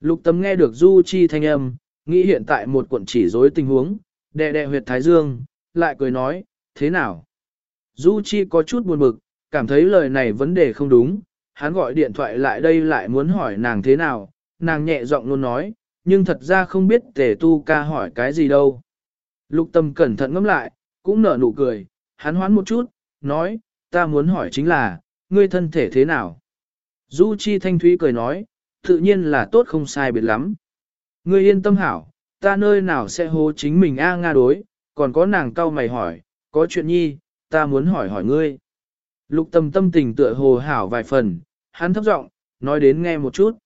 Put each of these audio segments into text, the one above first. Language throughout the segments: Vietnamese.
Lục tâm nghe được Du Chi thanh âm, nghĩ hiện tại một cuộn chỉ rối tình huống, đè đè huyệt thái dương, lại cười nói, thế nào? Du Chi có chút buồn bực, cảm thấy lời này vấn đề không đúng, hắn gọi điện thoại lại đây lại muốn hỏi nàng thế nào, nàng nhẹ giọng luôn nói, nhưng thật ra không biết tề tu ca hỏi cái gì đâu. Lục tâm cẩn thận ngẫm lại, cũng nở nụ cười, hắn hoán một chút, nói, ta muốn hỏi chính là, ngươi thân thể thế nào? Du Chi Thanh Thúy cười nói, tự nhiên là tốt không sai biệt lắm. Ngươi yên tâm hảo, ta nơi nào sẽ hố chính mình A Nga đối, còn có nàng cao mày hỏi, có chuyện nhi, ta muốn hỏi hỏi ngươi. Lục tâm tâm tình tựa hồ hảo vài phần, hắn thấp giọng, nói đến nghe một chút.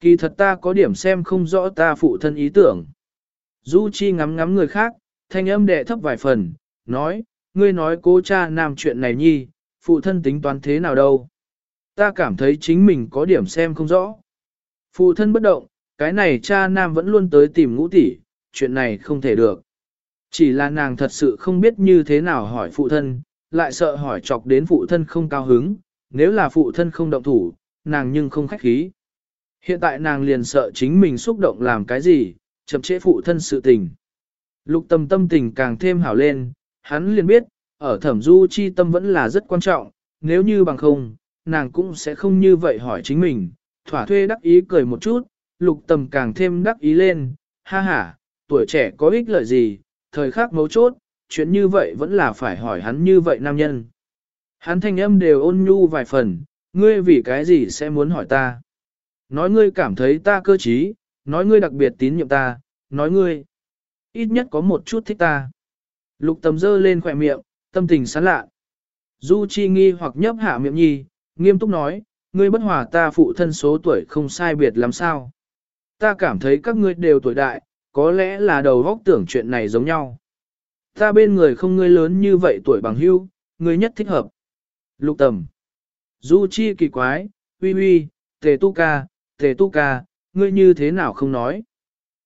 Kỳ thật ta có điểm xem không rõ ta phụ thân ý tưởng. Du Chi ngắm ngắm người khác, thanh âm đệ thấp vài phần, nói, ngươi nói cố cha nam chuyện này nhi, phụ thân tính toán thế nào đâu. Ta cảm thấy chính mình có điểm xem không rõ. Phụ thân bất động, cái này cha nam vẫn luôn tới tìm ngũ tỷ, chuyện này không thể được. Chỉ là nàng thật sự không biết như thế nào hỏi phụ thân, lại sợ hỏi chọc đến phụ thân không cao hứng, nếu là phụ thân không động thủ, nàng nhưng không khách khí. Hiện tại nàng liền sợ chính mình xúc động làm cái gì, chậm trễ phụ thân sự tình. Lục tâm tâm tình càng thêm hảo lên, hắn liền biết, ở thẩm du chi tâm vẫn là rất quan trọng, nếu như bằng không, nàng cũng sẽ không như vậy hỏi chính mình. Thỏa thuê đắc ý cười một chút, lục tâm càng thêm đắc ý lên, ha ha, tuổi trẻ có ích lợi gì, thời khắc mấu chốt, chuyện như vậy vẫn là phải hỏi hắn như vậy nam nhân. Hắn thanh âm đều ôn nhu vài phần, ngươi vì cái gì sẽ muốn hỏi ta? Nói ngươi cảm thấy ta cơ trí, nói ngươi đặc biệt tín nhiệm ta, nói ngươi ít nhất có một chút thích ta. Lục tầm dơ lên khỏe miệng, tâm tình sán lạ. Du chi nghi hoặc nhấp hạ miệng nhi, nghiêm túc nói, ngươi bất hòa ta phụ thân số tuổi không sai biệt làm sao. Ta cảm thấy các ngươi đều tuổi đại, có lẽ là đầu góc tưởng chuyện này giống nhau. Ta bên người không ngươi lớn như vậy tuổi bằng hưu, ngươi nhất thích hợp. Lục tầm. Du chi kỳ quái, uy uy, tề tu ca, tề tu ca, ngươi như thế nào không nói.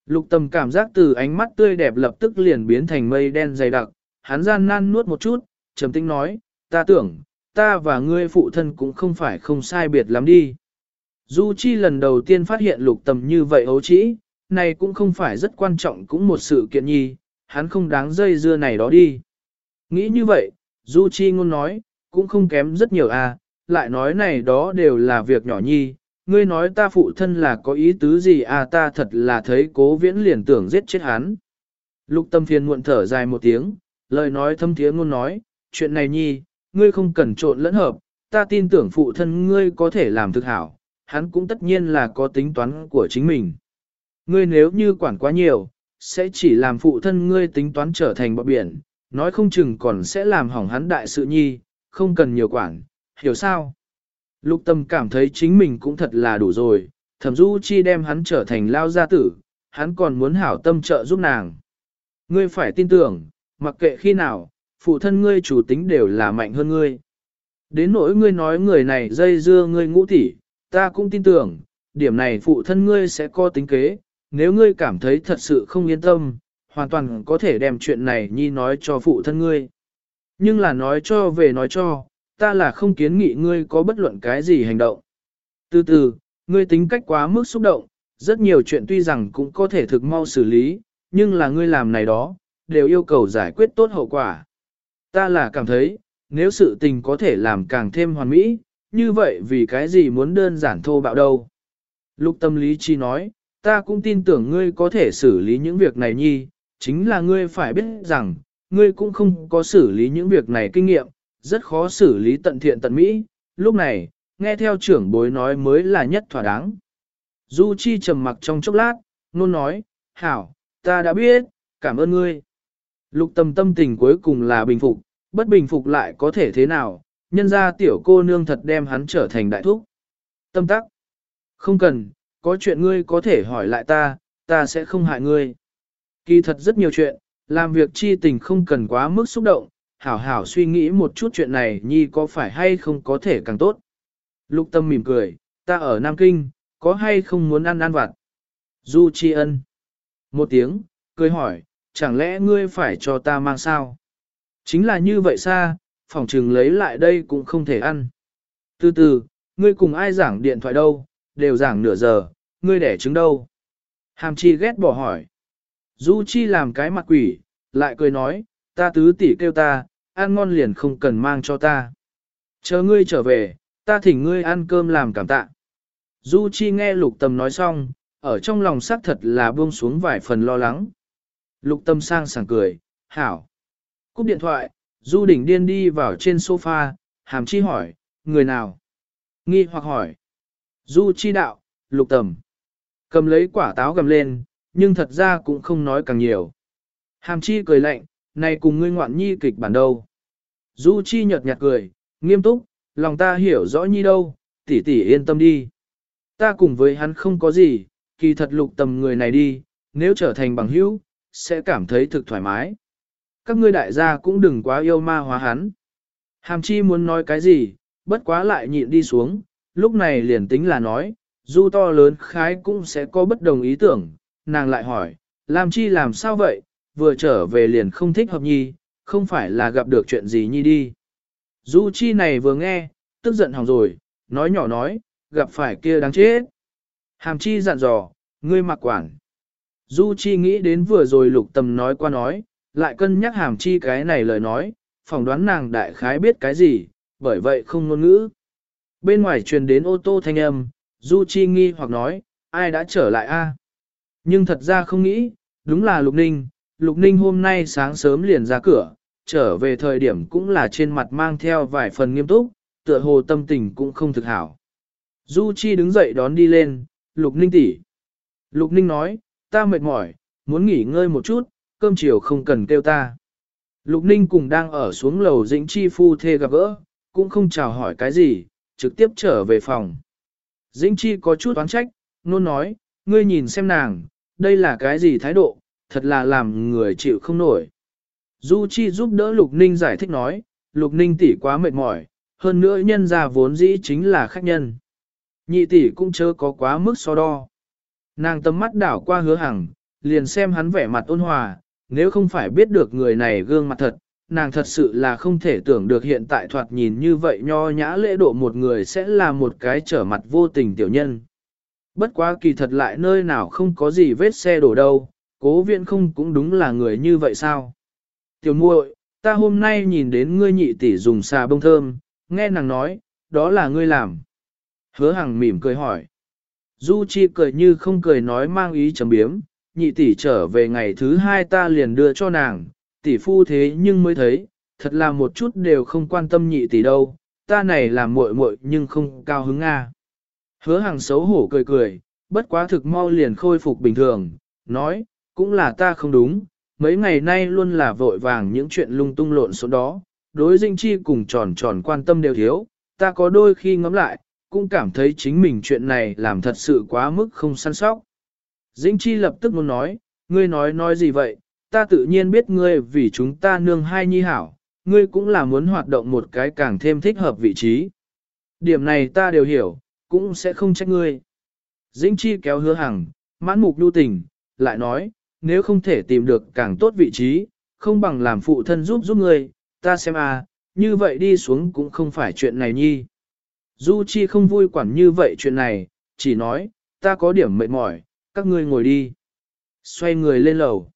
Lục tầm cảm giác từ ánh mắt tươi đẹp lập tức liền biến thành mây đen dày đặc, hắn gian nan nuốt một chút, trầm tĩnh nói, ta tưởng, ta và ngươi phụ thân cũng không phải không sai biệt lắm đi. Du Chi lần đầu tiên phát hiện lục tầm như vậy ấu trĩ, này cũng không phải rất quan trọng cũng một sự kiện nhi, hắn không đáng dây dưa này đó đi. Nghĩ như vậy, Du Chi ngôn nói, cũng không kém rất nhiều à, lại nói này đó đều là việc nhỏ nhi, ngươi nói ta phụ thân là có ý tứ gì à ta thật là thấy cố viễn liền tưởng giết chết hắn. Lục tâm phiền muộn thở dài một tiếng, lời nói thâm thiế ngôn nói, chuyện này nhi, ngươi không cần trộn lẫn hợp, ta tin tưởng phụ thân ngươi có thể làm thực hảo, hắn cũng tất nhiên là có tính toán của chính mình. Ngươi nếu như quản quá nhiều, sẽ chỉ làm phụ thân ngươi tính toán trở thành bọ biển, nói không chừng còn sẽ làm hỏng hắn đại sự nhi, không cần nhiều quản, hiểu sao? Lục tâm cảm thấy chính mình cũng thật là đủ rồi, thẩm du chi đem hắn trở thành lao gia tử, hắn còn muốn hảo tâm trợ giúp nàng. Ngươi phải tin tưởng, mặc kệ khi nào, phụ thân ngươi chủ tính đều là mạnh hơn ngươi. Đến nỗi ngươi nói người này dây dưa ngươi ngũ tỷ, ta cũng tin tưởng, điểm này phụ thân ngươi sẽ có tính kế, nếu ngươi cảm thấy thật sự không yên tâm, hoàn toàn có thể đem chuyện này nhi nói cho phụ thân ngươi. Nhưng là nói cho về nói cho, ta là không kiến nghị ngươi có bất luận cái gì hành động. Từ từ, ngươi tính cách quá mức xúc động, rất nhiều chuyện tuy rằng cũng có thể thực mau xử lý, nhưng là ngươi làm này đó, đều yêu cầu giải quyết tốt hậu quả. Ta là cảm thấy, nếu sự tình có thể làm càng thêm hoàn mỹ, như vậy vì cái gì muốn đơn giản thô bạo đâu. Lục tâm lý chi nói, ta cũng tin tưởng ngươi có thể xử lý những việc này nhi, chính là ngươi phải biết rằng, ngươi cũng không có xử lý những việc này kinh nghiệm, rất khó xử lý tận thiện tận mỹ, lúc này, nghe theo trưởng bối nói mới là nhất thỏa đáng. Du Chi trầm mặc trong chốc lát, nôn nói, hảo, ta đã biết, cảm ơn ngươi. Lục tâm tâm tình cuối cùng là bình phục, bất bình phục lại có thể thế nào, nhân ra tiểu cô nương thật đem hắn trở thành đại thúc. Tâm tắc, không cần, có chuyện ngươi có thể hỏi lại ta, ta sẽ không hại ngươi. Kỳ thật rất nhiều chuyện, làm việc chi tình không cần quá mức xúc động, hảo hảo suy nghĩ một chút chuyện này nhi có phải hay không có thể càng tốt. Lục tâm mỉm cười, ta ở Nam Kinh, có hay không muốn ăn ăn vặt? Du Chi Ân. Một tiếng, cười hỏi, chẳng lẽ ngươi phải cho ta mang sao? Chính là như vậy xa, phòng trừng lấy lại đây cũng không thể ăn. Từ từ, ngươi cùng ai giảng điện thoại đâu, đều giảng nửa giờ, ngươi đẻ trứng đâu? Hàm chi ghét bỏ hỏi. Du chi làm cái mặt quỷ, lại cười nói, ta tứ tỷ kêu ta, ăn ngon liền không cần mang cho ta. Chờ ngươi trở về, ta thỉnh ngươi ăn cơm làm cảm tạ. Du chi nghe lục tâm nói xong, ở trong lòng xác thật là buông xuống vài phần lo lắng. Lục tâm sang sảng cười, hảo. Cúp điện thoại, Du đỉnh điên đi vào trên sofa, hàm chi hỏi, người nào? Nghi hoặc hỏi. Du chi đạo, lục tầm. Cầm lấy quả táo gầm lên, nhưng thật ra cũng không nói càng nhiều. Hàm chi cười lạnh, này cùng ngươi ngoạn nhi kịch bản đâu. Du chi nhợt nhạt cười, nghiêm túc, lòng ta hiểu rõ nhi đâu, tỷ tỷ yên tâm đi. Ta cùng với hắn không có gì, kỳ thật lục tầm người này đi, nếu trở thành bằng hữu, sẽ cảm thấy thực thoải mái. Các ngươi đại gia cũng đừng quá yêu ma hóa hắn. Hàm chi muốn nói cái gì, bất quá lại nhịn đi xuống, lúc này liền tính là nói, dù to lớn khái cũng sẽ có bất đồng ý tưởng, nàng lại hỏi, làm chi làm sao vậy, vừa trở về liền không thích hợp nhi, không phải là gặp được chuyện gì nhi đi. Du chi này vừa nghe, tức giận hỏng rồi, nói nhỏ nói, gặp phải kia đáng chết. Hàm chi dặn dò, ngươi mặc quản. Du chi nghĩ đến vừa rồi lục tầm nói qua nói, lại cân nhắc hàm chi cái này lời nói, phỏng đoán nàng đại khái biết cái gì, bởi vậy không ngôn ngữ. Bên ngoài truyền đến ô tô thanh âm, Du Chi nghi hoặc nói, ai đã trở lại a? Nhưng thật ra không nghĩ, đúng là Lục Ninh, Lục Ninh hôm nay sáng sớm liền ra cửa, trở về thời điểm cũng là trên mặt mang theo vài phần nghiêm túc, tựa hồ tâm tình cũng không thực hảo. Du Chi đứng dậy đón đi lên, Lục Ninh tỷ. Lục Ninh nói, ta mệt mỏi, muốn nghỉ ngơi một chút, cơm chiều không cần kêu ta. Lục Ninh cùng đang ở xuống lầu dĩnh chi phu thê gặp gỡ, cũng không chào hỏi cái gì, trực tiếp trở về phòng. Dĩnh chi có chút oán trách, nôn nói, ngươi nhìn xem nàng, đây là cái gì thái độ, thật là làm người chịu không nổi. Du Chi giúp đỡ Lục Ninh giải thích nói, Lục Ninh tỷ quá mệt mỏi, hơn nữa nhân gia vốn dĩ chính là khách nhân. Nhị tỷ cũng chớ có quá mức so đo. Nàng tầm mắt đảo qua hứa hằng, liền xem hắn vẻ mặt ôn hòa, nếu không phải biết được người này gương mặt thật, nàng thật sự là không thể tưởng được hiện tại thoạt nhìn như vậy nho nhã lễ độ một người sẽ là một cái trở mặt vô tình tiểu nhân. Bất quá kỳ thật lại nơi nào không có gì vết xe đổ đâu, cố viện không cũng đúng là người như vậy sao? Tiểu muội, ta hôm nay nhìn đến ngươi nhị tỷ dùng xà bông thơm, nghe nàng nói, đó là ngươi làm. Hứa hằng mỉm cười hỏi. Du Chi cười như không cười nói mang ý trầm biếm, nhị tỷ trở về ngày thứ hai ta liền đưa cho nàng, tỷ phu thế nhưng mới thấy, thật là một chút đều không quan tâm nhị tỷ đâu, ta này là muội muội nhưng không cao hứng a. Hứa hàng xấu hổ cười cười, bất quá thực mau liền khôi phục bình thường, nói, cũng là ta không đúng, mấy ngày nay luôn là vội vàng những chuyện lung tung lộn số đó, đối dinh chi cùng tròn tròn quan tâm đều thiếu, ta có đôi khi ngẫm lại, cũng cảm thấy chính mình chuyện này làm thật sự quá mức không săn sóc. Dĩnh chi lập tức muốn nói, ngươi nói nói gì vậy, ta tự nhiên biết ngươi vì chúng ta nương hai nhi hảo, ngươi cũng là muốn hoạt động một cái càng thêm thích hợp vị trí. Điểm này ta đều hiểu, cũng sẽ không trách ngươi. Dĩnh chi kéo hứa hằng, mãn mục lưu tình, lại nói, nếu không thể tìm được càng tốt vị trí, không bằng làm phụ thân giúp giúp ngươi, ta xem à, như vậy đi xuống cũng không phải chuyện này nhi. Du Chi không vui quản như vậy chuyện này, chỉ nói, ta có điểm mệt mỏi, các ngươi ngồi đi. Xoay người lên lầu.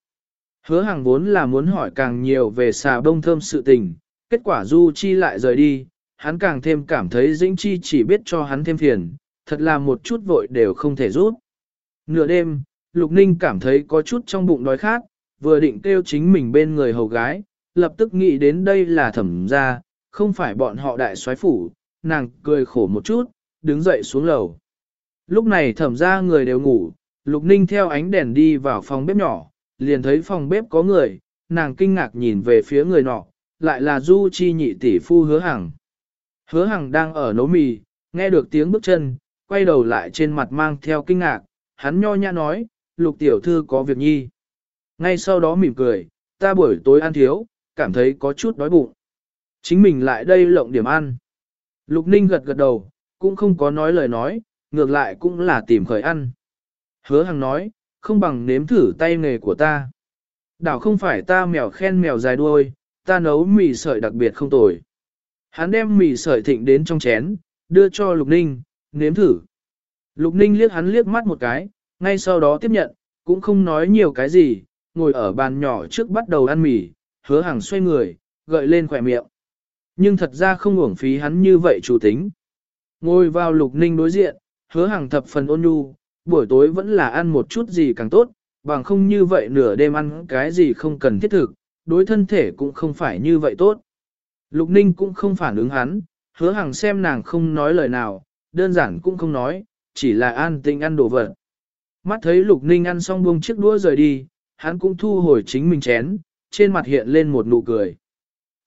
Hứa hàng vốn là muốn hỏi càng nhiều về xà bông thơm sự tình, kết quả Du Chi lại rời đi, hắn càng thêm cảm thấy Dĩnh Chi chỉ biết cho hắn thêm phiền, thật là một chút vội đều không thể rút. Nửa đêm, Lục Ninh cảm thấy có chút trong bụng đói khát, vừa định kêu chính mình bên người hầu gái, lập tức nghĩ đến đây là thẩm gia, không phải bọn họ đại soái phủ, nàng cười khổ một chút, đứng dậy xuống lầu. Lúc này thẩm gia người đều ngủ, Lục Ninh theo ánh đèn đi vào phòng bếp nhỏ, liền thấy phòng bếp có người, nàng kinh ngạc nhìn về phía người nọ, lại là Du Chi nhị tỷ phu hứa hằng. Hứa hằng đang ở nấu mì, nghe được tiếng bước chân, quay đầu lại trên mặt mang theo kinh ngạc, hắn nho nhã nói, lục tiểu thư có việc nhi. Ngay sau đó mỉm cười, ta buổi tối ăn thiếu, cảm thấy có chút đói bụng. Chính mình lại đây lộng điểm ăn. Lục ninh gật gật đầu, cũng không có nói lời nói, ngược lại cũng là tìm khởi ăn. Hứa hằng nói, không bằng nếm thử tay nghề của ta. Đảo không phải ta mèo khen mèo dài đuôi, ta nấu mì sợi đặc biệt không tồi. Hắn đem mì sợi thịnh đến trong chén, đưa cho Lục Ninh, nếm thử. Lục Ninh liếc hắn liếc mắt một cái, ngay sau đó tiếp nhận, cũng không nói nhiều cái gì, ngồi ở bàn nhỏ trước bắt đầu ăn mì, hứa hàng xoay người, gợi lên khỏe miệng. Nhưng thật ra không uổng phí hắn như vậy chủ tính. Ngồi vào Lục Ninh đối diện, hứa hàng thập phần ôn nhu, buổi tối vẫn là ăn một chút gì càng tốt, bằng không như vậy nửa đêm ăn cái gì không cần thiết thực, đối thân thể cũng không phải như vậy tốt. Lục Ninh cũng không phản ứng hắn, hứa hàng xem nàng không nói lời nào, đơn giản cũng không nói, chỉ là an tĩnh ăn đồ vật. Mắt thấy Lục Ninh ăn xong buông chiếc đũa rời đi, hắn cũng thu hồi chính mình chén, trên mặt hiện lên một nụ cười.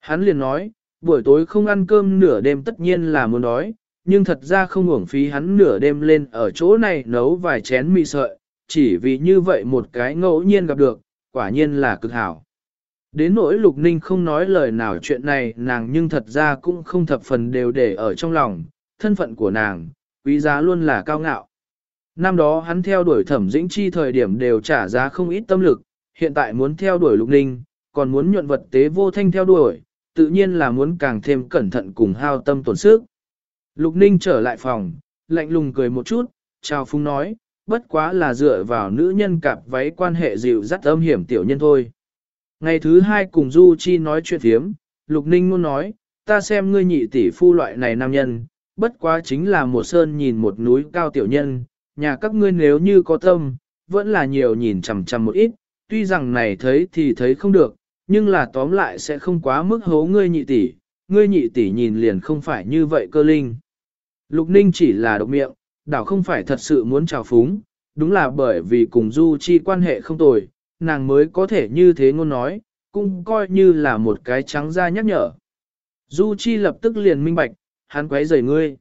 Hắn liền nói, buổi tối không ăn cơm nửa đêm tất nhiên là muốn đói, nhưng thật ra không uổng phí hắn nửa đêm lên ở chỗ này nấu vài chén mì sợi, chỉ vì như vậy một cái ngẫu nhiên gặp được, quả nhiên là cực hảo. Đến nỗi lục ninh không nói lời nào chuyện này nàng nhưng thật ra cũng không thập phần đều để ở trong lòng, thân phận của nàng, quý giá luôn là cao ngạo. Năm đó hắn theo đuổi thẩm dĩnh chi thời điểm đều trả giá không ít tâm lực, hiện tại muốn theo đuổi lục ninh, còn muốn nhuận vật tế vô thanh theo đuổi, tự nhiên là muốn càng thêm cẩn thận cùng hao tâm tổn sức. Lục ninh trở lại phòng, lạnh lùng cười một chút, chào phung nói, bất quá là dựa vào nữ nhân cặp váy quan hệ dịu dắt âm hiểm tiểu nhân thôi. Ngày thứ hai cùng Du Chi nói chuyện thiếm, Lục Ninh muốn nói, ta xem ngươi nhị tỷ phu loại này nam nhân, bất quá chính là một sơn nhìn một núi cao tiểu nhân, nhà các ngươi nếu như có tâm, vẫn là nhiều nhìn chằm chằm một ít, tuy rằng này thấy thì thấy không được, nhưng là tóm lại sẽ không quá mức hố ngươi nhị tỷ, ngươi nhị tỷ nhìn liền không phải như vậy cơ linh. Lục Ninh chỉ là độc miệng, đảo không phải thật sự muốn trào phúng, đúng là bởi vì cùng Du Chi quan hệ không tồi, nàng mới có thể như thế ngôn nói, cũng coi như là một cái trắng ra nhắc nhở. Du Chi lập tức liền minh bạch, hắn quấy rầy ngươi.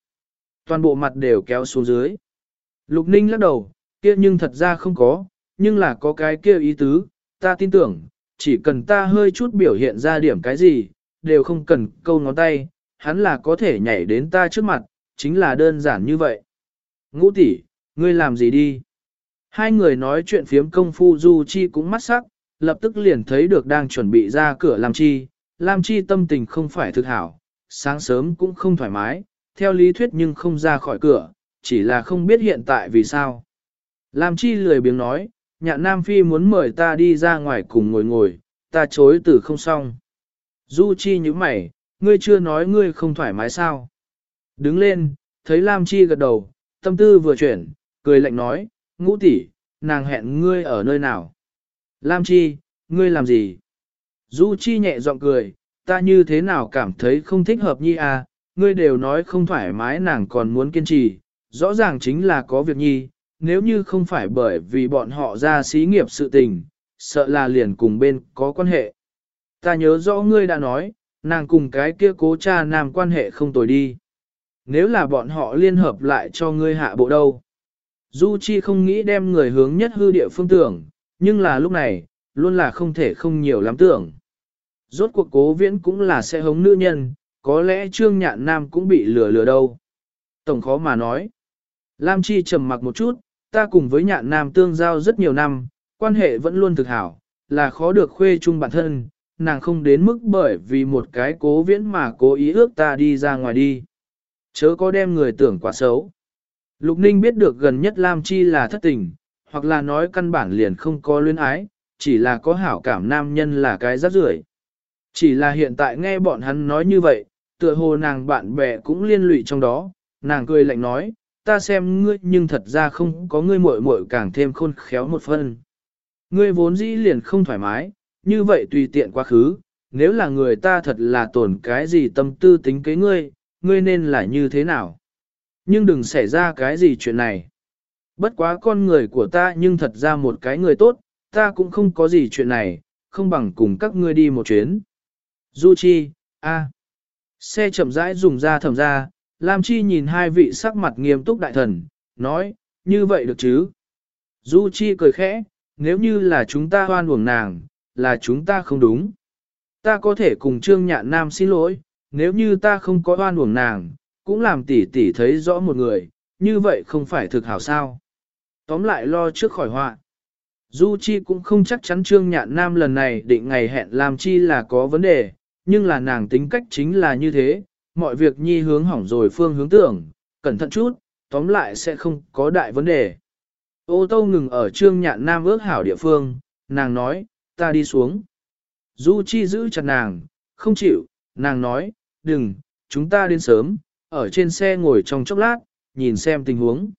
Toàn bộ mặt đều kéo xuống dưới. Lục Ninh lắc đầu, kia nhưng thật ra không có, nhưng là có cái kia ý tứ, ta tin tưởng, chỉ cần ta hơi chút biểu hiện ra điểm cái gì, đều không cần câu ngón tay, hắn là có thể nhảy đến ta trước mặt, chính là đơn giản như vậy. Ngũ tỷ, ngươi làm gì đi? Hai người nói chuyện phiếm công phu Du Chi cũng mắt sắc, lập tức liền thấy được đang chuẩn bị ra cửa Lam Chi. Lam Chi tâm tình không phải thực hảo, sáng sớm cũng không thoải mái, theo lý thuyết nhưng không ra khỏi cửa, chỉ là không biết hiện tại vì sao. Lam Chi lười biếng nói, nhạn Nam Phi muốn mời ta đi ra ngoài cùng ngồi ngồi, ta chối từ không xong. Du Chi như mày, ngươi chưa nói ngươi không thoải mái sao? Đứng lên, thấy Lam Chi gật đầu, tâm tư vừa chuyển, cười lạnh nói, ngũ tỷ, nàng hẹn ngươi ở nơi nào? Lam Chi, ngươi làm gì? Du Chi nhẹ giọng cười, ta như thế nào cảm thấy không thích hợp nhi à, ngươi đều nói không thoải mái nàng còn muốn kiên trì, rõ ràng chính là có việc nhi, nếu như không phải bởi vì bọn họ ra xí nghiệp sự tình, sợ là liền cùng bên có quan hệ. Ta nhớ rõ ngươi đã nói, nàng cùng cái kia cố cha nam quan hệ không tồi đi. Nếu là bọn họ liên hợp lại cho ngươi hạ bộ đâu. Du Chi không nghĩ đem người hướng nhất hư địa phương tưởng, nhưng là lúc này, luôn là không thể không nhiều lắm tưởng. Rốt cuộc cố viễn cũng là sẽ hống nữ nhân, có lẽ Trương Nhạn Nam cũng bị lừa lừa đâu. Tổng khó mà nói. Lam Chi trầm mặc một chút, ta cùng với Nhạn Nam tương giao rất nhiều năm, quan hệ vẫn luôn thực hảo, là khó được khuê chung bản thân, nàng không đến mức bởi vì một cái cố viễn mà cố ý ước ta đi ra ngoài đi. Chớ có đem người tưởng quá xấu. Lục Ninh biết được gần nhất Lam Chi là thất tình, hoặc là nói căn bản liền không có luyến ái, chỉ là có hảo cảm nam nhân là cái rắc rưởi. Chỉ là hiện tại nghe bọn hắn nói như vậy, tựa hồ nàng bạn bè cũng liên lụy trong đó, nàng cười lạnh nói, ta xem ngươi nhưng thật ra không có ngươi muội muội càng thêm khôn khéo một phân. Ngươi vốn dĩ liền không thoải mái, như vậy tùy tiện quá khứ, nếu là người ta thật là tổn cái gì tâm tư tính kế ngươi, ngươi nên là như thế nào? Nhưng đừng xảy ra cái gì chuyện này. Bất quá con người của ta nhưng thật ra một cái người tốt, ta cũng không có gì chuyện này, không bằng cùng các ngươi đi một chuyến. Du Chi, a. Xe chậm rãi dùng ra thầm ra, Lam Chi nhìn hai vị sắc mặt nghiêm túc đại thần, nói, như vậy được chứ? Du Chi cười khẽ, nếu như là chúng ta hoan uổng nàng, là chúng ta không đúng. Ta có thể cùng Trương Nhạn Nam xin lỗi, nếu như ta không có hoan uổng nàng, cũng làm tỷ tỷ thấy rõ một người, như vậy không phải thực hảo sao. Tóm lại lo trước khỏi họa. Du Chi cũng không chắc chắn Trương Nhạn Nam lần này định ngày hẹn làm chi là có vấn đề, nhưng là nàng tính cách chính là như thế, mọi việc nhi hướng hỏng rồi phương hướng tưởng, cẩn thận chút, tóm lại sẽ không có đại vấn đề. Ô tô ngừng ở trương nhạn nam ước hảo địa phương, nàng nói, ta đi xuống. Du Chi giữ chặt nàng, không chịu, nàng nói, đừng, chúng ta đến sớm, ở trên xe ngồi trong chốc lát, nhìn xem tình huống.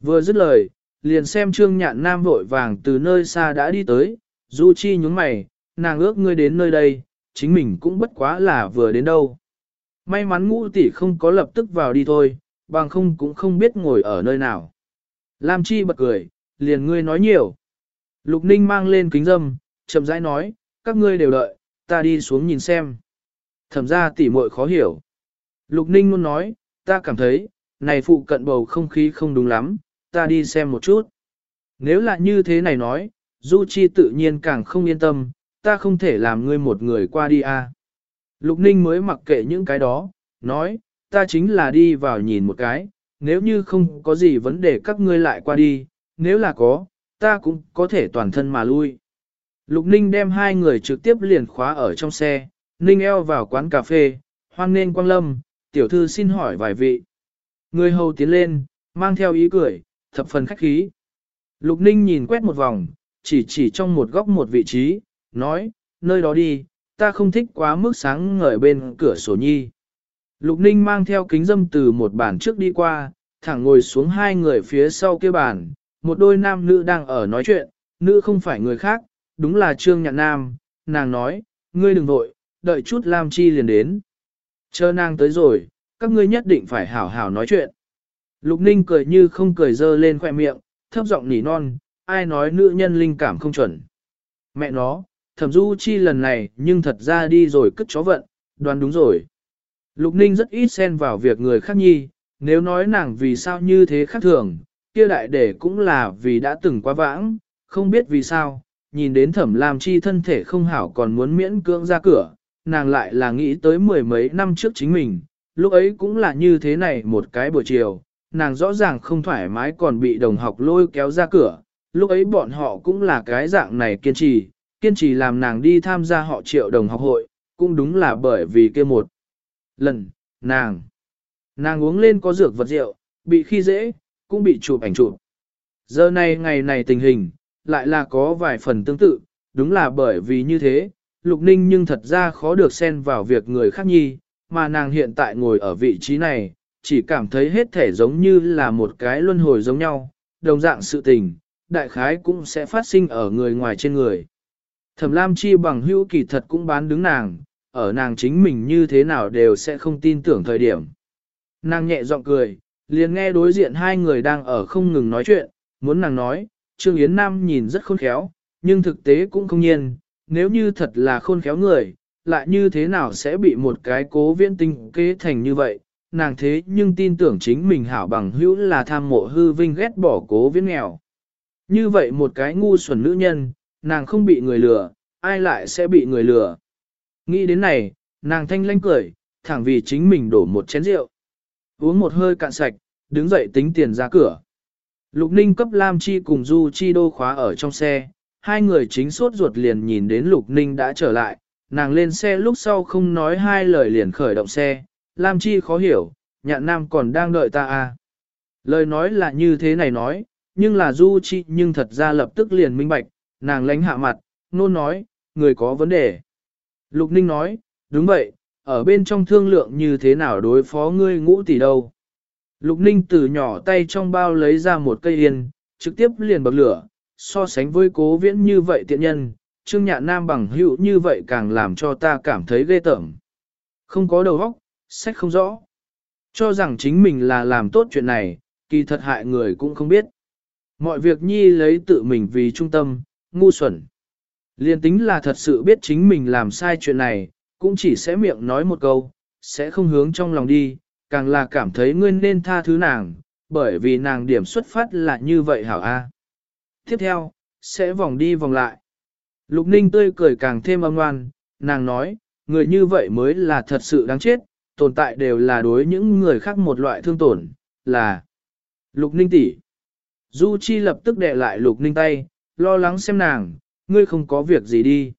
Vừa dứt lời, liền xem trương nhạn nam vội vàng từ nơi xa đã đi tới, Du Chi nhúng mày, nàng ước ngươi đến nơi đây, chính mình cũng bất quá là vừa đến đâu. May mắn ngũ tỷ không có lập tức vào đi thôi, bằng không cũng không biết ngồi ở nơi nào. Lam Chi bật cười, liền ngươi nói nhiều. Lục Ninh mang lên kính dâm, chậm rãi nói, các ngươi đều đợi, ta đi xuống nhìn xem. Thẩm ra tỉ muội khó hiểu. Lục Ninh luôn nói, ta cảm thấy, này phụ cận bầu không khí không đúng lắm, ta đi xem một chút. Nếu là như thế này nói, Du Chi tự nhiên càng không yên tâm, ta không thể làm ngươi một người qua đi à. Lục Ninh mới mặc kệ những cái đó, nói, ta chính là đi vào nhìn một cái, nếu như không có gì vấn đề các ngươi lại qua đi, nếu là có, ta cũng có thể toàn thân mà lui. Lục Ninh đem hai người trực tiếp liền khóa ở trong xe, Ninh eo vào quán cà phê, hoan nên quang lâm, tiểu thư xin hỏi vài vị. Người hầu tiến lên, mang theo ý cười, thập phần khách khí. Lục Ninh nhìn quét một vòng, chỉ chỉ trong một góc một vị trí, nói, nơi đó đi, ta không thích quá mức sáng ngời bên cửa sổ nhi. Lục Ninh mang theo kính dâm từ một bàn trước đi qua, thẳng ngồi xuống hai người phía sau kia bàn, một đôi nam nữ đang ở nói chuyện, nữ không phải người khác, đúng là Trương Nhạn Nam, nàng nói, ngươi đừng vội, đợi chút Lam Chi liền đến. Chờ nàng tới rồi, các ngươi nhất định phải hảo hảo nói chuyện. Lục Ninh cười như không cười dơ lên khoẻ miệng, thấp giọng nỉ non, ai nói nữ nhân linh cảm không chuẩn. Mẹ nó, thẩm du chi lần này nhưng thật ra đi rồi cất chó vận, đoán đúng rồi. Lục Ninh rất ít xen vào việc người khác nhi, nếu nói nàng vì sao như thế khác thường, kia đại để cũng là vì đã từng quá vãng, không biết vì sao, nhìn đến thẩm làm chi thân thể không hảo còn muốn miễn cưỡng ra cửa, nàng lại là nghĩ tới mười mấy năm trước chính mình, lúc ấy cũng là như thế này một cái buổi chiều, nàng rõ ràng không thoải mái còn bị đồng học lôi kéo ra cửa, lúc ấy bọn họ cũng là cái dạng này kiên trì, kiên trì làm nàng đi tham gia họ triệu đồng học hội, cũng đúng là bởi vì kia một lần, nàng, nàng uống lên có dược vật rượu, bị khi dễ, cũng bị chụp ảnh chụp. Giờ này ngày này tình hình, lại là có vài phần tương tự, đúng là bởi vì như thế, Lục Ninh nhưng thật ra khó được xen vào việc người khác nhi, mà nàng hiện tại ngồi ở vị trí này, chỉ cảm thấy hết thể giống như là một cái luân hồi giống nhau, đồng dạng sự tình, đại khái cũng sẽ phát sinh ở người ngoài trên người. Thẩm Lam Chi bằng hữu kỳ thật cũng bán đứng nàng, ở nàng chính mình như thế nào đều sẽ không tin tưởng thời điểm. Nàng nhẹ giọng cười, liền nghe đối diện hai người đang ở không ngừng nói chuyện, muốn nàng nói, Trương Yến Nam nhìn rất khôn khéo, nhưng thực tế cũng không nhiên, nếu như thật là khôn khéo người, lại như thế nào sẽ bị một cái cố viễn tinh kế thành như vậy, nàng thế nhưng tin tưởng chính mình hảo bằng hữu là tham mộ hư vinh ghét bỏ cố viễn nghèo. Như vậy một cái ngu xuẩn nữ nhân, nàng không bị người lừa, ai lại sẽ bị người lừa. Nghĩ đến này, nàng thanh lanh cười, thẳng vì chính mình đổ một chén rượu. Uống một hơi cạn sạch, đứng dậy tính tiền ra cửa. Lục Ninh cấp Lam Chi cùng Du Chi đô khóa ở trong xe, hai người chính suốt ruột liền nhìn đến Lục Ninh đã trở lại, nàng lên xe lúc sau không nói hai lời liền khởi động xe, Lam Chi khó hiểu, nhạn nam còn đang đợi ta à. Lời nói là như thế này nói, nhưng là Du Chi nhưng thật ra lập tức liền minh bạch, nàng lánh hạ mặt, nôn nói, người có vấn đề. Lục Ninh nói, đúng vậy, ở bên trong thương lượng như thế nào đối phó ngươi ngũ tỷ đâu. Lục Ninh từ nhỏ tay trong bao lấy ra một cây yên, trực tiếp liền bậc lửa, so sánh với cố viễn như vậy tiện nhân, Trương Nhạ Nam bằng hữu như vậy càng làm cho ta cảm thấy ghê tởm. Không có đầu óc, sách không rõ. Cho rằng chính mình là làm tốt chuyện này, kỳ thật hại người cũng không biết. Mọi việc nhi lấy tự mình vì trung tâm, ngu xuẩn. Liên tính là thật sự biết chính mình làm sai chuyện này, cũng chỉ sẽ miệng nói một câu, sẽ không hướng trong lòng đi, càng là cảm thấy ngươi nên tha thứ nàng, bởi vì nàng điểm xuất phát là như vậy hảo a. Tiếp theo, sẽ vòng đi vòng lại. Lục ninh tươi cười càng thêm âm ngoan, nàng nói, người như vậy mới là thật sự đáng chết, tồn tại đều là đối những người khác một loại thương tổn, là Lục ninh tỷ. Du Chi lập tức đè lại Lục ninh tay, lo lắng xem nàng, ngươi không có việc gì đi.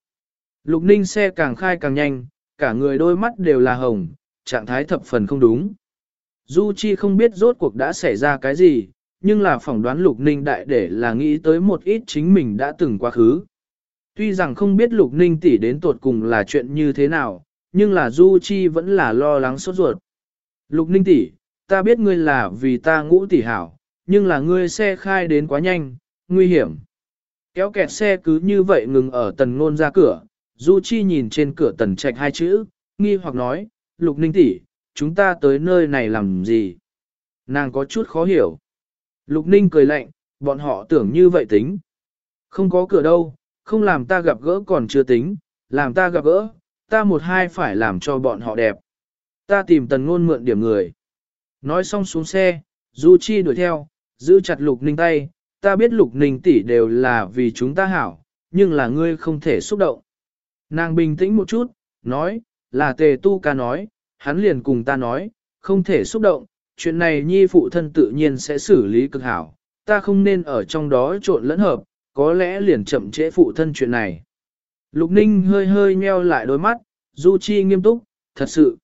Lục ninh xe càng khai càng nhanh, cả người đôi mắt đều là hồng, trạng thái thập phần không đúng. Du Chi không biết rốt cuộc đã xảy ra cái gì, nhưng là phỏng đoán Lục Ninh đại để là nghĩ tới một ít chính mình đã từng quá khứ. Tuy rằng không biết Lục Ninh tỷ đến tột cùng là chuyện như thế nào, nhưng là Du Chi vẫn là lo lắng sốt ruột. Lục Ninh tỷ, ta biết ngươi là vì ta ngũ tỷ hảo, nhưng là ngươi xe khai đến quá nhanh, nguy hiểm. Kéo kẹt xe cứ như vậy ngừng ở tần ngôn ra cửa, Du Chi nhìn trên cửa tần trạch hai chữ, nghi hoặc nói, Lục Ninh tỷ, chúng ta tới nơi này làm gì? Nàng có chút khó hiểu. Lục Ninh cười lạnh, bọn họ tưởng như vậy tính. Không có cửa đâu, không làm ta gặp gỡ còn chưa tính, làm ta gặp gỡ, ta một hai phải làm cho bọn họ đẹp. Ta tìm tần ngôn mượn điểm người. Nói xong xuống xe, Du Chi đuổi theo, giữ chặt Lục Ninh tay, ta biết Lục Ninh tỷ đều là vì chúng ta hảo, nhưng là ngươi không thể xúc động. Nàng bình tĩnh một chút, nói, là tề tu ca nói, hắn liền cùng ta nói, không thể xúc động, chuyện này nhi phụ thân tự nhiên sẽ xử lý cực hảo, ta không nên ở trong đó trộn lẫn hợp, có lẽ liền chậm trễ phụ thân chuyện này. Lục Ninh hơi hơi nheo lại đôi mắt, Du Chi nghiêm túc, thật sự.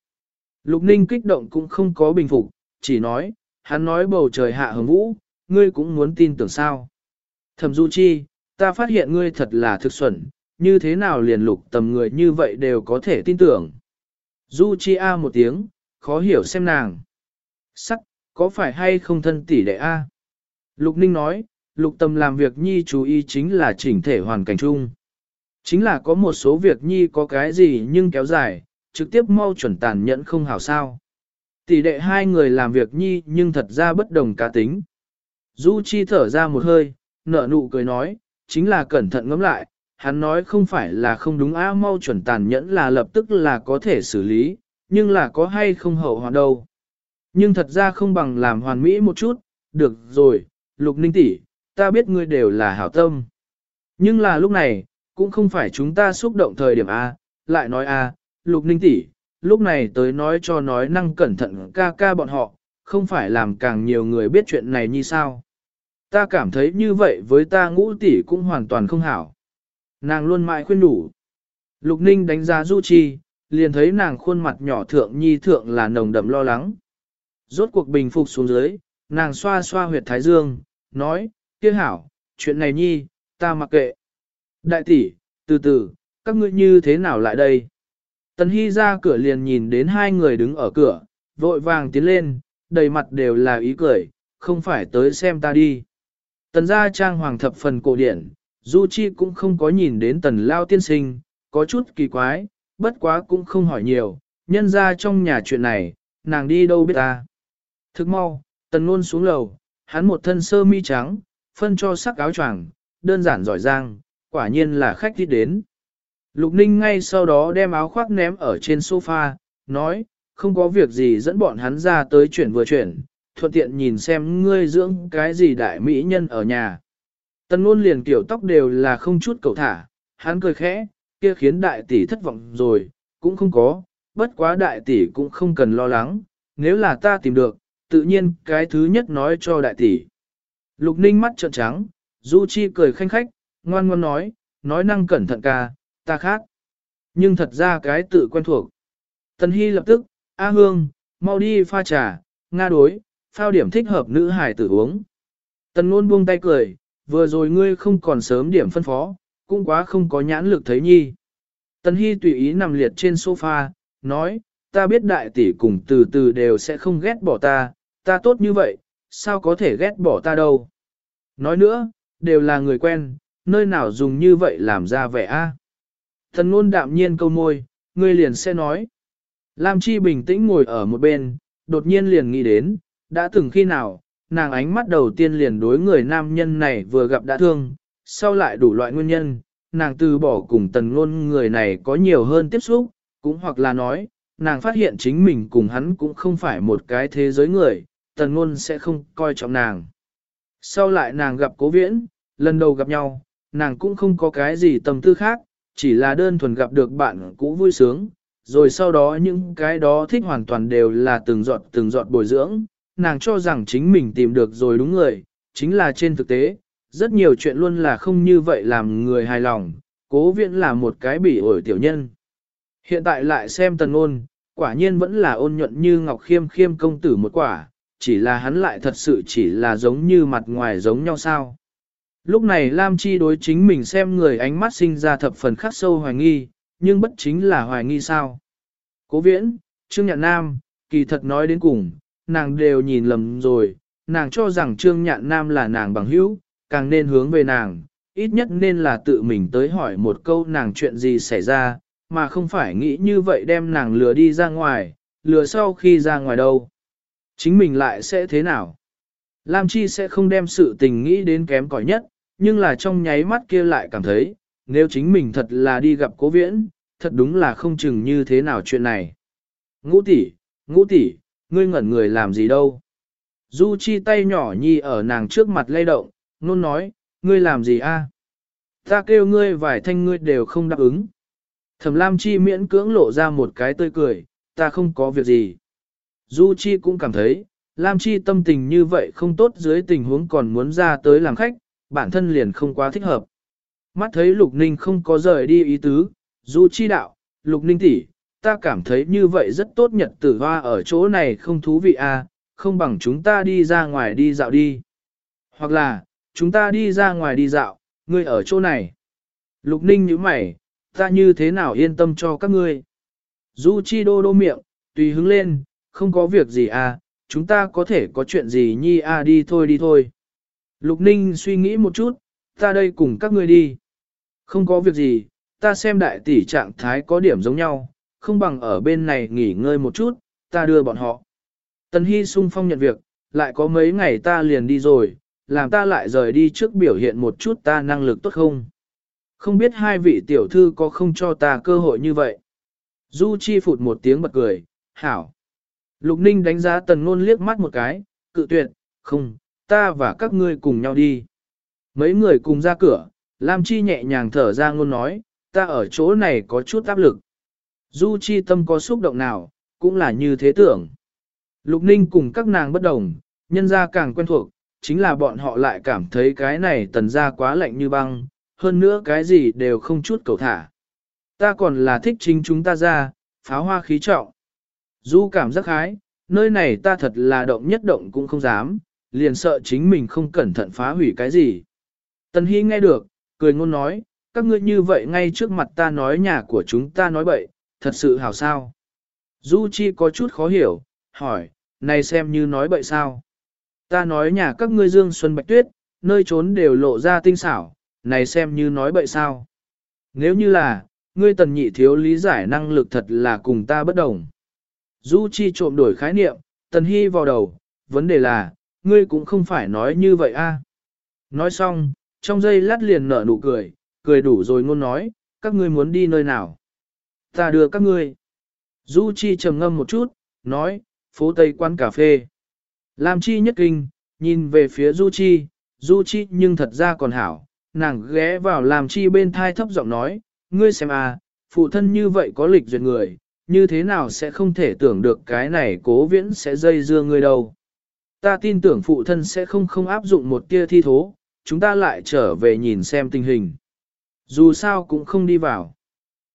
Lục Ninh kích động cũng không có bình phục, chỉ nói, hắn nói bầu trời hạ hứng vũ, ngươi cũng muốn tin tưởng sao. Thẩm Du Chi, ta phát hiện ngươi thật là thực xuẩn, như thế nào liền lục tầm người như vậy đều có thể tin tưởng. Du Chi A một tiếng, khó hiểu xem nàng. Sắc, có phải hay không thân tỷ đệ A? Lục Ninh nói, lục tâm làm việc nhi chú ý chính là chỉnh thể hoàn cảnh chung. Chính là có một số việc nhi có cái gì nhưng kéo dài, trực tiếp mau chuẩn tàn nhẫn không hảo sao. Tỷ đệ hai người làm việc nhi nhưng thật ra bất đồng cá tính. Du Chi thở ra một hơi, nở nụ cười nói, chính là cẩn thận ngẫm lại, hắn nói không phải là không đúng á mau chuẩn tàn nhẫn là lập tức là có thể xử lý, nhưng là có hay không hậu hoàn đâu. Nhưng thật ra không bằng làm hoàn mỹ một chút, được rồi, lục ninh tỷ, ta biết ngươi đều là hảo tâm. Nhưng là lúc này, cũng không phải chúng ta xúc động thời điểm A, lại nói A, lục ninh tỷ, lúc này tới nói cho nói năng cẩn thận ca ca bọn họ, không phải làm càng nhiều người biết chuyện này như sao. Ta cảm thấy như vậy với ta ngũ tỷ cũng hoàn toàn không hảo. Nàng luôn mãi khuyên đủ. Lục ninh đánh giá Du Chi, liền thấy nàng khuôn mặt nhỏ thượng nhi thượng là nồng đậm lo lắng. Rốt cuộc bình phục xuống dưới, nàng xoa xoa huyệt thái dương, nói, kia hảo, chuyện này nhi, ta mặc kệ. Đại tỷ, từ từ, các ngươi như thế nào lại đây? Tần Hy ra cửa liền nhìn đến hai người đứng ở cửa, vội vàng tiến lên, đầy mặt đều là ý cười, không phải tới xem ta đi. Tần gia trang hoàng thập phần cổ điển, Du Chi cũng không có nhìn đến tần lao tiên sinh, có chút kỳ quái, bất quá cũng không hỏi nhiều, nhân ra trong nhà chuyện này, nàng đi đâu biết ta. Thức mau, tần Luôn xuống lầu, hắn một thân sơ mi trắng, phân cho sắc áo choàng, đơn giản giỏi giang, quả nhiên là khách đi đến. Lục Ninh ngay sau đó đem áo khoác ném ở trên sofa, nói, không có việc gì dẫn bọn hắn ra tới chuyển vừa chuyển, thuận tiện nhìn xem ngươi dưỡng cái gì đại mỹ nhân ở nhà. Tần luôn liền kiểu tóc đều là không chút cầu thả, hắn cười khẽ, kia khiến đại tỷ thất vọng rồi, cũng không có, bất quá đại tỷ cũng không cần lo lắng, nếu là ta tìm được, tự nhiên cái thứ nhất nói cho đại tỷ. Lục ninh mắt trợn trắng, Du Chi cười khanh khách, ngoan ngoan nói, nói năng cẩn thận ca, ta khác. Nhưng thật ra cái tự quen thuộc. Tần Hy lập tức, A Hương, mau đi pha trà, Nga đối, phao điểm thích hợp nữ hải tử uống. Tần ngôn buông tay cười, vừa rồi ngươi không còn sớm điểm phân phó, cũng quá không có nhãn lực thấy nhi. Tần Hy tùy ý nằm liệt trên sofa, nói, ta biết đại tỷ cùng từ từ đều sẽ không ghét bỏ ta, ta tốt như vậy, sao có thể ghét bỏ ta đâu. Nói nữa, đều là người quen, nơi nào dùng như vậy làm ra vẻ a? Thần ngôn đạm nhiên câu môi, ngươi liền sẽ nói. Lam Chi bình tĩnh ngồi ở một bên, đột nhiên liền nghĩ đến, đã từng khi nào, nàng ánh mắt đầu tiên liền đối người nam nhân này vừa gặp đã thương, sau lại đủ loại nguyên nhân, nàng từ bỏ cùng tần ngôn người này có nhiều hơn tiếp xúc, cũng hoặc là nói, nàng phát hiện chính mình cùng hắn cũng không phải một cái thế giới người, tần ngôn sẽ không coi trọng nàng. Sau lại nàng gặp cố viễn, lần đầu gặp nhau, nàng cũng không có cái gì tâm tư khác, chỉ là đơn thuần gặp được bạn cũ vui sướng, rồi sau đó những cái đó thích hoàn toàn đều là từng giọt từng giọt bồi dưỡng, nàng cho rằng chính mình tìm được rồi đúng người, chính là trên thực tế, rất nhiều chuyện luôn là không như vậy làm người hài lòng, cố viễn là một cái bị ổi tiểu nhân. Hiện tại lại xem tần ôn, quả nhiên vẫn là ôn nhuận như ngọc khiêm khiêm công tử một quả, chỉ là hắn lại thật sự chỉ là giống như mặt ngoài giống nhau sao. Lúc này Lam Chi đối chính mình xem người ánh mắt sinh ra thập phần khắc sâu hoài nghi, nhưng bất chính là hoài nghi sao. Cố viễn, Trương Nhạn Nam, kỳ thật nói đến cùng, nàng đều nhìn lầm rồi, nàng cho rằng Trương Nhạn Nam là nàng bằng hữu, càng nên hướng về nàng, ít nhất nên là tự mình tới hỏi một câu nàng chuyện gì xảy ra, mà không phải nghĩ như vậy đem nàng lừa đi ra ngoài, lừa sau khi ra ngoài đâu. Chính mình lại sẽ thế nào? Lam Chi sẽ không đem sự tình nghĩ đến kém cỏi nhất, nhưng là trong nháy mắt kia lại cảm thấy, nếu chính mình thật là đi gặp cố viễn, thật đúng là không chừng như thế nào chuyện này. Ngũ tỷ, ngũ tỷ, ngươi ngẩn người làm gì đâu? Du Chi tay nhỏ nhi ở nàng trước mặt lay động, nôn nói, ngươi làm gì a? Ta kêu ngươi vài thanh ngươi đều không đáp ứng. Thẩm Lam Chi miễn cưỡng lộ ra một cái tươi cười, ta không có việc gì. Du Chi cũng cảm thấy, Lam Chi tâm tình như vậy không tốt dưới tình huống còn muốn ra tới làm khách, bản thân liền không quá thích hợp. Mắt thấy Lục Ninh không có rời đi ý tứ, Du Chi đạo, Lục Ninh tỷ, ta cảm thấy như vậy rất tốt nhật tử hoa ở chỗ này không thú vị à, không bằng chúng ta đi ra ngoài đi dạo đi. Hoặc là, chúng ta đi ra ngoài đi dạo, ngươi ở chỗ này. Lục Ninh nhíu mày, ta như thế nào yên tâm cho các ngươi. Du Chi đô đô miệng, tùy hứng lên, không có việc gì à, chúng ta có thể có chuyện gì nhi à đi thôi đi thôi. Lục Ninh suy nghĩ một chút, ta đây cùng các ngươi đi. Không có việc gì, ta xem đại tỷ trạng thái có điểm giống nhau, không bằng ở bên này nghỉ ngơi một chút, ta đưa bọn họ. Tần Hy sung phong nhận việc, lại có mấy ngày ta liền đi rồi, làm ta lại rời đi trước biểu hiện một chút ta năng lực tốt không. Không biết hai vị tiểu thư có không cho ta cơ hội như vậy. Du Chi phụt một tiếng bật cười, hảo. Lục Ninh đánh giá tần ngôn liếc mắt một cái, cự tuyệt, không, ta và các ngươi cùng nhau đi. Mấy người cùng ra cửa, Lam Chi nhẹ nhàng thở ra ngôn nói, ta ở chỗ này có chút áp lực. Du Chi tâm có xúc động nào, cũng là như thế tưởng. Lục Ninh cùng các nàng bất đồng, nhân gia càng quen thuộc, chính là bọn họ lại cảm thấy cái này tần gia quá lạnh như băng, hơn nữa cái gì đều không chút cầu thả. Ta còn là thích chính chúng ta ra, pháo hoa khí trọng. Du cảm giác hái, nơi này ta thật là động nhất động cũng không dám, liền sợ chính mình không cẩn thận phá hủy cái gì. Tần Hy nghe được, cười ngôn nói, các ngươi như vậy ngay trước mặt ta nói nhà của chúng ta nói bậy, thật sự hảo sao. Du Chi có chút khó hiểu, hỏi, này xem như nói bậy sao. Ta nói nhà các ngươi dương xuân bạch tuyết, nơi trốn đều lộ ra tinh xảo, này xem như nói bậy sao. Nếu như là, ngươi tần nhị thiếu lý giải năng lực thật là cùng ta bất đồng. Du Chi trộm đổi khái niệm, tần hy vào đầu, vấn đề là, ngươi cũng không phải nói như vậy a. Nói xong, trong giây lát liền nở nụ cười, cười đủ rồi ngôn nói, các ngươi muốn đi nơi nào. Ta đưa các ngươi. Du Chi trầm ngâm một chút, nói, phố Tây quán cà phê. Lam Chi nhất kinh, nhìn về phía Du Chi, Du Chi nhưng thật ra còn hảo, nàng ghé vào Lam Chi bên thai thấp giọng nói, ngươi xem à, phụ thân như vậy có lịch duyệt người, như thế nào sẽ không thể tưởng được cái này cố viễn sẽ dây dưa ngươi đâu. Ta tin tưởng phụ thân sẽ không không áp dụng một tia thi thố, chúng ta lại trở về nhìn xem tình hình. Dù sao cũng không đi vào.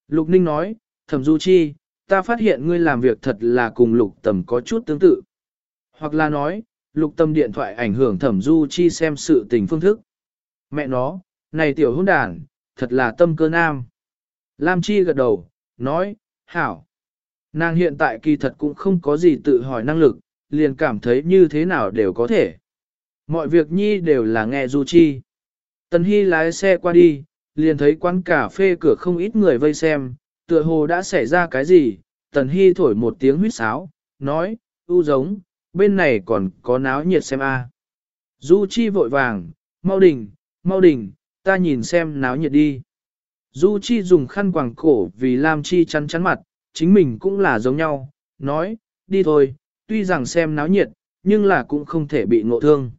Lục Ninh nói, thẩm Du Chi, ta phát hiện ngươi làm việc thật là cùng lục tầm có chút tương tự. Hoặc là nói, lục tâm điện thoại ảnh hưởng thẩm Du Chi xem sự tình phương thức. Mẹ nó, này tiểu hôn đàn, thật là tâm cơ nam. Lam Chi gật đầu, nói, hảo. Nàng hiện tại kỳ thật cũng không có gì tự hỏi năng lực, liền cảm thấy như thế nào đều có thể. Mọi việc nhi đều là nghe Du Chi. Tần Hy lái xe qua đi, liền thấy quán cà phê cửa không ít người vây xem, tựa hồ đã xảy ra cái gì. Tần Hy thổi một tiếng huýt sáo, nói, u giống, bên này còn có náo nhiệt xem a. Du Chi vội vàng, mau đình, mau đình, ta nhìn xem náo nhiệt đi. Du Chi dùng khăn quàng cổ vì Lam Chi chắn chắn mặt, chính mình cũng là giống nhau, nói, đi thôi, tuy rằng xem náo nhiệt, nhưng là cũng không thể bị ngộ thương.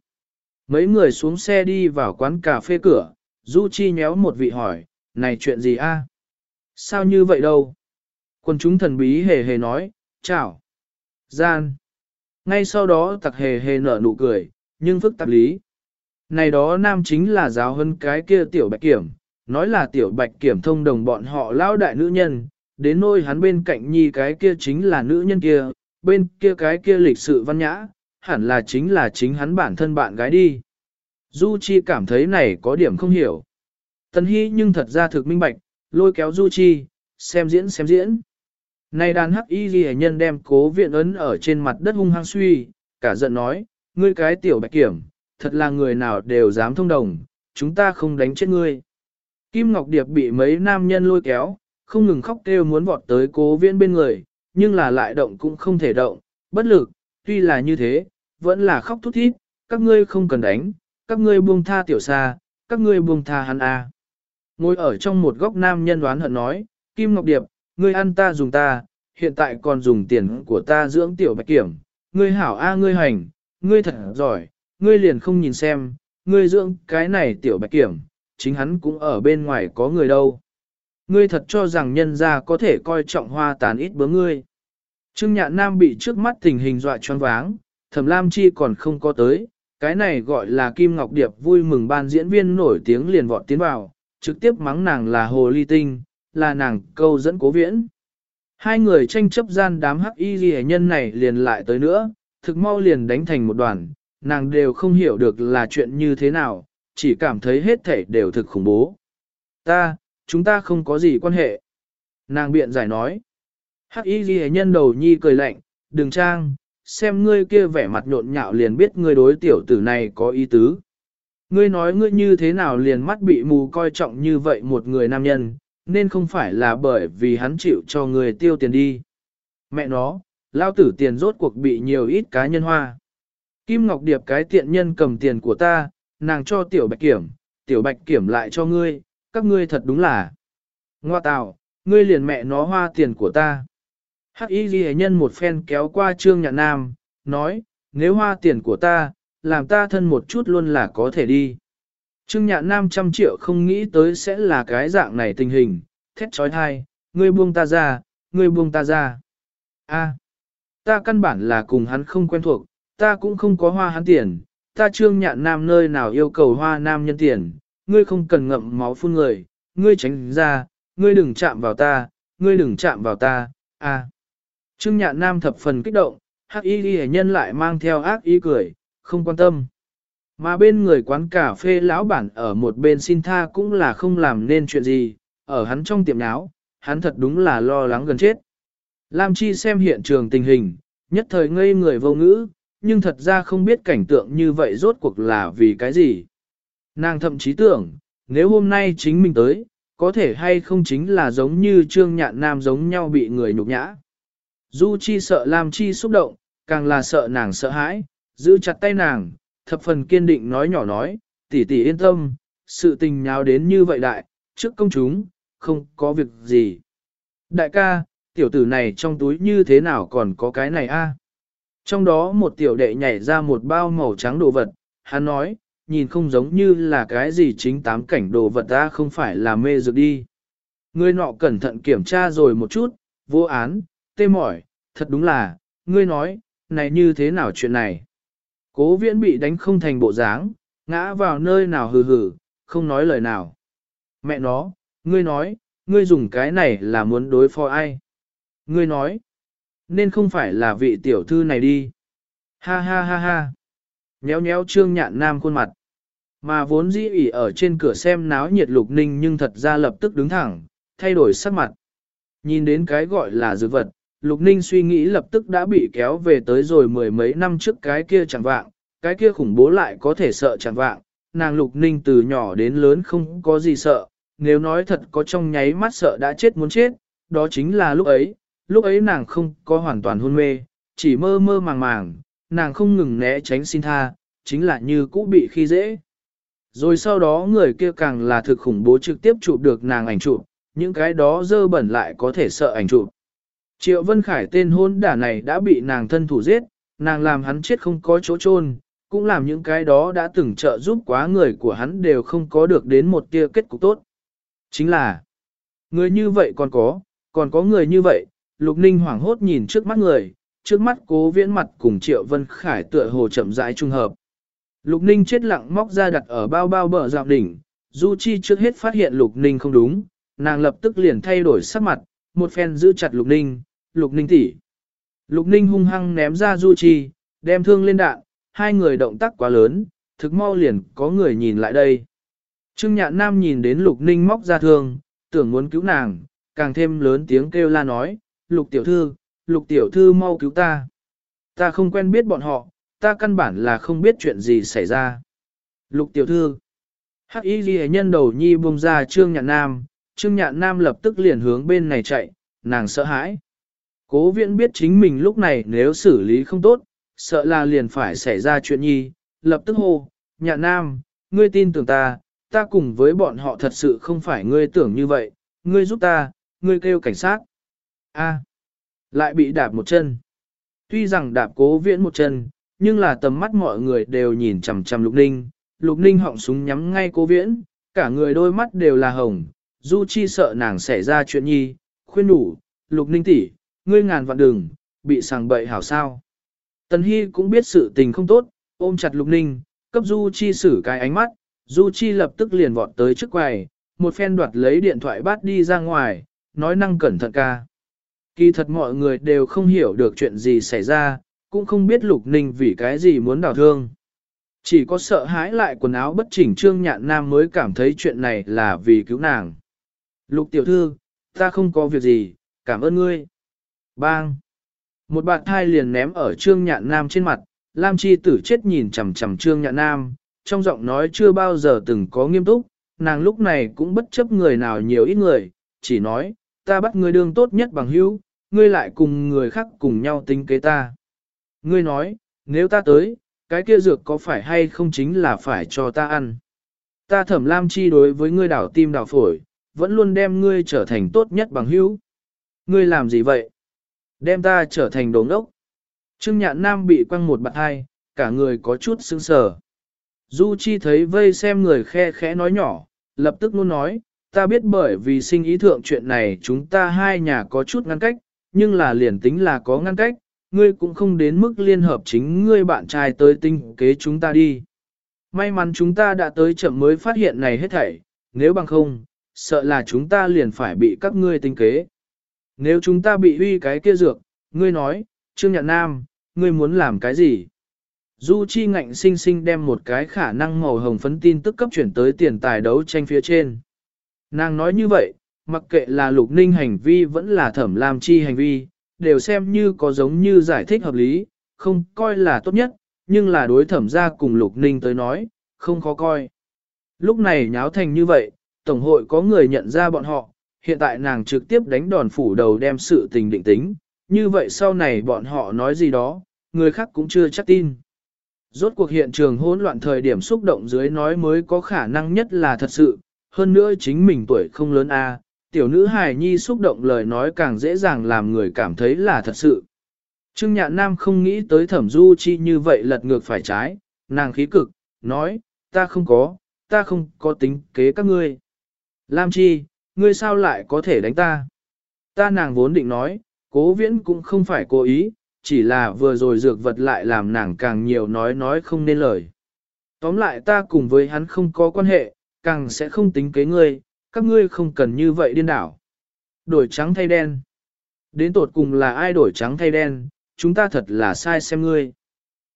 Mấy người xuống xe đi vào quán cà phê cửa, Du Chi nhéo một vị hỏi, này chuyện gì a? Sao như vậy đâu? Quân chúng thần bí hề hề nói, chào. Gian. Ngay sau đó tặc hề hề nở nụ cười, nhưng phức tạp lý. Này đó nam chính là giáo hơn cái kia tiểu bạch kiểm, nói là tiểu bạch kiểm thông đồng bọn họ lao đại nữ nhân, đến nôi hắn bên cạnh nhi cái kia chính là nữ nhân kia, bên kia cái kia lịch sự văn nhã, hẳn là chính là chính hắn bản thân bạn gái đi. Du Chi cảm thấy này có điểm không hiểu. Tần Hy nhưng thật ra thực minh bạch, lôi kéo Du Chi, xem diễn xem diễn. Này đàn hắc y ghi nhân đem cố viện ấn ở trên mặt đất hung hăng suy, cả giận nói, ngươi cái tiểu bạch kiểm, thật là người nào đều dám thông đồng, chúng ta không đánh chết ngươi. Kim Ngọc Điệp bị mấy nam nhân lôi kéo, không ngừng khóc kêu muốn vọt tới cố viện bên người, nhưng là lại động cũng không thể động, bất lực, tuy là như thế, vẫn là khóc thút thít, các ngươi không cần đánh, các ngươi buông tha tiểu xa, các ngươi buông tha hắn a. Ngồi ở trong một góc nam nhân đoán hận nói, Kim Ngọc Điệp, ngươi ăn ta dùng ta, hiện tại còn dùng tiền của ta dưỡng tiểu bạch kiểm, ngươi hảo a ngươi hành, ngươi thật giỏi, ngươi liền không nhìn xem, ngươi dưỡng cái này tiểu bạch kiểm, chính hắn cũng ở bên ngoài có người đâu. Ngươi thật cho rằng nhân gia có thể coi trọng hoa tàn ít bướm ngươi. Trương Nhạn Nam bị trước mắt tình hình dọa choáng váng, Thẩm Lam Chi còn không có tới, cái này gọi là Kim Ngọc Điệp vui mừng ban diễn viên nổi tiếng liền vọt tiến vào, trực tiếp mắng nàng là hồ ly tinh, là nàng câu dẫn cố viễn. Hai người tranh chấp gian đám hắc y ghi nhân này liền lại tới nữa, thực mau liền đánh thành một đoàn, nàng đều không hiểu được là chuyện như thế nào, chỉ cảm thấy hết thảy đều thực khủng bố. Ta, chúng ta không có gì quan hệ. Nàng biện giải nói. Hắc y ghi nhân đầu nhi cười lạnh, đừng trang, xem ngươi kia vẻ mặt nhộn nhạo liền biết ngươi đối tiểu tử này có ý tứ. Ngươi nói ngươi như thế nào liền mắt bị mù coi trọng như vậy một người nam nhân, nên không phải là bởi vì hắn chịu cho người tiêu tiền đi. Mẹ nó, lao tử tiền rốt cuộc bị nhiều ít cá nhân hoa. Kim Ngọc Điệp cái tiện nhân cầm tiền của ta, nàng cho tiểu bạch kiểm, tiểu bạch kiểm lại cho ngươi, các ngươi thật đúng là. Ngoa tào, ngươi liền mẹ nó hoa tiền của ta. Hắc y ghi nhân một phen kéo qua trương nhạn nam, nói, nếu hoa tiền của ta, làm ta thân một chút luôn là có thể đi. Trương nhạn nam trăm triệu không nghĩ tới sẽ là cái dạng này tình hình, thét trói thai, ngươi buông ta ra, ngươi buông ta ra. A, ta căn bản là cùng hắn không quen thuộc, ta cũng không có hoa hắn tiền, ta trương nhạn nam nơi nào yêu cầu hoa nam nhân tiền, ngươi không cần ngậm máu phun người, ngươi tránh ra, ngươi đừng chạm vào ta, ngươi đừng chạm vào ta, a. Trương nhạn nam thập phần kích động, hắc y ghi nhân lại mang theo ác ý cười, không quan tâm. Mà bên người quán cà phê lão bản ở một bên xin tha cũng là không làm nên chuyện gì, ở hắn trong tiệm náo, hắn thật đúng là lo lắng gần chết. Lam Chi xem hiện trường tình hình, nhất thời ngây người vô ngữ, nhưng thật ra không biết cảnh tượng như vậy rốt cuộc là vì cái gì. Nàng thậm chí tưởng, nếu hôm nay chính mình tới, có thể hay không chính là giống như Trương Nhạn Nam giống nhau bị người nhục nhã. Du Chi sợ Lam Chi xúc động, càng là sợ nàng sợ hãi, giữ chặt tay nàng, thập phần kiên định nói nhỏ nói, tỷ tỷ yên tâm, sự tình nháo đến như vậy đại, trước công chúng, không có việc gì. Đại ca, tiểu tử này trong túi như thế nào còn có cái này a? Trong đó một tiểu đệ nhảy ra một bao màu trắng đồ vật, hắn nói, nhìn không giống như là cái gì chính tám cảnh đồ vật ta không phải là mê dược đi. Người nọ cẩn thận kiểm tra rồi một chút, vô án, tê mỏi, thật đúng là, ngươi nói, này như thế nào chuyện này. Cố viễn bị đánh không thành bộ dáng, ngã vào nơi nào hừ hừ, không nói lời nào. Mẹ nó, ngươi nói, ngươi dùng cái này là muốn đối phó ai? Ngươi nói, nên không phải là vị tiểu thư này đi. Ha ha ha ha. Nhéo nhéo trương nhạn nam khuôn mặt. Mà vốn dĩ ủy ở trên cửa xem náo nhiệt lục ninh nhưng thật ra lập tức đứng thẳng, thay đổi sắc mặt. Nhìn đến cái gọi là dược vật, Lục Ninh suy nghĩ lập tức đã bị kéo về tới rồi mười mấy năm trước cái kia chẳng vạng, cái kia khủng bố lại có thể sợ chẳng vạng, nàng Lục Ninh từ nhỏ đến lớn không có gì sợ, nếu nói thật có trong nháy mắt sợ đã chết muốn chết, đó chính là lúc ấy, lúc ấy nàng không có hoàn toàn hôn mê, chỉ mơ mơ màng màng, nàng không ngừng né tránh xin tha, chính là như cũ bị khi dễ. Rồi sau đó người kia càng là thực khủng bố trực tiếp chụp được nàng ảnh chụp, những cái đó dơ bẩn lại có thể sợ ảnh chụp. Triệu Vân Khải tên hôn đả này đã bị nàng thân thủ giết, nàng làm hắn chết không có chỗ chôn, cũng làm những cái đó đã từng trợ giúp quá người của hắn đều không có được đến một tia kết cục tốt. Chính là, người như vậy còn có, còn có người như vậy, Lục Ninh hoảng hốt nhìn trước mắt người, trước mắt cố viễn mặt cùng Triệu Vân Khải tựa hồ chậm rãi trung hợp. Lục Ninh chết lặng móc ra đặt ở bao bao bờ dạo đỉnh, Du Chi trước hết phát hiện Lục Ninh không đúng, nàng lập tức liền thay đổi sắc mặt, một phen giữ chặt Lục Ninh, Lục Ninh tỷ. Lục Ninh hung hăng ném ra Du Chi, đem thương lên đạn, hai người động tác quá lớn, thực mau liền có người nhìn lại đây. Trương Nhạn Nam nhìn đến Lục Ninh móc ra thương, tưởng muốn cứu nàng, càng thêm lớn tiếng kêu la nói, Lục tiểu thư, Lục tiểu thư mau cứu ta. Ta không quen biết bọn họ, ta căn bản là không biết chuyện gì xảy ra. Lục tiểu thư, hắc y ghi nhân đầu nhi buông ra Trương Nhạn Nam, Trương Nhạn Nam lập tức liền hướng bên này chạy, nàng sợ hãi. Cố viễn biết chính mình lúc này nếu xử lý không tốt, sợ là liền phải xảy ra chuyện nhi, lập tức hô, Nhạn Nam, ngươi tin tưởng ta, ta cùng với bọn họ thật sự không phải ngươi tưởng như vậy, ngươi giúp ta, ngươi kêu cảnh sát. A, lại bị đạp một chân. Tuy rằng đạp cố viễn một chân, nhưng là tầm mắt mọi người đều nhìn chằm chằm Lục Ninh, Lục Ninh họng súng nhắm ngay cố viễn, cả người đôi mắt đều là hồng, Du Chi sợ nàng xảy ra chuyện nhi, khuyên đủ, Lục Ninh tỷ, ngươi ngàn vạn đường, bị sàng bậy hảo sao. Tần Hy cũng biết sự tình không tốt, ôm chặt Lục Ninh, cấp Du Chi xử cái ánh mắt, Du Chi lập tức liền vọt tới trước quầy, một phen đoạt lấy điện thoại bắt đi ra ngoài, nói năng cẩn thận ca. Kỳ thật mọi người đều không hiểu được chuyện gì xảy ra, cũng không biết Lục Ninh vì cái gì muốn đào thương. Chỉ có sợ hãi lại quần áo bất chỉnh trương nhạn nam mới cảm thấy chuyện này là vì cứu nàng. Lục tiểu thư, ta không có việc gì, cảm ơn ngươi. Bang! Một bạn thai liền ném ở trương nhạn nam trên mặt, Lam Chi tử chết nhìn chằm chằm trương nhạn nam, trong giọng nói chưa bao giờ từng có nghiêm túc, nàng lúc này cũng bất chấp người nào nhiều ít người, chỉ nói, ta bắt ngươi đương tốt nhất bằng hữu, ngươi lại cùng người khác cùng nhau tính kế ta. Ngươi nói, nếu ta tới, cái kia dược có phải hay không chính là phải cho ta ăn. Ta thẩm lam chi đối với ngươi đảo tim đảo phổi, vẫn luôn đem ngươi trở thành tốt nhất bằng hữu. Ngươi làm gì vậy? Đem ta trở thành đồ ngốc. Trương nhạn nam bị quăng một bạt hai, cả người có chút sững sờ. Du Chi thấy vây xem người khe khẽ nói nhỏ, lập tức luôn nói, ta biết bởi vì sinh ý thượng chuyện này chúng ta hai nhà có chút ngăn cách, nhưng là liền tính là có ngăn cách, ngươi cũng không đến mức liên hợp chính ngươi bạn trai tới tinh kế chúng ta đi. May mắn chúng ta đã tới chậm mới phát hiện này hết thảy, nếu bằng không, sợ là chúng ta liền phải bị các ngươi tinh kế. Nếu chúng ta bị huy cái kia dược, ngươi nói, Trương Nhạn Nam, ngươi muốn làm cái gì? Du Chi ngạnh sinh sinh đem một cái khả năng màu hồng phấn tin tức cấp chuyển tới tiền tài đấu tranh phía trên. Nàng nói như vậy, mặc kệ là lục ninh hành vi vẫn là thẩm lam chi hành vi, đều xem như có giống như giải thích hợp lý, không coi là tốt nhất, nhưng là đối thẩm ra cùng lục ninh tới nói, không khó coi. Lúc này nháo thành như vậy, Tổng hội có người nhận ra bọn họ, hiện tại nàng trực tiếp đánh đòn phủ đầu đem sự tình định tính, như vậy sau này bọn họ nói gì đó, người khác cũng chưa chắc tin. Rốt cuộc hiện trường hỗn loạn thời điểm xúc động dưới nói mới có khả năng nhất là thật sự, hơn nữa chính mình tuổi không lớn a, tiểu nữ hài nhi xúc động lời nói càng dễ dàng làm người cảm thấy là thật sự. Trương Nhạn Nam không nghĩ tới thẩm du chi như vậy lật ngược phải trái, nàng khí cực, nói, ta không có, ta không có tính kế các ngươi. Lam Chi, ngươi sao lại có thể đánh ta? Ta nàng vốn định nói, cố viễn cũng không phải cố ý, chỉ là vừa rồi dược vật lại làm nàng càng nhiều nói nói không nên lời. Tóm lại ta cùng với hắn không có quan hệ, càng sẽ không tính kế ngươi, các ngươi không cần như vậy điên đảo. Đổi trắng thay đen. Đến tột cùng là ai đổi trắng thay đen, chúng ta thật là sai xem ngươi.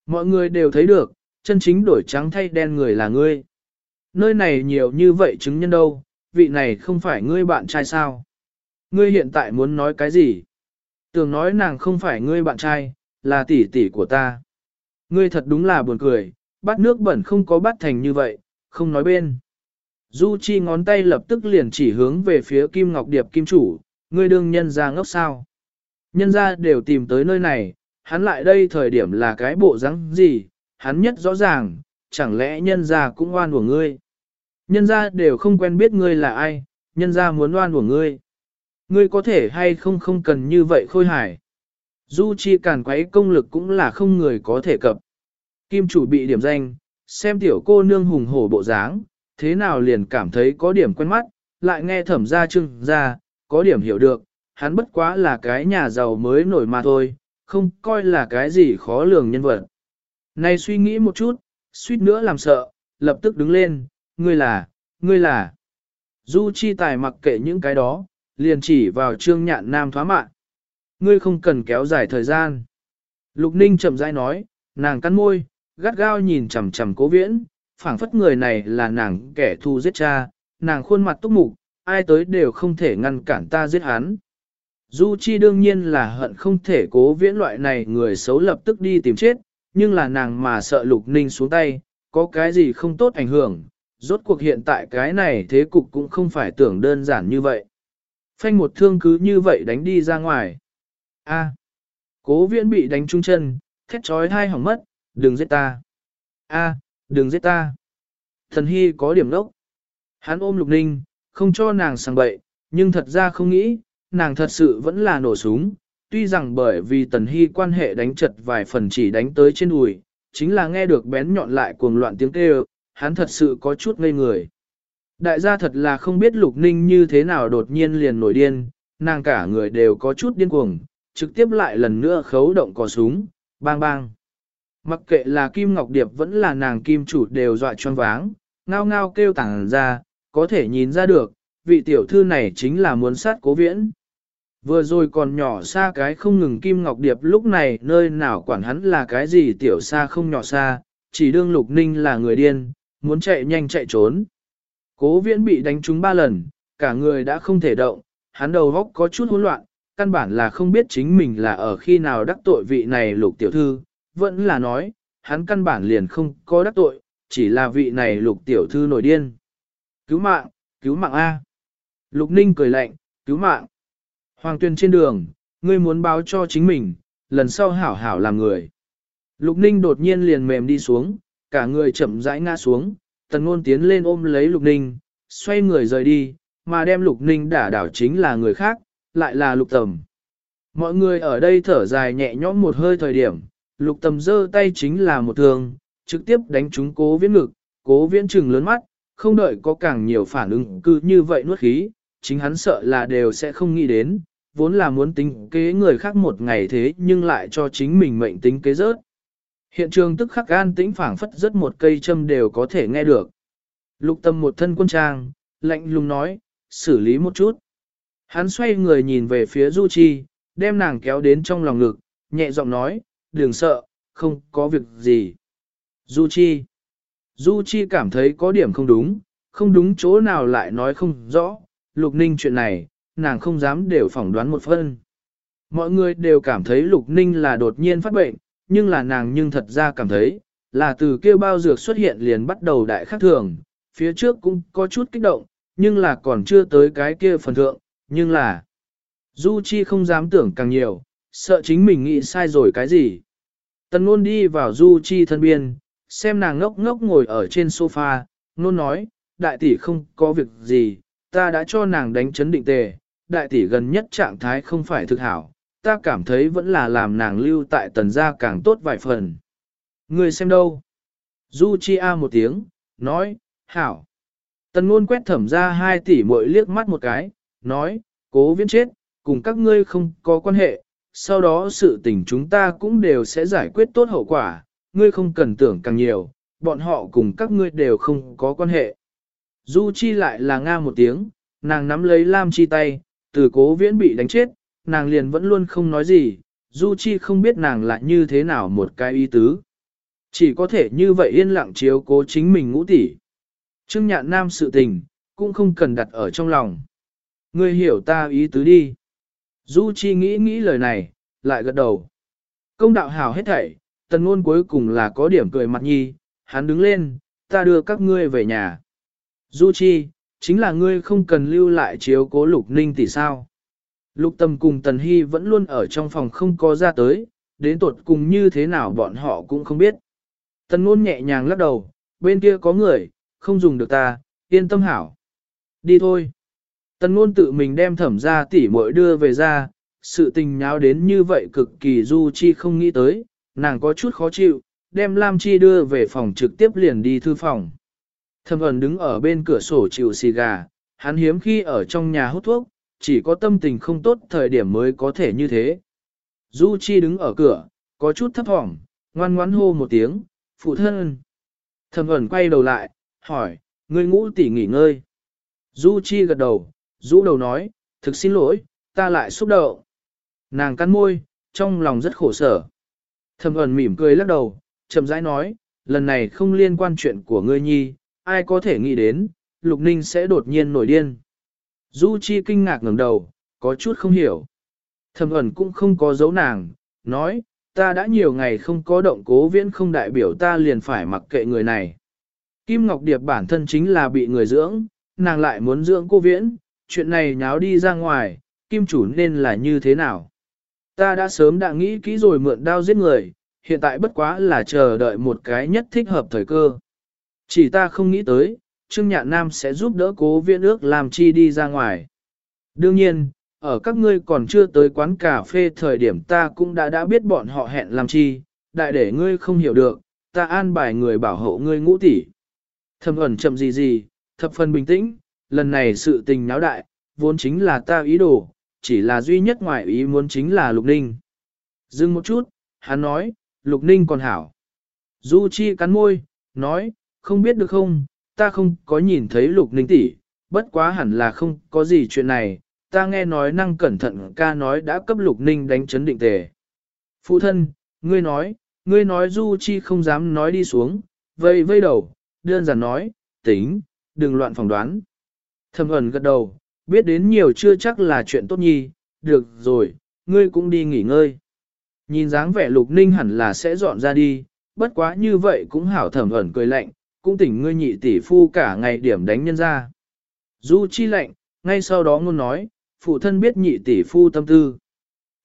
Mọi người đều thấy được, chân chính đổi trắng thay đen người là ngươi. Nơi này nhiều như vậy chứng nhân đâu, vị này không phải ngươi bạn trai sao. Ngươi hiện tại muốn nói cái gì? Tưởng nói nàng không phải ngươi bạn trai, là tỷ tỷ của ta. Ngươi thật đúng là buồn cười, Bát nước bẩn không có bát thành như vậy, không nói bên. Du Chi ngón tay lập tức liền chỉ hướng về phía Kim Ngọc Điệp Kim chủ, ngươi đương nhân ra ngốc sao. Nhân ra đều tìm tới nơi này, hắn lại đây thời điểm là cái bộ dáng gì, hắn nhất rõ ràng, chẳng lẽ nhân ra cũng oan của ngươi. Nhân ra đều không quen biết ngươi là ai, nhân ra muốn oan của ngươi. Ngươi có thể hay không không cần như vậy khôi hài. Du Chi càn quấy công lực cũng là không người có thể cập. Kim chủ bị điểm danh, xem tiểu cô nương hùng hổ bộ dáng, thế nào liền cảm thấy có điểm quen mắt, lại nghe thẩm gia trưng ra, có điểm hiểu được, hắn bất quá là cái nhà giàu mới nổi mà thôi, không coi là cái gì khó lường nhân vật. Này suy nghĩ một chút, suýt nữa làm sợ, lập tức đứng lên, ngươi là, ngươi là. Du chi tài mặc kệ những cái đó, liền chỉ vào trương nhạn nam thoá mạn. Ngươi không cần kéo dài thời gian. Lục ninh chậm rãi nói, nàng cắn môi, gắt gao nhìn chằm chằm cố viễn, phảng phất người này là nàng kẻ thù giết cha, nàng khuôn mặt túc mục, ai tới đều không thể ngăn cản ta giết hắn. Du Chi đương nhiên là hận không thể cố viễn loại này người xấu lập tức đi tìm chết, nhưng là nàng mà sợ lục ninh xuống tay, có cái gì không tốt ảnh hưởng, rốt cuộc hiện tại cái này thế cục cũng không phải tưởng đơn giản như vậy. Phanh một thương cứ như vậy đánh đi ra ngoài. A. À. cố viễn bị đánh trúng chân, thét trói hai hỏng mất, đừng giết ta. A, đừng giết ta. Thần Hy có điểm đốc. Hắn ôm lục ninh, không cho nàng sang bậy, nhưng thật ra không nghĩ, nàng thật sự vẫn là nổ súng. Tuy rằng bởi vì Tần Hy quan hệ đánh chật vài phần chỉ đánh tới trên đùi, chính là nghe được bén nhọn lại cuồng loạn tiếng kêu, hắn thật sự có chút ngây người. Đại gia thật là không biết Lục Ninh như thế nào đột nhiên liền nổi điên, nàng cả người đều có chút điên cuồng, trực tiếp lại lần nữa khấu động cò súng, bang bang. Mặc kệ là Kim Ngọc Điệp vẫn là nàng Kim chủ đều dọa choáng váng, ngao ngao kêu tàng ra, có thể nhìn ra được, vị tiểu thư này chính là muốn sát cố viễn. Vừa rồi còn nhỏ xa cái không ngừng Kim Ngọc Điệp lúc này nơi nào quản hắn là cái gì tiểu xa không nhỏ xa, chỉ đương Lục Ninh là người điên, muốn chạy nhanh chạy trốn. Cố viễn bị đánh trúng ba lần, cả người đã không thể động, hắn đầu góc có chút hỗn loạn, căn bản là không biết chính mình là ở khi nào đắc tội vị này lục tiểu thư, vẫn là nói, hắn căn bản liền không có đắc tội, chỉ là vị này lục tiểu thư nổi điên. Cứu mạng, cứu mạng A. Lục ninh cười lạnh, cứu mạng. Hoàng tuyên trên đường, ngươi muốn báo cho chính mình, lần sau hảo hảo làm người. Lục ninh đột nhiên liền mềm đi xuống, cả người chậm rãi ngã xuống, tần ngôn tiến lên ôm lấy lục ninh, xoay người rời đi, mà đem lục ninh đả đảo chính là người khác, lại là lục tầm. Mọi người ở đây thở dài nhẹ nhõm một hơi thời điểm, lục tầm giơ tay chính là một thường, trực tiếp đánh trúng cố viễn ngực, cố viễn trừng lớn mắt, không đợi có càng nhiều phản ứng cứ như vậy nuốt khí, chính hắn sợ là đều sẽ không nghĩ đến, vốn là muốn tính kế người khác một ngày thế nhưng lại cho chính mình mệnh tính kế rớt. Hiện trường tức khắc an tĩnh phảng phất rất một cây châm đều có thể nghe được. Lục tâm một thân quân trang, lạnh lùng nói, xử lý một chút. Hắn xoay người nhìn về phía Du Chi, đem nàng kéo đến trong lòng ngực, nhẹ giọng nói, đừng sợ, không có việc gì. Du Chi. Du Chi cảm thấy có điểm không đúng, không đúng chỗ nào lại nói không rõ, Lục Ninh chuyện này, nàng không dám đều phỏng đoán một phân. Mọi người đều cảm thấy Lục Ninh là đột nhiên phát bệnh, nhưng là nàng nhưng thật ra cảm thấy, là từ kia bao dược xuất hiện liền bắt đầu đại khác thường, phía trước cũng có chút kích động, nhưng là còn chưa tới cái kia phần thượng, nhưng là Du Chi không dám tưởng càng nhiều, sợ chính mình nghĩ sai rồi cái gì. Tần Nôn đi vào Du Chi thân biên, xem nàng ngốc ngốc ngồi ở trên sofa, Nôn nói, đại tỷ không có việc gì, ta đã cho nàng đánh chấn định tề, đại tỷ gần nhất trạng thái không phải thực hảo, ta cảm thấy vẫn là làm nàng lưu tại tần gia càng tốt vài phần. Người xem đâu? Du Chi A một tiếng, nói, hảo. Tần ngôn quét thẩm ra hai tỷ mội liếc mắt một cái, nói, cố viễn chết, cùng các ngươi không có quan hệ, sau đó sự tình chúng ta cũng đều sẽ giải quyết tốt hậu quả, ngươi không cần tưởng càng nhiều, bọn họ cùng các ngươi đều không có quan hệ. Du Chi lại là nga một tiếng, nàng nắm lấy Lam Chi tay, từ cố viễn bị đánh chết, nàng liền vẫn luôn không nói gì, Du Chi không biết nàng lại như thế nào một cái ý tứ. Chỉ có thể như vậy yên lặng chiếu cố chính mình ngũ tỷ. Trương nhạn nam sự tình, cũng không cần đặt ở trong lòng. Ngươi hiểu ta ý tứ đi. Du Chi nghĩ nghĩ lời này, lại gật đầu. Công đạo hảo hết thảy, tần ngôn cuối cùng là có điểm cười mặt nhi, hắn đứng lên, ta đưa các ngươi về nhà. Du Chi, chính là ngươi không cần lưu lại chiếu cố lục ninh tỷ sao. Lục tâm cùng Tần Hy vẫn luôn ở trong phòng không có ra tới, đến tột cùng như thế nào bọn họ cũng không biết. Tần ngôn nhẹ nhàng lắc đầu, bên kia có người, không dùng được ta, yên tâm hảo. Đi thôi. Tần ngôn tự mình đem thẩm ra tỉ muội đưa về ra, sự tình nháo đến như vậy cực kỳ du chi không nghĩ tới, nàng có chút khó chịu, đem Lam Chi đưa về phòng trực tiếp liền đi thư phòng. Thẩm ẩn đứng ở bên cửa sổ chịu xì gà, hắn hiếm khi ở trong nhà hút thuốc, chỉ có tâm tình không tốt thời điểm mới có thể như thế. Du Chi đứng ở cửa, có chút thấp thỏm, ngoan ngoãn hô một tiếng, phụ thân. Thẩm ẩn quay đầu lại, hỏi, ngươi ngũ tỷ nghỉ ngơi. Du Chi gật đầu, rũ đầu nói, thực xin lỗi, ta lại xúc động. Nàng cắn môi, trong lòng rất khổ sở. Thẩm ẩn mỉm cười lắc đầu, chậm rãi nói, lần này không liên quan chuyện của ngươi nhi, ai có thể nghĩ đến, Lục Ninh sẽ đột nhiên nổi điên. Du Chi kinh ngạc ngẩng đầu, có chút không hiểu. Thẩm ẩn cũng không có dấu nàng, nói, ta đã nhiều ngày không có động cố viễn không đại biểu ta liền phải mặc kệ người này. Kim Ngọc Điệp bản thân chính là bị người dưỡng, nàng lại muốn dưỡng cô viễn, chuyện này nháo đi ra ngoài, Kim chủ nên là như thế nào? Ta đã sớm đã nghĩ kỹ rồi mượn đao giết người, hiện tại bất quá là chờ đợi một cái nhất thích hợp thời cơ. Chỉ ta không nghĩ tới, Trương Nhạn Nam sẽ giúp đỡ cố viễn ước làm chi đi ra ngoài. Đương nhiên, ở các ngươi còn chưa tới quán cà phê thời điểm ta cũng đã đã biết bọn họ hẹn làm chi, đại để ngươi không hiểu được, ta an bài người bảo hộ ngươi ngũ tỷ. Thầm ẩn chậm gì gì, thập phần bình tĩnh, lần này sự tình náo đại, vốn chính là ta ý đồ, chỉ là duy nhất ngoại ý muốn chính là Lục Ninh. Dừng một chút, hắn nói, Lục Ninh còn hảo. Du Chi cắn môi, nói, không biết được không, ta không có nhìn thấy Lục Ninh tỷ, bất quá hẳn là không có gì chuyện này, ta nghe nói năng cẩn thận ca nói đã cấp Lục Ninh đánh chấn định tề. Phụ thân, ngươi nói, ngươi nói Du Chi không dám nói đi xuống, vây vây đầu, đơn giản nói, tính, đừng loạn phỏng đoán. Thầm ẩn gật đầu, biết đến nhiều chưa chắc là chuyện tốt nhi, được rồi, ngươi cũng đi nghỉ ngơi. Nhìn dáng vẻ lục ninh hẳn là sẽ dọn ra đi, bất quá như vậy cũng hảo thẩm ẩn cười lạnh, cũng tỉnh ngươi nhị tỷ phu cả ngày điểm đánh nhân ra. Du chi lạnh, ngay sau đó ngôn nói, phụ thân biết nhị tỷ phu tâm tư.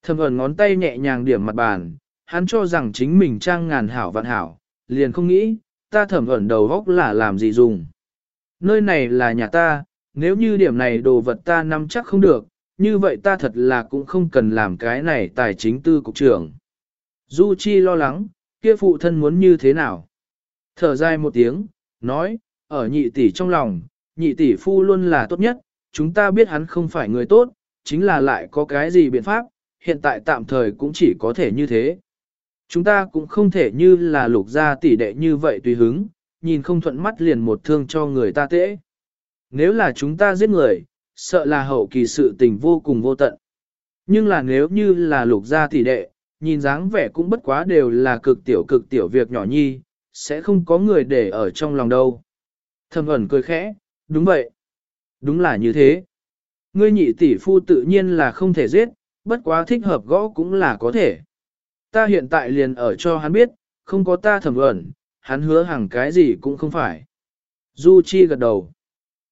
Thẩm ẩn ngón tay nhẹ nhàng điểm mặt bàn, hắn cho rằng chính mình trang ngàn hảo vạn hảo, liền không nghĩ, ta thẩm ẩn đầu góc là làm gì dùng. Nơi này là nhà ta, nếu như điểm này đồ vật ta nắm chắc không được, như vậy ta thật là cũng không cần làm cái này tài chính tư cục trưởng. Du Chi lo lắng, kia phụ thân muốn như thế nào? Thở dài một tiếng, nói, ở nhị tỷ trong lòng, nhị tỷ phu luôn là tốt nhất, chúng ta biết hắn không phải người tốt, chính là lại có cái gì biện pháp, hiện tại tạm thời cũng chỉ có thể như thế. Chúng ta cũng không thể như là lục gia tỷ đệ như vậy tùy hứng, nhìn không thuận mắt liền một thương cho người ta tễ. Nếu là chúng ta giết người, sợ là hậu kỳ sự tình vô cùng vô tận. Nhưng là nếu như là lục gia tỷ đệ, nhìn dáng vẻ cũng bất quá đều là cực tiểu cực tiểu việc nhỏ nhi, sẽ không có người để ở trong lòng đâu. Thầm ẩn cười khẽ, đúng vậy. Đúng là như thế. Ngươi nhị tỷ phu tự nhiên là không thể giết, bất quá thích hợp gõ cũng là có thể. Ta hiện tại liền ở cho hắn biết, không có ta thầm ẩn, hắn hứa hàng cái gì cũng không phải. Du Chi gật đầu.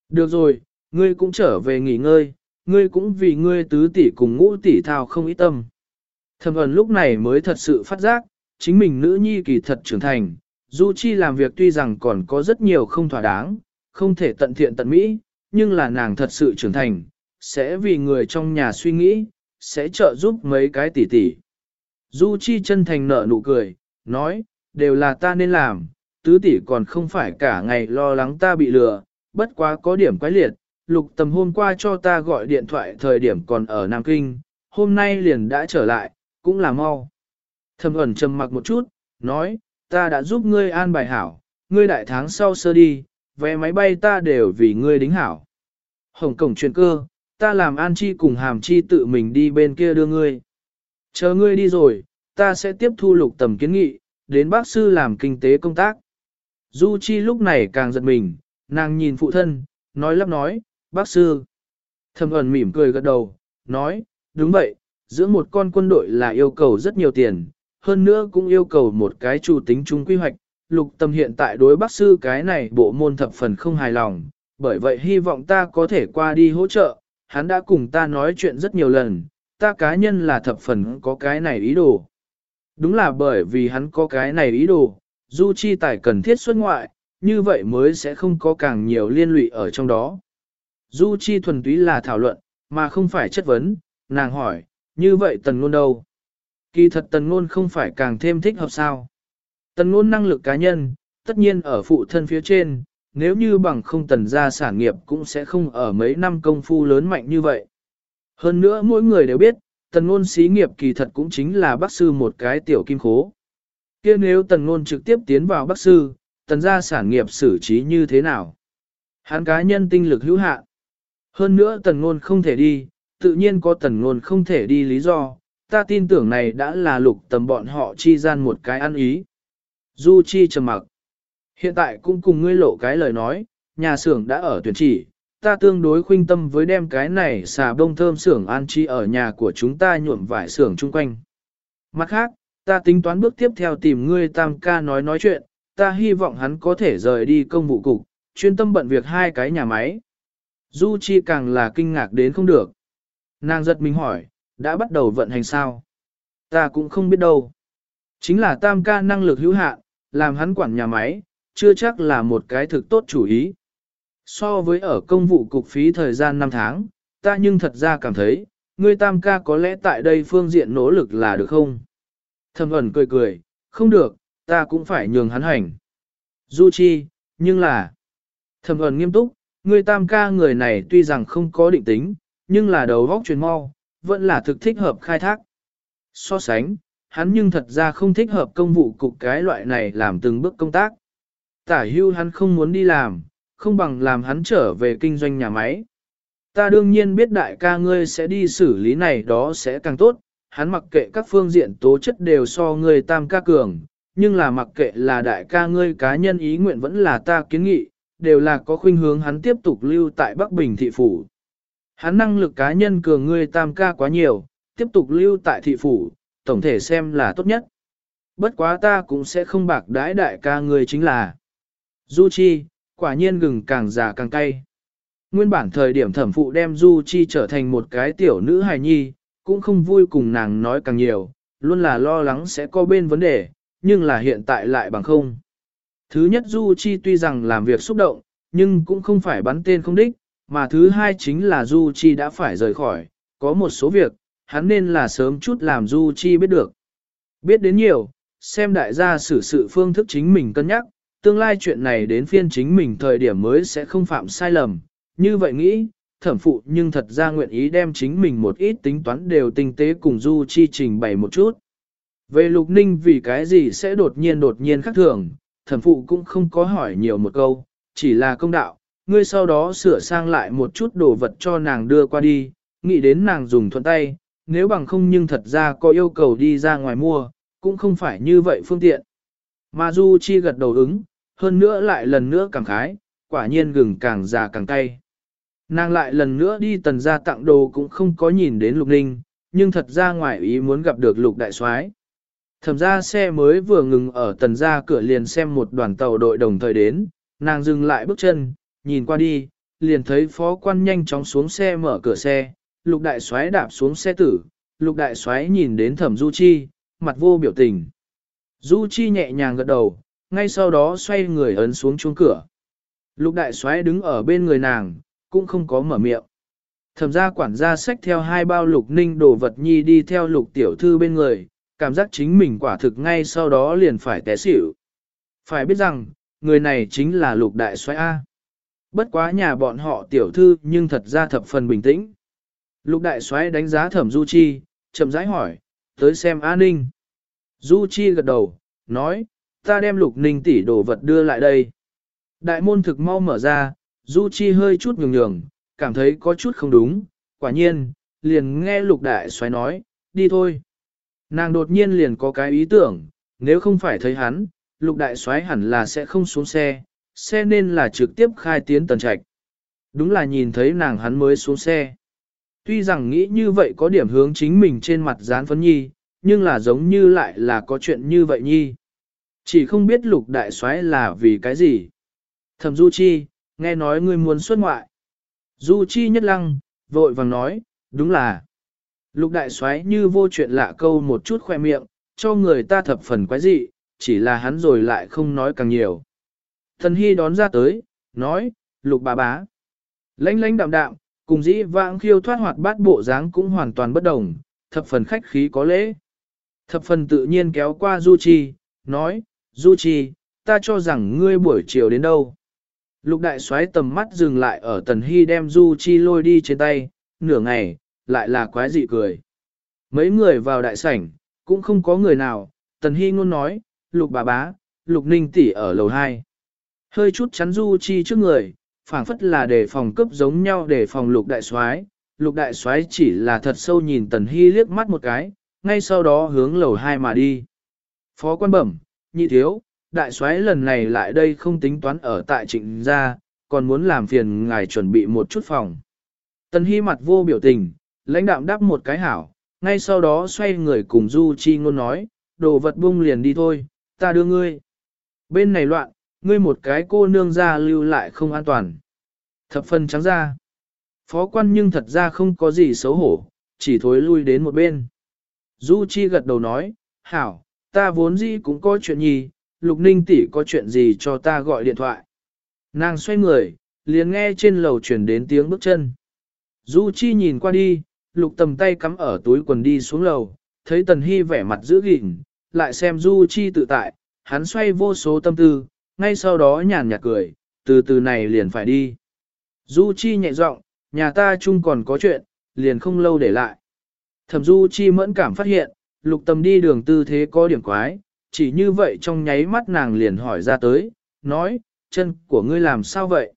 Được rồi, ngươi cũng trở về nghỉ ngơi, ngươi cũng vì ngươi tứ tỷ cùng ngũ tỷ thao không ý tâm. Thẩm ẩn lúc này mới thật sự phát giác, chính mình nữ nhi kỳ thật trưởng thành, Du Chi làm việc tuy rằng còn có rất nhiều không thỏa đáng, không thể tận thiện tận mỹ, nhưng là nàng thật sự trưởng thành, sẽ vì người trong nhà suy nghĩ, sẽ trợ giúp mấy cái tỷ tỷ. Du Chi chân thành nở nụ cười, nói, đều là ta nên làm, tứ tỷ còn không phải cả ngày lo lắng ta bị lừa, bất quá có điểm quái liệt, lục tầm hôm qua cho ta gọi điện thoại thời điểm còn ở Nam Kinh, hôm nay liền đã trở lại, cũng là mau. Thầm ẩn trầm mặc một chút, nói, ta đã giúp ngươi an bài hảo, ngươi đại tháng sau sơ đi, vé máy bay ta đều vì ngươi đính hảo. Hồng cổng truyền cơ, ta làm an chi cùng hàm chi tự mình đi bên kia đưa ngươi. Chờ ngươi đi rồi, ta sẽ tiếp thu lục tầm kiến nghị, đến bác sư làm kinh tế công tác. Du Chi lúc này càng giật mình, nàng nhìn phụ thân, nói lắp nói, bác sư. Thầm ẩn mỉm cười gật đầu, nói, đúng vậy, giữa một con quân đội là yêu cầu rất nhiều tiền, hơn nữa cũng yêu cầu một cái chủ tính chung quy hoạch. Lục tâm hiện tại đối bác sư cái này bộ môn thập phần không hài lòng, bởi vậy hy vọng ta có thể qua đi hỗ trợ, hắn đã cùng ta nói chuyện rất nhiều lần, ta cá nhân là thập phần có cái này ý đồ. Đúng là bởi vì hắn có cái này ý đồ, du chi tài cần thiết xuất ngoại, như vậy mới sẽ không có càng nhiều liên lụy ở trong đó. Du chi thuần túy là thảo luận, mà không phải chất vấn, nàng hỏi, như vậy tần luôn đâu? Kỳ thật tần ngôn không phải càng thêm thích hợp sao? Tần ngôn năng lực cá nhân, tất nhiên ở phụ thân phía trên, nếu như bằng không tần gia sản nghiệp cũng sẽ không ở mấy năm công phu lớn mạnh như vậy. Hơn nữa mỗi người đều biết, tần ngôn xí nghiệp kỳ thật cũng chính là bác sư một cái tiểu kim khố. kia nếu tần ngôn trực tiếp tiến vào bác sư, tần gia sản nghiệp xử trí như thế nào? Hắn cá nhân tinh lực hữu hạn. Hơn nữa tần ngôn không thể đi, tự nhiên có tần ngôn không thể đi lý do, ta tin tưởng này đã là lục tầm bọn họ chi gian một cái ăn ý. Du Chi trầm mặc. Hiện tại cũng cùng ngươi lộ cái lời nói, nhà xưởng đã ở tuyển chỉ, ta tương đối khuynh tâm với đem cái này xà bông thơm xưởng an chi ở nhà của chúng ta nhuộm vải xưởng chung quanh. Mặt khác, ta tính toán bước tiếp theo tìm ngươi tam ca nói nói chuyện, ta hy vọng hắn có thể rời đi công vụ cục, chuyên tâm bận việc hai cái nhà máy. Du Chi càng là kinh ngạc đến không được. Nàng giật mình hỏi, đã bắt đầu vận hành sao? Ta cũng không biết đâu. Chính là tam ca năng lực hữu hạn, làm hắn quản nhà máy, chưa chắc là một cái thực tốt chủ ý. So với ở công vụ cục phí thời gian 5 tháng, ta nhưng thật ra cảm thấy, ngươi tam ca có lẽ tại đây phương diện nỗ lực là được không? Thầm ẩn cười cười, không được, ta cũng phải nhường hắn hành. Du chi, nhưng là... Thầm ẩn nghiêm túc, ngươi tam ca người này tuy rằng không có định tính, nhưng là đầu góc truyền mau, vẫn là thực thích hợp khai thác. So sánh, hắn nhưng thật ra không thích hợp công vụ cục cái loại này làm từng bước công tác. Tả hưu hắn không muốn đi làm, không bằng làm hắn trở về kinh doanh nhà máy. Ta đương nhiên biết đại ca ngươi sẽ đi xử lý này đó sẽ càng tốt, hắn mặc kệ các phương diện tố chất đều so ngươi tam ca cường, nhưng là mặc kệ là đại ca ngươi cá nhân ý nguyện vẫn là ta kiến nghị, đều là có khuynh hướng hắn tiếp tục lưu tại Bắc Bình thị phủ. Hắn năng lực cá nhân cường ngươi tam ca quá nhiều, tiếp tục lưu tại thị phủ, tổng thể xem là tốt nhất. Bất quá ta cũng sẽ không bạc đãi đại ca ngươi chính là. Du Chi, quả nhiên gừng càng già càng cay. Nguyên bản thời điểm thẩm phụ đem Du Chi trở thành một cái tiểu nữ hài nhi, cũng không vui cùng nàng nói càng nhiều, luôn là lo lắng sẽ có bên vấn đề, nhưng là hiện tại lại bằng không. Thứ nhất Du Chi tuy rằng làm việc xúc động, nhưng cũng không phải bắn tên không đích, mà thứ hai chính là Du Chi đã phải rời khỏi, có một số việc, hắn nên là sớm chút làm Du Chi biết được. Biết đến nhiều, xem đại gia xử sự phương thức chính mình cân nhắc, tương lai chuyện này đến phiên chính mình thời điểm mới sẽ không phạm sai lầm. Như vậy nghĩ, thẩm phụ nhưng thật ra nguyện ý đem chính mình một ít tính toán đều tinh tế cùng Du Chi trình bày một chút. Về lục ninh vì cái gì sẽ đột nhiên đột nhiên khác thường, thẩm phụ cũng không có hỏi nhiều một câu, chỉ là công đạo, ngươi sau đó sửa sang lại một chút đồ vật cho nàng đưa qua đi, nghĩ đến nàng dùng thuận tay, nếu bằng không nhưng thật ra có yêu cầu đi ra ngoài mua, cũng không phải như vậy phương tiện. Mà Du Chi gật đầu ứng, hơn nữa lại lần nữa cảm khái, quả nhiên gừng càng già càng cay. Nàng lại lần nữa đi tần gia tặng đồ cũng không có nhìn đến lục ninh, nhưng thật ra ngoài ý muốn gặp được lục đại soái. Thẩm ra xe mới vừa ngừng ở tần gia cửa liền xem một đoàn tàu đội đồng thời đến, nàng dừng lại bước chân, nhìn qua đi, liền thấy phó quan nhanh chóng xuống xe mở cửa xe, lục đại soái đạp xuống xe tử, lục đại soái nhìn đến thẩm du chi, mặt vô biểu tình. Du chi nhẹ nhàng gật đầu, ngay sau đó xoay người ấn xuống chuông cửa. Lục đại soái đứng ở bên người nàng, cũng không có mở miệng. Thẩm gia quản gia xách theo hai bao lục ninh đồ vật nhi đi theo lục tiểu thư bên người, cảm giác chính mình quả thực ngay sau đó liền phải té xỉu. Phải biết rằng, người này chính là lục đại soái A. Bất quá nhà bọn họ tiểu thư nhưng thật ra thập phần bình tĩnh. Lục đại soái đánh giá thẩm Du Chi, chậm rãi hỏi, tới xem A Ninh. Du Chi gật đầu, nói, ta đem lục ninh tỷ đồ vật đưa lại đây. Đại môn thực mau mở ra, Du Chi hơi chút nhường nhường, cảm thấy có chút không đúng, quả nhiên, liền nghe lục đại xoáy nói, đi thôi. Nàng đột nhiên liền có cái ý tưởng, nếu không phải thấy hắn, lục đại xoáy hẳn là sẽ không xuống xe, xe nên là trực tiếp khai tiến tần trạch. Đúng là nhìn thấy nàng hắn mới xuống xe. Tuy rằng nghĩ như vậy có điểm hướng chính mình trên mặt dán phấn nhi, nhưng là giống như lại là có chuyện như vậy nhi. Chỉ không biết lục đại soái là vì cái gì. Thẩm Du Chi, nghe nói ngươi muốn xuất ngoại. Du Chi nhất lăng, vội vàng nói, đúng là. Lục đại soái như vô chuyện lạ câu một chút khoe miệng, cho người ta thập phần quái dị, chỉ là hắn rồi lại không nói càng nhiều. Thần Hy đón ra tới, nói, lục bà bá. Lánh lánh đạm đạm, cùng dĩ vãng khiêu thoát hoạt bát bộ dáng cũng hoàn toàn bất đồng, thập phần khách khí có lễ. Thập phần tự nhiên kéo qua Du Chi, nói, Du Chi, ta cho rằng ngươi buổi chiều đến đâu. Lục đại xoáy tầm mắt dừng lại ở tần hy đem Du Chi lôi đi trên tay, nửa ngày, lại là quái dị cười. Mấy người vào đại sảnh, cũng không có người nào, tần hy ngôn nói, lục bà bá, lục ninh tỷ ở lầu 2. Hơi chút chắn Du Chi trước người, phảng phất là để phòng cấp giống nhau để phòng lục đại soái, lục đại soái chỉ là thật sâu nhìn tần hy liếc mắt một cái, ngay sau đó hướng lầu hai mà đi. Phó quan bẩm, nhị thiếu, đại soái lần này lại đây không tính toán ở tại trịnh gia, còn muốn làm phiền ngài chuẩn bị một chút phòng. Tần hy mặt vô biểu tình, lãnh đạm đáp một cái hảo, ngay sau đó xoay người cùng Du Chi ngôn nói, đồ vật bung liền đi thôi, ta đưa ngươi. Bên này loạn, ngươi một cái cô nương ra lưu lại không an toàn. Thập phần trắng ra. Phó quan nhưng thật ra không có gì xấu hổ, chỉ thối lui đến một bên. Du Chi gật đầu nói, hảo, ta vốn gì cũng có chuyện gì, Lục Ninh tỷ có chuyện gì cho ta gọi điện thoại. Nàng xoay người, liền nghe trên lầu truyền đến tiếng bước chân. Du Chi nhìn qua đi, lục tầm tay cắm ở túi quần đi xuống lầu, thấy Tần Hi vẻ mặt giữ gìn, lại xem Du Chi tự tại, hắn xoay vô số tâm tư, ngay sau đó nhàn nhạt cười, từ từ này liền phải đi. Du Chi nhẹ giọng, nhà ta chung còn có chuyện, liền không lâu để lại. Thẩm Du Chi mẫn cảm phát hiện, lục tầm đi đường tư thế có điểm quái, chỉ như vậy trong nháy mắt nàng liền hỏi ra tới, nói, chân của ngươi làm sao vậy?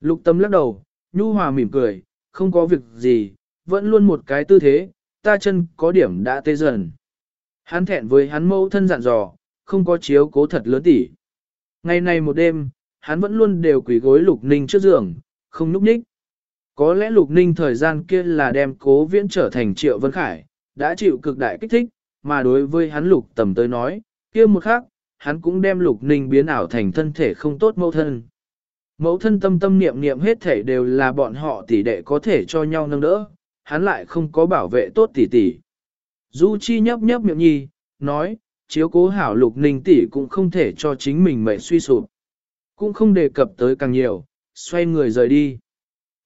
Lục tâm lắc đầu, nhu hòa mỉm cười, không có việc gì, vẫn luôn một cái tư thế, ta chân có điểm đã tê dần. Hắn thẹn với hắn mẫu thân dặn dò, không có chiếu cố thật lớn tỉ. Ngày này một đêm, hắn vẫn luôn đều quỳ gối lục ninh trước giường, không núp ních. Có lẽ lục ninh thời gian kia là đem cố viễn trở thành triệu vân khải, đã chịu cực đại kích thích, mà đối với hắn lục tầm tới nói, kia một khác, hắn cũng đem lục ninh biến ảo thành thân thể không tốt mẫu thân. Mẫu thân tâm tâm niệm niệm hết thể đều là bọn họ tỷ đệ có thể cho nhau nâng đỡ, hắn lại không có bảo vệ tốt tỷ tỷ. Du Chi nhấp nhấp miệng nhi, nói, chiếu cố hảo lục ninh tỷ cũng không thể cho chính mình mệnh suy sụp. Cũng không đề cập tới càng nhiều, xoay người rời đi.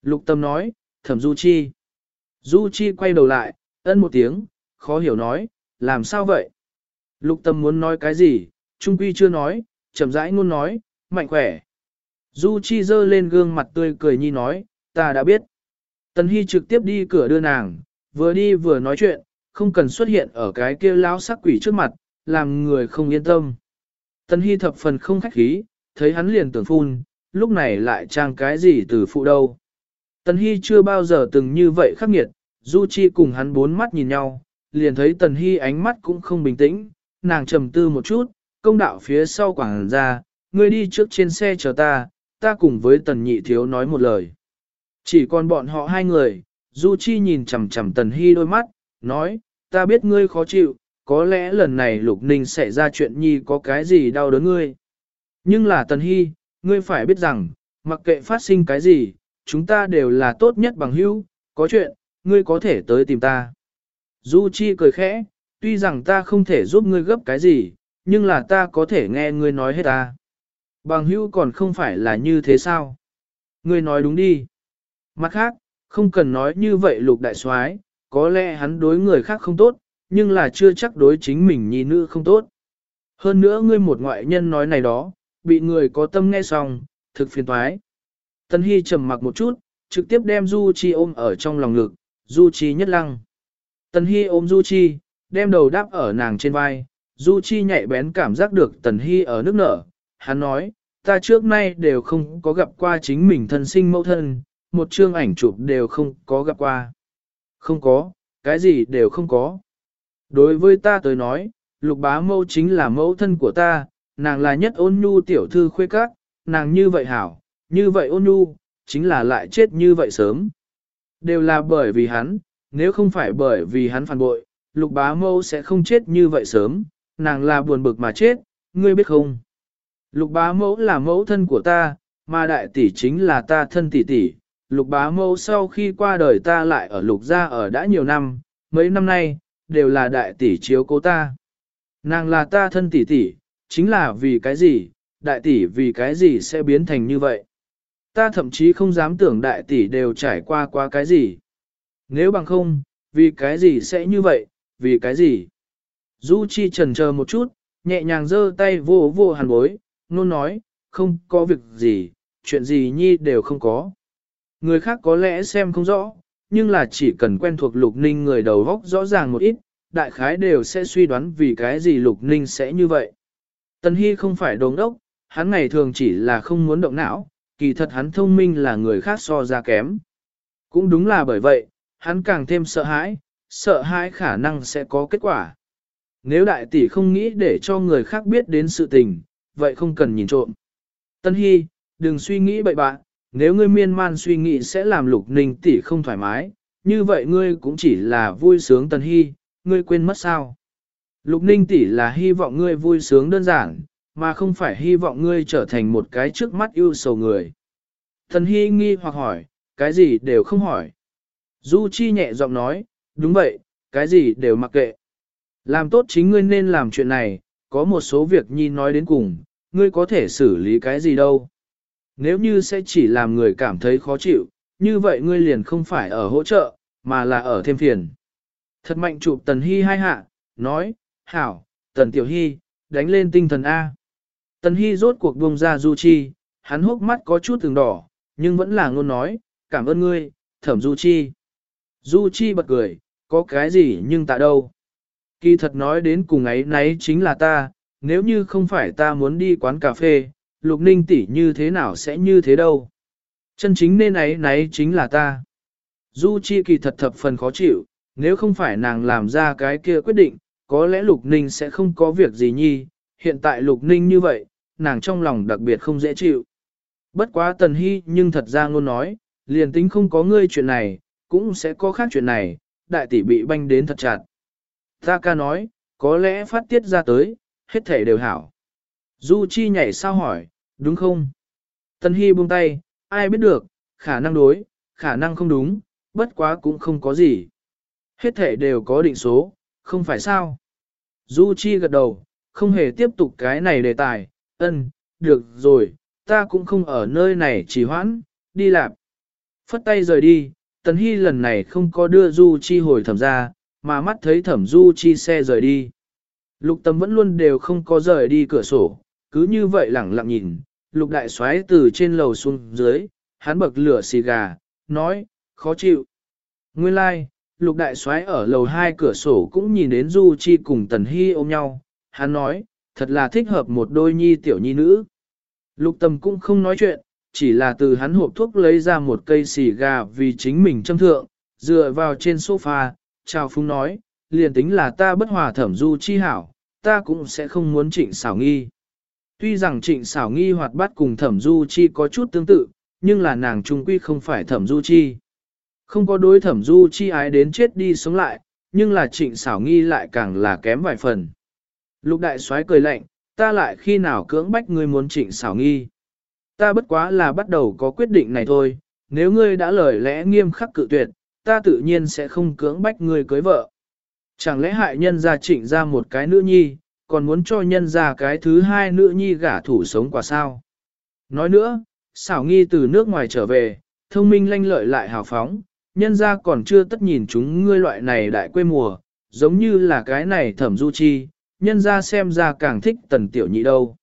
Lục tâm nói, thẩm Du Chi. Du Chi quay đầu lại, ân một tiếng, khó hiểu nói, làm sao vậy? Lục tâm muốn nói cái gì, trung quy chưa nói, chậm rãi ngôn nói, mạnh khỏe. Du Chi dơ lên gương mặt tươi cười nhi nói, ta đã biết. Tần Hy trực tiếp đi cửa đưa nàng, vừa đi vừa nói chuyện, không cần xuất hiện ở cái kia lão sắc quỷ trước mặt, làm người không yên tâm. Tần Hy thập phần không khách khí, thấy hắn liền tưởng phun, lúc này lại trang cái gì từ phụ đâu. Tần Hy chưa bao giờ từng như vậy khắc nghiệt, Du Chi cùng hắn bốn mắt nhìn nhau, liền thấy Tần Hy ánh mắt cũng không bình tĩnh, nàng trầm tư một chút, công đạo phía sau quảng ra, ngươi đi trước trên xe chờ ta, ta cùng với Tần Nhị Thiếu nói một lời. Chỉ còn bọn họ hai người, Du Chi nhìn chằm chằm Tần Hy đôi mắt, nói, ta biết ngươi khó chịu, có lẽ lần này Lục Ninh sẽ ra chuyện nhi có cái gì đau đớn ngươi. Nhưng là Tần Hy, ngươi phải biết rằng, mặc kệ phát sinh cái gì, chúng ta đều là tốt nhất bằng hữu, có chuyện, ngươi có thể tới tìm ta. Du Chi cười khẽ, tuy rằng ta không thể giúp ngươi gấp cái gì, nhưng là ta có thể nghe ngươi nói hết ta. Bằng hữu còn không phải là như thế sao? Ngươi nói đúng đi. Mặt khác, không cần nói như vậy lục đại soái, có lẽ hắn đối người khác không tốt, nhưng là chưa chắc đối chính mình nhi nữ không tốt. Hơn nữa ngươi một ngoại nhân nói này đó, bị người có tâm nghe xong, thực phiền toái. Tân Hy trầm mặc một chút, trực tiếp đem Du Chi ôm ở trong lòng ngực, Du Chi nhất lăng. Tân Hy ôm Du Chi, đem đầu đáp ở nàng trên vai, Du Chi nhạy bén cảm giác được Tần Hy ở nước nở, hắn nói, ta trước nay đều không có gặp qua chính mình thân sinh mẫu thân, một chương ảnh chụp đều không có gặp qua. Không có, cái gì đều không có. Đối với ta tới nói, lục bá mâu chính là mẫu thân của ta, nàng là nhất ôn nhu tiểu thư khuê các, nàng như vậy hảo, như vậy ôn nhu, chính là lại chết như vậy sớm. Đều là bởi vì hắn, nếu không phải bởi vì hắn phản bội, lục bá mâu sẽ không chết như vậy sớm, nàng là buồn bực mà chết, ngươi biết không? Lục bá mẫu là mẫu thân của ta, mà đại tỷ chính là ta thân tỷ tỷ. Lục bá mẫu sau khi qua đời ta lại ở lục gia ở đã nhiều năm, mấy năm nay, đều là đại tỷ chiếu cố ta. Nàng là ta thân tỷ tỷ, chính là vì cái gì, đại tỷ vì cái gì sẽ biến thành như vậy. Ta thậm chí không dám tưởng đại tỷ đều trải qua qua cái gì. Nếu bằng không, vì cái gì sẽ như vậy, vì cái gì. Du Chi trần chờ một chút, nhẹ nhàng giơ tay vô vô hàn bối, nôn nói, không có việc gì, chuyện gì nhi đều không có. Người khác có lẽ xem không rõ, nhưng là chỉ cần quen thuộc lục ninh người đầu góc rõ ràng một ít, đại khái đều sẽ suy đoán vì cái gì lục ninh sẽ như vậy. Tần Hy không phải đống đốc, hắn ngày thường chỉ là không muốn động não, kỳ thật hắn thông minh là người khác so ra kém. Cũng đúng là bởi vậy, hắn càng thêm sợ hãi, sợ hãi khả năng sẽ có kết quả. Nếu đại tỷ không nghĩ để cho người khác biết đến sự tình, vậy không cần nhìn trộm. Tân Hy, đừng suy nghĩ bậy bạ, nếu ngươi miên man suy nghĩ sẽ làm lục ninh tỷ không thoải mái, như vậy ngươi cũng chỉ là vui sướng tần Hy, ngươi quên mất sao. Lục ninh tỷ là hy vọng ngươi vui sướng đơn giản, mà không phải hy vọng ngươi trở thành một cái trước mắt yêu sầu người. Thần Hy nghi hoặc hỏi, cái gì đều không hỏi. Du Chi nhẹ giọng nói, đúng vậy, cái gì đều mặc kệ. Làm tốt chính ngươi nên làm chuyện này, có một số việc nhi nói đến cùng, ngươi có thể xử lý cái gì đâu. Nếu như sẽ chỉ làm người cảm thấy khó chịu, như vậy ngươi liền không phải ở hỗ trợ, mà là ở thêm phiền. Thật mạnh chụp Tần Hy hai hạ, nói, hảo, Tần Tiểu Hy, đánh lên tinh thần A. Tần Hy rốt cuộc buông ra Du Chi, hắn hốc mắt có chút từng đỏ, nhưng vẫn là ngôn nói, cảm ơn ngươi, thẩm Du Chi. Du Chi bật cười, có cái gì nhưng tại đâu. Kỳ thật nói đến cùng ấy nấy chính là ta, nếu như không phải ta muốn đi quán cà phê, lục ninh tỷ như thế nào sẽ như thế đâu. Chân chính nên ấy nấy chính là ta. Du Chi kỳ thật thập phần khó chịu, nếu không phải nàng làm ra cái kia quyết định, có lẽ lục ninh sẽ không có việc gì nhi, hiện tại lục ninh như vậy, nàng trong lòng đặc biệt không dễ chịu. Bất quá tần hy nhưng thật ra ngôn nói, liền tính không có ngươi chuyện này, cũng sẽ có khác chuyện này, đại tỷ bị banh đến thật chặt. Ta ca nói, có lẽ phát tiết ra tới, hết thể đều hảo. Du Chi nhảy sao hỏi, đúng không? Tân Hy buông tay, ai biết được, khả năng đối, khả năng không đúng, bất quá cũng không có gì. Hết thể đều có định số, không phải sao? Du Chi gật đầu, không hề tiếp tục cái này đề tài, ân, được rồi, ta cũng không ở nơi này chỉ hoãn, đi làm. Phất tay rời đi, Tần Hy lần này không có đưa Du Chi hồi thẩm ra, mà mắt thấy thẩm Du Chi xe rời đi. Lục tâm vẫn luôn đều không có rời đi cửa sổ, cứ như vậy lẳng lặng nhìn, lục đại xoáy từ trên lầu xuống dưới, hắn bậc lửa xì gà, nói, khó chịu. Nguyên lai, like, lục đại xoáy ở lầu hai cửa sổ cũng nhìn đến Du Chi cùng Tần hi ôm nhau, hắn nói, thật là thích hợp một đôi nhi tiểu nhi nữ. Lục tâm cũng không nói chuyện, chỉ là từ hắn hộp thuốc lấy ra một cây xì gà vì chính mình châm thượng, dựa vào trên sofa, chào phúng nói, liền tính là ta bất hòa thẩm du chi hảo, ta cũng sẽ không muốn trịnh xảo nghi. Tuy rằng trịnh xảo nghi hoạt bát cùng thẩm du chi có chút tương tự, nhưng là nàng trung quy không phải thẩm du chi. Không có đối thẩm du chi ái đến chết đi sống lại, nhưng là trịnh xảo nghi lại càng là kém vài phần. Lục đại soái cười lạnh, ta lại khi nào cưỡng bách ngươi muốn trịnh xảo nghi. Ta bất quá là bắt đầu có quyết định này thôi, nếu ngươi đã lời lẽ nghiêm khắc cự tuyệt, ta tự nhiên sẽ không cưỡng bách ngươi cưới vợ. Chẳng lẽ hại nhân gia trịnh ra một cái nữ nhi, còn muốn cho nhân gia cái thứ hai nữ nhi gả thủ sống quả sao? Nói nữa, xảo nghi từ nước ngoài trở về, thông minh lanh lợi lại hào phóng, nhân gia còn chưa tất nhìn chúng ngươi loại này đại quê mùa, giống như là cái này thẩm du chi, nhân gia xem ra càng thích tần tiểu nhị đâu.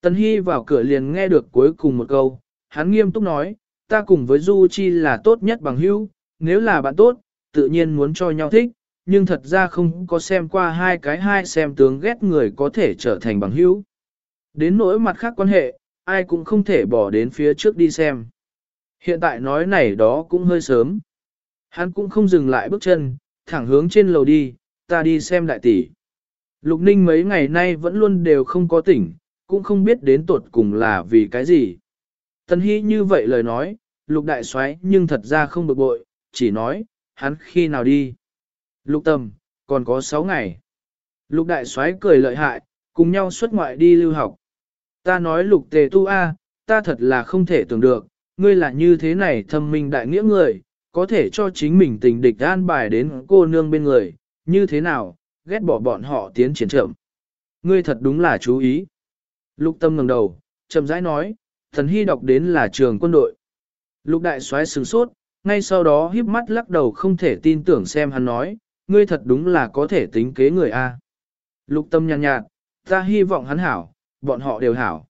Tần Hy vào cửa liền nghe được cuối cùng một câu, hắn nghiêm túc nói, ta cùng với Du Chi là tốt nhất bằng hữu, nếu là bạn tốt, tự nhiên muốn cho nhau thích, nhưng thật ra không có xem qua hai cái hai xem tướng ghét người có thể trở thành bằng hữu. Đến nỗi mặt khác quan hệ, ai cũng không thể bỏ đến phía trước đi xem. Hiện tại nói này đó cũng hơi sớm. Hắn cũng không dừng lại bước chân, thẳng hướng trên lầu đi, ta đi xem đại tỷ. Lục Ninh mấy ngày nay vẫn luôn đều không có tỉnh, cũng không biết đến tuột cùng là vì cái gì. Tần Hy như vậy lời nói, Lục Đại xoáy nhưng thật ra không bực bội, chỉ nói, hắn khi nào đi. Lục Tâm, còn có 6 ngày. Lục Đại Soái cười lợi hại, cùng nhau xuất ngoại đi lưu học. Ta nói Lục Tề Tu A, ta thật là không thể tưởng được, ngươi là như thế này thâm minh đại nghĩa người, có thể cho chính mình tình địch an bài đến cô nương bên người, như thế nào, ghét bỏ bọn họ tiến triển chậm. Ngươi thật đúng là chú ý. Lục tâm ngẩng đầu, chậm rãi nói, thần hy đọc đến là trường quân đội. Lục đại soái sửng sốt, ngay sau đó híp mắt lắc đầu không thể tin tưởng xem hắn nói, ngươi thật đúng là có thể tính kế người A. Lục tâm nhàn nhạt, nhạt, ta hy vọng hắn hảo, bọn họ đều hảo.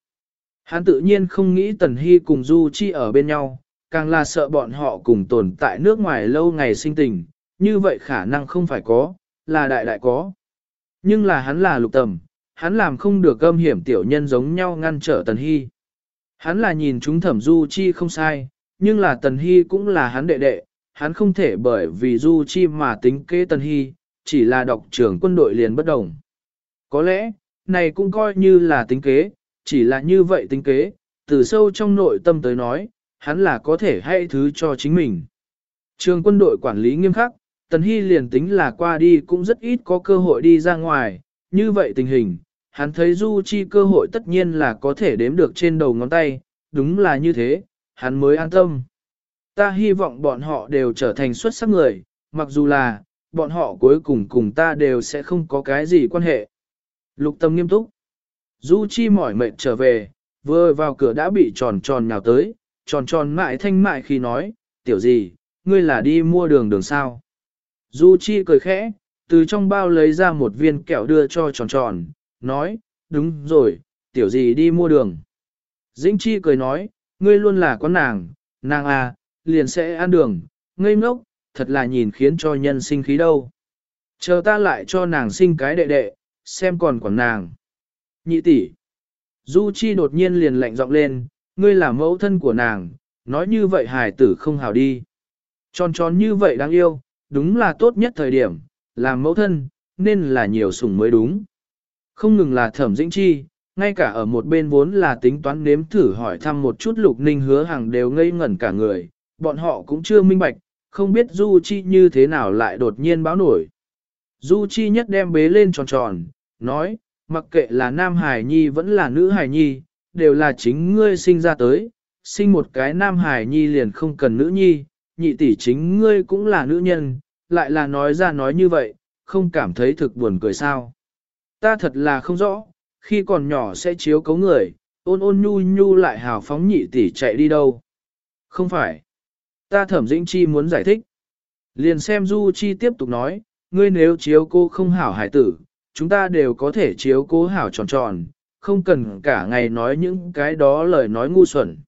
Hắn tự nhiên không nghĩ Tần Hy cùng Du Chi ở bên nhau, càng là sợ bọn họ cùng tồn tại nước ngoài lâu ngày sinh tình, như vậy khả năng không phải có, là đại đại có. Nhưng là hắn là lục tầm, hắn làm không được âm hiểm tiểu nhân giống nhau ngăn trở Tần Hy. Hắn là nhìn chúng thẩm du chi không sai, nhưng là Tần Hy cũng là hắn đệ đệ, hắn không thể bởi vì Du Chi mà tính kế Tần Hy, chỉ là độc trưởng quân đội liền bất đồng. Có lẽ, này cũng coi như là tính kế, chỉ là như vậy tính kế, từ sâu trong nội tâm tới nói, hắn là có thể hay thứ cho chính mình. Trường quân đội quản lý nghiêm khắc, Tần Hy liền tính là qua đi cũng rất ít có cơ hội đi ra ngoài, như vậy tình hình, hắn thấy Du Chi cơ hội tất nhiên là có thể đếm được trên đầu ngón tay, đúng là như thế, hắn mới an tâm. Ta hy vọng bọn họ đều trở thành xuất sắc người, mặc dù là, bọn họ cuối cùng cùng ta đều sẽ không có cái gì quan hệ. Lục tâm nghiêm túc. Du Chi mỏi mệt trở về, vừa vào cửa đã bị tròn tròn nhào tới, tròn tròn mại thanh mại khi nói, tiểu gì, ngươi là đi mua đường đường sao. Du Chi cười khẽ, từ trong bao lấy ra một viên kẹo đưa cho tròn tròn, nói, đúng rồi, tiểu gì đi mua đường. Dĩnh Chi cười nói, ngươi luôn là con nàng, nàng à, liền sẽ ăn đường, ngây ngốc, thật là nhìn khiến cho nhân sinh khí đâu. Chờ ta lại cho nàng sinh cái đệ đệ, xem còn quản nàng. Nhị tỷ. Du Chi đột nhiên liền lạnh giọng lên, ngươi là mẫu thân của nàng, nói như vậy hài tử không hào đi. Tròn tròn như vậy đáng yêu, đúng là tốt nhất thời điểm, làm mẫu thân, nên là nhiều sủng mới đúng. Không ngừng là thẩm dĩnh chi, ngay cả ở một bên vốn là tính toán nếm thử hỏi thăm một chút lục ninh hứa hàng đều ngây ngẩn cả người, bọn họ cũng chưa minh bạch, không biết Du Chi như thế nào lại đột nhiên báo nổi. Du Chi nhất đem bế lên tròn tròn, nói, mặc kệ là nam hải nhi vẫn là nữ hải nhi, đều là chính ngươi sinh ra tới, sinh một cái nam hải nhi liền không cần nữ nhi, nhị tỷ chính ngươi cũng là nữ nhân, lại là nói ra nói như vậy, không cảm thấy thực buồn cười sao. Ta thật là không rõ, khi còn nhỏ sẽ chiếu cấu người, ôn ôn nhu nhu lại hào phóng nhị tỷ chạy đi đâu. Không phải. Ta thẩm dĩnh chi muốn giải thích. Liền xem Du Chi tiếp tục nói, ngươi nếu chiếu cô không hảo hải tử, chúng ta đều có thể chiếu cố hảo tròn tròn, không cần cả ngày nói những cái đó lời nói ngu xuẩn.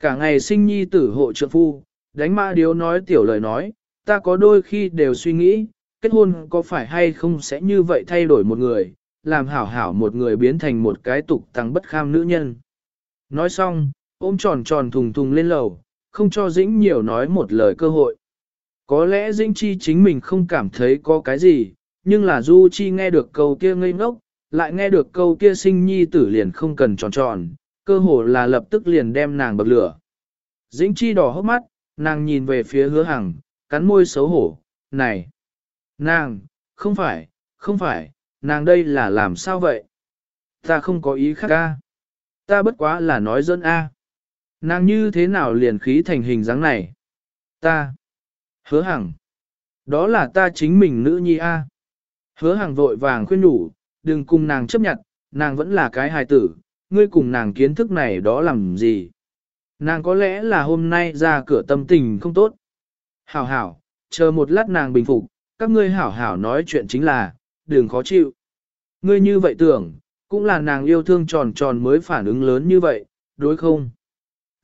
Cả ngày sinh nhi tử hộ trượng phu, đánh ma điếu nói tiểu lời nói, ta có đôi khi đều suy nghĩ, kết hôn có phải hay không sẽ như vậy thay đổi một người, làm hảo hảo một người biến thành một cái tục tăng bất kham nữ nhân. Nói xong, ôm tròn tròn thùng thùng lên lầu, không cho Dĩnh nhiều nói một lời cơ hội. Có lẽ Dĩnh Chi chính mình không cảm thấy có cái gì, nhưng là Du Chi nghe được câu kia ngây ngốc, lại nghe được câu kia sinh nhi tử liền không cần tròn tròn, cơ hồ là lập tức liền đem nàng bậc lửa. Dĩnh Chi đỏ hốc mắt, nàng nhìn về phía hứa hằng, cắn môi xấu hổ, này, nàng, không phải, không phải, nàng đây là làm sao vậy? Ta không có ý khác ca. Ta bất quá là nói dân a. Nàng như thế nào liền khí thành hình dáng này? Ta. Hứa hằng. Đó là ta chính mình nữ nhi a. Hứa hằng vội vàng khuyên nhủ, đừng cùng nàng chấp nhận, nàng vẫn là cái hài tử, ngươi cùng nàng kiến thức này đó làm gì? Nàng có lẽ là hôm nay ra cửa tâm tình không tốt. Hảo hảo, chờ một lát nàng bình phục, các ngươi hảo hảo nói chuyện chính là, đừng khó chịu. Ngươi như vậy tưởng, cũng là nàng yêu thương tròn tròn mới phản ứng lớn như vậy, đối không?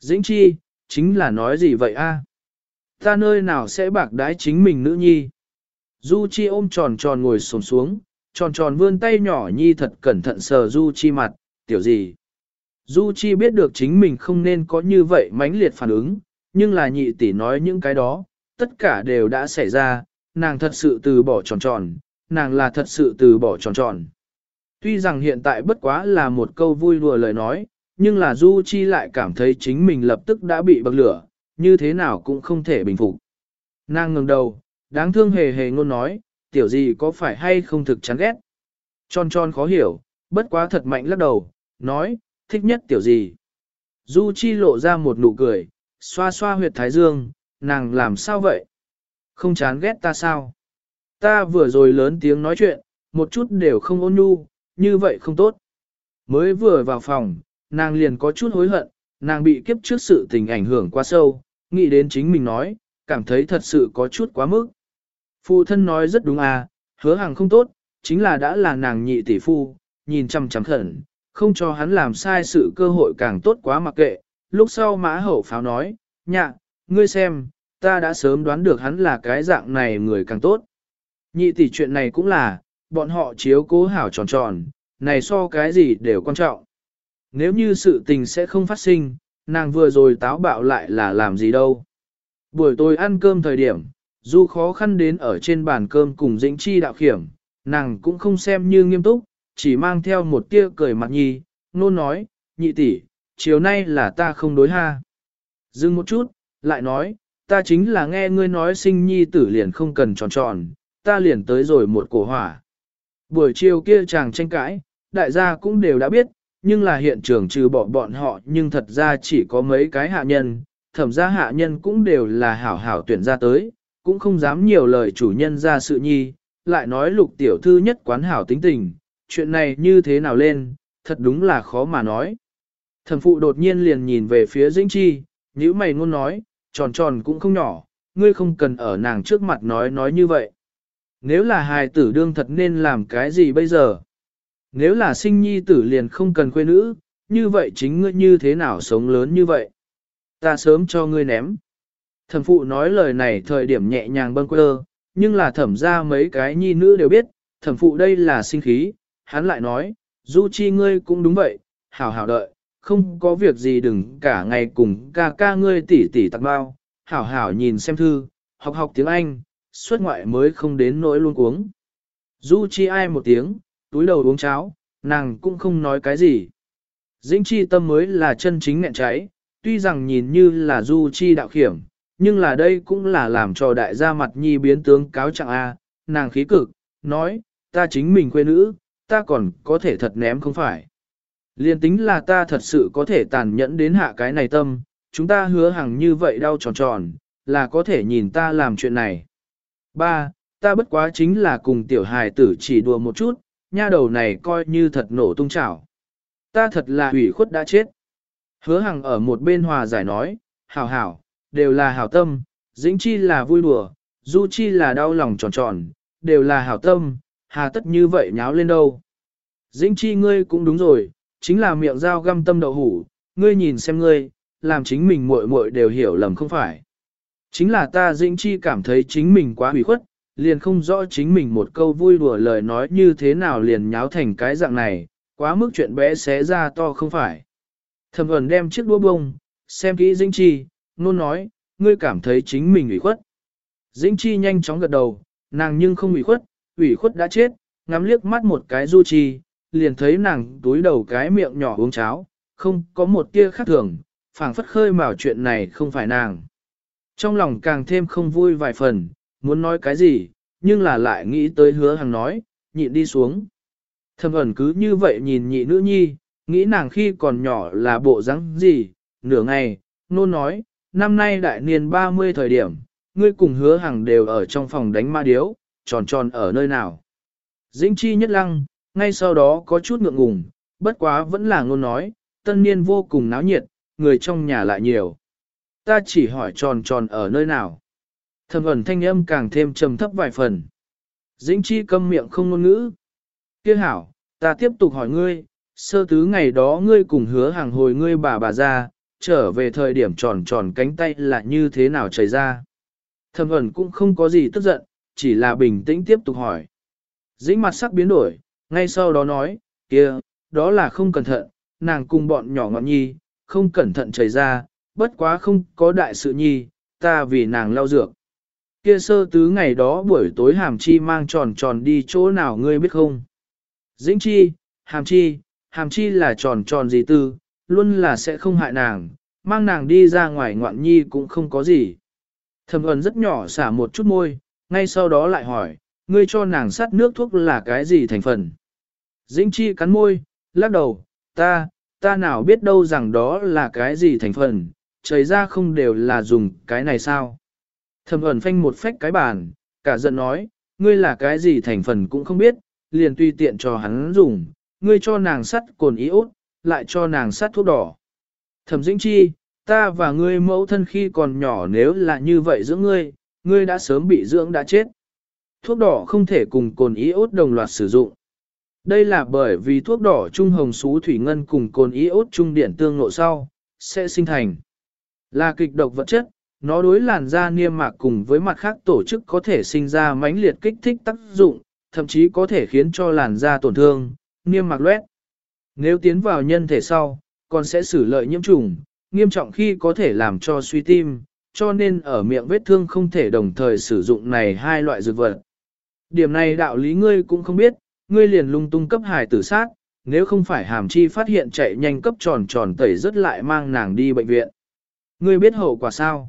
Dĩnh chi, chính là nói gì vậy a? Ta nơi nào sẽ bạc đái chính mình nữ nhi? Du chi ôm tròn tròn ngồi sồn xuống, tròn tròn vươn tay nhỏ nhi thật cẩn thận sờ Du chi mặt, tiểu gì? Du chi biết được chính mình không nên có như vậy mãnh liệt phản ứng, nhưng là nhị tỷ nói những cái đó, tất cả đều đã xảy ra, nàng thật sự từ bỏ tròn tròn, nàng là thật sự từ bỏ tròn tròn. Tuy rằng hiện tại bất quá là một câu vui đùa lời nói, nhưng là Du Chi lại cảm thấy chính mình lập tức đã bị bậc lửa, như thế nào cũng không thể bình phục. Nàng ngẩng đầu, đáng thương hề hề ngôn nói, tiểu gì có phải hay không thực chán ghét. Tròn tròn khó hiểu, bất quá thật mạnh lắc đầu, nói, thích nhất tiểu gì. Du Chi lộ ra một nụ cười, xoa xoa huyệt thái dương, nàng làm sao vậy? Không chán ghét ta sao? Ta vừa rồi lớn tiếng nói chuyện, một chút đều không ôn nhu, như vậy không tốt. Mới vừa vào phòng, nàng liền có chút hối hận, nàng bị kiếp trước sự tình ảnh hưởng quá sâu, nghĩ đến chính mình nói, cảm thấy thật sự có chút quá mức. Phụ thân nói rất đúng à, hứa hàng không tốt, chính là đã là nàng nhị tỷ phu, nhìn chăm chăm khẩn, không cho hắn làm sai sự cơ hội càng tốt quá mặc kệ. Lúc sau mã hậu pháo nói, nhạ, ngươi xem, ta đã sớm đoán được hắn là cái dạng này người càng tốt. Nhị tỷ chuyện này cũng là, bọn họ chiếu cố hảo tròn tròn, này so cái gì đều quan trọng. Nếu như sự tình sẽ không phát sinh, nàng vừa rồi táo bạo lại là làm gì đâu. Buổi tối ăn cơm thời điểm, dù khó khăn đến ở trên bàn cơm cùng dĩnh chi đạo khiểm, nàng cũng không xem như nghiêm túc, chỉ mang theo một tia cười mặt nhi, nôn nói, nhị tỷ, chiều nay là ta không đối ha. Dừng một chút, lại nói, ta chính là nghe ngươi nói sinh nhi tử liền không cần tròn tròn, ta liền tới rồi một cổ hỏa. Buổi chiều kia chàng tranh cãi, đại gia cũng đều đã biết, nhưng là hiện trường trừ bỏ bọn họ nhưng thật ra chỉ có mấy cái hạ nhân, thẩm ra hạ nhân cũng đều là hảo hảo tuyển ra tới, cũng không dám nhiều lời chủ nhân ra sự nhi, lại nói lục tiểu thư nhất quán hảo tính tình, chuyện này như thế nào lên, thật đúng là khó mà nói. Thẩm phụ đột nhiên liền nhìn về phía Dĩnh Chi, nhíu mày ngôn nói, tròn tròn cũng không nhỏ, ngươi không cần ở nàng trước mặt nói nói như vậy. Nếu là hài tử đương thật nên làm cái gì bây giờ? Nếu là sinh nhi tử liền không cần quê nữ, như vậy chính ngươi như thế nào sống lớn như vậy? Ta sớm cho ngươi ném. Thẩm phụ nói lời này thời điểm nhẹ nhàng bâng quơ, nhưng là thẩm ra mấy cái nhi nữ đều biết, thẩm phụ đây là sinh khí, hắn lại nói, du chi ngươi cũng đúng vậy, hảo hảo đợi, không có việc gì đừng cả ngày cùng ca ca ngươi tỉ tỉ tặng bao, hảo hảo nhìn xem thư, học học tiếng Anh, xuất ngoại mới không đến nỗi luôn uống. Du chi ai một tiếng, túi đầu uống cháo, nàng cũng không nói cái gì. Dĩnh chi tâm mới là chân chính nghẹn cháy, tuy rằng nhìn như là du chi đạo khiểm, nhưng là đây cũng là làm cho đại gia mặt nhi biến tướng cáo trạng A, nàng khí cực, nói, ta chính mình quê nữ, ta còn có thể thật ném không phải. Liên tính là ta thật sự có thể tàn nhẫn đến hạ cái này tâm, chúng ta hứa hằng như vậy đau tròn tròn, là có thể nhìn ta làm chuyện này. Ba, ta bất quá chính là cùng tiểu hài tử chỉ đùa một chút, nha đầu này coi như thật nổ tung chảo. Ta thật là hủy khuất đã chết. Hứa hằng ở một bên hòa giải nói, hảo hảo, đều là hảo tâm, dĩnh chi là vui đùa, du chi là đau lòng tròn tròn, đều là hảo tâm, hà tất như vậy nháo lên đâu. Dĩnh chi ngươi cũng đúng rồi, chính là miệng dao găm tâm đậu hủ, ngươi nhìn xem ngươi, làm chính mình muội muội đều hiểu lầm không phải. Chính là ta dĩnh chi cảm thấy chính mình quá hủy khuất, liền không rõ chính mình một câu vui đùa lời nói như thế nào liền nháo thành cái dạng này, quá mức chuyện bé xé ra to không phải. Thẩm ẩn đem chiếc đũa bông, xem kỹ dĩnh chi, nôn nói, ngươi cảm thấy chính mình ủy khuất. Dĩnh chi nhanh chóng gật đầu, nàng nhưng không ủy khuất, ủy khuất đã chết, ngắm liếc mắt một cái du chi, liền thấy nàng túi đầu cái miệng nhỏ uống cháo, không có một tia khác thường, phảng phất khơi mào chuyện này không phải nàng. Trong lòng càng thêm không vui vài phần, muốn nói cái gì, nhưng là lại nghĩ tới hứa hàng nói, nhịn đi xuống. Thầm ẩn cứ như vậy nhìn nhị nữ nhi, nghĩ nàng khi còn nhỏ là bộ rắn gì, nửa ngày, nôn nói, năm nay đại niên 30 thời điểm, ngươi cùng hứa hàng đều ở trong phòng đánh ma điếu, tròn tròn ở nơi nào. Dĩnh chi nhất lăng, ngay sau đó có chút ngượng ngùng, bất quá vẫn là ngôn nói, tân niên vô cùng náo nhiệt, người trong nhà lại nhiều. Ta chỉ hỏi tròn tròn ở nơi nào. Thầm ẩn thanh âm càng thêm trầm thấp vài phần. Dĩnh chi câm miệng không ngôn ngữ. Kia hảo, ta tiếp tục hỏi ngươi, sơ tứ ngày đó ngươi cùng hứa hàng hồi ngươi bà bà ra, trở về thời điểm tròn tròn cánh tay là như thế nào chảy ra. Thầm ẩn cũng không có gì tức giận, chỉ là bình tĩnh tiếp tục hỏi. Dĩnh mặt sắc biến đổi, ngay sau đó nói, kia, đó là không cẩn thận, nàng cùng bọn nhỏ ngọn nhi, không cẩn thận chảy ra, bất quá không có đại sự nhi, ta vì nàng lau dược. Kia sơ tứ ngày đó buổi tối hàm chi mang tròn tròn đi chỗ nào ngươi biết không? Dĩnh chi, hàm chi, hàm chi là tròn tròn gì tư, luôn là sẽ không hại nàng, mang nàng đi ra ngoài ngoạn nhi cũng không có gì. Thầm ẩn rất nhỏ xả một chút môi, ngay sau đó lại hỏi, ngươi cho nàng sát nước thuốc là cái gì thành phần? Dĩnh chi cắn môi, lắc đầu, ta, ta nào biết đâu rằng đó là cái gì thành phần, trời ra không đều là dùng cái này sao? Thầm ẩn phanh một phách cái bàn, cả giận nói, ngươi là cái gì thành phần cũng không biết, liền tùy tiện cho hắn dùng, ngươi cho nàng sắt cồn iốt, lại cho nàng sắt thuốc đỏ. Thẩm Dĩnh Chi, ta và ngươi mẫu thân khi còn nhỏ nếu là như vậy giữa ngươi, ngươi đã sớm bị dưỡng đã chết. Thuốc đỏ không thể cùng cồn iốt đồng loạt sử dụng. Đây là bởi vì thuốc đỏ trung hồng xú thủy ngân cùng cồn iốt trung điện tương ngộ sau, sẽ sinh thành. Là kịch độc vật chất, nó đối làn da niêm mạc cùng với mặt khác tổ chức có thể sinh ra mãnh liệt kích thích tác dụng, thậm chí có thể khiến cho làn da tổn thương, niêm mạc loét. Nếu tiến vào nhân thể sau, còn sẽ xử lợi nhiễm trùng, nghiêm trọng khi có thể làm cho suy tim, cho nên ở miệng vết thương không thể đồng thời sử dụng này hai loại dược vật. Điểm này đạo lý ngươi cũng không biết, ngươi liền lung tung cấp hài tử sát, nếu không phải hàm chi phát hiện chạy nhanh cấp tròn tròn tẩy rất lại mang nàng đi bệnh viện. Ngươi biết hậu quả sao?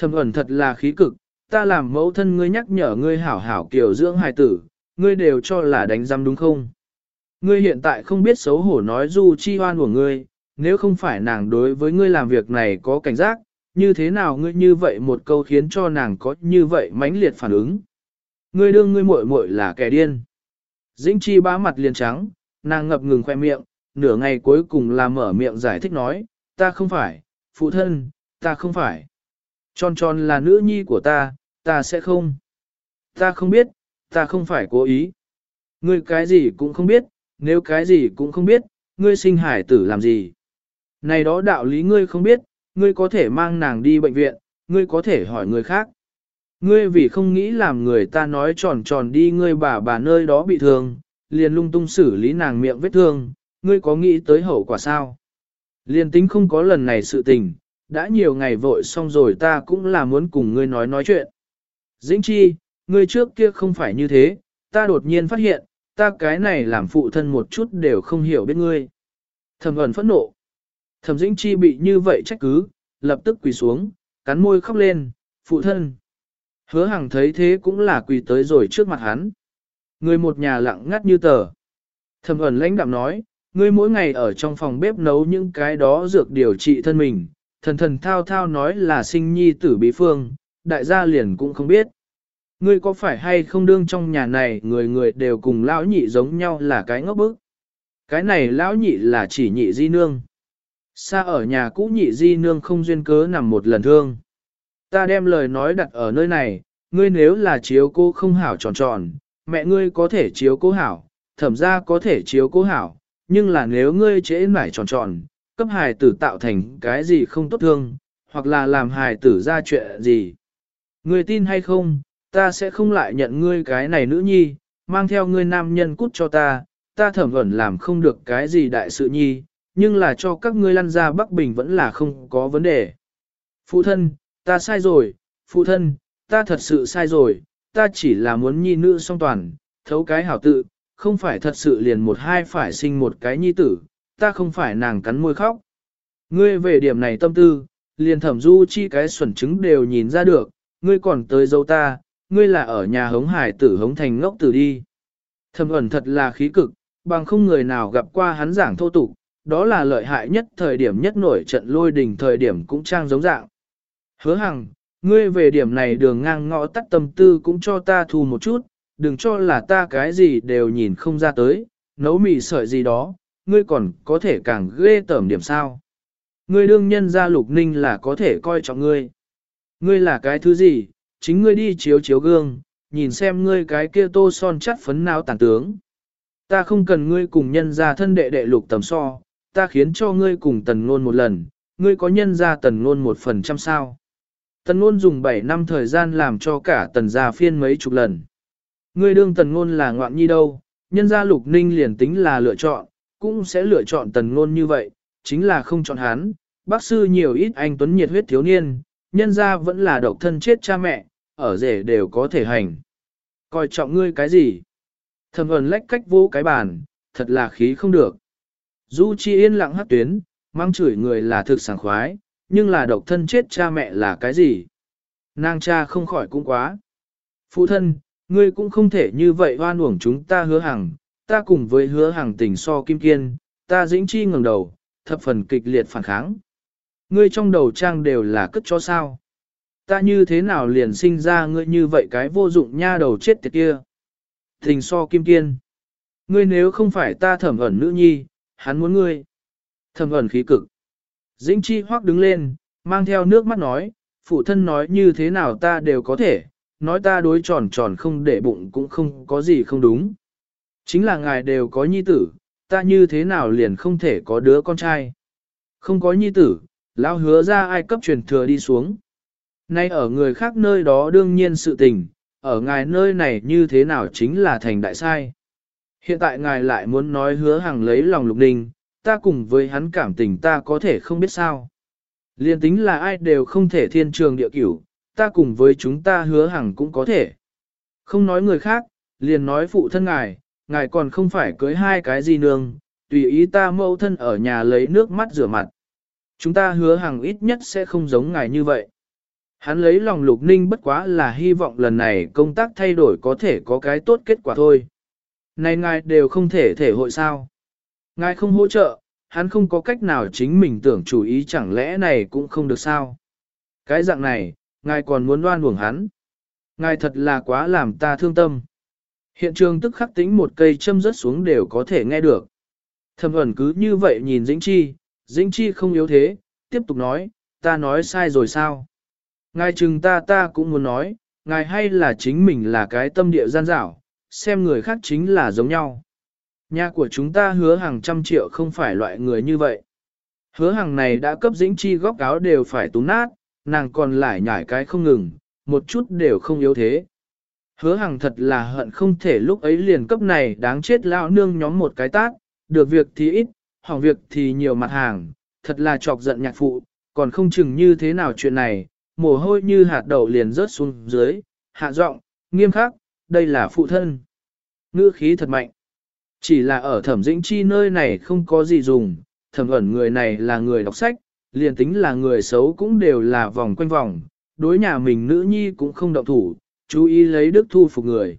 Thầm ẩn thật là khí cực, ta làm mẫu thân ngươi nhắc nhở ngươi hảo hảo kiểu dưỡng hài tử, ngươi đều cho là đánh giam đúng không? Ngươi hiện tại không biết xấu hổ nói du chi hoan của ngươi, nếu không phải nàng đối với ngươi làm việc này có cảnh giác, như thế nào ngươi như vậy một câu khiến cho nàng có như vậy mãnh liệt phản ứng. Ngươi đương ngươi muội muội là kẻ điên. Dĩnh chi bá mặt liền trắng, nàng ngập ngừng khoe miệng, nửa ngày cuối cùng là mở miệng giải thích nói, ta không phải, phụ thân, ta không phải. Tròn tròn là nữ nhi của ta, ta sẽ không. Ta không biết, ta không phải cố ý. Ngươi cái gì cũng không biết, nếu cái gì cũng không biết, ngươi sinh hải tử làm gì. Này đó đạo lý ngươi không biết, ngươi có thể mang nàng đi bệnh viện, ngươi có thể hỏi người khác. Ngươi vì không nghĩ làm người ta nói tròn tròn đi ngươi bà bà nơi đó bị thương, liền lung tung xử lý nàng miệng vết thương, ngươi có nghĩ tới hậu quả sao? Liền tính không có lần này sự tình, đã nhiều ngày vội xong rồi ta cũng là muốn cùng ngươi nói nói chuyện. Dĩnh chi, ngươi trước kia không phải như thế, ta đột nhiên phát hiện, ta cái này làm phụ thân một chút đều không hiểu biết ngươi. Thẩm ẩn phẫn nộ. Thẩm dĩnh chi bị như vậy trách cứ, lập tức quỳ xuống, cắn môi khóc lên, phụ thân. Hứa Hằng thấy thế cũng là quỳ tới rồi trước mặt hắn. Người một nhà lặng ngắt như tờ. Thẩm ẩn lãnh đạm nói, ngươi mỗi ngày ở trong phòng bếp nấu những cái đó dược điều trị thân mình, thần thần thao thao nói là sinh nhi tử bí phương, đại gia liền cũng không biết. Ngươi có phải hay không đương trong nhà này người người đều cùng lão nhị giống nhau là cái ngốc bức. Cái này lão nhị là chỉ nhị di nương. Xa ở nhà cũ nhị di nương không duyên cớ nằm một lần thương. Ta đem lời nói đặt ở nơi này, ngươi nếu là chiếu cô không hảo tròn tròn, mẹ ngươi có thể chiếu cố hảo, thẩm ra có thể chiếu cố hảo, nhưng là nếu ngươi trễ nải tròn tròn, cấp hài tử tạo thành cái gì không tốt thương, hoặc là làm hài tử ra chuyện gì. người tin hay không, ta sẽ không lại nhận ngươi cái này nữ nhi, mang theo ngươi nam nhân cút cho ta, ta thẩm ẩn làm không được cái gì đại sự nhi, nhưng là cho các ngươi lăn ra Bắc Bình vẫn là không có vấn đề. Phụ thân, ta sai rồi, phụ thân, ta thật sự sai rồi, ta chỉ là muốn nhi nữ song toàn, thấu cái hảo tự, không phải thật sự liền một hai phải sinh một cái nhi tử, ta không phải nàng cắn môi khóc. Ngươi về điểm này tâm tư, liền thẩm du chi cái xuẩn chứng đều nhìn ra được, ngươi còn tới dâu ta, ngươi là ở nhà hống hải tử hống thành ngốc tử đi. Thẩm ẩn thật là khí cực, bằng không người nào gặp qua hắn giảng thô tục, đó là lợi hại nhất thời điểm nhất nổi trận lôi đình thời điểm cũng trang giống dạng. Hứa hằng, ngươi về điểm này đường ngang ngõ tắt tâm tư cũng cho ta thu một chút, đừng cho là ta cái gì đều nhìn không ra tới, nấu mì sợi gì đó, ngươi còn có thể càng ghê tởm điểm sao. Ngươi đương nhân ra lục ninh là có thể coi trọng ngươi. Ngươi là cái thứ gì, chính ngươi đi chiếu chiếu gương, nhìn xem ngươi cái kia tô son chắt phấn não tàn tướng. Ta không cần ngươi cùng nhân ra thân đệ đệ lục tầm so, ta khiến cho ngươi cùng tần ngôn một lần, ngươi có nhân ra tần ngôn một phần trăm sao. Tần ngôn dùng 7 năm thời gian làm cho cả tần gia phiên mấy chục lần. Ngươi đương tần ngôn là ngoạn nhi đâu, nhân gia lục ninh liền tính là lựa chọn, cũng sẽ lựa chọn tần ngôn như vậy, chính là không chọn hắn. Bác sư nhiều ít anh tuấn nhiệt huyết thiếu niên, nhân gia vẫn là độc thân chết cha mẹ, ở rể đều có thể hành. Coi trọng ngươi cái gì? Thầm ẩn lách cách vô cái bàn, thật là khí không được. Du Chi yên lặng hát tuyến, mang chửi người là thực sảng khoái, nhưng là độc thân chết cha mẹ là cái gì? Nàng cha không khỏi cũng quá. Phụ thân, ngươi cũng không thể như vậy hoan uổng chúng ta hứa hàng, ta cùng với hứa hàng tình so kim kiên, ta dĩnh chi ngẩng đầu, thập phần kịch liệt phản kháng. Ngươi trong đầu trang đều là cất cho sao? Ta như thế nào liền sinh ra ngươi như vậy cái vô dụng nha đầu chết tiệt kia? Tình so kim kiên. Ngươi nếu không phải ta thẩm ẩn nữ nhi, hắn muốn ngươi. Thẩm ẩn khí cực. Dĩnh chi hoác đứng lên, mang theo nước mắt nói, phụ thân nói như thế nào ta đều có thể, nói ta đối tròn tròn không để bụng cũng không có gì không đúng. Chính là ngài đều có nhi tử, ta như thế nào liền không thể có đứa con trai. Không có nhi tử, lão hứa ra ai cấp truyền thừa đi xuống. Nay ở người khác nơi đó đương nhiên sự tình, ở ngài nơi này như thế nào chính là thành đại sai. Hiện tại ngài lại muốn nói hứa hàng lấy lòng lục ninh, ta cùng với hắn cảm tình ta có thể không biết sao. Liên tính là ai đều không thể thiên trường địa cửu, ta cùng với chúng ta hứa hàng cũng có thể. Không nói người khác, liền nói phụ thân ngài, ngài còn không phải cưới hai cái gì nương, tùy ý ta mẫu thân ở nhà lấy nước mắt rửa mặt. Chúng ta hứa hàng ít nhất sẽ không giống ngài như vậy. Hắn lấy lòng lục ninh bất quá là hy vọng lần này công tác thay đổi có thể có cái tốt kết quả thôi. Này ngài đều không thể thể hội sao. Ngài không hỗ trợ, hắn không có cách nào chính mình tưởng chủ ý chẳng lẽ này cũng không được sao. Cái dạng này, ngài còn muốn đoan uổng hắn. Ngài thật là quá làm ta thương tâm. Hiện trường tức khắc tính một cây châm rớt xuống đều có thể nghe được. Thầm ẩn cứ như vậy nhìn Dĩnh Chi, Dĩnh Chi không yếu thế, tiếp tục nói, ta nói sai rồi sao? Ngài chừng ta ta cũng muốn nói, ngài hay là chính mình là cái tâm địa gian dảo, xem người khác chính là giống nhau. Nhà của chúng ta hứa hàng trăm triệu không phải loại người như vậy. Hứa hàng này đã cấp dĩnh chi góc áo đều phải tú nát, nàng còn lại nhảy cái không ngừng, một chút đều không yếu thế. Hứa hàng thật là hận không thể lúc ấy liền cấp này đáng chết lao nương nhóm một cái tát, được việc thì ít, hỏng việc thì nhiều mặt hàng, thật là chọc giận nhạc phụ, còn không chừng như thế nào chuyện này, mồ hôi như hạt đậu liền rớt xuống dưới, hạ giọng, nghiêm khắc, đây là phụ thân. Ngữ khí thật mạnh. Chỉ là ở thẩm dĩnh chi nơi này không có gì dùng, thẩm ẩn người này là người đọc sách, liền tính là người xấu cũng đều là vòng quanh vòng, đối nhà mình nữ nhi cũng không động thủ, chú ý lấy đức thu phục người.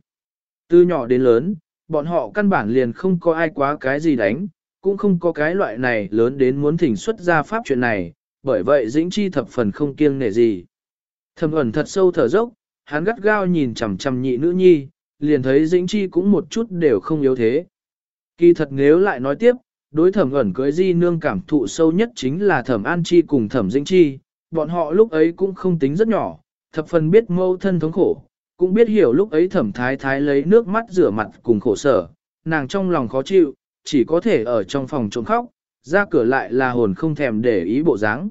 Từ nhỏ đến lớn, bọn họ căn bản liền không có ai quá cái gì đánh, cũng không có cái loại này lớn đến muốn thỉnh xuất ra pháp chuyện này, bởi vậy dĩnh chi thập phần không kiêng nể gì. thầm ẩn thật sâu thở dốc, hắn gắt gao nhìn chằm chằm nhị nữ nhi, liền thấy dĩnh chi cũng một chút đều không yếu thế. Kỳ thật nếu lại nói tiếp, đối thẩm ẩn cưới di nương cảm thụ sâu nhất chính là thẩm an chi cùng thẩm dĩnh chi, bọn họ lúc ấy cũng không tính rất nhỏ, thập phần biết mâu thân thống khổ, cũng biết hiểu lúc ấy thẩm thái thái lấy nước mắt rửa mặt cùng khổ sở, nàng trong lòng khó chịu, chỉ có thể ở trong phòng trộm khóc, ra cửa lại là hồn không thèm để ý bộ dáng.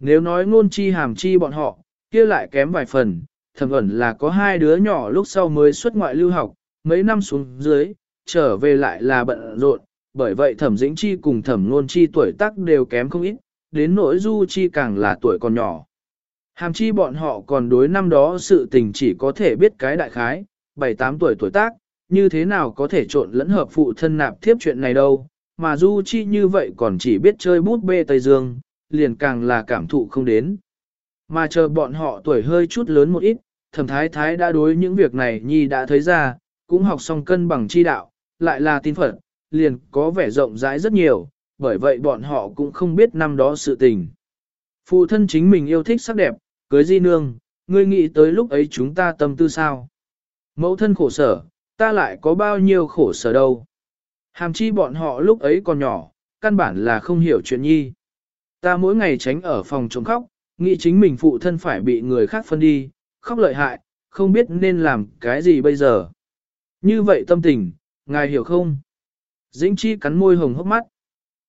Nếu nói ngôn chi hàm chi bọn họ, kia lại kém vài phần, thẩm ẩn là có hai đứa nhỏ lúc sau mới xuất ngoại lưu học, mấy năm xuống dưới, trở về lại là bận rộn, bởi vậy thẩm dĩnh chi cùng thẩm ngôn chi tuổi tác đều kém không ít, đến nỗi du chi càng là tuổi còn nhỏ. Hàm chi bọn họ còn đối năm đó sự tình chỉ có thể biết cái đại khái, 7-8 tuổi tuổi tác, như thế nào có thể trộn lẫn hợp phụ thân nạp thiếp chuyện này đâu, mà du chi như vậy còn chỉ biết chơi bút bê Tây Dương, liền càng là cảm thụ không đến. Mà chờ bọn họ tuổi hơi chút lớn một ít, thẩm thái thái đã đối những việc này nhi đã thấy ra, cũng học xong cân bằng chi đạo, lại là tin Phật, liền có vẻ rộng rãi rất nhiều, bởi vậy bọn họ cũng không biết năm đó sự tình. Phụ thân chính mình yêu thích sắc đẹp, cưới di nương, ngươi nghĩ tới lúc ấy chúng ta tâm tư sao? Mẫu thân khổ sở, ta lại có bao nhiêu khổ sở đâu? Hàm chi bọn họ lúc ấy còn nhỏ, căn bản là không hiểu chuyện nhi. Ta mỗi ngày tránh ở phòng trống khóc, nghĩ chính mình phụ thân phải bị người khác phân đi, khóc lợi hại, không biết nên làm cái gì bây giờ. Như vậy tâm tình, ngài hiểu không? Dĩnh chi cắn môi hồng hốc mắt.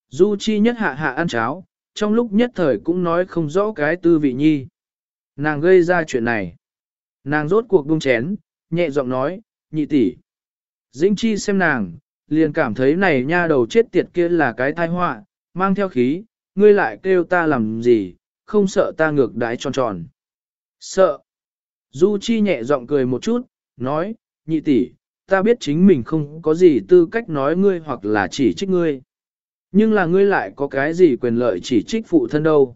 Du chi nhất hạ hạ ăn cháo, trong lúc nhất thời cũng nói không rõ cái tư vị nhi. Nàng gây ra chuyện này. Nàng rốt cuộc buông chén, nhẹ giọng nói, nhị tỷ. Dĩnh chi xem nàng, liền cảm thấy này nha đầu chết tiệt kia là cái tai họa, mang theo khí, ngươi lại kêu ta làm gì, không sợ ta ngược đái tròn tròn. Sợ. Du Chi nhẹ giọng cười một chút, nói, nhị tỷ, ta biết chính mình không có gì tư cách nói ngươi hoặc là chỉ trích ngươi. Nhưng là ngươi lại có cái gì quyền lợi chỉ trích phụ thân đâu.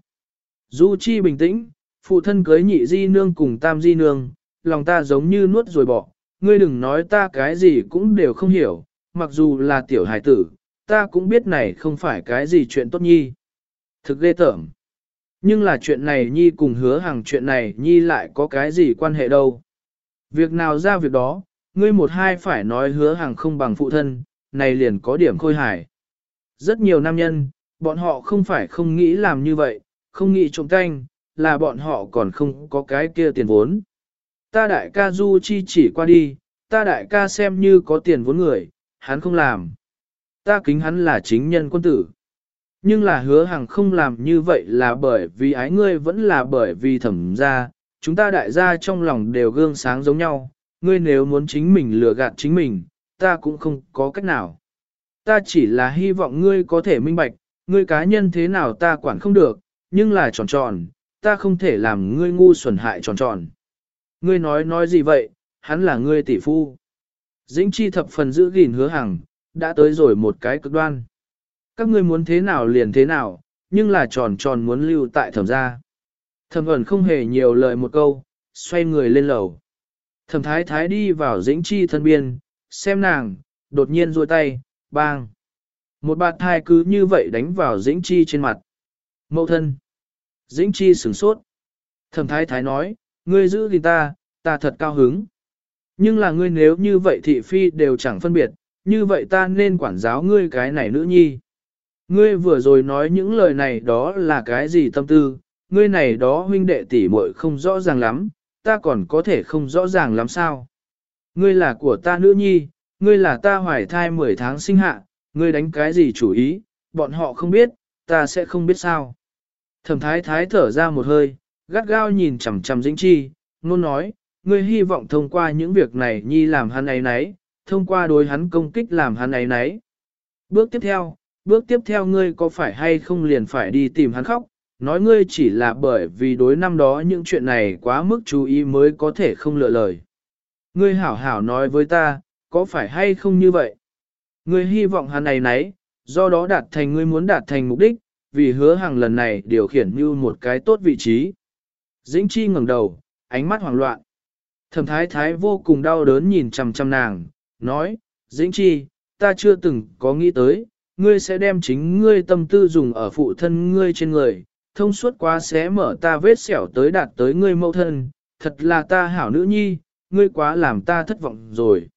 Du Chi bình tĩnh, phụ thân cưới nhị di nương cùng tam di nương, lòng ta giống như nuốt rồi bỏ, ngươi đừng nói ta cái gì cũng đều không hiểu, mặc dù là tiểu hài tử, ta cũng biết này không phải cái gì chuyện tốt nhi. Thực ghê tởm. Nhưng là chuyện này nhi cùng hứa hàng chuyện này nhi lại có cái gì quan hệ đâu. Việc nào ra việc đó, ngươi một hai phải nói hứa hàng không bằng phụ thân, này liền có điểm khôi hài. Rất nhiều nam nhân, bọn họ không phải không nghĩ làm như vậy, không nghĩ trộm canh, là bọn họ còn không có cái kia tiền vốn. Ta đại ca du chi chỉ qua đi, ta đại ca xem như có tiền vốn người, hắn không làm. Ta kính hắn là chính nhân quân tử. Nhưng là hứa hàng không làm như vậy là bởi vì ái ngươi vẫn là bởi vì thẩm gia, chúng ta đại gia trong lòng đều gương sáng giống nhau, ngươi nếu muốn chính mình lừa gạt chính mình, ta cũng không có cách nào. Ta chỉ là hy vọng ngươi có thể minh bạch, ngươi cá nhân thế nào ta quản không được, nhưng là tròn tròn, ta không thể làm ngươi ngu xuẩn hại tròn tròn. Ngươi nói nói gì vậy, hắn là ngươi tỷ phu. Dĩnh chi thập phần giữ gìn hứa hằng, đã tới rồi một cái cực đoan. Các ngươi muốn thế nào liền thế nào, nhưng là tròn tròn muốn lưu tại thẩm gia. Thẩm ẩn không hề nhiều lời một câu, xoay người lên lầu. Thẩm thái thái đi vào dĩnh chi thân biên, xem nàng, đột nhiên duỗi tay, bang. Một bạt thai cứ như vậy đánh vào dĩnh chi trên mặt. Mậu thân. Dĩnh chi sửng sốt. Thẩm thái thái nói, ngươi giữ gìn ta, ta thật cao hứng. Nhưng là ngươi nếu như vậy thị phi đều chẳng phân biệt, như vậy ta nên quản giáo ngươi cái này nữ nhi. Ngươi vừa rồi nói những lời này đó là cái gì tâm tư, ngươi này đó huynh đệ tỷ muội không rõ ràng lắm, ta còn có thể không rõ ràng lắm sao. Ngươi là của ta nữ nhi, ngươi là ta hoài thai 10 tháng sinh hạ, ngươi đánh cái gì chủ ý, bọn họ không biết, ta sẽ không biết sao. Thẩm thái thái thở ra một hơi, gắt gao nhìn chằm chằm dĩnh chi, nôn nói, ngươi hy vọng thông qua những việc này nhi làm hắn ấy nấy, thông qua đối hắn công kích làm hắn ấy nấy. Bước tiếp theo, bước tiếp theo ngươi có phải hay không liền phải đi tìm hắn khóc, nói ngươi chỉ là bởi vì đối năm đó những chuyện này quá mức chú ý mới có thể không lựa lời. Ngươi hảo hảo nói với ta, có phải hay không như vậy? Ngươi hy vọng hắn này nấy, do đó đạt thành ngươi muốn đạt thành mục đích, vì hứa hàng lần này điều khiển như một cái tốt vị trí. Dĩnh Chi ngẩng đầu, ánh mắt hoảng loạn. Thẩm thái thái vô cùng đau đớn nhìn chằm chằm nàng, nói, Dĩnh Chi, ta chưa từng có nghĩ tới, ngươi sẽ đem chính ngươi tâm tư dùng ở phụ thân ngươi trên người, thông suốt quá sẽ mở ta vết sẹo tới đạt tới ngươi mẫu thân, thật là ta hảo nữ nhi, ngươi quá làm ta thất vọng rồi.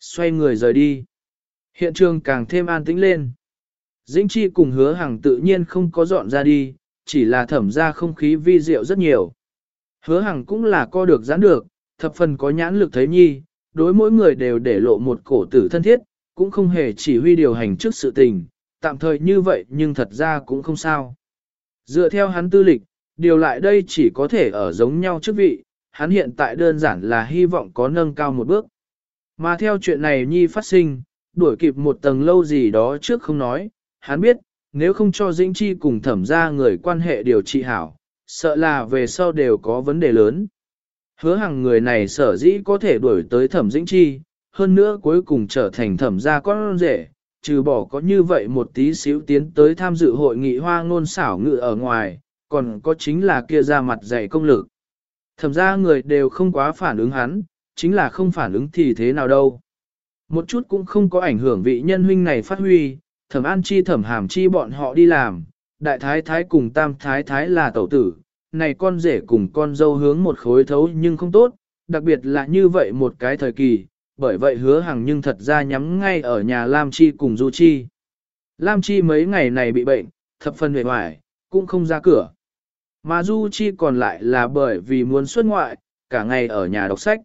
Xoay người rời đi. Hiện trường càng thêm an tĩnh lên. Dĩnh Chi cùng hứa hàng tự nhiên không có dọn ra đi, chỉ là thẩm ra không khí vi diệu rất nhiều. Hứa hàng cũng là co được giãn được, thập phần có nhãn lực thấy nhi, đối mỗi người đều để lộ một cổ tử thân thiết, cũng không hề chỉ huy điều hành trước sự tình, tạm thời như vậy nhưng thật ra cũng không sao. Dựa theo hắn tư lịch, điều lại đây chỉ có thể ở giống nhau chức vị, hắn hiện tại đơn giản là hy vọng có nâng cao một bước. Mà theo chuyện này nhi phát sinh, đuổi kịp một tầng lâu gì đó trước không nói, hắn biết, nếu không cho Dĩnh Chi cùng thẩm ra người quan hệ điều trị hảo, sợ là về sau đều có vấn đề lớn. Hứa hàng người này sở dĩ có thể đuổi tới thẩm Dĩnh Chi, hơn nữa cuối cùng trở thành thẩm gia con rể, trừ bỏ có như vậy một tí xíu tiến tới tham dự hội nghị hoa ngôn xảo ngự ở ngoài, còn có chính là kia ra mặt dạy công lực. Thẩm ra người đều không quá phản ứng hắn, chính là không phản ứng thì thế nào đâu. Một chút cũng không có ảnh hưởng vị nhân huynh này phát huy, thẩm an chi thẩm hàm chi bọn họ đi làm, đại thái thái cùng tam thái thái là tẩu tử, này con rể cùng con dâu hướng một khối thấu nhưng không tốt, đặc biệt là như vậy một cái thời kỳ, bởi vậy hứa hàng nhưng thật ra nhắm ngay ở nhà Lam Chi cùng Du Chi. Lam Chi mấy ngày này bị bệnh, thập phần về ngoài, cũng không ra cửa. Mà Du Chi còn lại là bởi vì muốn xuất ngoại, cả ngày ở nhà đọc sách.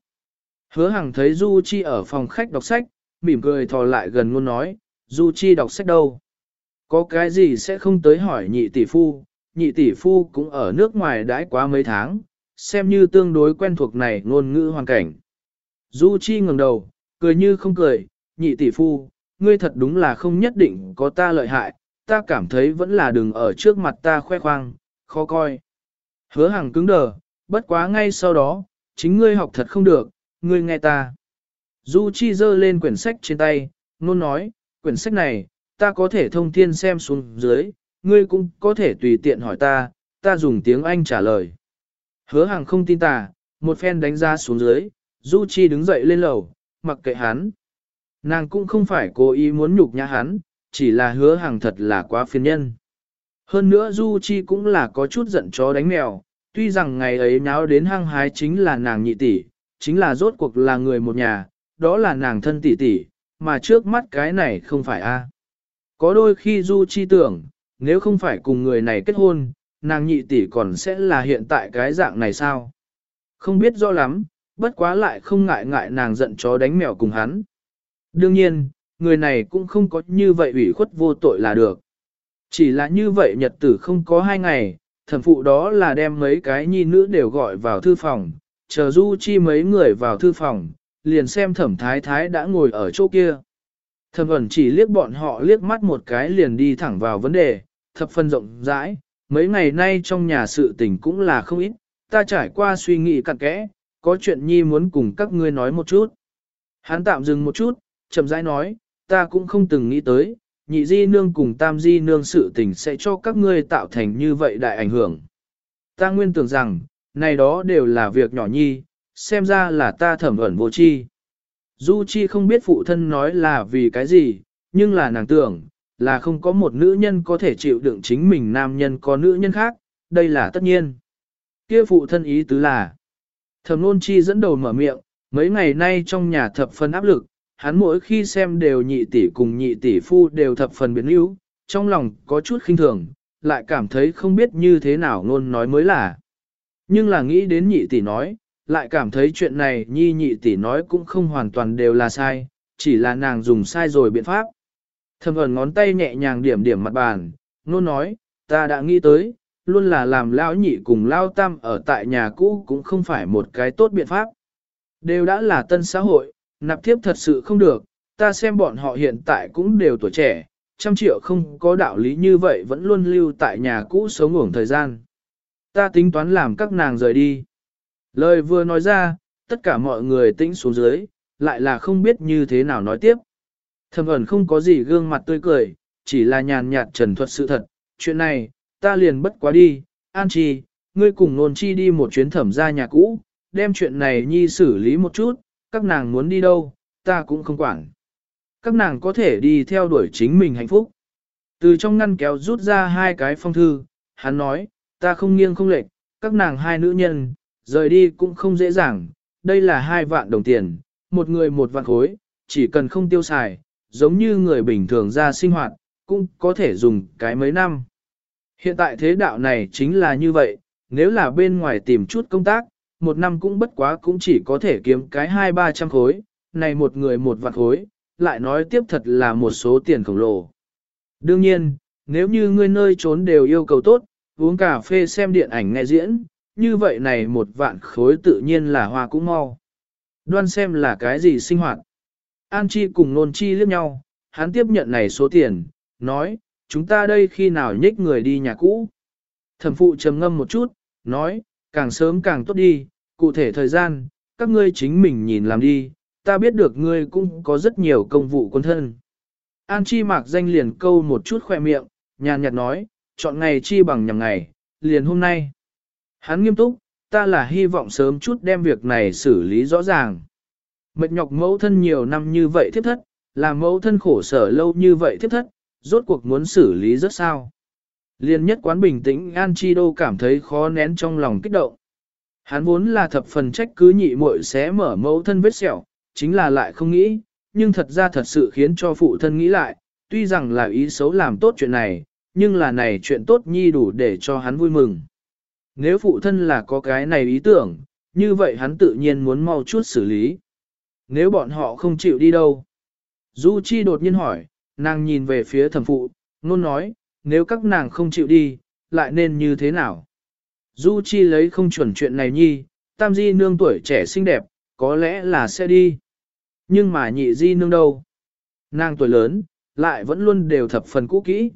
Hứa Hằng thấy Du Chi ở phòng khách đọc sách, mỉm cười thò lại gần luôn nói, Du Chi đọc sách đâu? Có cái gì sẽ không tới hỏi nhị tỷ phu, nhị tỷ phu cũng ở nước ngoài đãi quá mấy tháng, xem như tương đối quen thuộc này ngôn ngữ hoàn cảnh. Du Chi ngẩng đầu, cười như không cười, nhị tỷ phu, ngươi thật đúng là không nhất định có ta lợi hại, ta cảm thấy vẫn là đừng ở trước mặt ta khoe khoang, khó coi. Hứa Hằng cứng đờ, bất quá ngay sau đó, chính ngươi học thật không được, ngươi nghe ta. Du Chi giơ lên quyển sách trên tay, nôn nói, quyển sách này, ta có thể thông thiên xem xuống dưới, ngươi cũng có thể tùy tiện hỏi ta, ta dùng tiếng Anh trả lời. Hứa Hằng không tin ta, một phen đánh ra xuống dưới, Du Chi đứng dậy lên lầu, mặc kệ hắn. Nàng cũng không phải cố ý muốn nhục nhã hắn, chỉ là hứa Hằng thật là quá phiền nhân. Hơn nữa Du Chi cũng là có chút giận chó đánh mèo, tuy rằng ngày ấy náo đến hăng hái chính là nàng nhị tỷ, chính là rốt cuộc là người một nhà, đó là nàng thân tỷ tỷ, mà trước mắt cái này không phải a. Có đôi khi Du Chi tưởng, nếu không phải cùng người này kết hôn, nàng nhị tỷ còn sẽ là hiện tại cái dạng này sao? Không biết rõ lắm, bất quá lại không ngại ngại nàng giận chó đánh mèo cùng hắn. Đương nhiên, người này cũng không có như vậy ủy khuất vô tội là được. Chỉ là như vậy nhật tử không có hai ngày, thẩm phụ đó là đem mấy cái nhi nữ đều gọi vào thư phòng, chờ du chi mấy người vào thư phòng, liền xem thẩm thái thái đã ngồi ở chỗ kia. Thẩm ẩn chỉ liếc bọn họ liếc mắt một cái liền đi thẳng vào vấn đề, thập phân rộng rãi, mấy ngày nay trong nhà sự tình cũng là không ít, ta trải qua suy nghĩ cặn kẽ, có chuyện nhi muốn cùng các ngươi nói một chút. Hắn tạm dừng một chút, chậm rãi nói, ta cũng không từng nghĩ tới, nhị di nương cùng tam di nương sự tình sẽ cho các ngươi tạo thành như vậy đại ảnh hưởng. Ta nguyên tưởng rằng, này đó đều là việc nhỏ nhi, xem ra là ta thẩm ẩn vô chi. Du Chi không biết phụ thân nói là vì cái gì, nhưng là nàng tưởng, là không có một nữ nhân có thể chịu đựng chính mình nam nhân có nữ nhân khác, đây là tất nhiên. Kia phụ thân ý tứ là, thẩm nôn chi dẫn đầu mở miệng, mấy ngày nay trong nhà thập phần áp lực, hắn mỗi khi xem đều nhị tỷ cùng nhị tỷ phu đều thập phần biến yếu, trong lòng có chút khinh thường, lại cảm thấy không biết như thế nào ngôn nói mới là. Nhưng là nghĩ đến nhị tỷ nói, lại cảm thấy chuyện này nhi nhị tỷ nói cũng không hoàn toàn đều là sai, chỉ là nàng dùng sai rồi biện pháp. Thầm ẩn ngón tay nhẹ nhàng điểm điểm mặt bàn, nôn nói, ta đã nghĩ tới, luôn là làm lão nhị cùng lao tam ở tại nhà cũ cũng không phải một cái tốt biện pháp. Đều đã là tân xã hội, nạp tiếp thật sự không được, ta xem bọn họ hiện tại cũng đều tuổi trẻ, trăm triệu không có đạo lý như vậy vẫn luôn lưu tại nhà cũ sống ngủng thời gian. Ta tính toán làm các nàng rời đi. Lời vừa nói ra, tất cả mọi người tĩnh xuống dưới, lại là không biết như thế nào nói tiếp. Thầm ẩn không có gì gương mặt tươi cười, chỉ là nhàn nhạt trần thuật sự thật. Chuyện này, ta liền bất quá đi, An Chi, ngươi cùng nôn chi đi một chuyến thẩm ra nhà cũ, đem chuyện này nhi xử lý một chút, các nàng muốn đi đâu, ta cũng không quản. Các nàng có thể đi theo đuổi chính mình hạnh phúc. Từ trong ngăn kéo rút ra hai cái phong thư, hắn nói, ta không nghiêng không lệch, các nàng hai nữ nhân, rời đi cũng không dễ dàng, đây là hai vạn đồng tiền, một người một vạn khối, chỉ cần không tiêu xài, giống như người bình thường ra sinh hoạt, cũng có thể dùng cái mấy năm. Hiện tại thế đạo này chính là như vậy, nếu là bên ngoài tìm chút công tác, một năm cũng bất quá cũng chỉ có thể kiếm cái hai ba trăm khối, này một người một vạn khối, lại nói tiếp thật là một số tiền khổng lồ. Đương nhiên, nếu như ngươi nơi trốn đều yêu cầu tốt, uống cà phê xem điện ảnh nghe diễn, như vậy này một vạn khối tự nhiên là hoa cũng mau. Đoan xem là cái gì sinh hoạt. An Chi cùng nôn chi liếc nhau, hắn tiếp nhận này số tiền, nói, chúng ta đây khi nào nhích người đi nhà cũ. Thẩm phụ trầm ngâm một chút, nói, càng sớm càng tốt đi, cụ thể thời gian, các ngươi chính mình nhìn làm đi, ta biết được ngươi cũng có rất nhiều công vụ quân thân. An Chi mạc danh liền câu một chút khoe miệng, nhàn nhạt nói, chọn ngày chi bằng nhằm ngày, liền hôm nay. Hắn nghiêm túc, ta là hy vọng sớm chút đem việc này xử lý rõ ràng. Mệt nhọc mẫu thân nhiều năm như vậy thiết thất, làm mẫu thân khổ sở lâu như vậy thiết thất, rốt cuộc muốn xử lý rất sao. Liên nhất quán bình tĩnh An Chi Đô cảm thấy khó nén trong lòng kích động. Hắn vốn là thập phần trách cứ nhị muội sẽ mở mẫu thân vết sẹo, chính là lại không nghĩ, nhưng thật ra thật sự khiến cho phụ thân nghĩ lại, tuy rằng là ý xấu làm tốt chuyện này, nhưng là này chuyện tốt nhi đủ để cho hắn vui mừng. Nếu phụ thân là có cái này ý tưởng, như vậy hắn tự nhiên muốn mau chút xử lý. Nếu bọn họ không chịu đi đâu? Du Chi đột nhiên hỏi, nàng nhìn về phía thẩm phụ, nôn nói, nếu các nàng không chịu đi, lại nên như thế nào? Du Chi lấy không chuẩn chuyện này nhi, tam di nương tuổi trẻ xinh đẹp, có lẽ là sẽ đi. Nhưng mà nhị di nương đâu? Nàng tuổi lớn, lại vẫn luôn đều thập phần cũ kỹ.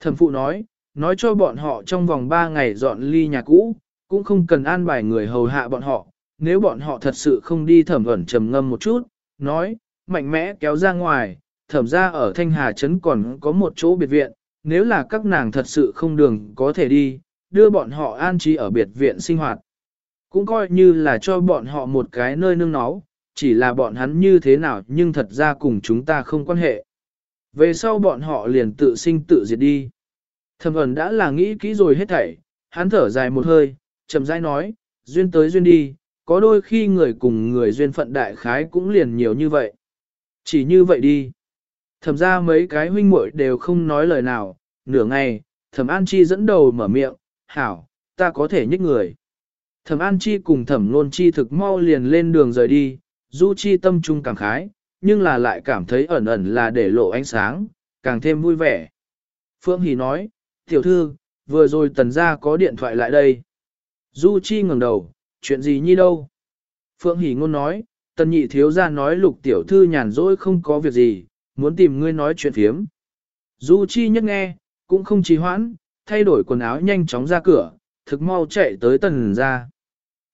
Thẩm phụ nói, nói cho bọn họ trong vòng 3 ngày dọn ly nhà cũ, cũng không cần an bài người hầu hạ bọn họ, nếu bọn họ thật sự không đi thẩm ẩn trầm ngâm một chút, nói, mạnh mẽ kéo ra ngoài, thẩm ra ở Thanh Hà Trấn còn có một chỗ biệt viện, nếu là các nàng thật sự không đường có thể đi, đưa bọn họ an trí ở biệt viện sinh hoạt. Cũng coi như là cho bọn họ một cái nơi nương náu, chỉ là bọn hắn như thế nào nhưng thật ra cùng chúng ta không quan hệ. Về sau bọn họ liền tự sinh tự diệt đi. Thẩm ẩn đã là nghĩ kỹ rồi hết thảy, hắn thở dài một hơi, chậm rãi nói, duyên tới duyên đi, có đôi khi người cùng người duyên phận đại khái cũng liền nhiều như vậy. Chỉ như vậy đi. Thẩm ra mấy cái huynh muội đều không nói lời nào, nửa ngày, thẩm An Chi dẫn đầu mở miệng, hảo, ta có thể nhích người. Thẩm An Chi cùng thẩm Nôn Chi thực mau liền lên đường rời đi, Du Chi tâm trung cảm khái, nhưng là lại cảm thấy ẩn ẩn là để lộ ánh sáng, càng thêm vui vẻ. Phương Hỷ nói, tiểu thư, vừa rồi tần gia có điện thoại lại đây. Du Chi ngẩng đầu, chuyện gì nhi đâu? Phượng Hỷ ngôn nói, tần nhị thiếu gia nói lục tiểu thư nhàn rỗi không có việc gì, muốn tìm ngươi nói chuyện phiếm. Du Chi nhất nghe, cũng không trì hoãn, thay đổi quần áo nhanh chóng ra cửa, thực mau chạy tới tần ra.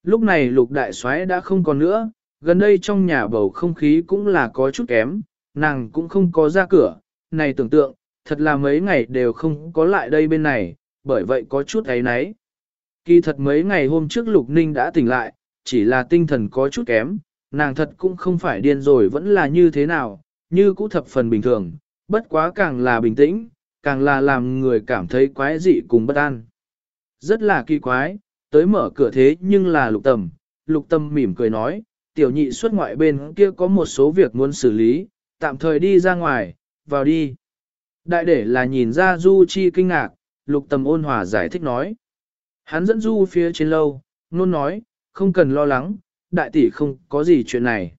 Lúc này lục đại soái đã không còn nữa, gần đây trong nhà bầu không khí cũng là có chút kém, nàng cũng không có ra cửa, này tưởng tượng, thật là mấy ngày đều không có lại đây bên này, bởi vậy có chút ấy nấy. Kỳ thật mấy ngày hôm trước Lục Ninh đã tỉnh lại, chỉ là tinh thần có chút kém, nàng thật cũng không phải điên rồi vẫn là như thế nào, như cũ thập phần bình thường, bất quá càng là bình tĩnh, càng là làm người cảm thấy quái dị cùng bất an. Rất là kỳ quái, tới mở cửa thế nhưng là lục tầm, lục tâm mỉm cười nói, tiểu nhị xuất ngoại bên kia có một số việc muốn xử lý, tạm thời đi ra ngoài, vào đi. Đại để là nhìn ra Du Chi kinh ngạc, lục tầm ôn hòa giải thích nói. Hắn dẫn Du phía trên lâu, nôn nói, không cần lo lắng, đại tỷ không có gì chuyện này.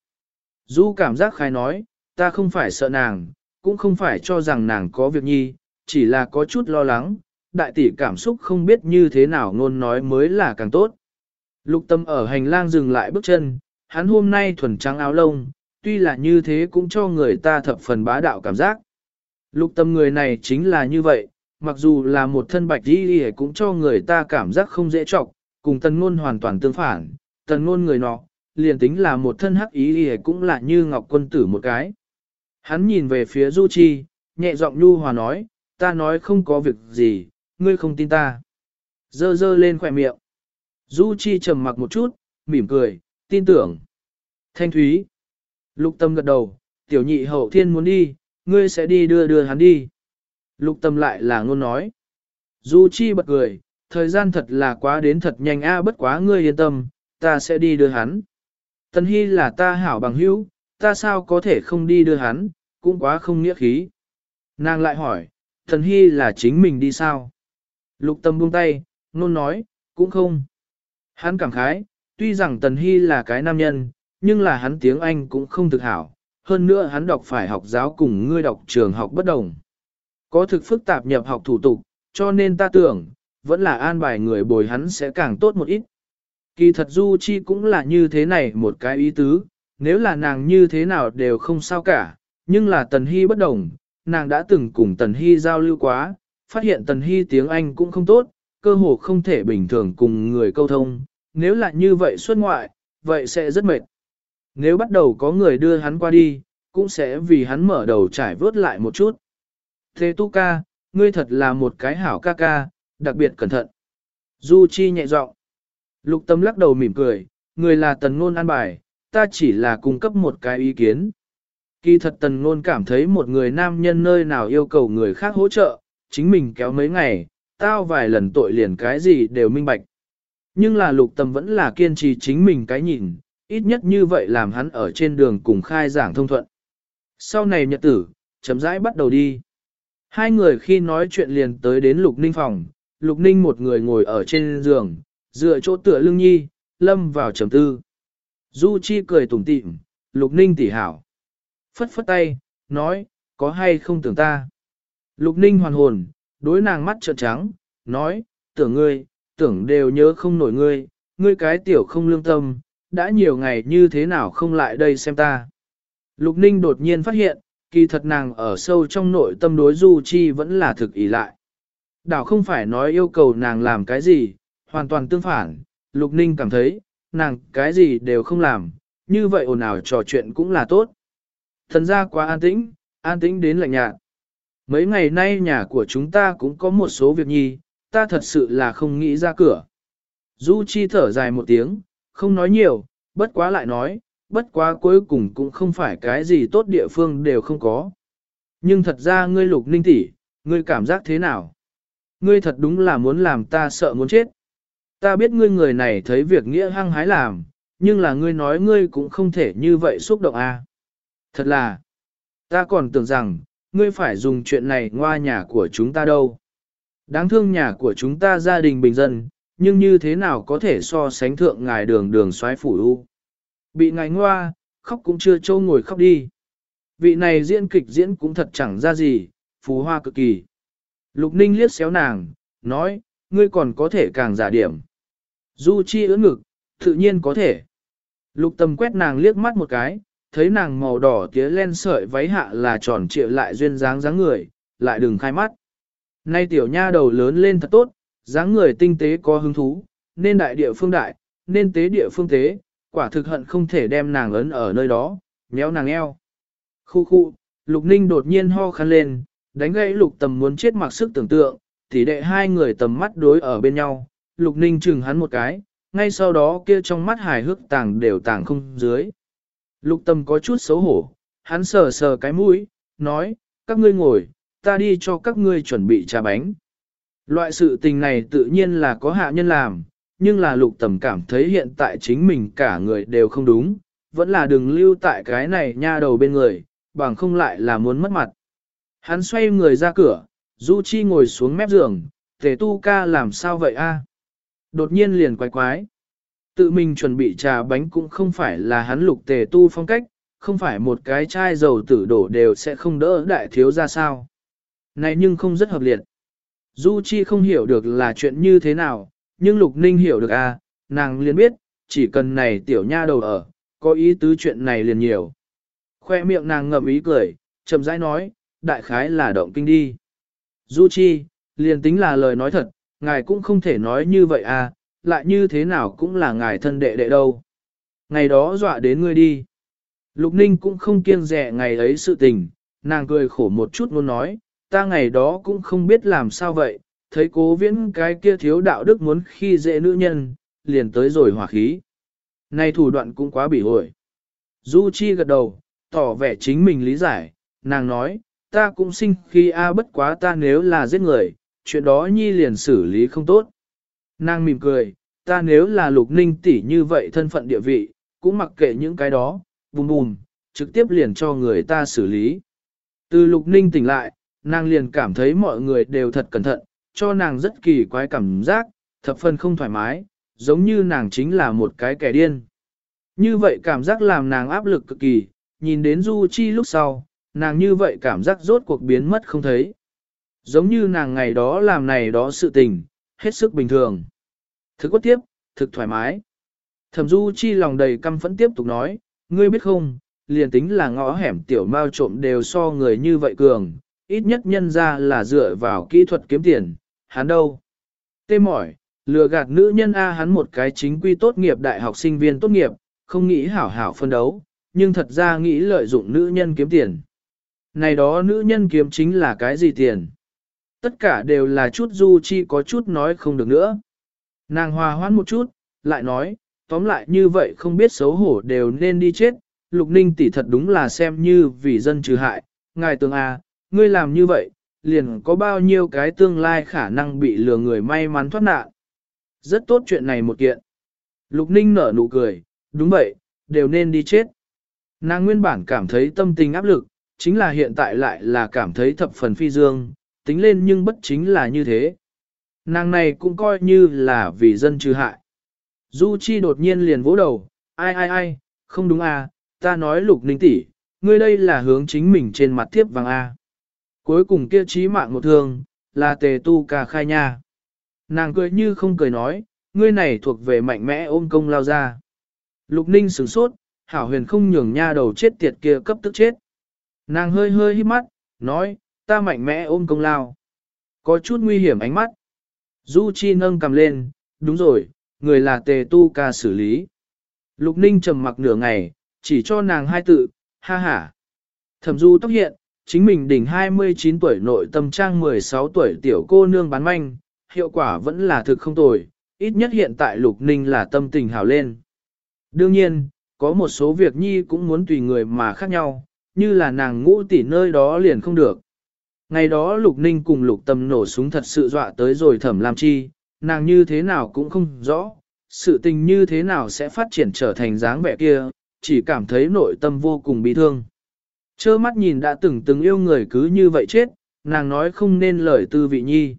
Du cảm giác khai nói, ta không phải sợ nàng, cũng không phải cho rằng nàng có việc nhi, chỉ là có chút lo lắng, đại tỷ cảm xúc không biết như thế nào ngôn nói mới là càng tốt. Lục tâm ở hành lang dừng lại bước chân, hắn hôm nay thuần trắng áo lông, tuy là như thế cũng cho người ta thập phần bá đạo cảm giác. Lục tâm người này chính là như vậy, mặc dù là một thân bạch đi cũng cho người ta cảm giác không dễ chọc, cùng tần ngôn hoàn toàn tương phản, tần ngôn người nọ, liền tính là một thân hắc ý cũng là như ngọc quân tử một cái. Hắn nhìn về phía Du Chi, nhẹ giọng nhu hòa nói, ta nói không có việc gì, ngươi không tin ta. Dơ dơ lên khỏe miệng. Du Chi trầm mặc một chút, mỉm cười, tin tưởng. Thanh Thúy. Lục tâm gật đầu, tiểu nhị hậu thiên muốn đi, ngươi sẽ đi đưa đưa hắn đi. Lục tâm lại là ngôn nói. Du Chi bật cười, thời gian thật là quá đến thật nhanh a bất quá ngươi yên tâm, ta sẽ đi đưa hắn. Tần Hy là ta hảo bằng hữu, ta sao có thể không đi đưa hắn, cũng quá không nghĩa khí. Nàng lại hỏi, Tần Hy là chính mình đi sao? Lục tâm buông tay, nôn nói, cũng không. Hắn cảm khái, tuy rằng Tần Hy là cái nam nhân, nhưng là hắn tiếng Anh cũng không thực hảo. Hơn nữa hắn đọc phải học giáo cùng ngươi đọc trường học bất đồng. Có thực phức tạp nhập học thủ tục, cho nên ta tưởng, vẫn là an bài người bồi hắn sẽ càng tốt một ít. Kỳ thật Du Chi cũng là như thế này một cái ý tứ, nếu là nàng như thế nào đều không sao cả, nhưng là Tần Hy bất đồng, nàng đã từng cùng Tần Hy giao lưu quá, phát hiện Tần Hy tiếng Anh cũng không tốt, cơ hồ không thể bình thường cùng người câu thông, nếu là như vậy xuất ngoại, vậy sẽ rất mệt. Nếu bắt đầu có người đưa hắn qua đi, cũng sẽ vì hắn mở đầu trải vớt lại một chút. Thế tu ca, ngươi thật là một cái hảo ca ca, đặc biệt cẩn thận. Du Chi nhẹ giọng. Lục tâm lắc đầu mỉm cười, người là tần ngôn an bài, ta chỉ là cung cấp một cái ý kiến. Kỳ thật tần ngôn cảm thấy một người nam nhân nơi nào yêu cầu người khác hỗ trợ, chính mình kéo mấy ngày, tao vài lần tội liền cái gì đều minh bạch. Nhưng là lục tâm vẫn là kiên trì chính mình cái nhìn, ít nhất như vậy làm hắn ở trên đường cùng khai giảng thông thuận. Sau này nhật tử, chấm rãi bắt đầu đi. Hai người khi nói chuyện liền tới đến lục ninh phòng, lục ninh một người ngồi ở trên giường, dựa chỗ tựa lưng nhi, lâm vào trầm tư. Du Chi cười tủm tỉm, lục ninh tỉ hảo. Phất phất tay, nói, có hay không tưởng ta. Lục ninh hoàn hồn, đối nàng mắt trợn trắng, nói, tưởng ngươi, tưởng đều nhớ không nổi ngươi, ngươi cái tiểu không lương tâm, đã nhiều ngày như thế nào không lại đây xem ta. Lục ninh đột nhiên phát hiện, kỳ thật nàng ở sâu trong nội tâm đối Du Chi vẫn là thực ý lại. Đảo không phải nói yêu cầu nàng làm cái gì, hoàn toàn tương phản, Lục Ninh cảm thấy, nàng cái gì đều không làm, như vậy ồn ào trò chuyện cũng là tốt. Thần ra quá an tĩnh, an tĩnh đến lạnh nhạt. Mấy ngày nay nhà của chúng ta cũng có một số việc nhi, ta thật sự là không nghĩ ra cửa. Du Chi thở dài một tiếng, không nói nhiều, bất quá lại nói, bất quá cuối cùng cũng không phải cái gì tốt địa phương đều không có. Nhưng thật ra ngươi lục ninh tỷ, ngươi cảm giác thế nào? Ngươi thật đúng là muốn làm ta sợ muốn chết. Ta biết ngươi người này thấy việc nghĩa hăng hái làm, nhưng là ngươi nói ngươi cũng không thể như vậy xúc động à. Thật là, ta còn tưởng rằng, ngươi phải dùng chuyện này ngoa nhà của chúng ta đâu. Đáng thương nhà của chúng ta gia đình bình dân, nhưng như thế nào có thể so sánh thượng ngài đường đường xoáy phủ u. Bị ngài ngoa, khóc cũng chưa trâu ngồi khóc đi. Vị này diễn kịch diễn cũng thật chẳng ra gì, phú hoa cực kỳ. Lục ninh liếc xéo nàng, nói, ngươi còn có thể càng giả điểm. Du Chi ưỡn ngực, tự nhiên có thể. Lục tâm quét nàng liếc mắt một cái, thấy nàng màu đỏ tía len sợi váy hạ là tròn trịa lại duyên dáng dáng người, lại đừng khai mắt. Nay tiểu nha đầu lớn lên thật tốt, dáng người tinh tế có hứng thú, nên đại địa phương đại, nên tế địa phương tế, quả thực hận không thể đem nàng ấn ở nơi đó, nhéo nàng eo. Khu khu, lục ninh đột nhiên ho khăn lên, đánh gãy lục tầm muốn chết mặc sức tưởng tượng, tỷ đệ hai người tầm mắt đối ở bên nhau, lục ninh chừng hắn một cái, ngay sau đó kia trong mắt hài hước tàng đều tàng không dưới. Lục tầm có chút xấu hổ, hắn sờ sờ cái mũi, nói, các ngươi ngồi, ta đi cho các ngươi chuẩn bị trà bánh. Loại sự tình này tự nhiên là có hạ nhân làm, nhưng là lục tầm cảm thấy hiện tại chính mình cả người đều không đúng, vẫn là đừng lưu tại cái này nha đầu bên người, bằng không lại là muốn mất mặt. Hắn xoay người ra cửa, Du Chi ngồi xuống mép giường, tề tu ca làm sao vậy a? Đột nhiên liền quái quái. Tự mình chuẩn bị trà bánh cũng không phải là hắn lục tề tu phong cách, không phải một cái chai dầu tử đổ đều sẽ không đỡ đại thiếu ra sao. Này nhưng không rất hợp liệt. Du Chi không hiểu được là chuyện như thế nào, nhưng Lục Ninh hiểu được à, nàng liền biết, chỉ cần này tiểu nha đầu ở, có ý tứ chuyện này liền nhiều. Khoe miệng nàng ngậm ý cười, chậm rãi nói, đại khái là động kinh đi. Du Chi, liền tính là lời nói thật, ngài cũng không thể nói như vậy à, lại như thế nào cũng là ngài thân đệ đệ đâu. Ngày đó dọa đến ngươi đi. Lục Ninh cũng không kiêng dè ngày ấy sự tình, nàng cười khổ một chút muốn nói, ta ngày đó cũng không biết làm sao vậy, thấy cố viễn cái kia thiếu đạo đức muốn khi dễ nữ nhân, liền tới rồi hỏa khí. Này thủ đoạn cũng quá bị hội. Du Chi gật đầu, tỏ vẻ chính mình lý giải, nàng nói, ta cũng sinh khi a bất quá ta nếu là giết người, chuyện đó nhi liền xử lý không tốt. Nàng mỉm cười, ta nếu là lục ninh tỷ như vậy thân phận địa vị, cũng mặc kệ những cái đó, bùm bùm, trực tiếp liền cho người ta xử lý. Từ lục ninh tỉnh lại, nàng liền cảm thấy mọi người đều thật cẩn thận, cho nàng rất kỳ quái cảm giác, thập phần không thoải mái, giống như nàng chính là một cái kẻ điên. Như vậy cảm giác làm nàng áp lực cực kỳ, nhìn đến Du Chi lúc sau, nàng như vậy cảm giác rốt cuộc biến mất không thấy. Giống như nàng ngày đó làm này đó sự tình, hết sức bình thường. Thực quất tiếp, thực thoải mái. Thẩm Du Chi lòng đầy căm phẫn tiếp tục nói, ngươi biết không, liền tính là ngõ hẻm tiểu mao trộm đều so người như vậy cường, ít nhất nhân ra là dựa vào kỹ thuật kiếm tiền, hắn đâu. Tê mỏi, lừa gạt nữ nhân A hắn một cái chính quy tốt nghiệp đại học sinh viên tốt nghiệp, không nghĩ hảo hảo phân đấu, nhưng thật ra nghĩ lợi dụng nữ nhân kiếm tiền. Này đó nữ nhân kiếm chính là cái gì tiền? Tất cả đều là chút du chi có chút nói không được nữa. Nàng hòa hoãn một chút, lại nói, tóm lại như vậy không biết xấu hổ đều nên đi chết, lục ninh tỷ thật đúng là xem như vì dân trừ hại, ngài tường A, ngươi làm như vậy, liền có bao nhiêu cái tương lai khả năng bị lừa người may mắn thoát nạn. Rất tốt chuyện này một kiện. Lục ninh nở nụ cười, đúng vậy, đều nên đi chết. Nàng nguyên bản cảm thấy tâm tình áp lực, chính là hiện tại lại là cảm thấy thập phần phi dương, tính lên nhưng bất chính là như thế. Nàng này cũng coi như là vì dân trừ hại. Du Chi đột nhiên liền vỗ đầu, ai ai ai, không đúng à, ta nói lục ninh tỷ, ngươi đây là hướng chính mình trên mặt tiếp vàng à? Cuối cùng kia trí mạng một thương, là tề tu ca khai nha. Nàng cười như không cười nói, ngươi này thuộc về mạnh mẽ ôm công lao ra. Lục ninh sửng sốt, hảo huyền không nhường nha đầu chết tiệt kia cấp tức chết. Nàng hơi hơi hít mắt, nói, ta mạnh mẽ ôm công lao. Có chút nguy hiểm ánh mắt. Du Chi nâng cầm lên, đúng rồi, người là tề tu ca xử lý. Lục ninh trầm mặc nửa ngày, chỉ cho nàng hai tự, ha ha. Thẩm du tóc hiện, chính mình đỉnh 29 tuổi nội tâm trang 16 tuổi tiểu cô nương bán manh, hiệu quả vẫn là thực không tồi, ít nhất hiện tại lục ninh là tâm tình hào lên. Đương nhiên, có một số việc nhi cũng muốn tùy người mà khác nhau, như là nàng ngũ tỷ nơi đó liền không được. Ngày đó lục ninh cùng lục tâm nổ súng thật sự dọa tới rồi thẩm làm chi, nàng như thế nào cũng không rõ, sự tình như thế nào sẽ phát triển trở thành dáng vẻ kia, chỉ cảm thấy nội tâm vô cùng bị thương. Chơ mắt nhìn đã từng từng yêu người cứ như vậy chết, nàng nói không nên lời tư vị nhi.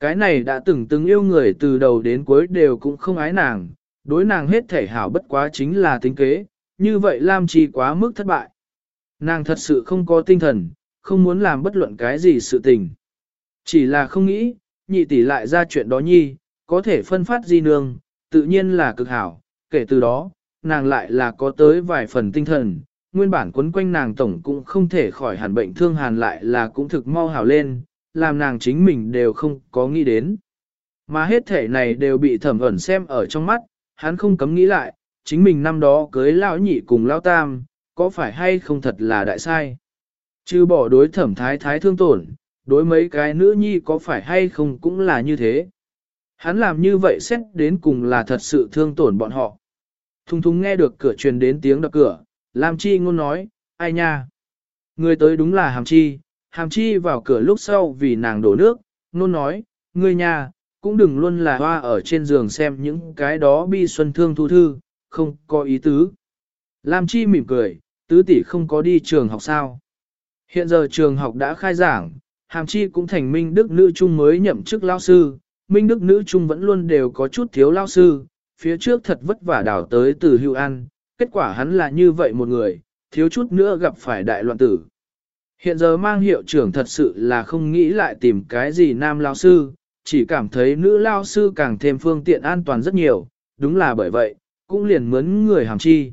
Cái này đã từng từng yêu người từ đầu đến cuối đều cũng không ái nàng, đối nàng hết thể hảo bất quá chính là tính kế, như vậy Lam Chi quá mức thất bại. Nàng thật sự không có tinh thần, không muốn làm bất luận cái gì sự tình. Chỉ là không nghĩ, nhị tỷ lại ra chuyện đó nhi, có thể phân phát di nương, tự nhiên là cực hảo, kể từ đó, nàng lại là có tới vài phần tinh thần, nguyên bản quấn quanh nàng tổng cũng không thể khỏi hẳn bệnh thương hàn lại là cũng thực mau hảo lên, làm nàng chính mình đều không có nghĩ đến. Mà hết thể này đều bị thẩm ẩn xem ở trong mắt, hắn không cấm nghĩ lại, chính mình năm đó cưới lão nhị cùng lão tam, có phải hay không thật là đại sai. Chứ bỏ đối thẩm thái thái thương tổn, đối mấy cái nữ nhi có phải hay không cũng là như thế. Hắn làm như vậy xét đến cùng là thật sự thương tổn bọn họ. Thung thung nghe được cửa truyền đến tiếng đập cửa, Lam chi ngôn nói, ai nha. Người tới đúng là hàm chi, hàm chi vào cửa lúc sau vì nàng đổ nước, ngôn nói, ngươi nha, cũng đừng luôn là hoa ở trên giường xem những cái đó bi xuân thương thu thư, không có ý tứ. Lam Chi mỉm cười, tứ tỷ không có đi trường học sao. Hiện giờ trường học đã khai giảng, Hàm Chi cũng thành Minh Đức Nữ Trung mới nhậm chức lao sư, Minh Đức Nữ Trung vẫn luôn đều có chút thiếu lao sư, phía trước thật vất vả đảo tới từ hưu an, kết quả hắn là như vậy một người, thiếu chút nữa gặp phải đại loạn tử. Hiện giờ mang hiệu trưởng thật sự là không nghĩ lại tìm cái gì nam lao sư, chỉ cảm thấy nữ lao sư càng thêm phương tiện an toàn rất nhiều, đúng là bởi vậy, cũng liền mướn người hàm chi.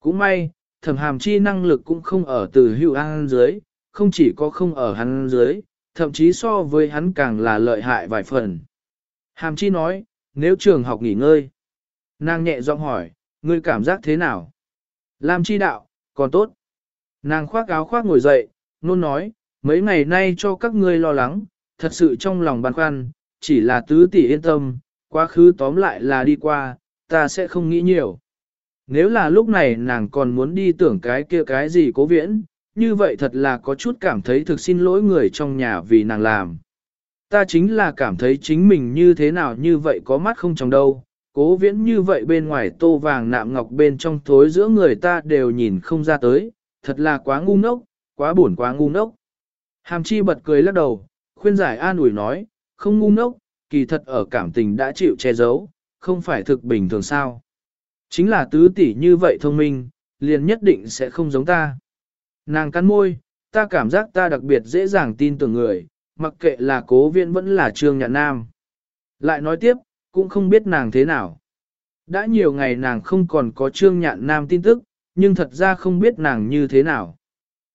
Cũng may, thẩm hàm chi năng lực cũng không ở từ hữu an dưới, không chỉ có không ở hắn dưới, thậm chí so với hắn càng là lợi hại vài phần. Hàm chi nói, nếu trường học nghỉ ngơi, nàng nhẹ giọng hỏi, ngươi cảm giác thế nào? Lam chi đạo, còn tốt. Nàng khoác áo khoác ngồi dậy, nôn nói, mấy ngày nay cho các ngươi lo lắng, thật sự trong lòng băn khoăn, chỉ là tứ tỷ yên tâm, quá khứ tóm lại là đi qua, ta sẽ không nghĩ nhiều. Nếu là lúc này nàng còn muốn đi tưởng cái kia cái gì cố viễn, như vậy thật là có chút cảm thấy thực xin lỗi người trong nhà vì nàng làm. Ta chính là cảm thấy chính mình như thế nào như vậy có mắt không trong đâu, cố viễn như vậy bên ngoài tô vàng nạm ngọc bên trong thối giữa người ta đều nhìn không ra tới, thật là quá ngu ngốc, quá buồn quá ngu ngốc. Hàm chi bật cười lắc đầu, khuyên giải an ủi nói, không ngu ngốc, kỳ thật ở cảm tình đã chịu che giấu, không phải thực bình thường sao. Chính là tứ tỷ như vậy thông minh, liền nhất định sẽ không giống ta. Nàng cắn môi, ta cảm giác ta đặc biệt dễ dàng tin tưởng người, mặc kệ là cố Viễn vẫn là trương nhạn nam. Lại nói tiếp, cũng không biết nàng thế nào. Đã nhiều ngày nàng không còn có trương nhạn nam tin tức, nhưng thật ra không biết nàng như thế nào.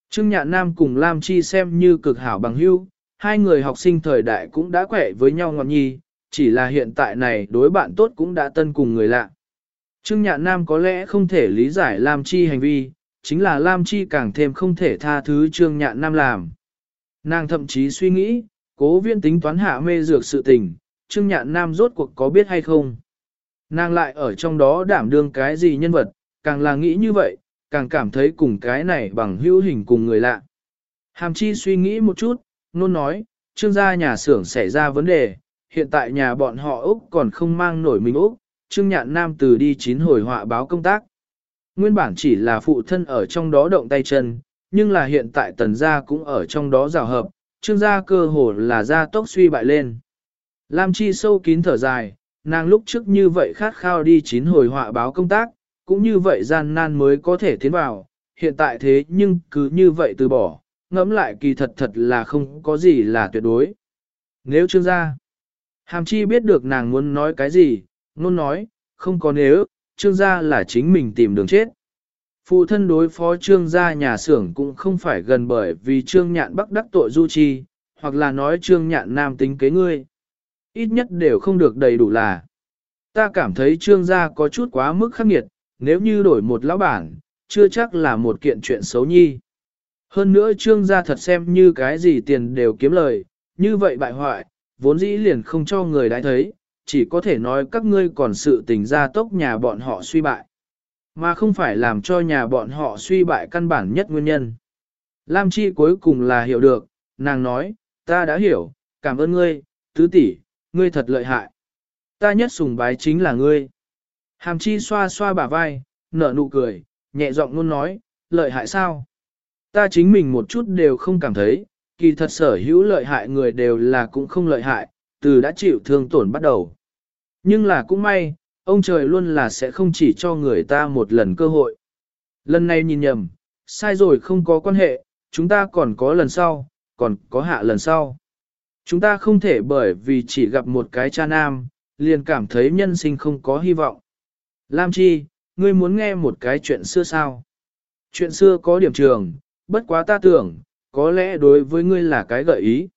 Trương nhạn nam cùng Lam Chi xem như cực hảo bằng hữu, hai người học sinh thời đại cũng đã quẻ với nhau ngọt nhi, chỉ là hiện tại này đối bạn tốt cũng đã tân cùng người lạ. Trương Nhạn Nam có lẽ không thể lý giải Lam Chi hành vi, chính là Lam Chi càng thêm không thể tha thứ Trương Nhạn Nam làm. Nàng thậm chí suy nghĩ, cố viên tính toán hạ mê dược sự tình, Trương Nhạn Nam rốt cuộc có biết hay không. Nàng lại ở trong đó đảm đương cái gì nhân vật, càng là nghĩ như vậy, càng cảm thấy cùng cái này bằng hữu hình cùng người lạ. Hàm Chi suy nghĩ một chút, nôn nói, Trương gia nhà xưởng xảy ra vấn đề, hiện tại nhà bọn họ Úc còn không mang nổi mình Úc, Trương Nhạn Nam từ đi chín hồi họa báo công tác. Nguyên bản chỉ là phụ thân ở trong đó động tay chân, nhưng là hiện tại tần gia cũng ở trong đó rào hợp, trương gia cơ hồ là gia tốc suy bại lên. Lam Chi sâu kín thở dài, nàng lúc trước như vậy khát khao đi chín hồi họa báo công tác, cũng như vậy gian nan mới có thể tiến vào, hiện tại thế nhưng cứ như vậy từ bỏ, ngẫm lại kỳ thật thật là không có gì là tuyệt đối. Nếu trương gia, Hàm Chi biết được nàng muốn nói cái gì, Nôn nói, không có nếu, trương gia là chính mình tìm đường chết. Phụ thân đối phó trương gia nhà xưởng cũng không phải gần bởi vì trương nhạn bắc đắc tội du chi, hoặc là nói trương nhạn nam tính kế ngươi. Ít nhất đều không được đầy đủ là. Ta cảm thấy trương gia có chút quá mức khắc nghiệt, nếu như đổi một lão bản, chưa chắc là một kiện chuyện xấu nhi. Hơn nữa trương gia thật xem như cái gì tiền đều kiếm lời, như vậy bại hoại, vốn dĩ liền không cho người đã thấy, chỉ có thể nói các ngươi còn sự tình gia tốc nhà bọn họ suy bại. Mà không phải làm cho nhà bọn họ suy bại căn bản nhất nguyên nhân. Lam Chi cuối cùng là hiểu được, nàng nói, ta đã hiểu, cảm ơn ngươi, tứ tỷ, ngươi thật lợi hại. Ta nhất sùng bái chính là ngươi. Hàm Chi xoa xoa bả vai, nở nụ cười, nhẹ giọng luôn nói, lợi hại sao? Ta chính mình một chút đều không cảm thấy, kỳ thật sở hữu lợi hại người đều là cũng không lợi hại, từ đã chịu thương tổn bắt đầu. Nhưng là cũng may, ông trời luôn là sẽ không chỉ cho người ta một lần cơ hội. Lần này nhìn nhầm, sai rồi không có quan hệ, chúng ta còn có lần sau, còn có hạ lần sau. Chúng ta không thể bởi vì chỉ gặp một cái cha nam, liền cảm thấy nhân sinh không có hy vọng. Lam Chi, ngươi muốn nghe một cái chuyện xưa sao? Chuyện xưa có điểm trường, bất quá ta tưởng, có lẽ đối với ngươi là cái gợi ý.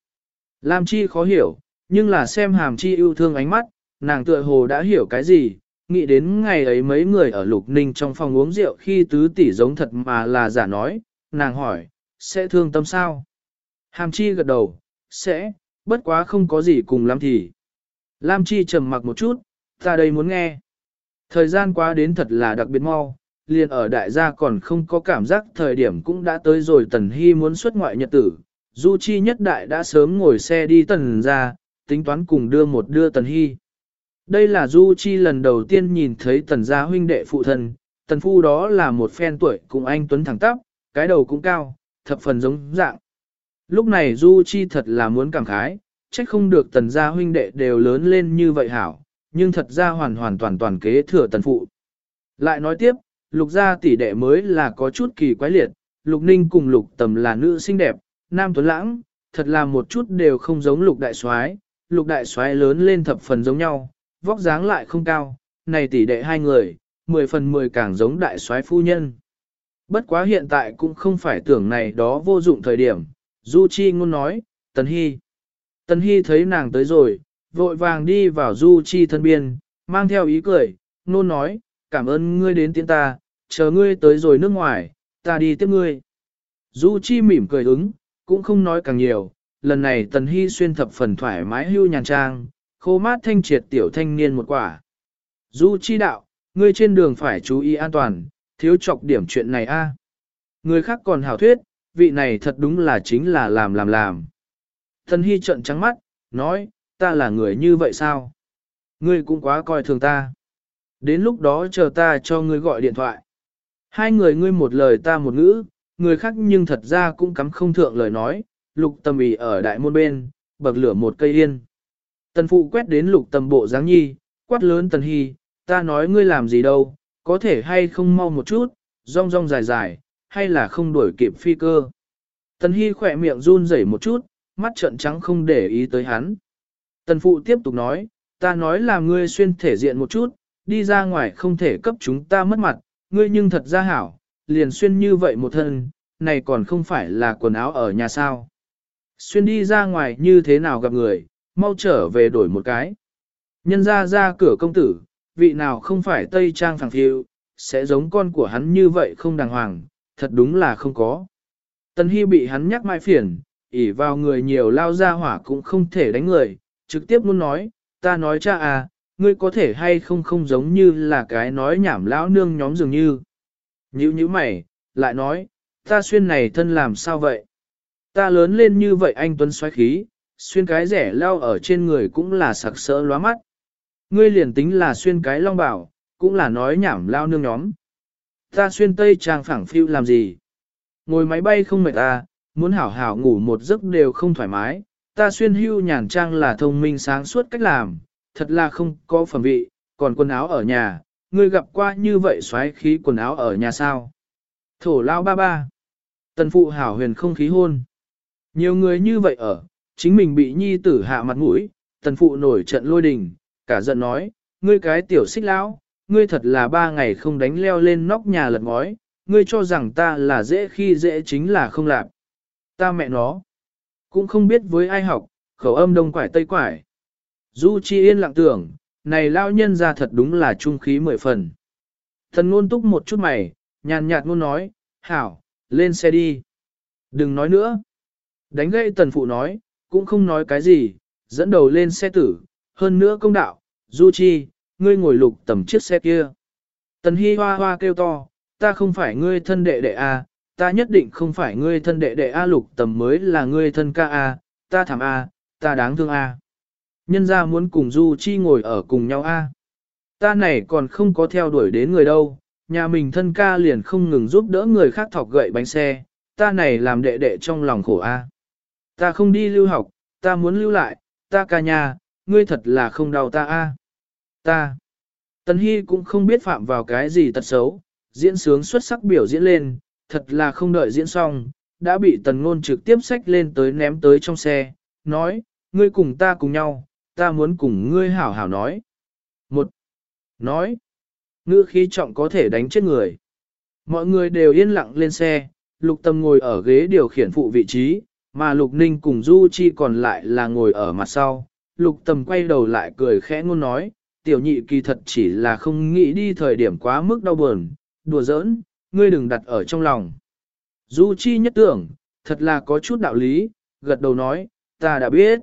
Lam Chi khó hiểu, nhưng là xem hàm chi yêu thương ánh mắt, nàng tựa hồ đã hiểu cái gì, nghĩ đến ngày ấy mấy người ở Lục Ninh trong phòng uống rượu khi tứ tỷ giống thật mà là giả nói, nàng hỏi, sẽ thương tâm sao? Hàm chi gật đầu, sẽ, bất quá không có gì cùng lắm thì. Lam Chi trầm mặc một chút, ta đây muốn nghe. Thời gian quá đến thật là đặc biệt mau, liền ở đại gia còn không có cảm giác thời điểm cũng đã tới rồi Tần Hy muốn xuất ngoại nhật tử. Du Chi nhất đại đã sớm ngồi xe đi Tần ra, tính toán cùng đưa một đưa Tần Hy. Đây là Du Chi lần đầu tiên nhìn thấy Tần gia huynh đệ phụ thân, Tần Phu đó là một phen tuổi cùng anh Tuấn thẳng tắp, cái đầu cũng cao, thập phần giống dạng. Lúc này Du Chi thật là muốn cảm khái, trách không được Tần gia huynh đệ đều lớn lên như vậy hảo, nhưng thật ra hoàn hoàn toàn toàn kế thừa Tần Phụ. Lại nói tiếp, lục gia tỷ đệ mới là có chút kỳ quái liệt, lục ninh cùng lục tầm là nữ xinh đẹp, nam tuấn lãng, thật là một chút đều không giống lục đại soái lục đại soái lớn lên thập phần giống nhau, vóc dáng lại không cao, này tỷ đệ hai người, mười phần mười càng giống đại soái phu nhân. Bất quá hiện tại cũng không phải tưởng này đó vô dụng thời điểm, Du Chi ngôn nói, Tần Hy. Tần Hy thấy nàng tới rồi, vội vàng đi vào Du Chi thân biên, mang theo ý cười, ngôn nói, cảm ơn ngươi đến tiễn ta, chờ ngươi tới rồi nước ngoài, ta đi tiếp ngươi. Du Chi mỉm cười ứng, cũng không nói càng nhiều, lần này Tần Hy xuyên thập phần thoải mái hưu nhàn trang, khô mát thanh triệt tiểu thanh niên một quả. Du Chi đạo, ngươi trên đường phải chú ý an toàn, thiếu chọc điểm chuyện này a. Người khác còn hảo thuyết, vị này thật đúng là chính là làm làm làm. Thần Hy trợn trắng mắt, nói, ta là người như vậy sao? Ngươi cũng quá coi thường ta. Đến lúc đó chờ ta cho ngươi gọi điện thoại. Hai người ngươi một lời ta một ngữ, người khác nhưng thật ra cũng cắm không thượng lời nói, lục tâm ý ở đại môn bên, bậc lửa một cây yên. Tần phụ quét đến lục tâm bộ dáng nhi, quát lớn tần hy, ta nói ngươi làm gì đâu, có thể hay không mau một chút, rong rong dài dài, hay là không đuổi kịp phi cơ. Tần hy khỏe miệng run rẩy một chút, mắt trợn trắng không để ý tới hắn. Tần phụ tiếp tục nói, ta nói là ngươi xuyên thể diện một chút, đi ra ngoài không thể cấp chúng ta mất mặt, ngươi nhưng thật ra hảo, liền xuyên như vậy một thân, này còn không phải là quần áo ở nhà sao. Xuyên đi ra ngoài như thế nào gặp người, mau trở về đổi một cái. Nhân ra ra cửa công tử, vị nào không phải tây trang phẳng thiệu, sẽ giống con của hắn như vậy không đàng hoàng, thật đúng là không có. Tần Hy bị hắn nhắc mãi phiền, ỉ vào người nhiều lao ra hỏa cũng không thể đánh người, trực tiếp muốn nói, ta nói cha à, ngươi có thể hay không không giống như là cái nói nhảm lão nương nhóm dường như. Nhữ như mày, lại nói, ta xuyên này thân làm sao vậy? Ta lớn lên như vậy anh Tuấn xoáy khí, xuyên cái rẻ lao ở trên người cũng là sặc sỡ lóa mắt. Ngươi liền tính là xuyên cái long bảo, cũng là nói nhảm lao nương nhóm. Ta xuyên tây trang phẳng phiu làm gì? Ngồi máy bay không mệt ta, muốn hảo hảo ngủ một giấc đều không thoải mái, ta xuyên hưu nhàn trang là thông minh sáng suốt cách làm, thật là không có phẩm vị, còn quần áo ở nhà, ngươi gặp qua như vậy xoáy khí quần áo ở nhà sao. Thổ lao ba ba. Tần phụ hảo huyền không khí hôn. Nhiều người như vậy ở, chính mình bị nhi tử hạ mặt mũi, tần phụ nổi trận lôi đình, cả giận nói, ngươi cái tiểu xích lão, ngươi thật là ba ngày không đánh leo lên nóc nhà lật ngói, ngươi cho rằng ta là dễ khi dễ chính là không làm. Ta mẹ nó, cũng không biết với ai học, khẩu âm đông quải tây quải. Du Chi yên lặng tưởng, này lao nhân ra thật đúng là trung khí mười phần. Thần ngôn túc một chút mày, nhàn nhạt ngôn nói, hảo, lên xe đi. Đừng nói nữa. Đánh gây tần phụ nói, cũng không nói cái gì, dẫn đầu lên xe tử, hơn nữa công đạo, Du Chi, ngươi ngồi lục tầm chiếc xe kia. Tần Hi hoa hoa kêu to, ta không phải ngươi thân đệ đệ A, ta nhất định không phải ngươi thân đệ đệ A lục tầm mới là ngươi thân ca A, ta thảm A, ta đáng thương A. Nhân ra muốn cùng Du Chi ngồi ở cùng nhau A. Ta này còn không có theo đuổi đến người đâu, nhà mình thân ca liền không ngừng giúp đỡ người khác thọc gậy bánh xe, ta này làm đệ đệ trong lòng khổ A. Ta không đi lưu học, ta muốn lưu lại, ta ca nhà, ngươi thật là không đau ta A. Ta. Tần Hy cũng không biết phạm vào cái gì tật xấu, diễn sướng xuất sắc biểu diễn lên, thật là không đợi diễn xong, đã bị tần ngôn trực tiếp xách lên tới ném tới trong xe, nói, ngươi cùng ta cùng nhau, ta muốn cùng ngươi hảo hảo nói. Một, nói, ngữ khí trọng có thể đánh chết người. Mọi người đều yên lặng lên xe, lục tâm ngồi ở ghế điều khiển phụ vị trí, Mà Lục Ninh cùng Du Chi còn lại là ngồi ở mặt sau, Lục Tầm quay đầu lại cười khẽ ngôn nói, tiểu nhị kỳ thật chỉ là không nghĩ đi thời điểm quá mức đau buồn, đùa giỡn, ngươi đừng đặt ở trong lòng. Du Chi nhất tưởng, thật là có chút đạo lý, gật đầu nói, ta đã biết.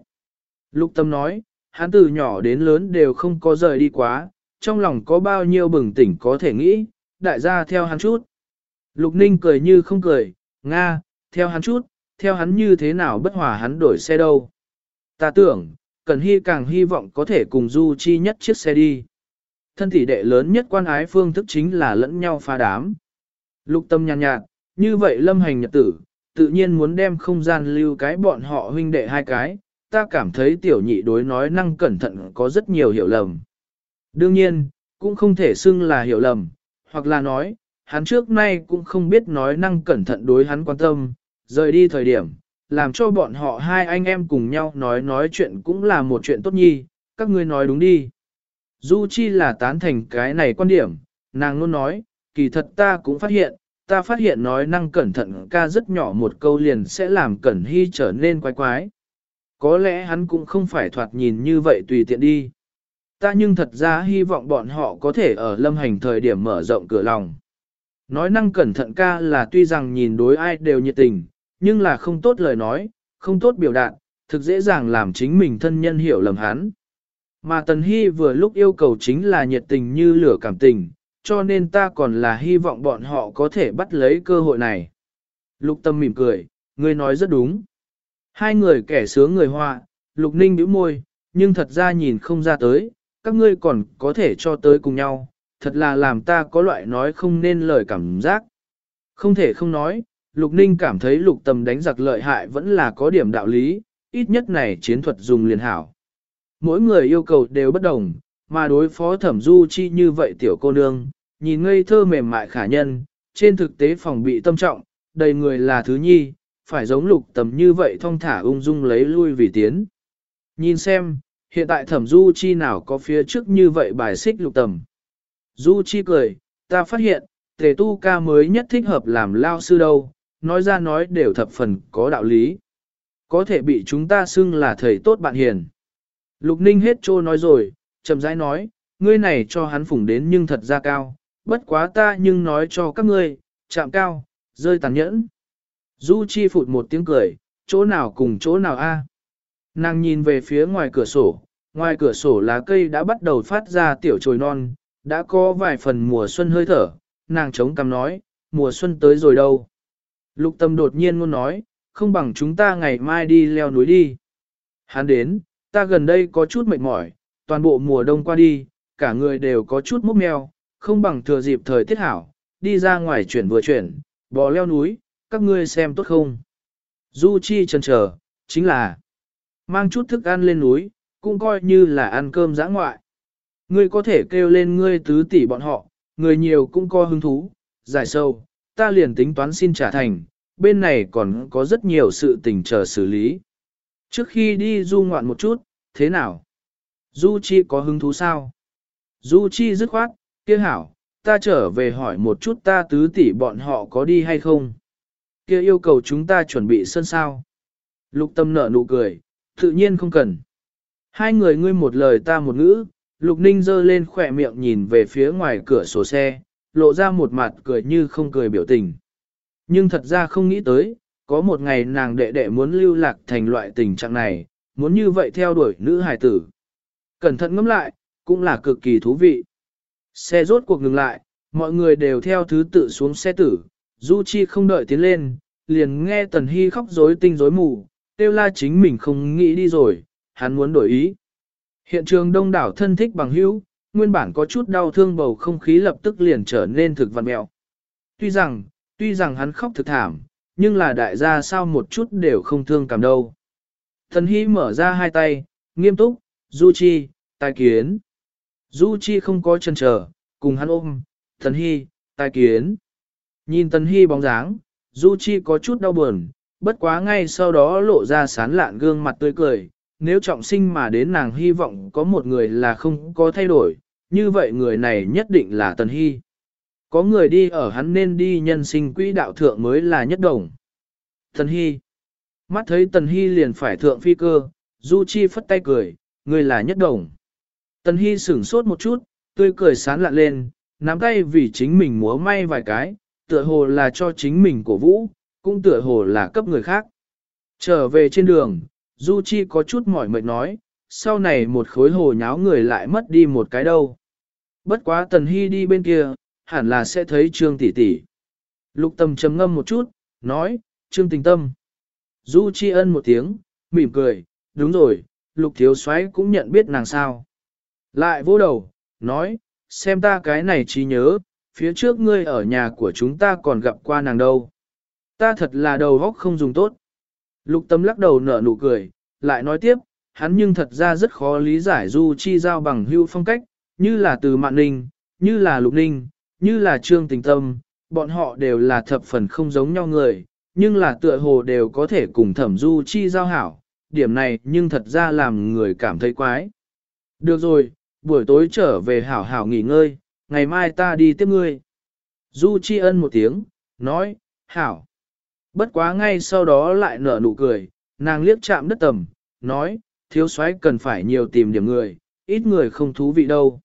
Lục Tâm nói, hắn từ nhỏ đến lớn đều không có rời đi quá, trong lòng có bao nhiêu bừng tỉnh có thể nghĩ, đại gia theo hắn chút. Lục Ninh cười như không cười, Nga, theo hắn chút, theo hắn như thế nào bất hòa hắn đổi xe đâu. Ta tưởng, Cần Hy càng hy vọng có thể cùng Du Chi nhất chiếc xe đi. Thân tỷ đệ lớn nhất quan ái phương thức chính là lẫn nhau pha đám. Lục tâm nhàn nhạt, nhạt, như vậy lâm hành nhật tử, tự nhiên muốn đem không gian lưu cái bọn họ huynh đệ hai cái, ta cảm thấy tiểu nhị đối nói năng cẩn thận có rất nhiều hiểu lầm. Đương nhiên, cũng không thể xưng là hiểu lầm, hoặc là nói, hắn trước nay cũng không biết nói năng cẩn thận đối hắn quan tâm, rời đi thời điểm, làm cho bọn họ hai anh em cùng nhau nói nói chuyện cũng là một chuyện tốt nhi, các ngươi nói đúng đi. Du Chi là tán thành cái này quan điểm, nàng luôn nói, kỳ thật ta cũng phát hiện, ta phát hiện nói năng cẩn thận ca rất nhỏ một câu liền sẽ làm cẩn hy trở nên quái quái. Có lẽ hắn cũng không phải thoạt nhìn như vậy tùy tiện đi. Ta nhưng thật ra hy vọng bọn họ có thể ở lâm hành thời điểm mở rộng cửa lòng. Nói năng cẩn thận ca là tuy rằng nhìn đối ai đều nhiệt tình, nhưng là không tốt lời nói, không tốt biểu đạt, thực dễ dàng làm chính mình thân nhân hiểu lầm hắn. Mà Tần Hy vừa lúc yêu cầu chính là nhiệt tình như lửa cảm tình, cho nên ta còn là hy vọng bọn họ có thể bắt lấy cơ hội này. Lục tâm mỉm cười, ngươi nói rất đúng. Hai người kẻ sướng người họa, lục ninh bĩu môi, nhưng thật ra nhìn không ra tới, các ngươi còn có thể cho tới cùng nhau, thật là làm ta có loại nói không nên lời cảm giác. Không thể không nói, lục ninh cảm thấy lục Tầm đánh giặc lợi hại vẫn là có điểm đạo lý, ít nhất này chiến thuật dùng liền hảo. Mỗi người yêu cầu đều bất đồng, mà đối phó thẩm du chi như vậy tiểu cô nương, nhìn ngây thơ mềm mại khả nhân, trên thực tế phòng bị tâm trọng, đầy người là thứ nhi, phải giống lục tầm như vậy thong thả ung dung lấy lui vì tiến. Nhìn xem, hiện tại thẩm du chi nào có phía trước như vậy bài xích lục tầm. Du chi cười, ta phát hiện, tề tu ca mới nhất thích hợp làm lao sư đâu, nói ra nói đều thập phần có đạo lý. Có thể bị chúng ta xưng là thầy tốt bạn hiền. Lục ninh hết trô nói rồi, chậm rãi nói, ngươi này cho hắn phủng đến nhưng thật ra cao, bất quá ta nhưng nói cho các ngươi, chạm cao, rơi tàn nhẫn. Du Chi phụt một tiếng cười, chỗ nào cùng chỗ nào a? Nàng nhìn về phía ngoài cửa sổ, ngoài cửa sổ lá cây đã bắt đầu phát ra tiểu trồi non, đã có vài phần mùa xuân hơi thở, nàng chống cằm nói, mùa xuân tới rồi đâu. Lục tâm đột nhiên muốn nói, không bằng chúng ta ngày mai đi leo núi đi. Hắn đến, ta gần đây có chút mệt mỏi, toàn bộ mùa đông qua đi, cả người đều có chút mốc meo, không bằng thừa dịp thời tiết hảo, đi ra ngoài chuyển vừa chuyển, bò leo núi, các ngươi xem tốt không. Du Chi chần chờ, chính là mang chút thức ăn lên núi, cũng coi như là ăn cơm giã ngoại. Ngươi có thể kêu lên ngươi tứ tỷ bọn họ, người nhiều cũng có hứng thú, giải sâu, ta liền tính toán xin trả thành, bên này còn có rất nhiều sự tình chờ xử lý. Trước khi đi du ngoạn một chút, thế nào? Du Chi có hứng thú sao? Du Chi dứt khoát, kia hảo, ta trở về hỏi một chút ta tứ tỷ bọn họ có đi hay không? Kia yêu cầu chúng ta chuẩn bị sân sao? Lục tâm nở nụ cười, tự nhiên không cần. Hai người ngươi một lời ta một ngữ, lục ninh giơ lên khỏe miệng nhìn về phía ngoài cửa sổ xe, lộ ra một mặt cười như không cười biểu tình. Nhưng thật ra không nghĩ tới, có một ngày nàng đệ đệ muốn lưu lạc thành loại tình trạng này, muốn như vậy theo đuổi nữ hài tử. Cẩn thận ngẫm lại, cũng là cực kỳ thú vị. Xe rốt cuộc ngừng lại, mọi người đều theo thứ tự xuống xe tử, Du Chi không đợi tiến lên, liền nghe Tần Hi khóc rối tinh rối mù, tiêu la chính mình không nghĩ đi rồi, hắn muốn đổi ý. Hiện trường đông đảo thân thích bằng hữu, nguyên bản có chút đau thương bầu không khí lập tức liền trở nên thực vật mẹo. Tuy rằng, tuy rằng hắn khóc thực thảm, nhưng là đại gia sao một chút đều không thương cảm đâu. thần Hy mở ra hai tay, nghiêm túc, Du Chi, tai kiến. Du Chi không có chân chờ, cùng hắn ôm, thần Hy, tai kiến. Nhìn thần Hy bóng dáng, Du Chi có chút đau buồn, bất quá ngay sau đó lộ ra sán lạn gương mặt tươi cười. Nếu trọng sinh mà đến nàng hy vọng có một người là không có thay đổi, như vậy người này nhất định là Tần Hy. Có người đi ở hắn nên đi nhân sinh quỹ đạo thượng mới là nhất đồng. Tần Hy. Mắt thấy Tần Hy liền phải thượng phi cơ, Du Chi phất tay cười, người là nhất đồng. Tần Hy sửng sốt một chút, tươi cười sán lạ lên, nắm tay vì chính mình múa may vài cái, tựa hồ là cho chính mình cổ vũ, cũng tựa hồ là cấp người khác. Trở về trên đường, Du Chi có chút mỏi mệt nói, sau này một khối hồ nháo người lại mất đi một cái đâu. Bất quá Tần Hy đi bên kia, hẳn là sẽ thấy Trương tỷ tỷ. Lục Tâm trầm ngâm một chút, nói, Trương tình tâm. Du Chi ân một tiếng, mỉm cười, đúng rồi, Lục Thiếu Soái cũng nhận biết nàng sao. Lại vô đầu, nói, xem ta cái này trí nhớ, phía trước ngươi ở nhà của chúng ta còn gặp qua nàng đâu. Ta thật là đầu óc không dùng tốt. Lục tâm lắc đầu nở nụ cười, lại nói tiếp, hắn nhưng thật ra rất khó lý giải du chi giao bằng hưu phong cách, như là từ mạn ninh, như là lục ninh, như là trương tình tâm, bọn họ đều là thập phần không giống nhau người, nhưng là tựa hồ đều có thể cùng thẩm du chi giao hảo, điểm này nhưng thật ra làm người cảm thấy quái. Được rồi, buổi tối trở về hảo hảo nghỉ ngơi, ngày mai ta đi tiếp ngươi. Du chi ân một tiếng, nói, hảo. Bất quá ngay sau đó lại nở nụ cười, nàng liếc chạm đất tầm, nói, thiếu soái cần phải nhiều tìm điểm người, ít người không thú vị đâu.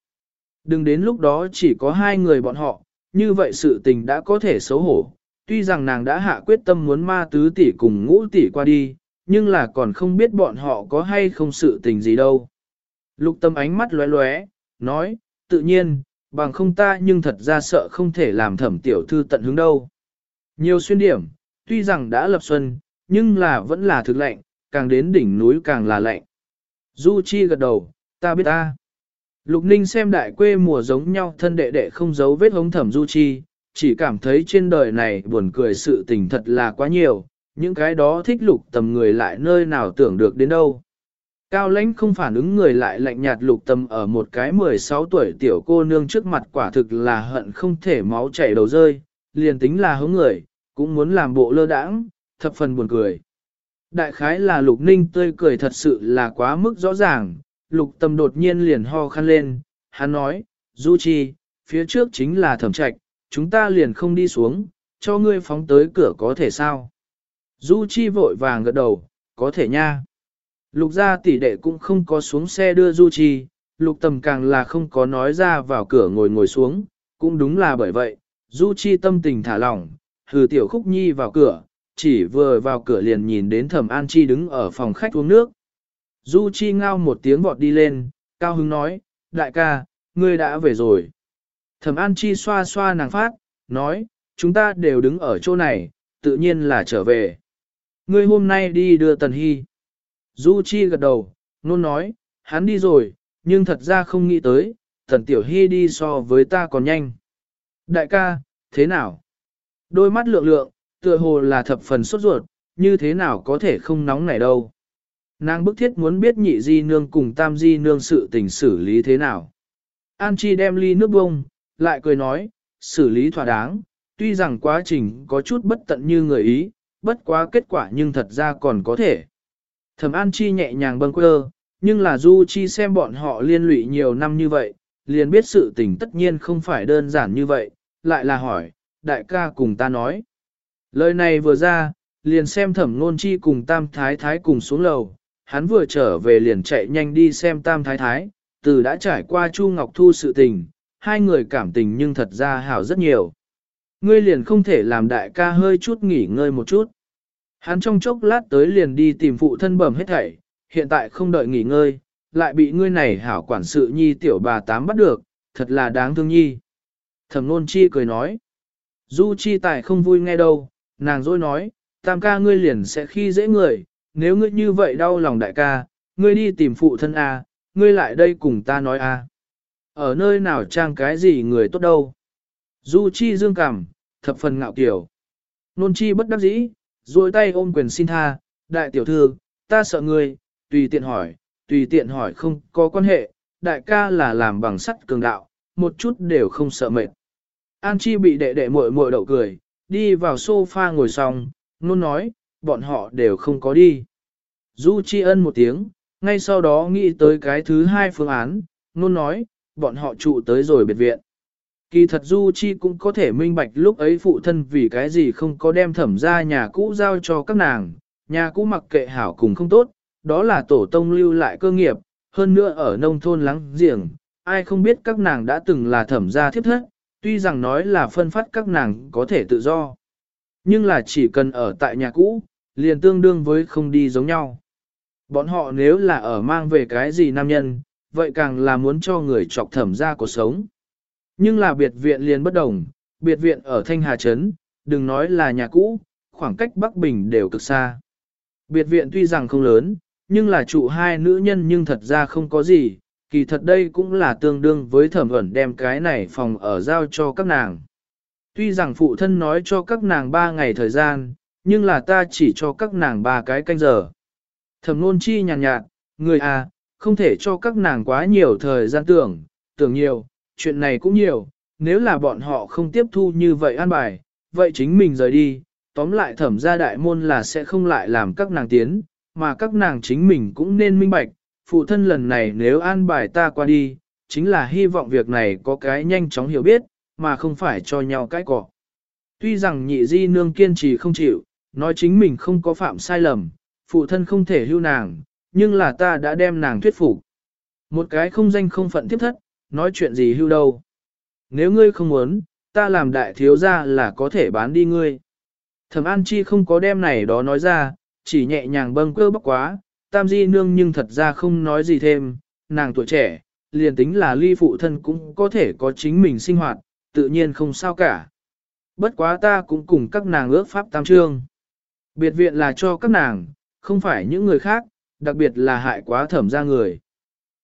Đừng đến lúc đó chỉ có hai người bọn họ, như vậy sự tình đã có thể xấu hổ. Tuy rằng nàng đã hạ quyết tâm muốn ma tứ tỷ cùng ngũ tỷ qua đi, nhưng là còn không biết bọn họ có hay không sự tình gì đâu. Lục tâm ánh mắt lóe lóe, nói, tự nhiên, bằng không ta nhưng thật ra sợ không thể làm thẩm tiểu thư tận hứng đâu. Nhiều xuyên điểm, tuy rằng đã lập xuân, nhưng là vẫn là thực lạnh, càng đến đỉnh núi càng là lạnh. Du Chi gật đầu, ta biết ta. Lục Ninh xem đại quê mùa giống nhau thân đệ đệ không giấu vết hống thẩm Du Chi, chỉ cảm thấy trên đời này buồn cười sự tình thật là quá nhiều, những cái đó thích lục tầm người lại nơi nào tưởng được đến đâu. Cao lãnh không phản ứng người lại lạnh nhạt lục tầm ở một cái 16 tuổi tiểu cô nương trước mặt quả thực là hận không thể máu chảy đầu rơi, liền tính là hướng người, cũng muốn làm bộ lơ đãng, thập phần buồn cười. Đại khái là lục ninh tươi cười thật sự là quá mức rõ ràng, lục tâm đột nhiên liền ho khăn lên, hắn nói, Du Chi, phía trước chính là thẩm trạch, chúng ta liền không đi xuống, cho ngươi phóng tới cửa có thể sao? Du Chi vội vàng gật đầu, có thể nha. Lục gia tỷ đệ cũng không có xuống xe đưa Du Chi, lục tầm càng là không có nói ra vào cửa ngồi ngồi xuống, cũng đúng là bởi vậy, Du Chi tâm tình thả lỏng, hừ tiểu khúc nhi vào cửa, chỉ vừa vào cửa liền nhìn đến thẩm an chi đứng ở phòng khách uống nước. Du Chi ngao một tiếng vọt đi lên, cao hứng nói, đại ca, ngươi đã về rồi. Thẩm an chi xoa xoa nàng phát, nói, chúng ta đều đứng ở chỗ này, tự nhiên là trở về. Ngươi hôm nay đi đưa Tần Hy. Du Chi gật đầu, nôn nói, hắn đi rồi, nhưng thật ra không nghĩ tới, Tần Tiểu Hy đi so với ta còn nhanh. Đại ca, thế nào? Đôi mắt lượng lượng, tựa hồ là thập phần sốt ruột, như thế nào có thể không nóng này đâu. Nàng bức thiết muốn biết nhị di nương cùng tam di nương sự tình xử lý thế nào. An Chi đem ly nước bông, lại cười nói, xử lý thỏa đáng, tuy rằng quá trình có chút bất tận như người ý, bất quá kết quả nhưng thật ra còn có thể. Thẩm An Chi nhẹ nhàng bâng quơ, nhưng là Du Chi xem bọn họ liên lụy nhiều năm như vậy, liền biết sự tình tất nhiên không phải đơn giản như vậy, lại là hỏi, đại ca cùng ta nói. Lời này vừa ra, liền xem thẩm ngôn chi cùng tam thái thái cùng xuống lầu, hắn vừa trở về liền chạy nhanh đi xem tam thái thái, từ đã trải qua Chu Ngọc Thu sự tình, hai người cảm tình nhưng thật ra hảo rất nhiều. Ngươi liền không thể làm đại ca hơi chút nghỉ ngơi một chút. Hắn trong chốc lát tới liền đi tìm phụ thân bẩm hết thảy, hiện tại không đợi nghỉ ngơi, lại bị ngươi này hảo quản sự nhi tiểu bà tám bắt được, thật là đáng thương nhi. Thẩm nôn chi cười nói. Du chi tài không vui nghe đâu, nàng dối nói, tam ca ngươi liền sẽ khi dễ người, nếu ngươi như vậy đau lòng đại ca, ngươi đi tìm phụ thân A, ngươi lại đây cùng ta nói A. Ở nơi nào trang cái gì người tốt đâu. Du chi dương cảm, thập phần ngạo kiểu. Nôn chi bất đắc dĩ, duỗi tay ôm quyền xin tha, đại tiểu thư, ta sợ ngươi, tùy tiện hỏi, tùy tiện hỏi không có quan hệ, đại ca là làm bằng sắt cường đạo, một chút đều không sợ mệt. An Chi bị đệ đệ muội muội đậu cười, đi vào sofa ngồi xong, nôn nói, bọn họ đều không có đi. Du Chi ân một tiếng, ngay sau đó nghĩ tới cái thứ hai phương án, nôn nói, bọn họ trụ tới rồi biệt viện. Kỳ thật Du Chi cũng có thể minh bạch lúc ấy phụ thân vì cái gì không có đem thẩm ra nhà cũ giao cho các nàng, nhà cũ mặc kệ hảo cùng không tốt, đó là tổ tông lưu lại cơ nghiệp, hơn nữa ở nông thôn lắng giềng, ai không biết các nàng đã từng là thẩm gia thiếp thất, tuy rằng nói là phân phát các nàng có thể tự do. Nhưng là chỉ cần ở tại nhà cũ, liền tương đương với không đi giống nhau. Bọn họ nếu là ở mang về cái gì nam nhân, vậy càng là muốn cho người chọc thẩm ra cuộc sống. Nhưng là biệt viện liền bất đồng, biệt viện ở Thanh Hà Trấn, đừng nói là nhà cũ, khoảng cách Bắc Bình đều cực xa. Biệt viện tuy rằng không lớn, nhưng là trụ hai nữ nhân nhưng thật ra không có gì, kỳ thật đây cũng là tương đương với thẩm ẩn đem cái này phòng ở giao cho các nàng. Tuy rằng phụ thân nói cho các nàng ba ngày thời gian, nhưng là ta chỉ cho các nàng ba cái canh giờ. Thẩm nôn chi nhàn nhạt, nhạt, người à, không thể cho các nàng quá nhiều thời gian tưởng, tưởng nhiều, chuyện này cũng nhiều, nếu là bọn họ không tiếp thu như vậy an bài, vậy chính mình rời đi, tóm lại thẩm gia đại môn là sẽ không lại làm các nàng tiến, mà các nàng chính mình cũng nên minh bạch, phụ thân lần này nếu an bài ta qua đi, chính là hy vọng việc này có cái nhanh chóng hiểu biết, mà không phải cho nhau cái cọ. Tuy rằng nhị di nương kiên trì không chịu, nói chính mình không có phạm sai lầm, phụ thân không thể hưu nàng, nhưng là ta đã đem nàng thuyết phục. Một cái không danh không phận tiếp thất, nói chuyện gì hưu đâu. Nếu ngươi không muốn, ta làm đại thiếu gia là có thể bán đi ngươi. Thẩm An Chi không có đem này đó nói ra, chỉ nhẹ nhàng bâng quơ bóc quá, tam di nương nhưng thật ra không nói gì thêm, nàng tuổi trẻ, liền tính là ly phụ thân cũng có thể có chính mình sinh hoạt, tự nhiên không sao cả. Bất quá ta cũng cùng các nàng ước pháp tam trương. Biệt viện là cho các nàng, không phải những người khác, đặc biệt là hại quá thẩm ra người.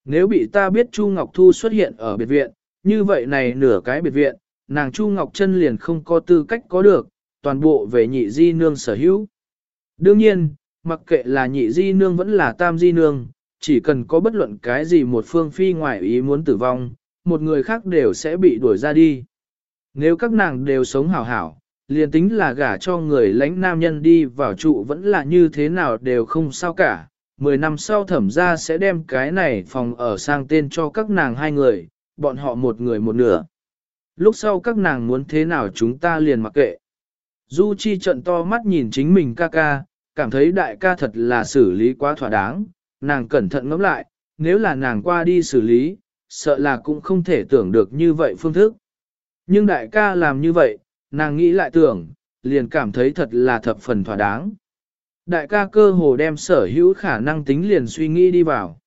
Nếu bị ta biết Chu Ngọc Thu xuất hiện ở biệt viện, như vậy này nửa cái biệt viện, nàng Chu Ngọc Trân liền không có tư cách có được, toàn bộ về nhị di nương sở hữu. Đương nhiên, mặc kệ là nhị di nương vẫn là tam di nương, chỉ cần có bất luận cái gì một phương phi ngoại ý muốn tử vong, một người khác đều sẽ bị đuổi ra đi. Nếu các nàng đều sống hảo hảo, liền tính là gả cho người lãnh nam nhân đi vào trụ vẫn là như thế nào đều không sao cả. Mười năm sau thẩm ra sẽ đem cái này phòng ở sang tên cho các nàng hai người, bọn họ một người một nửa. Lúc sau các nàng muốn thế nào chúng ta liền mặc kệ. Du Chi trận to mắt nhìn chính mình ca ca, cảm thấy đại ca thật là xử lý quá thỏa đáng, nàng cẩn thận ngẫm lại, nếu là nàng qua đi xử lý, sợ là cũng không thể tưởng được như vậy phương thức. Nhưng đại ca làm như vậy, nàng nghĩ lại tưởng, liền cảm thấy thật là thập phần thỏa đáng. Đại ca cơ hồ đem sở hữu khả năng tính liền suy nghĩ đi vào.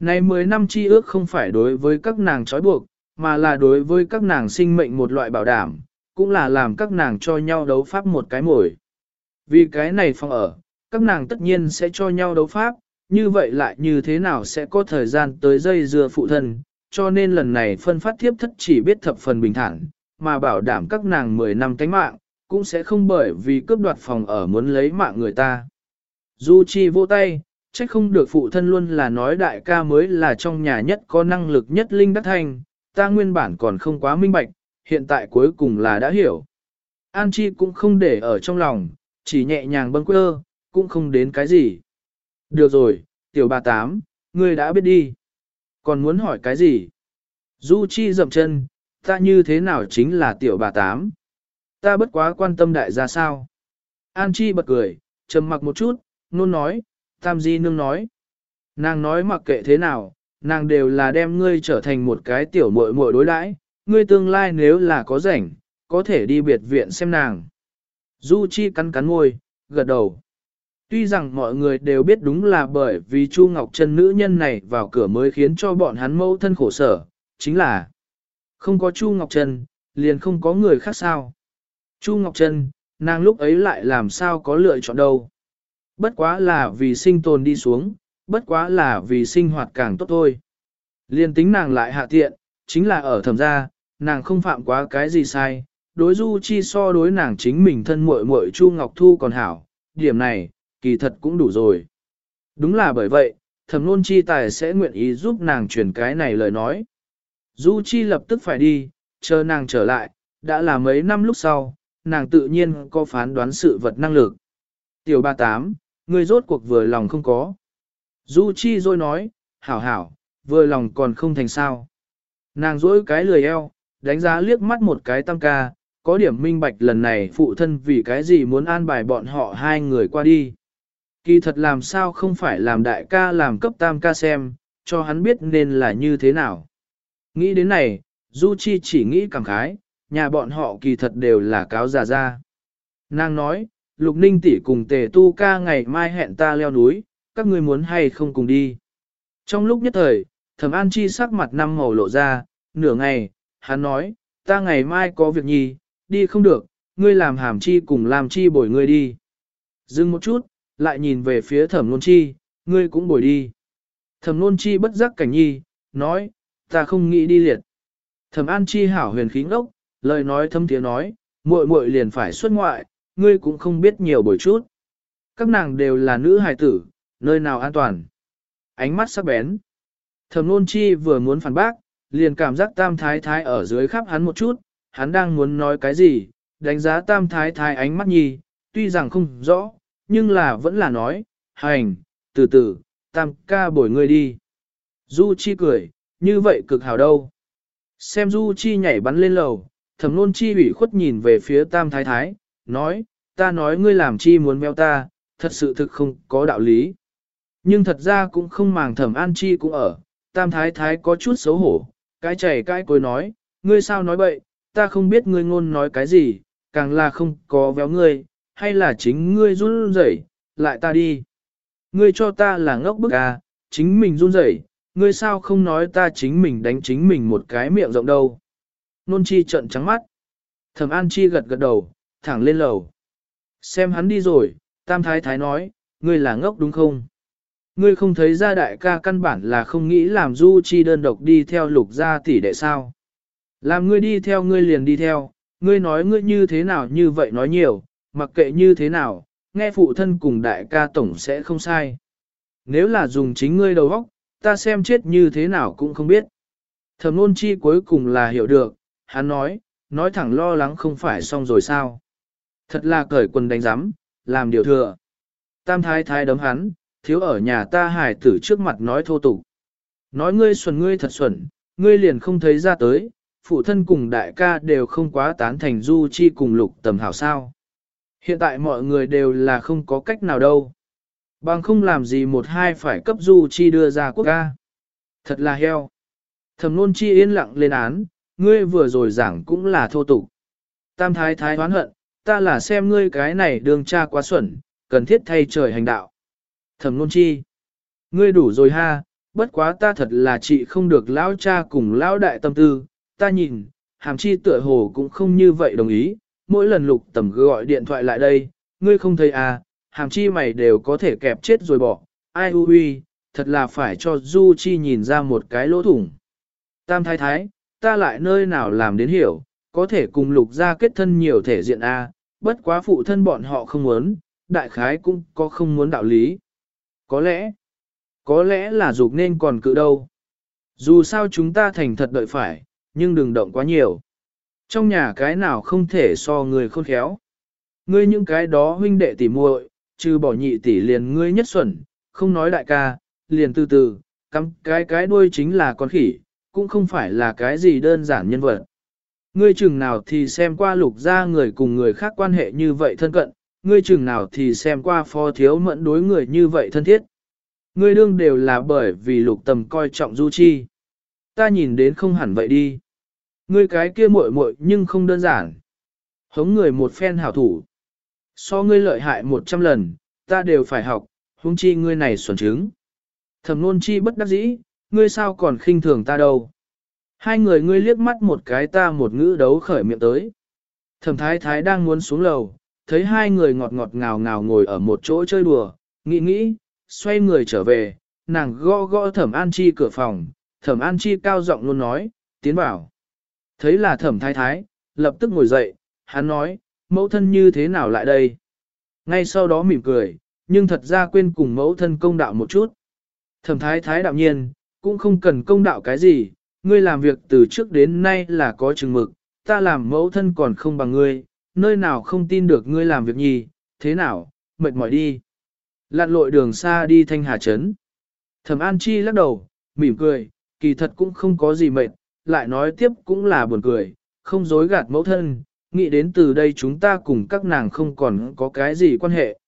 Này 10 năm chi ước không phải đối với các nàng trói buộc, mà là đối với các nàng sinh mệnh một loại bảo đảm, cũng là làm các nàng cho nhau đấu pháp một cái mồi. Vì cái này phòng ở, các nàng tất nhiên sẽ cho nhau đấu pháp, như vậy lại như thế nào sẽ có thời gian tới dây dưa phụ thân, cho nên lần này phân phát thiếp thất chỉ biết thập phần bình thản, mà bảo đảm các nàng 10 năm cánh mạng, cũng sẽ không bởi vì cướp đoạt phòng ở muốn lấy mạng người ta. Du Chi vô tay, trách không được phụ thân luôn là nói đại ca mới là trong nhà nhất có năng lực nhất linh đắc thanh, ta nguyên bản còn không quá minh bạch, hiện tại cuối cùng là đã hiểu. An Chi cũng không để ở trong lòng, chỉ nhẹ nhàng bâng quơ, cũng không đến cái gì. Được rồi, tiểu bà tám, ngươi đã biết đi. Còn muốn hỏi cái gì? Du Chi dậm chân, ta như thế nào chính là tiểu bà tám. Ta bất quá quan tâm đại gia sao. An Chi bật cười, trầm mặc một chút, nôn nói, Tam Di Nương nói. Nàng nói mặc kệ thế nào, nàng đều là đem ngươi trở thành một cái tiểu muội muội đối đãi, ngươi tương lai nếu là có rảnh, có thể đi biệt viện xem nàng. Du Chi cắn cắn môi, gật đầu. Tuy rằng mọi người đều biết đúng là bởi vì Chu Ngọc Trân nữ nhân này vào cửa mới khiến cho bọn hắn mâu thân khổ sở, chính là không có Chu Ngọc Trân, liền không có người khác sao. Chu Ngọc Trân, nàng lúc ấy lại làm sao có lựa chọn đâu. Bất quá là vì sinh tồn đi xuống, bất quá là vì sinh hoạt càng tốt thôi. Liên tính nàng lại hạ tiện, chính là ở thẩm gia, nàng không phạm quá cái gì sai, đối du chi so đối nàng chính mình thân muội muội Chu Ngọc Thu còn hảo, điểm này, kỳ thật cũng đủ rồi. Đúng là bởi vậy, thẩm nôn chi tài sẽ nguyện ý giúp nàng truyền cái này lời nói. Du chi lập tức phải đi, chờ nàng trở lại, đã là mấy năm lúc sau, nàng tự nhiên có phán đoán sự vật năng lực. Tiểu ba tám, ngươi rốt cuộc vừa lòng không có. Du chi rồi nói, hảo hảo, vừa lòng còn không thành sao. Nàng rỗi cái lười eo, đánh giá liếc mắt một cái tam ca, có điểm minh bạch lần này phụ thân vì cái gì muốn an bài bọn họ hai người qua đi. Kỳ thật làm sao không phải làm đại ca làm cấp tam ca xem, cho hắn biết nên là như thế nào. Nghĩ đến này, Du Chi chỉ nghĩ cảm khái, nhà bọn họ kỳ thật đều là cáo già ra. Nàng nói, Lục Ninh tỷ cùng tề tu ca ngày mai hẹn ta leo núi, các ngươi muốn hay không cùng đi. Trong lúc nhất thời, thẩm an chi sắc mặt năm màu lộ ra, nửa ngày, hắn nói, ta ngày mai có việc nhì, đi không được, ngươi làm hàm chi cùng làm chi bồi ngươi đi. Dừng một chút, lại nhìn về phía thẩm nôn chi, ngươi cũng bồi đi. Thẩm nôn chi bất giác cảnh nhi, nói, ta không nghĩ đi liệt. Thẩm an chi hảo huyền khí ngốc, lời nói thâm tiếng nói, muội muội liền phải xuất ngoại, ngươi cũng không biết nhiều bồi chút. Các nàng đều là nữ hài tử, nơi nào an toàn. Ánh mắt sắc bén. Thẩm nôn chi vừa muốn phản bác, liền cảm giác tam thái thái ở dưới khắp hắn một chút, hắn đang muốn nói cái gì, đánh giá tam thái thái ánh mắt nhì, tuy rằng không rõ, nhưng là vẫn là nói, hành, từ từ, tam ca bồi ngươi đi. Du Chi cười, như vậy cực hào đâu. Xem Du Chi nhảy bắn lên lầu, thẩm nôn chi ủy khuất nhìn về phía tam thái thái, nói, ta nói ngươi làm chi muốn meo ta, thật sự thực không có đạo lý. Nhưng thật ra cũng không màng thẩm an chi cũng ở, tam thái thái có chút xấu hổ, cái chảy cái cối nói, ngươi sao nói bậy, ta không biết ngươi ngôn nói cái gì, càng là không có véo ngươi, hay là chính ngươi run rẩy, lại ta đi. Ngươi cho ta là ngốc bức à, chính mình run rẩy, ngươi sao không nói ta chính mình đánh chính mình một cái miệng rộng đâu. Nôn chi trận trắng mắt. Thẩm an chi gật gật đầu, thẳng lên lầu. Xem hắn đi rồi, tam thái thái nói, ngươi là ngốc đúng không? Ngươi không thấy ra đại ca căn bản là không nghĩ làm du chi đơn độc đi theo lục gia tỷ đệ sao. Làm ngươi đi theo ngươi liền đi theo, ngươi nói ngươi như thế nào như vậy nói nhiều, mặc kệ như thế nào, nghe phụ thân cùng đại ca tổng sẽ không sai. Nếu là dùng chính ngươi đầu óc, ta xem chết như thế nào cũng không biết. Thẩm nôn chi cuối cùng là hiểu được, hắn nói, nói thẳng lo lắng không phải xong rồi sao. Thật là cởi quần đánh giám, làm điều thừa. Tam thái thái đấm hắn, thiếu ở nhà ta hải tử trước mặt nói thô tục. Nói ngươi xuẩn ngươi thật xuẩn, ngươi liền không thấy ra tới, phụ thân cùng đại ca đều không quá tán thành du chi cùng lục tầm hảo sao. Hiện tại mọi người đều là không có cách nào đâu. Bằng không làm gì một hai phải cấp du chi đưa ra quốc ca. Thật là heo. Thẩm nôn chi yên lặng lên án, ngươi vừa rồi giảng cũng là thô tục. Tam thái thái hoán hận, ta là xem ngươi cái này đường cha quá xuẩn, cần thiết thay trời hành đạo. Thẩm nôn chi. Ngươi đủ rồi ha, bất quá ta thật là chị không được lão cha cùng lão đại tâm tư, ta nhìn, hàm chi tựa hồ cũng không như vậy đồng ý, mỗi lần lục tầm gọi điện thoại lại đây, ngươi không thấy à, hàm chi mày đều có thể kẹp chết rồi bỏ, ai hư huy, thật là phải cho Du Chi nhìn ra một cái lỗ thủng. Tam thái thái, ta lại nơi nào làm đến hiểu, có thể cùng lục gia kết thân nhiều thể diện A, à, bất quá phụ thân bọn họ không muốn, đại khái cũng có không muốn đạo lý. Có lẽ, có lẽ là dục nên còn cự đâu. Dù sao chúng ta thành thật đợi phải, nhưng đừng động quá nhiều. Trong nhà cái nào không thể so người khôn khéo. Ngươi những cái đó huynh đệ tỉ muội, trừ bỏ nhị tỷ liền ngươi nhất xuẩn, không nói đại ca, liền từ từ, cắm cái cái đuôi chính là con khỉ, cũng không phải là cái gì đơn giản nhân vật. Ngươi chừng nào thì xem qua lục ra người cùng người khác quan hệ như vậy thân cận, ngươi chừng nào thì xem qua phó thiếu mẫn đối người như vậy thân thiết. Ngươi đương đều là bởi vì lục tầm coi trọng du chi. Ta nhìn đến không hẳn vậy đi. Ngươi cái kia muội muội nhưng không đơn giản. Hống người một phen hảo thủ. So ngươi lợi hại một trăm lần, ta đều phải học, huống chi ngươi này xuẩn trứng. Thẩm nôn chi bất đắc dĩ, ngươi sao còn khinh thường ta đâu. Hai người ngươi liếc mắt một cái ta một ngữ đấu khởi miệng tới. Thẩm thái thái đang muốn xuống lầu, thấy hai người ngọt ngọt ngào ngào ngồi ở một chỗ chơi đùa, nghĩ nghĩ, xoay người trở về, nàng gõ gõ thẩm an chi cửa phòng, thẩm an chi cao giọng luôn nói, tiến vào. Thấy là thẩm thái thái, lập tức ngồi dậy, hắn nói, mẫu thân như thế nào lại đây? Ngay sau đó mỉm cười, nhưng thật ra quên cùng mẫu thân công đạo một chút. Thẩm thái thái đạo nhiên, cũng không cần công đạo cái gì, ngươi làm việc từ trước đến nay là có chừng mực, ta làm mẫu thân còn không bằng ngươi, nơi nào không tin được ngươi làm việc nhì, thế nào, mệt mỏi đi. Lặn lội đường xa đi thanh hà trấn. Thẩm An Chi lắc đầu, mỉm cười, kỳ thật cũng không có gì mệt, lại nói tiếp cũng là buồn cười, không dối gạt mẫu thân, nghĩ đến từ đây chúng ta cùng các nàng không còn có cái gì quan hệ.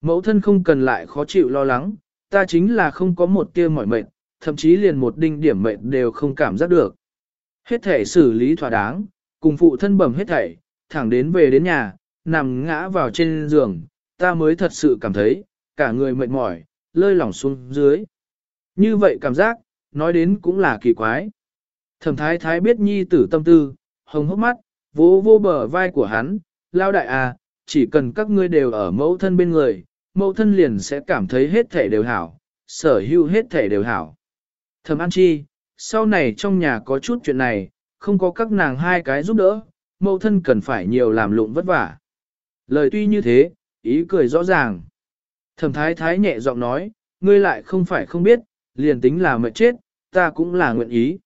Mẫu thân không cần lại khó chịu lo lắng, ta chính là không có một tia mỏi mệt, thậm chí liền một đinh điểm mệt đều không cảm giác được. Hết thể xử lý thỏa đáng, cùng phụ thân bẩm hết thảy, thẳng đến về đến nhà, nằm ngã vào trên giường, ta mới thật sự cảm thấy, cả người mệt mỏi, lơi lỏng xuống dưới. Như vậy cảm giác, nói đến cũng là kỳ quái. Thẩm thái thái biết nhi tử tâm tư, hồng hốc mắt, vô vô bờ vai của hắn, lao đại à, chỉ cần các ngươi đều ở mẫu thân bên người, mẫu thân liền sẽ cảm thấy hết thể đều hảo, sở hữu hết thể đều hảo. Thẩm An Chi, sau này trong nhà có chút chuyện này, không có các nàng hai cái giúp đỡ, mẫu thân cần phải nhiều làm lụng vất vả. Lời tuy như thế, ý cười rõ ràng. Thẩm thái thái nhẹ giọng nói, ngươi lại không phải không biết, liền tính là mệt chết, ta cũng là nguyện ý.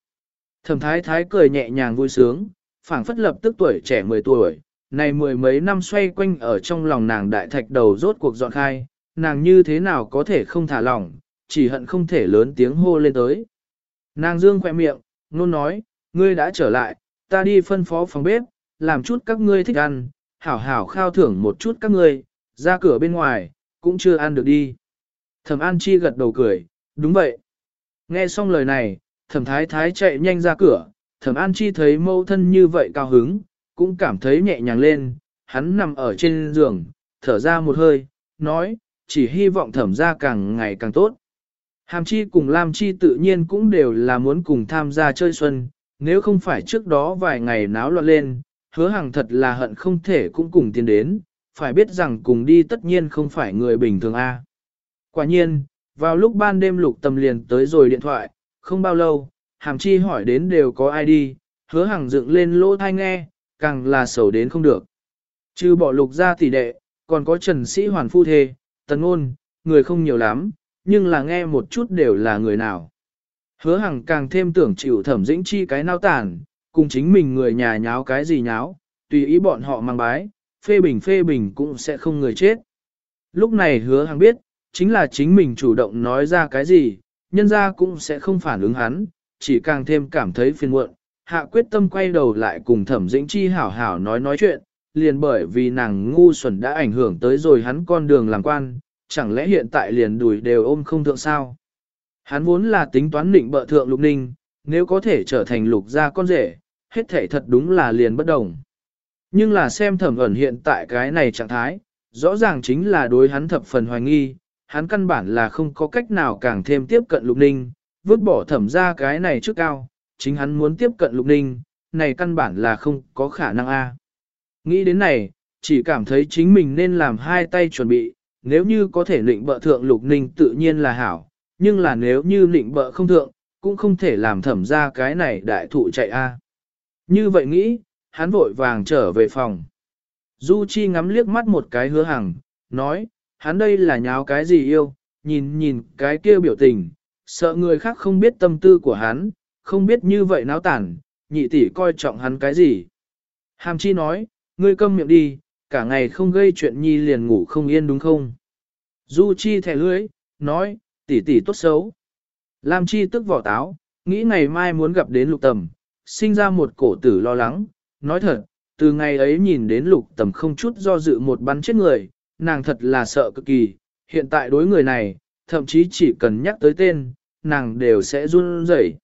Thẩm thái thái cười nhẹ nhàng vui sướng, phảng phất lập tức tuổi trẻ 10 tuổi, này mười mấy năm xoay quanh ở trong lòng nàng đại thạch đầu rốt cuộc dọn khai, nàng như thế nào có thể không thả lỏng, chỉ hận không thể lớn tiếng hô lên tới. Nàng dương khỏe miệng, nôn nói, ngươi đã trở lại, ta đi phân phó phòng bếp, làm chút các ngươi thích ăn, hảo hảo khao thưởng một chút các ngươi, ra cửa bên ngoài, cũng chưa ăn được đi. Thẩm An Chi gật đầu cười, đúng vậy. Nghe xong lời này, thẩm thái thái chạy nhanh ra cửa, thẩm An Chi thấy mâu thân như vậy cao hứng, cũng cảm thấy nhẹ nhàng lên, hắn nằm ở trên giường, thở ra một hơi, nói, chỉ hy vọng thẩm ra càng ngày càng tốt. Hàm Chi cùng Lam Chi tự nhiên cũng đều là muốn cùng tham gia chơi xuân, nếu không phải trước đó vài ngày náo loạn lên, hứa hàng thật là hận không thể cũng cùng tiến đến, phải biết rằng cùng đi tất nhiên không phải người bình thường a. Quả nhiên, vào lúc ban đêm lục tầm liền tới rồi điện thoại, không bao lâu, Hàm Chi hỏi đến đều có ai đi, hứa hàng dựng lên lỗ thai nghe, càng là sầu đến không được. Trừ bỏ lục ra tỷ đệ, còn có trần sĩ hoàn phu thê, tần ôn, người không nhiều lắm, nhưng là nghe một chút đều là người nào. Hứa hằng càng thêm tưởng chịu thẩm dĩnh chi cái nao tản, cùng chính mình người nhà nháo cái gì nháo, tùy ý bọn họ mang bái, phê bình phê bình cũng sẽ không người chết. Lúc này hứa hằng biết, chính là chính mình chủ động nói ra cái gì, nhân ra cũng sẽ không phản ứng hắn, chỉ càng thêm cảm thấy phiền muộn, hạ quyết tâm quay đầu lại cùng thẩm dĩnh chi hảo hảo nói nói chuyện, liền bởi vì nàng ngu xuẩn đã ảnh hưởng tới rồi hắn con đường làm quan, chẳng lẽ hiện tại liền đùi đều ôm không thượng sao? Hắn vốn là tính toán định bợ thượng lục ninh, nếu có thể trở thành lục gia con rể, hết thể thật đúng là liền bất đồng. Nhưng là xem thẩm ẩn hiện tại cái này trạng thái, rõ ràng chính là đối hắn thập phần hoài nghi, hắn căn bản là không có cách nào càng thêm tiếp cận lục ninh, vứt bỏ thẩm ra cái này trước cao, chính hắn muốn tiếp cận lục ninh, này căn bản là không có khả năng a. Nghĩ đến này, chỉ cảm thấy chính mình nên làm hai tay chuẩn bị, nếu như có thể lịnh bợ thượng lục ninh tự nhiên là hảo, nhưng là nếu như lịnh bợ không thượng, cũng không thể làm thẩm ra cái này đại thụ chạy a. Như vậy nghĩ, hắn vội vàng trở về phòng. Du Chi ngắm liếc mắt một cái hứa hằng, nói, hắn đây là nháo cái gì yêu, nhìn nhìn cái kia biểu tình, sợ người khác không biết tâm tư của hắn, không biết như vậy náo tản, nhị tỷ coi trọng hắn cái gì. Hàm chi nói, ngươi câm miệng đi, cả ngày không gây chuyện nhi liền ngủ không yên đúng không? Du chi thẻ lưới, nói, tỷ tỷ tốt xấu. Lam chi tức vỏ táo, nghĩ ngày mai muốn gặp đến lục tầm, sinh ra một cổ tử lo lắng, nói thật, từ ngày ấy nhìn đến lục tầm không chút do dự một bắn chết người, nàng thật là sợ cực kỳ, hiện tại đối người này, thậm chí chỉ cần nhắc tới tên, nàng đều sẽ run rẩy.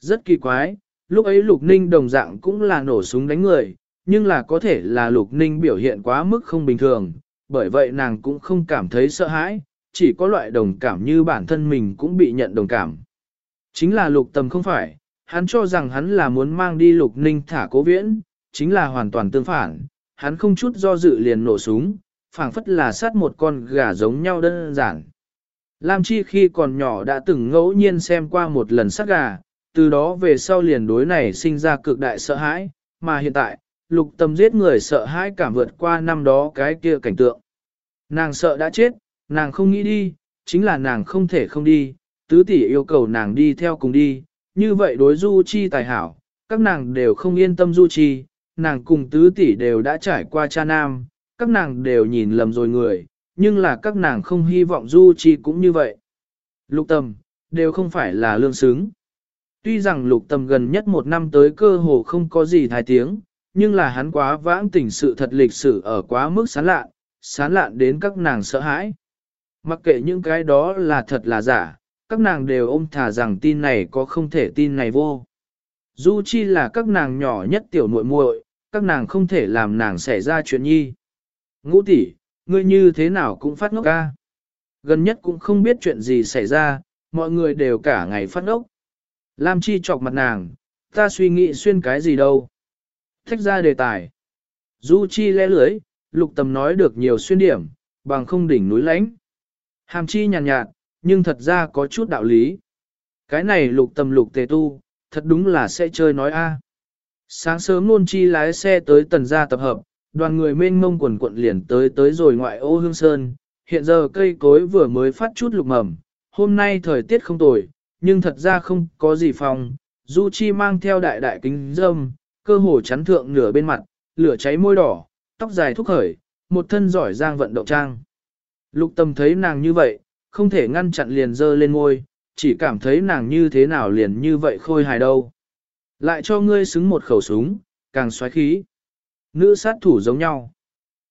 Rất kỳ quái, lúc ấy Lục Ninh đồng dạng cũng là nổ súng đánh người, nhưng là có thể là Lục Ninh biểu hiện quá mức không bình thường, bởi vậy nàng cũng không cảm thấy sợ hãi, chỉ có loại đồng cảm như bản thân mình cũng bị nhận đồng cảm. Chính là Lục Tầm không phải, hắn cho rằng hắn là muốn mang đi Lục Ninh thả cố viễn, chính là hoàn toàn tương phản, hắn không chút do dự liền nổ súng, phảng phất là sát một con gà giống nhau đơn giản. Lam Chi khi còn nhỏ đã từng ngẫu nhiên xem qua một lần sát gà, từ đó về sau liền đối này sinh ra cực đại sợ hãi, mà hiện tại, lục tâm giết người sợ hãi cảm vượt qua năm đó cái kia cảnh tượng. Nàng sợ đã chết, nàng không nghĩ đi, chính là nàng không thể không đi, tứ tỷ yêu cầu nàng đi theo cùng đi, như vậy đối du chi tài hảo, các nàng đều không yên tâm du chi, nàng cùng tứ tỷ đều đã trải qua cha nam, các nàng đều nhìn lầm rồi người, nhưng là các nàng không hy vọng du chi cũng như vậy. Lục tâm, đều không phải là lương xứng. Tuy rằng lục tầm gần nhất một năm tới cơ hồ không có gì thái tiếng, nhưng là hắn quá vãng tình sự thật lịch sử ở quá mức sán lạn, sán lạn đến các nàng sợ hãi. Mặc kệ những cái đó là thật là giả, các nàng đều ôm thả rằng tin này có không thể tin này vô. Du Chi là các nàng nhỏ nhất tiểu muội muội, các nàng không thể làm nàng xảy ra chuyện nhi. Ngũ tỷ, ngươi như thế nào cũng phát ngốc ca. Gần nhất cũng không biết chuyện gì xảy ra, mọi người đều cả ngày phát ngốc. Lam Chi chọc mặt nàng, ta suy nghĩ xuyên cái gì đâu. Thách ra đề tài. Du Chi lẽ lưới, lục tầm nói được nhiều xuyên điểm, bằng không đỉnh núi lãnh. Hàm Chi nhàn nhạt, nhạt, nhưng thật ra có chút đạo lý. Cái này lục tầm lục tề tu, thật đúng là sẽ chơi nói a. Sáng sớm luôn chi lái xe tới tần gia tập hợp, đoàn người mênh mông quần quận liền tới tới rồi ngoại ô hương sơn, hiện giờ cây cối vừa mới phát chút lục mầm, hôm nay thời tiết không tồi, nhưng thật ra không có gì phòng, Du Chi mang theo đại đại kính dâm, cơ hồ chắn thượng nửa bên mặt, lửa cháy môi đỏ, tóc dài thúc khởi, một thân giỏi giang vận động trang. Lục tâm thấy nàng như vậy, không thể ngăn chặn liền dơ lên môi, chỉ cảm thấy nàng như thế nào liền như vậy khôi hài đâu. Lại cho ngươi xứng một khẩu súng, càng xoáy khí. Nữ sát thủ giống nhau.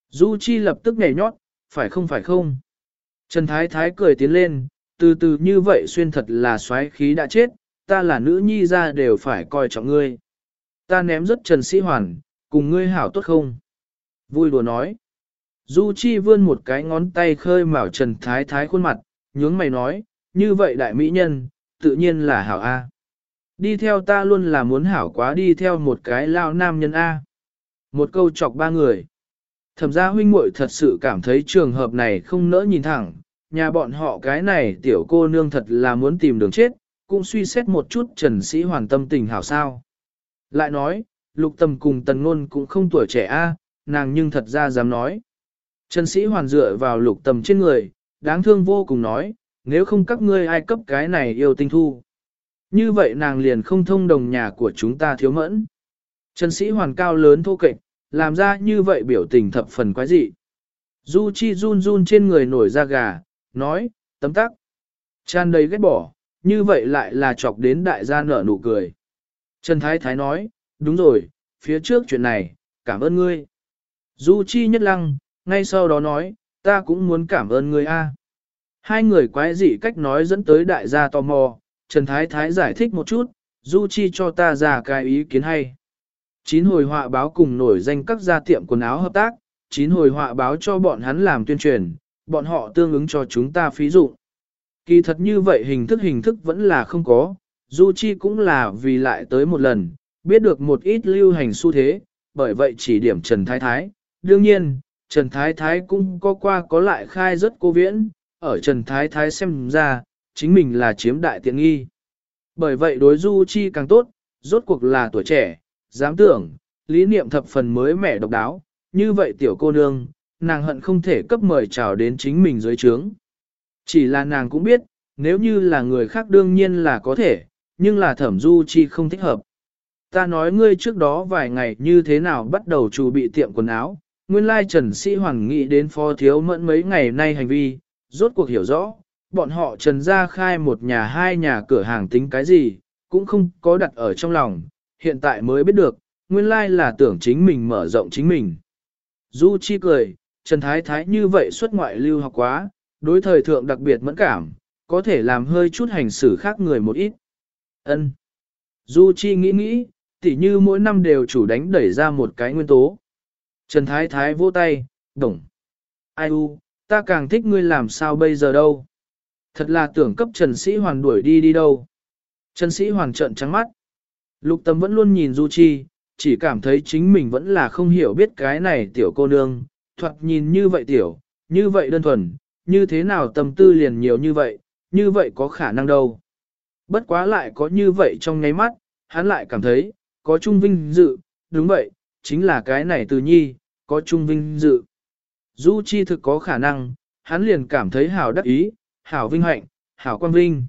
Du Chi lập tức nhảy nhót, phải không phải không? Trần Thái Thái cười tiến lên, từ từ như vậy xuyên thật là xoáy khí đã chết, ta là nữ nhi ra đều phải coi trọng ngươi. Ta ném rất Trần Sĩ Hoàn, cùng ngươi hảo tốt không? Vui đùa nói. Du Chi vươn một cái ngón tay khơi mào Trần Thái Thái khuôn mặt, nhướng mày nói, như vậy đại mỹ nhân, tự nhiên là hảo A. Đi theo ta luôn là muốn hảo quá đi theo một cái lao nam nhân A. Một câu chọc ba người. Thẩm gia huynh muội thật sự cảm thấy trường hợp này không nỡ nhìn thẳng, nhà bọn họ cái này tiểu cô nương thật là muốn tìm đường chết, cũng suy xét một chút trần sĩ hoàn tâm tình hảo sao. Lại nói, lục tầm cùng tần ngôn cũng không tuổi trẻ a, nàng nhưng thật ra dám nói. Trần sĩ hoàn dựa vào lục tầm trên người, đáng thương vô cùng nói, nếu không các ngươi ai cấp cái này yêu tinh thu. Như vậy nàng liền không thông đồng nhà của chúng ta thiếu mẫn. Trần sĩ hoàn cao lớn thô kệch, làm ra như vậy biểu tình thập phần quái dị. Du chi run run trên người nổi da gà, nói, tấm tắc. Chan đầy ghét bỏ, như vậy lại là chọc đến đại gia nở nụ cười. Trần Thái Thái nói, đúng rồi, phía trước chuyện này, cảm ơn ngươi. Du Chi nhất lăng, ngay sau đó nói, ta cũng muốn cảm ơn ngươi a. Hai người quái dị cách nói dẫn tới đại gia tò mò, Trần Thái Thái giải thích một chút, Du Chi cho ta ra cái ý kiến hay. Chín hồi họa báo cùng nổi danh các gia tiệm quần áo hợp tác, chín hồi họa báo cho bọn hắn làm tuyên truyền, bọn họ tương ứng cho chúng ta phí dụng. Kỳ thật như vậy hình thức hình thức vẫn là không có, Du Chi cũng là vì lại tới một lần, biết được một ít lưu hành xu thế, bởi vậy chỉ điểm Trần Thái Thái. Đương nhiên, Trần Thái Thái cũng có qua có lại khai rất cô viễn, ở Trần Thái Thái xem ra, chính mình là chiếm đại tiện nghi. Bởi vậy đối Du Chi càng tốt, rốt cuộc là tuổi trẻ, dám tưởng, lý niệm thập phần mới mẻ độc đáo, như vậy tiểu cô nương, nàng hận không thể cấp mời chào đến chính mình dưới trướng. Chỉ là nàng cũng biết, nếu như là người khác đương nhiên là có thể, nhưng là thẩm du chi không thích hợp. Ta nói ngươi trước đó vài ngày như thế nào bắt đầu chuẩn bị tiệm quần áo, nguyên lai Trần Sĩ Hoàng nghĩ đến phó thiếu mẫn mấy ngày nay hành vi, rốt cuộc hiểu rõ, bọn họ Trần ra khai một nhà hai nhà cửa hàng tính cái gì, cũng không có đặt ở trong lòng, hiện tại mới biết được, nguyên lai là tưởng chính mình mở rộng chính mình. Du Chi cười, Trần Thái Thái như vậy xuất ngoại lưu học quá, đối thời thượng đặc biệt mẫn cảm, có thể làm hơi chút hành xử khác người một ít. Ân. Du Chi nghĩ nghĩ, tỉ như mỗi năm đều chủ đánh đẩy ra một cái nguyên tố. Trần Thái Thái vỗ tay, đồng. Ai u, ta càng thích ngươi làm sao bây giờ đâu. Thật là tưởng cấp Trần Sĩ Hoàn đuổi đi đi đâu. Trần Sĩ Hoàn trợn trắng mắt. Lục Tâm vẫn luôn nhìn Du Chi, chỉ cảm thấy chính mình vẫn là không hiểu biết cái này tiểu cô nương, thoạt nhìn như vậy tiểu, như vậy đơn thuần, như thế nào tâm tư liền nhiều như vậy, như vậy có khả năng đâu. Bất quá lại có như vậy trong nháy mắt, hắn lại cảm thấy, có trung vinh dự, đúng vậy, chính là cái này từ nhi, có trung vinh dự. Du chi thực có khả năng, hắn liền cảm thấy hảo đắc ý, hảo vinh hạnh, hảo quan vinh.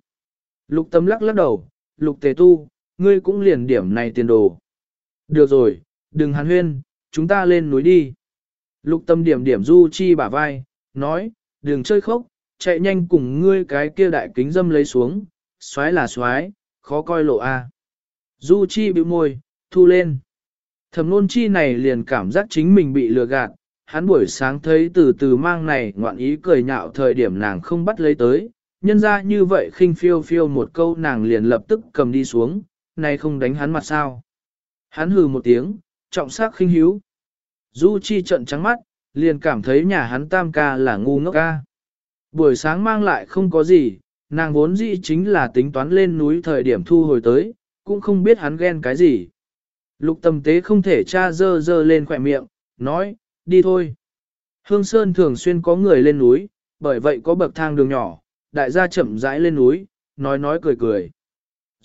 Lục tâm lắc lắc đầu, lục tề tu, ngươi cũng liền điểm này tiền đồ. Được rồi, đừng hàn huyên, chúng ta lên núi đi. Lục tâm điểm điểm du chi bả vai, nói, đừng chơi khốc, chạy nhanh cùng ngươi cái kia đại kính dâm lấy xuống, xoái là xoái, khó coi lộ a. Du chi bĩu môi, thu lên. Thẩm nôn chi này liền cảm giác chính mình bị lừa gạt, hắn buổi sáng thấy từ từ mang này ngoạn ý cười nhạo thời điểm nàng không bắt lấy tới, nhân ra như vậy khinh phiêu phiêu một câu nàng liền lập tức cầm đi xuống, này không đánh hắn mặt sao. Hắn hừ một tiếng, trọng sắc khinh hiếu. Du Chi trợn trắng mắt, liền cảm thấy nhà hắn tam ca là ngu ngốc ca. Buổi sáng mang lại không có gì, nàng vốn dĩ chính là tính toán lên núi thời điểm thu hồi tới, cũng không biết hắn ghen cái gì. Lục tâm tế không thể cha dơ dơ lên khỏe miệng, nói, đi thôi. Hương Sơn thường xuyên có người lên núi, bởi vậy có bậc thang đường nhỏ, đại gia chậm rãi lên núi, nói nói cười cười.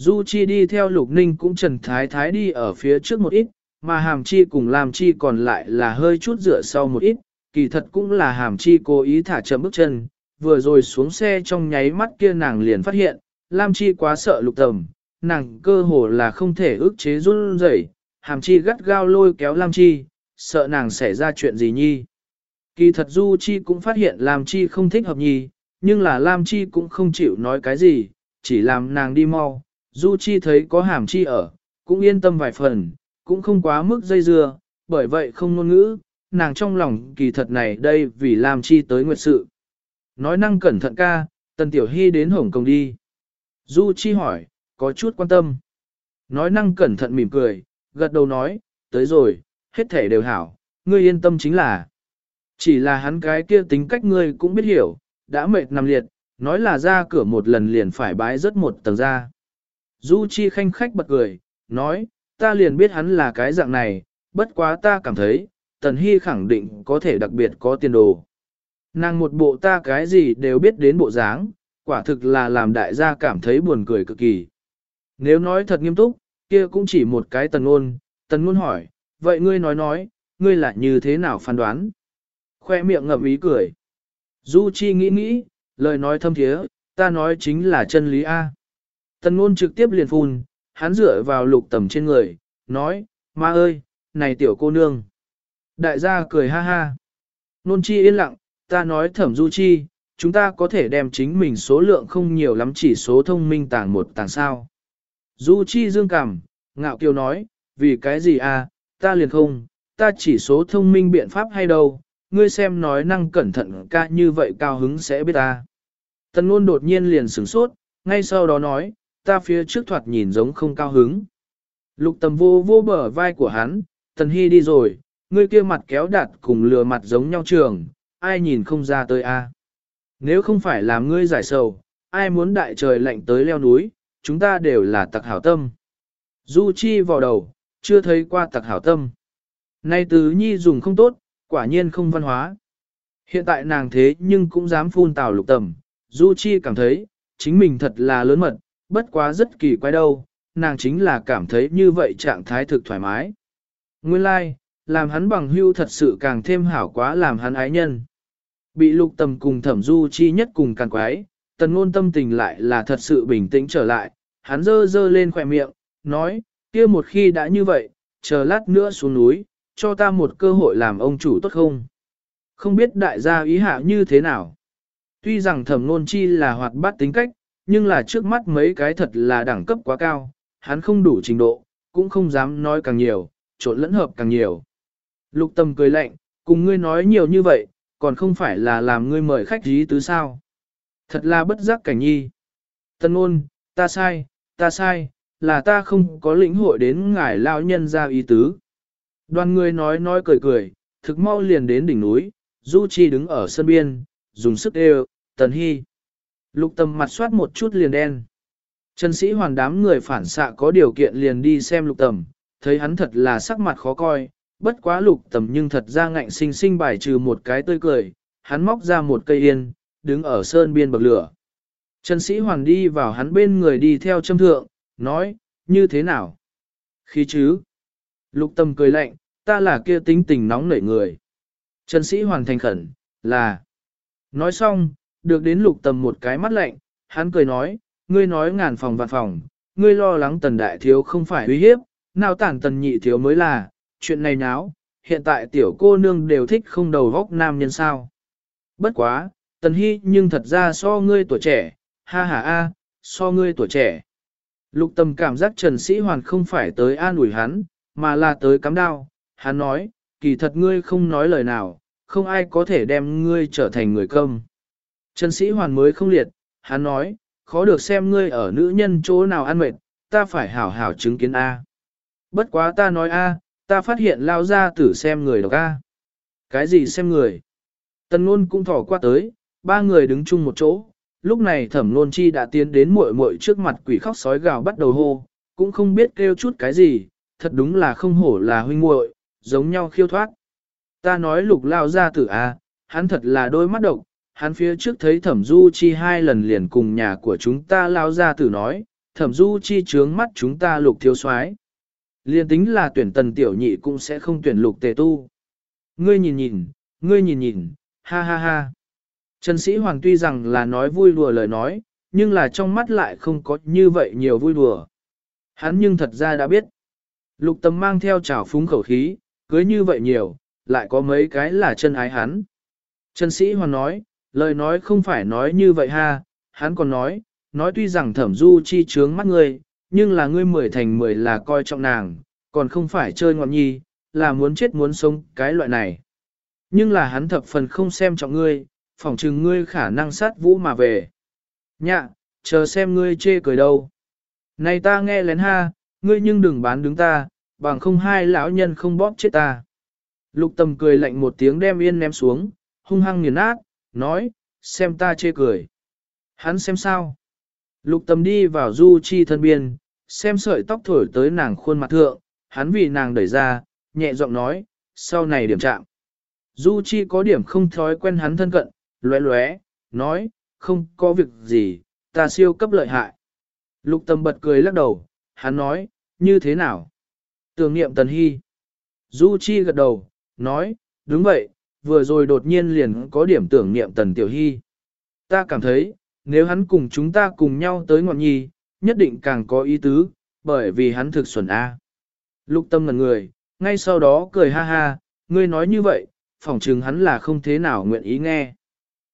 Du Chi đi theo Lục Ninh cũng Trần Thái Thái đi ở phía trước một ít, mà Hàm Chi cùng Lam Chi còn lại là hơi chút dựa sau một ít, kỳ thật cũng là Hàm Chi cố ý thả chậm bước chân, vừa rồi xuống xe trong nháy mắt kia nàng liền phát hiện, Lam Chi quá sợ Lục Tầm, nàng cơ hồ là không thể ức chế run rẩy, Hàm Chi gắt gao lôi kéo Lam Chi, sợ nàng xảy ra chuyện gì nhi. Kỳ thật Du Chi cũng phát hiện Lam Chi không thích hợp nhi, nhưng là Lam Chi cũng không chịu nói cái gì, chỉ làm nàng đi mau. Du Chi thấy có hàm chi ở, cũng yên tâm vài phần, cũng không quá mức dây dưa, bởi vậy không ngôn ngữ, nàng trong lòng kỳ thật này đây vì làm Chi tới nguyệt sự. Nói năng cẩn thận ca, Tần Tiểu Hy đến Hồng Kông đi. Du Chi hỏi, có chút quan tâm. Nói năng cẩn thận mỉm cười, gật đầu nói, tới rồi, hết thể đều hảo, ngươi yên tâm chính là. Chỉ là hắn cái kia tính cách ngươi cũng biết hiểu, đã mệt nằm liệt, nói là ra cửa một lần liền phải bái rất một tầng ra. Du Chi khanh khách bật cười, nói, ta liền biết hắn là cái dạng này, bất quá ta cảm thấy, Tần Hy khẳng định có thể đặc biệt có tiền đồ. Nàng một bộ ta cái gì đều biết đến bộ dáng, quả thực là làm đại gia cảm thấy buồn cười cực kỳ. Nếu nói thật nghiêm túc, kia cũng chỉ một cái tần ngôn, tần ngôn hỏi, vậy ngươi nói nói, ngươi là như thế nào phán đoán? Khoe miệng ngậm ý cười. Du Chi nghĩ nghĩ, lời nói thâm thiế, ta nói chính là chân lý A. Tần ngôn trực tiếp liền phun, hắn dựa vào lục tầm trên người, nói, ma ơi, này tiểu cô nương. Đại gia cười ha ha. Nôn chi yên lặng, ta nói thẩm du chi, chúng ta có thể đem chính mình số lượng không nhiều lắm chỉ số thông minh tàng một tàng sao. Du chi dương cảm, ngạo kiều nói, vì cái gì à, ta liền không, ta chỉ số thông minh biện pháp hay đâu, ngươi xem nói năng cẩn thận ca như vậy cao hứng sẽ biết ta. Tần ngôn đột nhiên liền sửng sốt, ngay sau đó nói, ta phía trước thoạt nhìn giống không cao hứng. Lục tầm vô vô bờ vai của hắn, tần hy đi rồi, ngươi kia mặt kéo đặt cùng lừa mặt giống nhau trường, ai nhìn không ra tới a? Nếu không phải làm ngươi giải sầu, ai muốn đại trời lạnh tới leo núi, chúng ta đều là tặc hảo tâm. Du Chi vào đầu, chưa thấy qua tặc hảo tâm. Nay tứ nhi dùng không tốt, quả nhiên không văn hóa. Hiện tại nàng thế nhưng cũng dám phun tào lục tầm, Du Chi cảm thấy, chính mình thật là lớn mật, bất quá rất kỳ quái đâu, nàng chính là cảm thấy như vậy trạng thái thực thoải mái. Nguyên lai, like, làm hắn bằng hưu thật sự càng thêm hảo quá làm hắn ái nhân. Bị lục tầm cùng thẩm du chi nhất cùng càng quái, tần ngôn tâm tình lại là thật sự bình tĩnh trở lại, hắn dơ dơ lên khỏe miệng, nói, kia một khi đã như vậy, chờ lát nữa xuống núi, cho ta một cơ hội làm ông chủ tốt không? Không biết đại gia ý hạ như thế nào? Tuy rằng thẩm nôn chi là hoạt bát tính cách, nhưng là trước mắt mấy cái thật là đẳng cấp quá cao, hắn không đủ trình độ, cũng không dám nói càng nhiều, trộn lẫn hợp càng nhiều. Lục tâm cười lạnh, cùng ngươi nói nhiều như vậy, còn không phải là làm ngươi mời khách dí tứ sao. Thật là bất giác cảnh nhi. Tân ôn, ta sai, ta sai, là ta không có lĩnh hội đến ngài lao nhân ra ý tứ. Đoàn người nói nói cười cười, thực mau liền đến đỉnh núi, Du Chi đứng ở sân biên, dùng sức đều, tần hy. Lục tâm mặt soát một chút liền đen. Trần sĩ hoàn đám người phản xạ có điều kiện liền đi xem lục tầm, thấy hắn thật là sắc mặt khó coi, bất quá lục tầm nhưng thật ra ngạnh sinh sinh bài trừ một cái tươi cười, hắn móc ra một cây yên, đứng ở sơn biên bậc lửa. Trần sĩ hoàn đi vào hắn bên người đi theo châm thượng, nói, như thế nào? Khí chứ? Lục tầm cười lạnh, ta là kia tính tình nóng nảy người. Trần sĩ hoàn thành khẩn, là. Nói xong, được đến lục tầm một cái mắt lạnh, hắn cười nói, ngươi nói ngàn phòng vạn phòng, ngươi lo lắng tần đại thiếu không phải uy hiếp, nào tản tần nhị thiếu mới là, chuyện này náo, hiện tại tiểu cô nương đều thích không đầu góc nam nhân sao. Bất quá, tần hy nhưng thật ra so ngươi tuổi trẻ, ha ha a, so ngươi tuổi trẻ. Lục tầm cảm giác Trần Sĩ Hoàn không phải tới an ủi hắn, mà là tới cắm đao. Hắn nói, kỳ thật ngươi không nói lời nào, không ai có thể đem ngươi trở thành người công. Trần sĩ hoàn mới không liệt, hắn nói, khó được xem ngươi ở nữ nhân chỗ nào ăn mệt, ta phải hảo hảo chứng kiến A. Bất quá ta nói A, ta phát hiện lao ra tử xem người độc A. Cái gì xem người? Tần Nôn cũng thỏ qua tới, ba người đứng chung một chỗ. Lúc này thẩm nôn chi đã tiến đến muội muội trước mặt quỷ khóc sói gào bắt đầu hô, cũng không biết kêu chút cái gì, thật đúng là không hổ là huynh muội, giống nhau khiêu thoát. Ta nói lục lao ra tử A, hắn thật là đôi mắt độc, hắn phía trước thấy thẩm du chi hai lần liền cùng nhà của chúng ta lao ra tử nói, thẩm du chi trướng mắt chúng ta lục thiếu soái Liên tính là tuyển tần tiểu nhị cũng sẽ không tuyển lục tề tu. Ngươi nhìn nhìn, ngươi nhìn nhìn, ha ha ha. Trần Sĩ Hoàng tuy rằng là nói vui đùa lời nói, nhưng là trong mắt lại không có như vậy nhiều vui đùa. Hắn nhưng thật ra đã biết. Lục tầm mang theo trào phúng khẩu khí, cưới như vậy nhiều, lại có mấy cái là chân ái hắn. Trần Sĩ Hoàng nói, lời nói không phải nói như vậy ha, hắn còn nói, nói tuy rằng thẩm du chi trướng mắt ngươi, nhưng là ngươi mười thành mười là coi trọng nàng, còn không phải chơi ngọn nhi, là muốn chết muốn sống cái loại này. Nhưng là hắn thập phần không xem trọng ngươi, phỏng chừng ngươi khả năng sát vũ mà về. Nhạ, chờ xem ngươi chê cười đâu. Này ta nghe lén ha, ngươi nhưng đừng bán đứng ta, bằng không hai lão nhân không bóp chết ta. Lục tầm cười lạnh một tiếng đem yên ném xuống, hung hăng nghiền nát, nói, xem ta chê cười. Hắn xem sao? Lục tầm đi vào du chi thân biên, xem sợi tóc thổi tới nàng khuôn mặt thượng, hắn vì nàng đẩy ra, nhẹ giọng nói, sau này điểm chạm. Du chi có điểm không thói quen hắn thân cận, lóe lóe, nói, không có việc gì, ta siêu cấp lợi hại. Lục tâm bật cười lắc đầu, hắn nói, như thế nào? Tưởng niệm tần hy. Du chi gật đầu, nói, đúng vậy, vừa rồi đột nhiên liền có điểm tưởng niệm tần tiểu hy. Ta cảm thấy, nếu hắn cùng chúng ta cùng nhau tới ngọn nhi, nhất định càng có ý tứ, bởi vì hắn thực xuẩn A. Lục tâm ngần người, ngay sau đó cười ha ha, ngươi nói như vậy, phỏng chừng hắn là không thế nào nguyện ý nghe.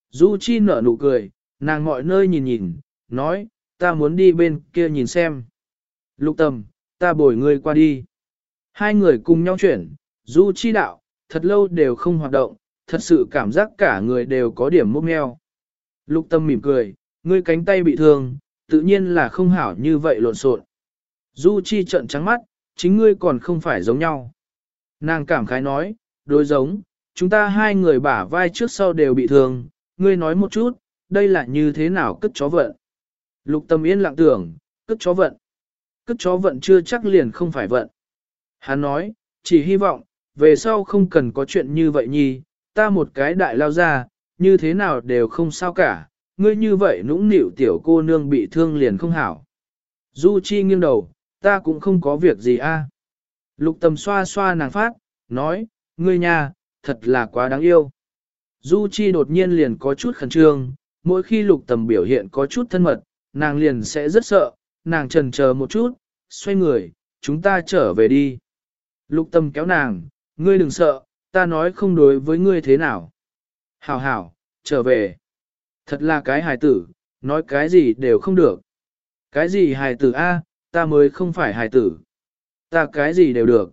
Du Chi nở nụ cười, nàng mọi nơi nhìn nhìn, nói, ta muốn đi bên kia nhìn xem. Lục tâm, ta bồi ngươi qua đi. Hai người cùng nhau chuyển, Du Chi đạo, thật lâu đều không hoạt động, thật sự cảm giác cả người đều có điểm mốc meo. Lục tâm mỉm cười, ngươi cánh tay bị thương, tự nhiên là không hảo như vậy lộn xộn. Du Chi trợn trắng mắt, chính ngươi còn không phải giống nhau. Nàng cảm khái nói, đối giống, chúng ta hai người bả vai trước sau đều bị thương, ngươi nói một chút, đây là như thế nào cất chó vận. Lục tâm yên lặng tưởng, cất chó vận. Cất chó vận chưa chắc liền không phải vận. Hắn nói, chỉ hy vọng, về sau không cần có chuyện như vậy nhi, ta một cái đại lao ra, như thế nào đều không sao cả, ngươi như vậy nũng nịu tiểu cô nương bị thương liền không hảo. Du Chi nghiêng đầu, ta cũng không có việc gì a. Lục tầm xoa xoa nàng phát, nói, ngươi nhà, thật là quá đáng yêu. Du Chi đột nhiên liền có chút khẩn trương, mỗi khi lục tầm biểu hiện có chút thân mật, nàng liền sẽ rất sợ, nàng trần chờ một chút, xoay người, chúng ta trở về đi. Lục tầm kéo nàng, ngươi đừng sợ, ta nói không đối với ngươi thế nào. Hảo hảo, trở về. Thật là cái hài tử, nói cái gì đều không được. Cái gì hài tử A, ta mới không phải hài tử. Ta cái gì đều được.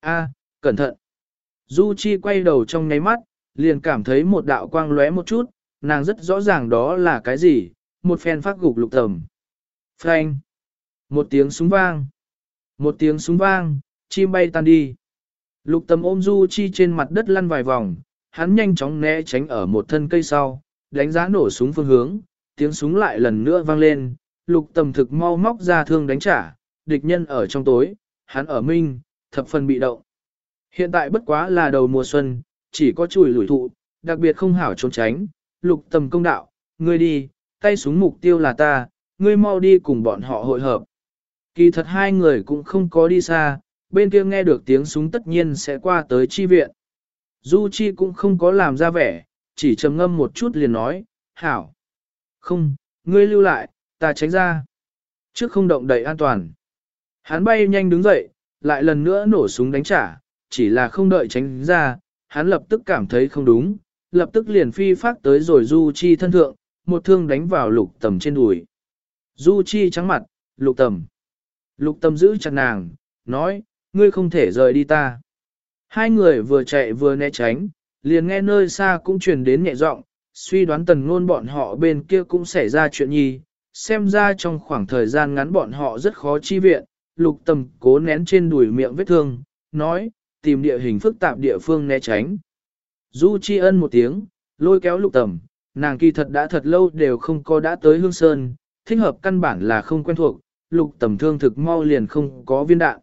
A, cẩn thận. Du Chi quay đầu trong nháy mắt, liền cảm thấy một đạo quang lóe một chút, nàng rất rõ ràng đó là cái gì, một phen phát gục lục tầm. Phanh. Một tiếng súng vang. Một tiếng súng vang, chim bay tan đi. Lục tầm ôm Du Chi trên mặt đất lăn vài vòng, hắn nhanh chóng né tránh ở một thân cây sau, đánh giá nổ súng phương hướng, tiếng súng lại lần nữa vang lên, lục tầm thực mau móc ra thương đánh trả, địch nhân ở trong tối, hắn ở minh, thập phần bị động. Hiện tại bất quá là đầu mùa xuân, chỉ có chùi lủi thụ, đặc biệt không hảo trốn tránh, lục tầm công đạo, ngươi đi, tay súng mục tiêu là ta, ngươi mau đi cùng bọn họ hội hợp. Kỳ thật hai người cũng không có đi xa, bên kia nghe được tiếng súng tất nhiên sẽ qua tới chi viện. Du Chi cũng không có làm ra vẻ, chỉ trầm ngâm một chút liền nói, hảo. Không, ngươi lưu lại, ta tránh ra. Trước không động đậy an toàn. Hắn bay nhanh đứng dậy, lại lần nữa nổ súng đánh trả, chỉ là không đợi tránh ra, hắn lập tức cảm thấy không đúng, lập tức liền phi phát tới rồi Du Chi thân thượng, một thương đánh vào lục tầm trên đùi. Du Chi trắng mặt, lục tầm. Lục tầm giữ chặt nàng, nói, ngươi không thể rời đi ta. Hai người vừa chạy vừa né tránh, liền nghe nơi xa cũng truyền đến nhẹ giọng, suy đoán tần ngôn bọn họ bên kia cũng xảy ra chuyện nhi, xem ra trong khoảng thời gian ngắn bọn họ rất khó chi viện, lục tầm cố nén trên đùi miệng vết thương, nói, tìm địa hình phức tạp địa phương né tránh. Du Chi ân một tiếng, lôi kéo lục tầm, nàng kỳ thật đã thật lâu đều không có đã tới hương sơn, thích hợp căn bản là không quen thuộc, lục tầm thương thực mau liền không có viên đạn.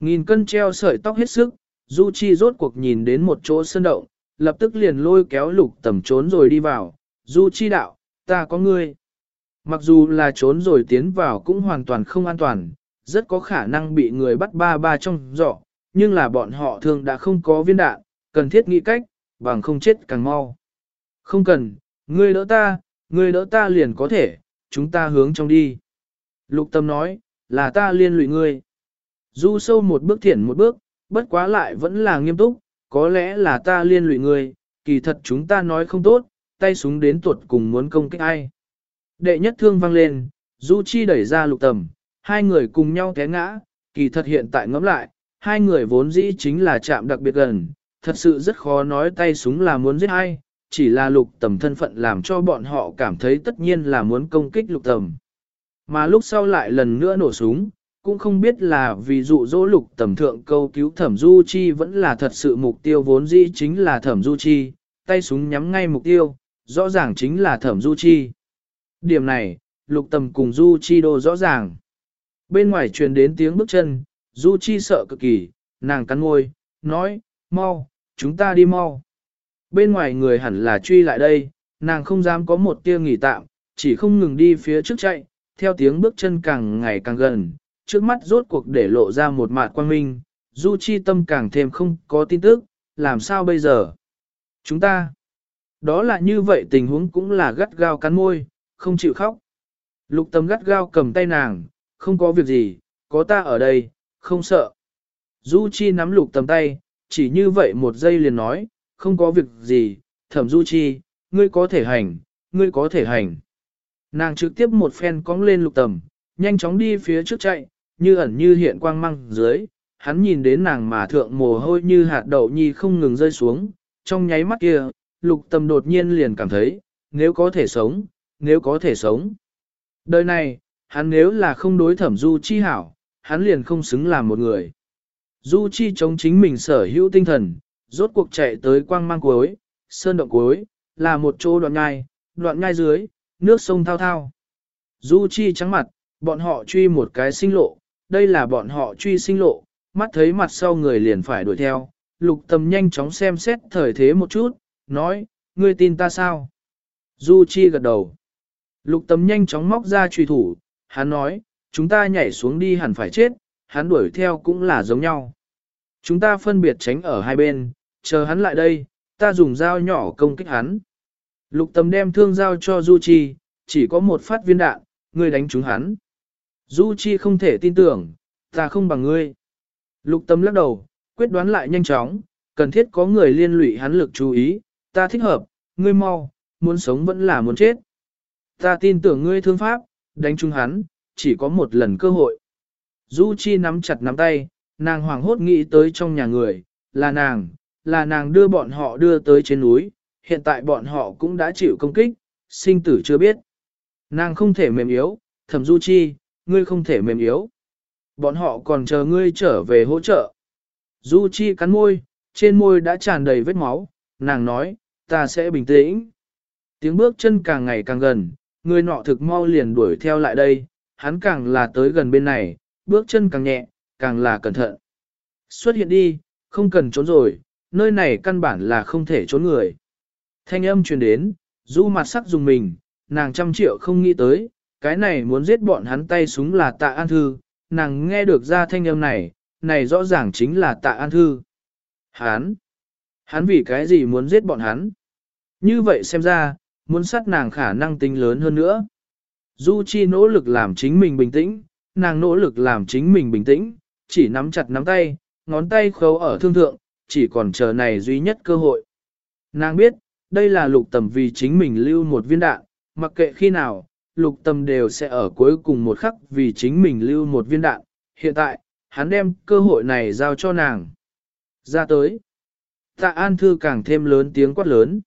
Nghìn cân treo sợi tóc hết sức, Du Chi rốt cuộc nhìn đến một chỗ sơn động, lập tức liền lôi kéo lục tầm trốn rồi đi vào, Du Chi đạo, ta có ngươi. Mặc dù là trốn rồi tiến vào cũng hoàn toàn không an toàn, rất có khả năng bị người bắt ba ba trong giỏ, nhưng là bọn họ thường đã không có viên đạn, cần thiết nghĩ cách, bằng không chết càng mau. Không cần, ngươi đỡ ta, ngươi đỡ ta liền có thể, chúng ta hướng trong đi. Lục tâm nói, là ta liên lụy ngươi. Du sâu một bước thiển một bước, bất quá lại vẫn là nghiêm túc, có lẽ là ta liên lụy người. kỳ thật chúng ta nói không tốt, tay súng đến tuột cùng muốn công kích ai. Đệ nhất thương vang lên, Du Chi đẩy ra lục tầm, hai người cùng nhau té ngã, kỳ thật hiện tại ngẫm lại, hai người vốn dĩ chính là chạm đặc biệt gần, thật sự rất khó nói tay súng là muốn giết ai, chỉ là lục tầm thân phận làm cho bọn họ cảm thấy tất nhiên là muốn công kích lục tầm. Mà lúc sau lại lần nữa nổ súng, cũng không biết là vì dụ dỗ lục tầm thượng câu cứu thẩm du chi vẫn là thật sự mục tiêu vốn dĩ chính là thẩm du chi, tay súng nhắm ngay mục tiêu, rõ ràng chính là thẩm du chi. Điểm này, lục tầm cùng du chi đồ rõ ràng. Bên ngoài truyền đến tiếng bước chân, du chi sợ cực kỳ, nàng cắn môi, nói, mau, chúng ta đi mau. Bên ngoài người hẳn là truy lại đây, nàng không dám có một tia nghỉ tạm, chỉ không ngừng đi phía trước chạy, theo tiếng bước chân càng ngày càng gần, trước mắt rốt cuộc để lộ ra một mạt quang minh, Du Chi tâm càng thêm không có tin tức, làm sao bây giờ? Chúng ta, đó là như vậy tình huống cũng là gắt gao cắn môi, không chịu khóc. Lục tâm gắt gao cầm tay nàng, không có việc gì, có ta ở đây, không sợ. Du Chi nắm lục tâm tay, chỉ như vậy một giây liền nói, không có việc gì, thẩm Du Chi, ngươi có thể hành, ngươi có thể hành. Nàng trực tiếp một phen cong lên lục tầm, nhanh chóng đi phía trước chạy, như ẩn như hiện quang măng dưới, hắn nhìn đến nàng mà thượng mồ hôi như hạt đậu nhi không ngừng rơi xuống, trong nháy mắt kia, lục tầm đột nhiên liền cảm thấy, nếu có thể sống, nếu có thể sống. Đời này, hắn nếu là không đối thẩm du chi hảo, hắn liền không xứng làm một người. Du chi chống chính mình sở hữu tinh thần, rốt cuộc chạy tới quang mang cuối, sơn động cuối, là một chỗ đoạn nhai, đoạn nhai dưới, nước sông thao thao. Du chi trắng mặt, bọn họ truy một cái sinh lộ, đây là bọn họ truy sinh lộ, mắt thấy mặt sau người liền phải đuổi theo, lục tầm nhanh chóng xem xét thời thế một chút, nói, ngươi tin ta sao? Du Chi gật đầu. Lục tầm nhanh chóng móc ra truy thủ, hắn nói, chúng ta nhảy xuống đi hẳn phải chết, hắn đuổi theo cũng là giống nhau. Chúng ta phân biệt tránh ở hai bên, chờ hắn lại đây, ta dùng dao nhỏ công kích hắn. Lục tầm đem thương dao cho Du Chi, chỉ có một phát viên đạn, ngươi đánh trúng hắn. Du Chi không thể tin tưởng, ta không bằng ngươi. Lục tâm lắc đầu, quyết đoán lại nhanh chóng, cần thiết có người liên lụy hắn lực chú ý, ta thích hợp, ngươi mau, muốn sống vẫn là muốn chết. Ta tin tưởng ngươi thương pháp, đánh trúng hắn, chỉ có một lần cơ hội. Du Chi nắm chặt nắm tay, nàng hoảng hốt nghĩ tới trong nhà người, là nàng, là nàng đưa bọn họ đưa tới trên núi, hiện tại bọn họ cũng đã chịu công kích, sinh tử chưa biết. Nàng không thể mềm yếu, thẩm Du Chi, ngươi không thể mềm yếu. Bọn họ còn chờ ngươi trở về hỗ trợ. Du Chi cắn môi, trên môi đã tràn đầy vết máu, nàng nói, ta sẽ bình tĩnh. Tiếng bước chân càng ngày càng gần, người nọ thực mau liền đuổi theo lại đây, hắn càng là tới gần bên này, bước chân càng nhẹ, càng là cẩn thận. Xuất hiện đi, không cần trốn rồi, nơi này căn bản là không thể trốn người. Thanh âm truyền đến, du mặt sắc dùng mình, nàng trăm triệu không nghĩ tới, cái này muốn giết bọn hắn tay súng là tạ an thư, nàng nghe được ra thanh âm này, này rõ ràng chính là tạ an thư. Hắn, hắn vì cái gì muốn giết bọn hắn? Như vậy xem ra, muốn sát nàng khả năng tính lớn hơn nữa. Du Chi nỗ lực làm chính mình bình tĩnh, nàng nỗ lực làm chính mình bình tĩnh, chỉ nắm chặt nắm tay, ngón tay khâu ở thương thượng, chỉ còn chờ này duy nhất cơ hội. Nàng biết, đây là lục tầm vì chính mình lưu một viên đạn, mặc kệ khi nào, lục tâm đều sẽ ở cuối cùng một khắc vì chính mình lưu một viên đạn. Hiện tại, hắn đem cơ hội này giao cho nàng. Ra tới. Tạ An Thư càng thêm lớn tiếng quát lớn.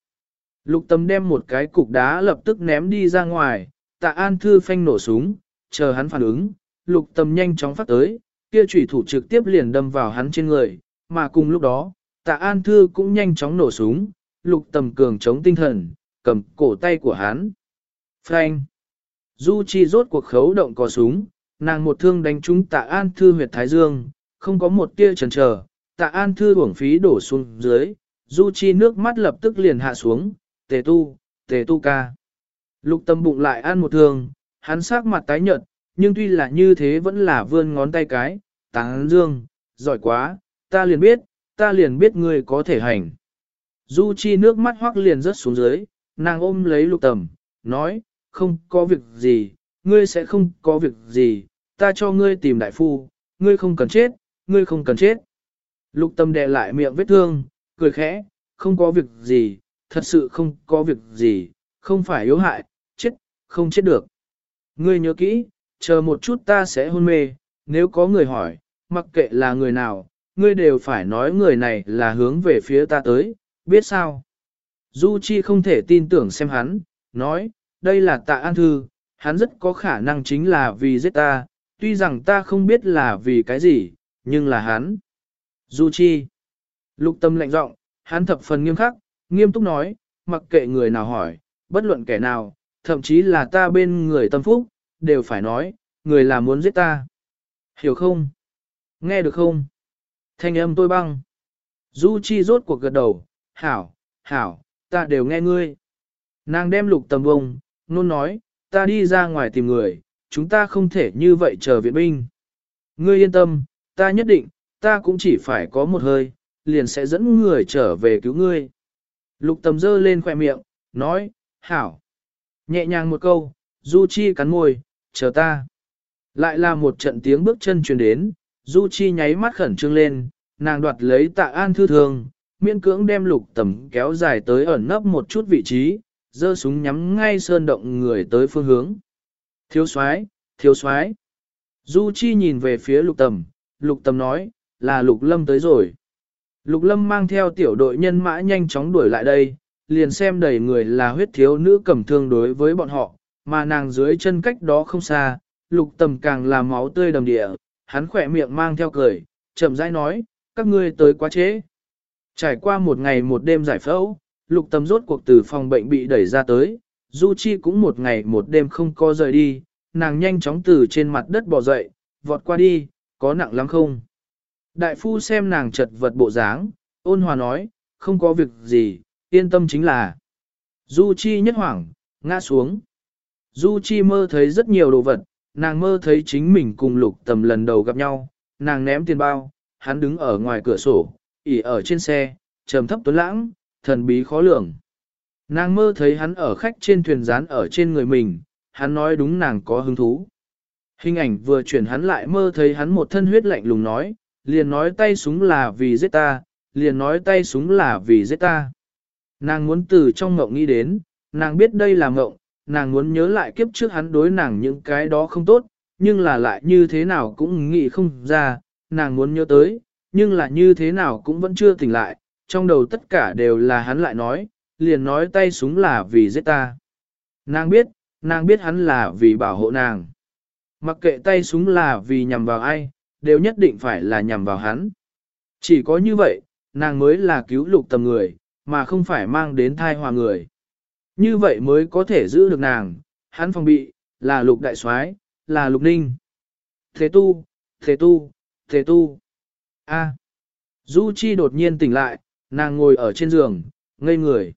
Lục tâm đem một cái cục đá lập tức ném đi ra ngoài, tạ An Thư phanh nổ súng, chờ hắn phản ứng, lục tâm nhanh chóng phát tới, kia chủy thủ trực tiếp liền đâm vào hắn trên người, mà cùng lúc đó, tạ An Thư cũng nhanh chóng nổ súng, lục tầm cường chống tinh thần, cầm cổ tay của hắn. Phanh! Du Chi rốt cuộc khấu động có súng, nàng một thương đánh trúng tạ An Thư huyệt thái dương, không có một tia chần chờ, tạ An Thư uổng phí đổ xuống dưới, Du Chi nước mắt lập tức liền hạ xuống, tề tu, tề tu ca. Lục tâm bụng lại ăn một thương, hắn sắc mặt tái nhợt, nhưng tuy là như thế vẫn là vươn ngón tay cái, táng dương, giỏi quá, ta liền biết, ta liền biết ngươi có thể hành. Du Chi nước mắt hoắc liền rớt xuống dưới, nàng ôm lấy lục tầm, nói, không có việc gì, ngươi sẽ không có việc gì, ta cho ngươi tìm đại phu, ngươi không cần chết, ngươi không cần chết. Lục tâm đè lại miệng vết thương, cười khẽ, không có việc gì, thật sự không có việc gì, không phải yếu hại, chết, không chết được. Ngươi nhớ kỹ, chờ một chút ta sẽ hôn mê, nếu có người hỏi, mặc kệ là người nào, ngươi đều phải nói người này là hướng về phía ta tới, biết sao? Du Chi không thể tin tưởng xem hắn, nói, đây là tạ an thư, hắn rất có khả năng chính là vì giết ta, tuy rằng ta không biết là vì cái gì, nhưng là hắn. Du Chi. Lục tâm lạnh giọng, hắn thập phần nghiêm khắc, nghiêm túc nói, mặc kệ người nào hỏi, bất luận kẻ nào, thậm chí là ta bên người tâm phúc, đều phải nói, người là muốn giết ta. Hiểu không? Nghe được không? Thanh âm tôi băng. Du Chi rốt cuộc gật đầu, hảo, hảo, ta đều nghe ngươi. Nàng đem lục tầm bông, nôn nói, ta đi ra ngoài tìm người, chúng ta không thể như vậy chờ viện binh. Ngươi yên tâm, ta nhất định, ta cũng chỉ phải có một hơi, liền sẽ dẫn người trở về cứu ngươi. Lục tầm dơ lên khỏe miệng, nói, hảo. Nhẹ nhàng một câu, Du Chi cắn môi, chờ ta. Lại là một trận tiếng bước chân truyền đến, Du Chi nháy mắt khẩn trương lên, nàng đoạt lấy tạ an thư thường, miễn cưỡng đem lục tầm kéo dài tới ẩn nấp một chút vị trí, giơ súng nhắm ngay sơn động người tới phương hướng. Thiếu soái, thiếu soái. Du Chi nhìn về phía lục tầm, lục tầm nói, là lục lâm tới rồi. Lục lâm mang theo tiểu đội nhân mã nhanh chóng đuổi lại đây, liền xem đầy người là huyết thiếu nữ cầm thương đối với bọn họ, mà nàng dưới chân cách đó không xa, lục tầm càng là máu tươi đầm địa, hắn khỏe miệng mang theo cười, chậm rãi nói, các ngươi tới quá trễ. Trải qua một ngày một đêm giải phẫu, lục tầm rốt cuộc từ phòng bệnh bị đẩy ra tới, Du Chi cũng một ngày một đêm không có rời đi, nàng nhanh chóng từ trên mặt đất bò dậy, vọt qua đi, có nặng lắm không? Đại phu xem nàng chật vật bộ dáng, ôn hòa nói, không có việc gì, yên tâm chính là. Du Chi nhất hoảng, ngã xuống. Du Chi mơ thấy rất nhiều đồ vật, nàng mơ thấy chính mình cùng lục tầm lần đầu gặp nhau, nàng ném tiền bao, hắn đứng ở ngoài cửa sổ, ỉ ở trên xe, trầm thấp tuấn lãng, thần bí khó lường. Nàng mơ thấy hắn ở khách trên thuyền rán ở trên người mình, hắn nói đúng nàng có hứng thú. Hình ảnh vừa chuyển hắn lại mơ thấy hắn một thân huyết lạnh lùng nói, liền nói tay súng là vì giết ta, liền nói tay súng là vì giết ta. Nàng muốn từ trong ngộng nghĩ đến, nàng biết đây là ngộng, nàng muốn nhớ lại kiếp trước hắn đối nàng những cái đó không tốt, nhưng là lại như thế nào cũng nghĩ không ra, nàng muốn nhớ tới, nhưng là như thế nào cũng vẫn chưa tỉnh lại, trong đầu tất cả đều là hắn lại nói, liền nói tay súng là vì giết ta. Nàng biết, nàng biết hắn là vì bảo hộ nàng. Mặc kệ tay súng là vì nhằm vào ai, đều nhất định phải là nhằm vào hắn. Chỉ có như vậy, nàng mới là cứu lục tầm người, mà không phải mang đến thai hòa người. Như vậy mới có thể giữ được nàng, hắn phòng bị, là lục đại soái, là lục ninh. Thế tu, thế tu, thế tu. A. Du Chi đột nhiên tỉnh lại, nàng ngồi ở trên giường, ngây người.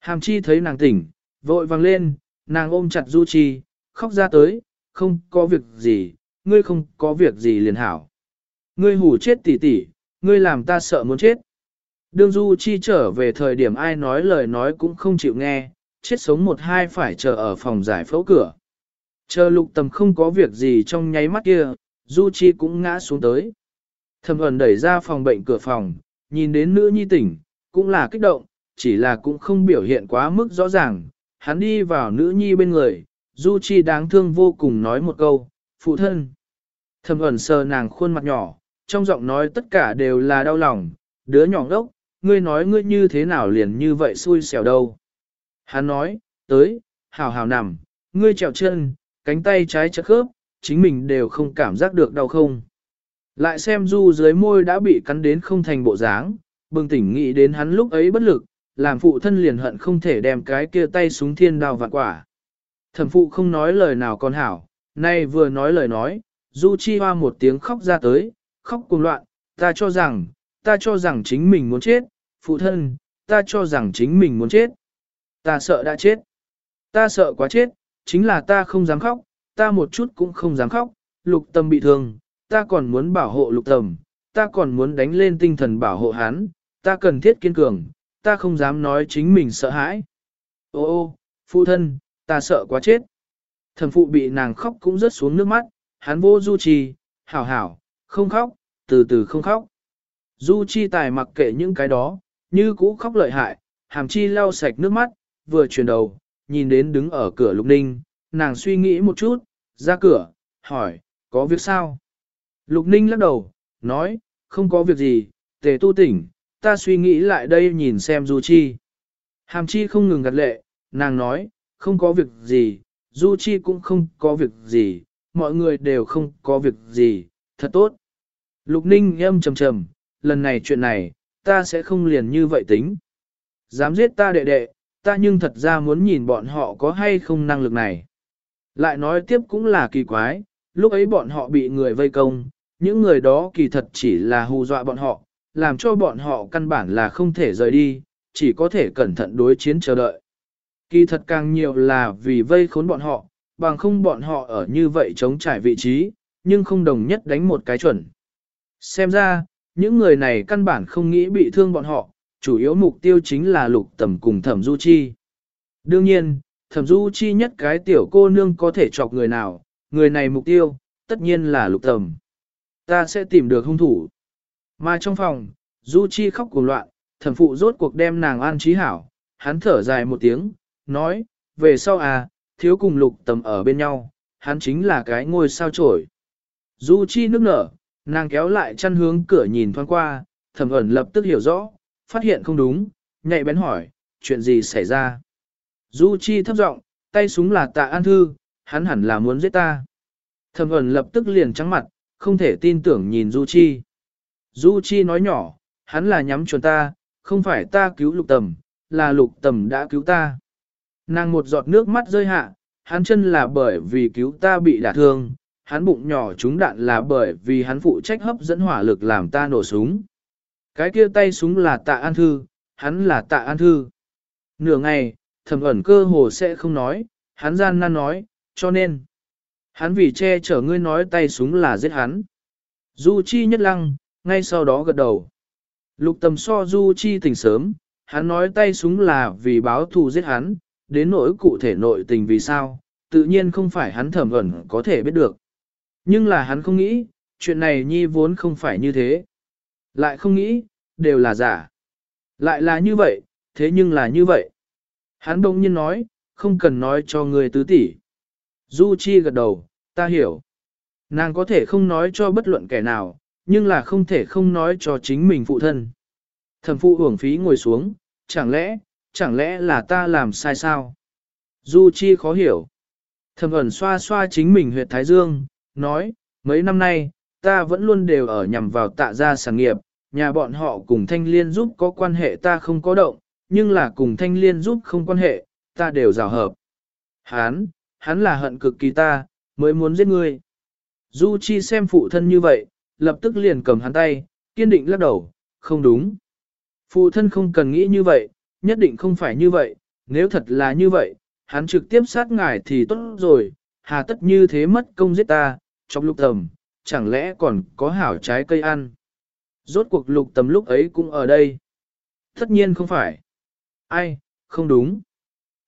Hàm Chi thấy nàng tỉnh, vội vàng lên, nàng ôm chặt Du Chi, khóc ra tới, không có việc gì, ngươi không có việc gì liền hảo. Ngươi hủ chết tỷ tỷ, ngươi làm ta sợ muốn chết. Đương Du Chi trở về thời điểm ai nói lời nói cũng không chịu nghe, chết sống một hai phải chờ ở phòng giải phẫu cửa. Chờ lục tầm không có việc gì trong nháy mắt kia, Du Chi cũng ngã xuống tới. Thẩm ẩn đẩy ra phòng bệnh cửa phòng, nhìn đến nữ nhi tỉnh, cũng là kích động, chỉ là cũng không biểu hiện quá mức rõ ràng. Hắn đi vào nữ nhi bên người, Du Chi đáng thương vô cùng nói một câu, phụ thân. thầm ẩn sờ nàng khuôn mặt nhỏ, trong giọng nói tất cả đều là đau lòng, đứa nhỏ ngốc, ngươi nói ngươi như thế nào liền như vậy xui xẻo đâu. Hắn nói, tới, hào hào nằm, ngươi trèo chân, cánh tay trái chất khớp, chính mình đều không cảm giác được đau không. Lại xem du dưới môi đã bị cắn đến không thành bộ dáng, bừng tỉnh nghĩ đến hắn lúc ấy bất lực, làm phụ thân liền hận không thể đem cái kia tay súng thiên đào vạn quả. Thẩm phụ không nói lời nào còn hảo, nay vừa nói lời nói, du chi hoa một tiếng khóc ra tới, khóc cuồng loạn, ta cho rằng, ta cho rằng chính mình muốn chết, phụ thân, ta cho rằng chính mình muốn chết. Ta sợ đã chết. Ta sợ quá chết, chính là ta không dám khóc, ta một chút cũng không dám khóc, lục tâm bị thương, ta còn muốn bảo hộ lục tầm, ta còn muốn đánh lên tinh thần bảo hộ hắn, ta cần thiết kiên cường, ta không dám nói chính mình sợ hãi. Ô ô, phụ thân, ta sợ quá chết. Thần phụ bị nàng khóc cũng rớt xuống nước mắt, hắn vô du trì, hảo hảo, không khóc, từ từ không khóc. Du chi tài mặc kệ những cái đó, như cũ khóc lợi hại, hàm chi lau sạch nước mắt, vừa chuyển đầu, nhìn đến đứng ở cửa lục ninh, nàng suy nghĩ một chút, ra cửa, hỏi, có việc sao? Lục ninh lắc đầu, nói, không có việc gì, tề tu tỉnh, ta suy nghĩ lại đây nhìn xem Du Chi. Hàm Chi không ngừng gật lệ, nàng nói, không có việc gì, Du Chi cũng không có việc gì, mọi người đều không có việc gì, thật tốt. Lục Ninh âm trầm trầm, lần này chuyện này, ta sẽ không liền như vậy tính. Dám giết ta đệ đệ, ta nhưng thật ra muốn nhìn bọn họ có hay không năng lực này. Lại nói tiếp cũng là kỳ quái, lúc ấy bọn họ bị người vây công, những người đó kỳ thật chỉ là hù dọa bọn họ, làm cho bọn họ căn bản là không thể rời đi, chỉ có thể cẩn thận đối chiến chờ đợi. Kỳ thật càng nhiều là vì vây khốn bọn họ, bằng không bọn họ ở như vậy chống trải vị trí, nhưng không đồng nhất đánh một cái chuẩn. Xem ra, những người này căn bản không nghĩ bị thương bọn họ, chủ yếu mục tiêu chính là lục tầm cùng thẩm du chi. Đương nhiên, thẩm du chi nhất cái tiểu cô nương có thể chọc người nào, người này mục tiêu, tất nhiên là lục tầm. Ta sẽ tìm được hung thủ. Mà trong phòng, Du Chi khóc cuồng loạn, thẩm phụ rốt cuộc đem nàng an trí hảo, hắn thở dài một tiếng, nói, về sau à, thiếu cùng lục tầm ở bên nhau, hắn chính là cái ngôi sao trổi. Du Chi nước nở, nàng kéo lại chăn hướng cửa nhìn thoáng qua, thẩm ẩn lập tức hiểu rõ, phát hiện không đúng, nhạy bén hỏi, chuyện gì xảy ra. Du Chi thấp giọng, tay súng là tạ an thư, hắn hẳn là muốn giết ta. Thẩm ẩn lập tức liền trắng mặt, không thể tin tưởng nhìn Du Chi. Du Chi nói nhỏ, hắn là nhắm chuẩn ta, không phải ta cứu lục tầm, là lục tầm đã cứu ta. Nàng một giọt nước mắt rơi hạ, hắn chân là bởi vì cứu ta bị đả thương, hắn bụng nhỏ trúng đạn là bởi vì hắn phụ trách hấp dẫn hỏa lực làm ta nổ súng. Cái kia tay súng là tạ an thư, hắn là tạ an thư. Nửa ngày, thầm ẩn cơ hồ sẽ không nói, hắn gian nan nói, cho nên. Hắn vì che chở ngươi nói tay súng là giết hắn. Du chi nhất lăng, ngay sau đó gật đầu. Lục tầm so du chi tỉnh sớm, hắn nói tay súng là vì báo thù giết hắn, đến nỗi cụ thể nội tình vì sao, tự nhiên không phải hắn thẩm ẩn có thể biết được. Nhưng là hắn không nghĩ, chuyện này nhi vốn không phải như thế. Lại không nghĩ, đều là giả. Lại là như vậy, thế nhưng là như vậy. Hắn đông nhiên nói, không cần nói cho người tứ tỷ. Du Chi gật đầu, ta hiểu. Nàng có thể không nói cho bất luận kẻ nào, nhưng là không thể không nói cho chính mình phụ thân. Thẩm phụ hưởng phí ngồi xuống, chẳng lẽ, chẳng lẽ là ta làm sai sao? Du Chi khó hiểu. Thẩm ẩn xoa xoa chính mình huyệt Thái Dương, nói, mấy năm nay, ta vẫn luôn đều ở nhằm vào tạ gia sản nghiệp, nhà bọn họ cùng thanh liên giúp có quan hệ ta không có động, nhưng là cùng thanh liên giúp không quan hệ, ta đều rào hợp. Hán, hắn là hận cực kỳ ta, mới muốn giết ngươi. Du Chi xem phụ thân như vậy, lập tức liền cầm hắn tay, kiên định lắc đầu, không đúng. Phụ thân không cần nghĩ như vậy, nhất định không phải như vậy, nếu thật là như vậy, hắn trực tiếp sát ngài thì tốt rồi, hà tất như thế mất công giết ta, trong lục tầm, chẳng lẽ còn có hảo trái cây ăn. Rốt cuộc lục tầm lúc ấy cũng ở đây. Tất nhiên không phải. Ai, không đúng.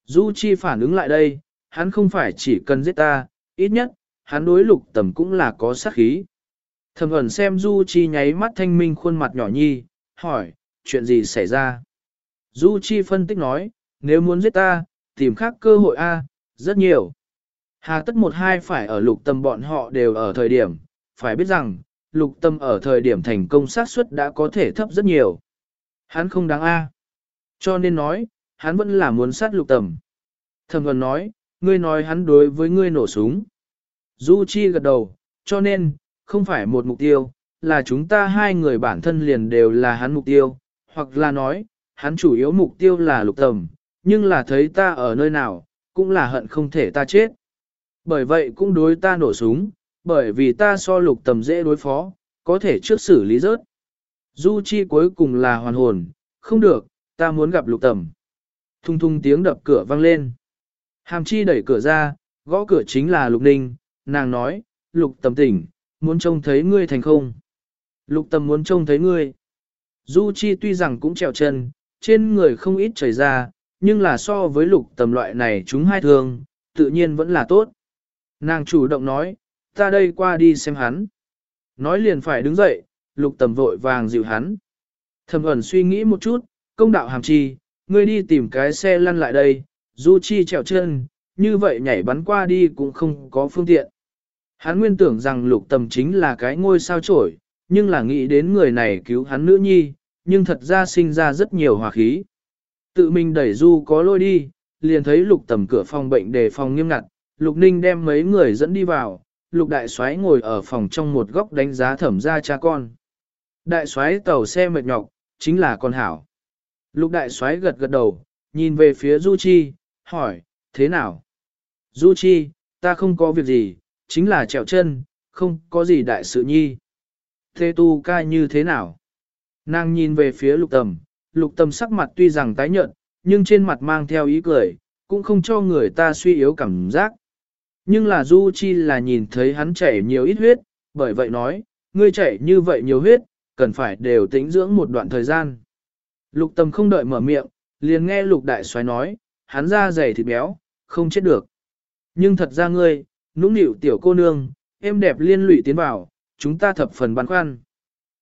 Du Chi phản ứng lại đây, hắn không phải chỉ cần giết ta, ít nhất, hắn đối lục tầm cũng là có sát khí. Thẩm ẩn xem Du Chi nháy mắt thanh minh khuôn mặt nhỏ nhi, hỏi, chuyện gì xảy ra? Du Chi phân tích nói, nếu muốn giết ta, tìm khác cơ hội A, rất nhiều. Hà tất một hai phải ở lục tâm bọn họ đều ở thời điểm, phải biết rằng, lục tâm ở thời điểm thành công xác suất đã có thể thấp rất nhiều. Hắn không đáng a. Cho nên nói, hắn vẫn là muốn sát lục tầm. Thẩm ẩn nói, ngươi nói hắn đối với ngươi nổ súng. Du Chi gật đầu, cho nên, không phải một mục tiêu, là chúng ta hai người bản thân liền đều là hắn mục tiêu, hoặc là nói, hắn chủ yếu mục tiêu là lục tầm, nhưng là thấy ta ở nơi nào, cũng là hận không thể ta chết. Bởi vậy cũng đối ta nổ súng, bởi vì ta so lục tầm dễ đối phó, có thể trước xử lý rớt. Du Chi cuối cùng là hoàn hồn, không được, ta muốn gặp lục tầm. Thung thung tiếng đập cửa vang lên. Hàm chi đẩy cửa ra, gõ cửa chính là lục ninh, nàng nói, lục tầm tỉnh, muốn trông thấy ngươi thành không. Lục tầm muốn trông thấy ngươi. Du Chi tuy rằng cũng trèo chân, trên người không ít chảy ra, nhưng là so với lục tầm loại này chúng hai thường, tự nhiên vẫn là tốt. Nàng chủ động nói, ta đây qua đi xem hắn. Nói liền phải đứng dậy, lục tầm vội vàng dịu hắn. Thầm ẩn suy nghĩ một chút, công đạo hàm chi, ngươi đi tìm cái xe lăn lại đây, du chi trèo chân, như vậy nhảy bắn qua đi cũng không có phương tiện. Hắn nguyên tưởng rằng lục tầm chính là cái ngôi sao trổi, nhưng là nghĩ đến người này cứu hắn nữ nhi, nhưng thật ra sinh ra rất nhiều hòa khí. Tự mình đẩy du có lôi đi, liền thấy lục tầm cửa phòng bệnh để phòng nghiêm ngặt, lục ninh đem mấy người dẫn đi vào, lục đại soái ngồi ở phòng trong một góc đánh giá thẩm ra cha con. Đại soái tàu xe mệt nhọc, chính là con hảo. Lục đại soái gật gật đầu, nhìn về phía Du Chi, hỏi, thế nào? Du Chi, ta không có việc gì, chính là trèo chân, không có gì đại sự nhi. Thế tu ca như thế nào? Nàng nhìn về phía lục tầm, lục tầm sắc mặt tuy rằng tái nhợt, nhưng trên mặt mang theo ý cười, cũng không cho người ta suy yếu cảm giác. Nhưng là Du Chi là nhìn thấy hắn chảy nhiều ít huyết, bởi vậy nói, ngươi chảy như vậy nhiều huyết, cần phải đều tĩnh dưỡng một đoạn thời gian. Lục tầm không đợi mở miệng, liền nghe lục đại xoáy nói, hắn da dày thịt béo, không chết được. Nhưng thật ra ngươi, nũng nịu tiểu cô nương, em đẹp liên lụy tiến vào, chúng ta thập phần băn khoăn.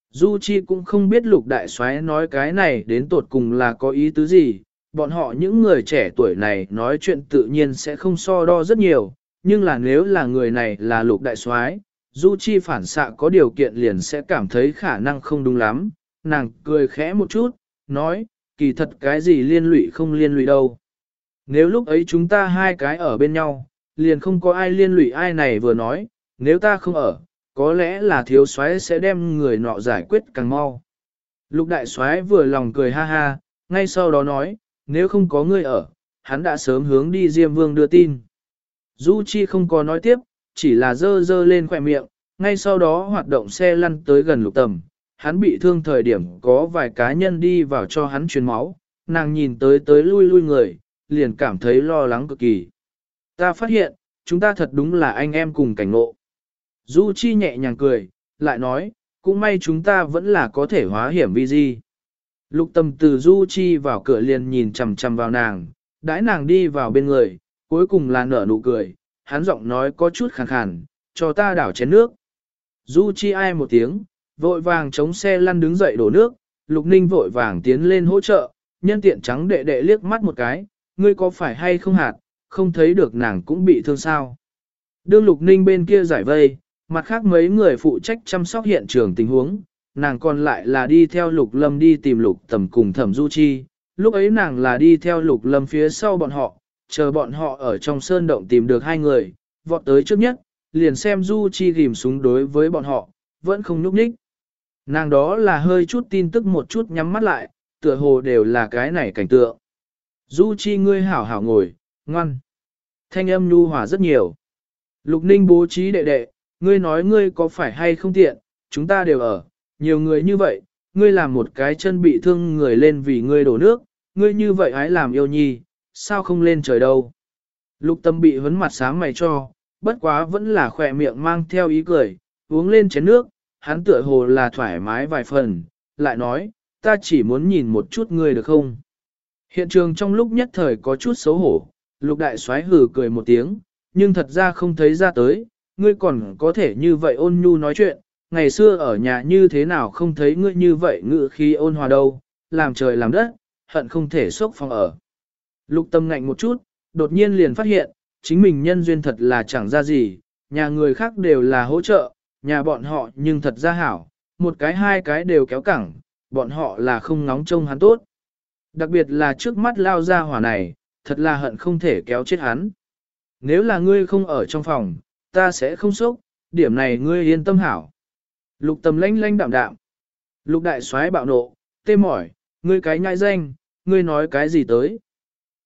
Du Chi cũng không biết lục đại xoáy nói cái này đến tột cùng là có ý tứ gì, bọn họ những người trẻ tuổi này nói chuyện tự nhiên sẽ không so đo rất nhiều, nhưng là nếu là người này là lục đại soái, Du Chi phản xạ có điều kiện liền sẽ cảm thấy khả năng không đúng lắm, nàng cười khẽ một chút, nói, kỳ thật cái gì liên lụy không liên lụy đâu. Nếu lúc ấy chúng ta hai cái ở bên nhau, liền không có ai liên lụy ai này vừa nói, nếu ta không ở, có lẽ là thiếu soái sẽ đem người nọ giải quyết càng mau. Lục đại soái vừa lòng cười ha ha, ngay sau đó nói, nếu không có ngươi ở, hắn đã sớm hướng đi Diêm Vương đưa tin. Du Chi không có nói tiếp, chỉ là dơ dơ lên khỏe miệng, ngay sau đó hoạt động xe lăn tới gần lục tầm. Hắn bị thương thời điểm có vài cá nhân đi vào cho hắn truyền máu, nàng nhìn tới tới lui lui người, liền cảm thấy lo lắng cực kỳ. Ta phát hiện, chúng ta thật đúng là anh em cùng cảnh ngộ. Du Chi nhẹ nhàng cười, lại nói, cũng may chúng ta vẫn là có thể hóa hiểm vi di. Lục Tâm từ Du Chi vào cửa liền nhìn chằm chằm vào nàng, đãi nàng đi vào bên người, cuối cùng là nở nụ cười, hắn giọng nói có chút khàn khàn, cho ta đảo chén nước. Du chi ai một tiếng, vội vàng chống xe lăn đứng dậy đổ nước, lục ninh vội vàng tiến lên hỗ trợ, nhân tiện trắng đệ đệ liếc mắt một cái, ngươi có phải hay không hạt, không thấy được nàng cũng bị thương sao. Đương lục ninh bên kia giải vây, mặt khác mấy người phụ trách chăm sóc hiện trường tình huống, nàng còn lại là đi theo lục lâm đi tìm lục tầm cùng thẩm du chi, lúc ấy nàng là đi theo lục lâm phía sau bọn họ, chờ bọn họ ở trong sơn động tìm được hai người, vọt tới trước nhất, liền xem Du Chi ghim súng đối với bọn họ, vẫn không nhúc nhích. Nàng đó là hơi chút tin tức một chút nhắm mắt lại, tựa hồ đều là cái này cảnh tượng. Du Chi ngươi hảo hảo ngồi, ngoan. Thanh âm nhu hòa rất nhiều. Lục Ninh bố trí đệ đệ, ngươi nói ngươi có phải hay không tiện, chúng ta đều ở, nhiều người như vậy, ngươi làm một cái chân bị thương người lên vì ngươi đổ nước, ngươi như vậy hãy làm yêu nhi, sao không lên trời đâu. Lục tâm bị vấn mặt sáng mày cho, bất quá vẫn là khỏe miệng mang theo ý cười, uống lên chén nước, hắn tựa hồ là thoải mái vài phần, lại nói, ta chỉ muốn nhìn một chút ngươi được không. Hiện trường trong lúc nhất thời có chút xấu hổ, lục đại soái hừ cười một tiếng, nhưng thật ra không thấy ra tới, ngươi còn có thể như vậy ôn nhu nói chuyện, ngày xưa ở nhà như thế nào không thấy ngươi như vậy ngự khi ôn hòa đâu, làm trời làm đất, hận không thể sốc phòng ở. Lục tâm ngạnh một chút, đột nhiên liền phát hiện, chính mình nhân duyên thật là chẳng ra gì, nhà người khác đều là hỗ trợ, nhà bọn họ nhưng thật ra hảo, một cái hai cái đều kéo cẳng, bọn họ là không ngóng trông hắn tốt. Đặc biệt là trước mắt lao ra hỏa này, thật là hận không thể kéo chết hắn. Nếu là ngươi không ở trong phòng, ta sẽ không sốc, điểm này ngươi yên tâm hảo. Lục tầm lanh lanh đạm đạm. Lục đại soái bạo nộ, tê mỏi, ngươi cái nhãi danh, ngươi nói cái gì tới?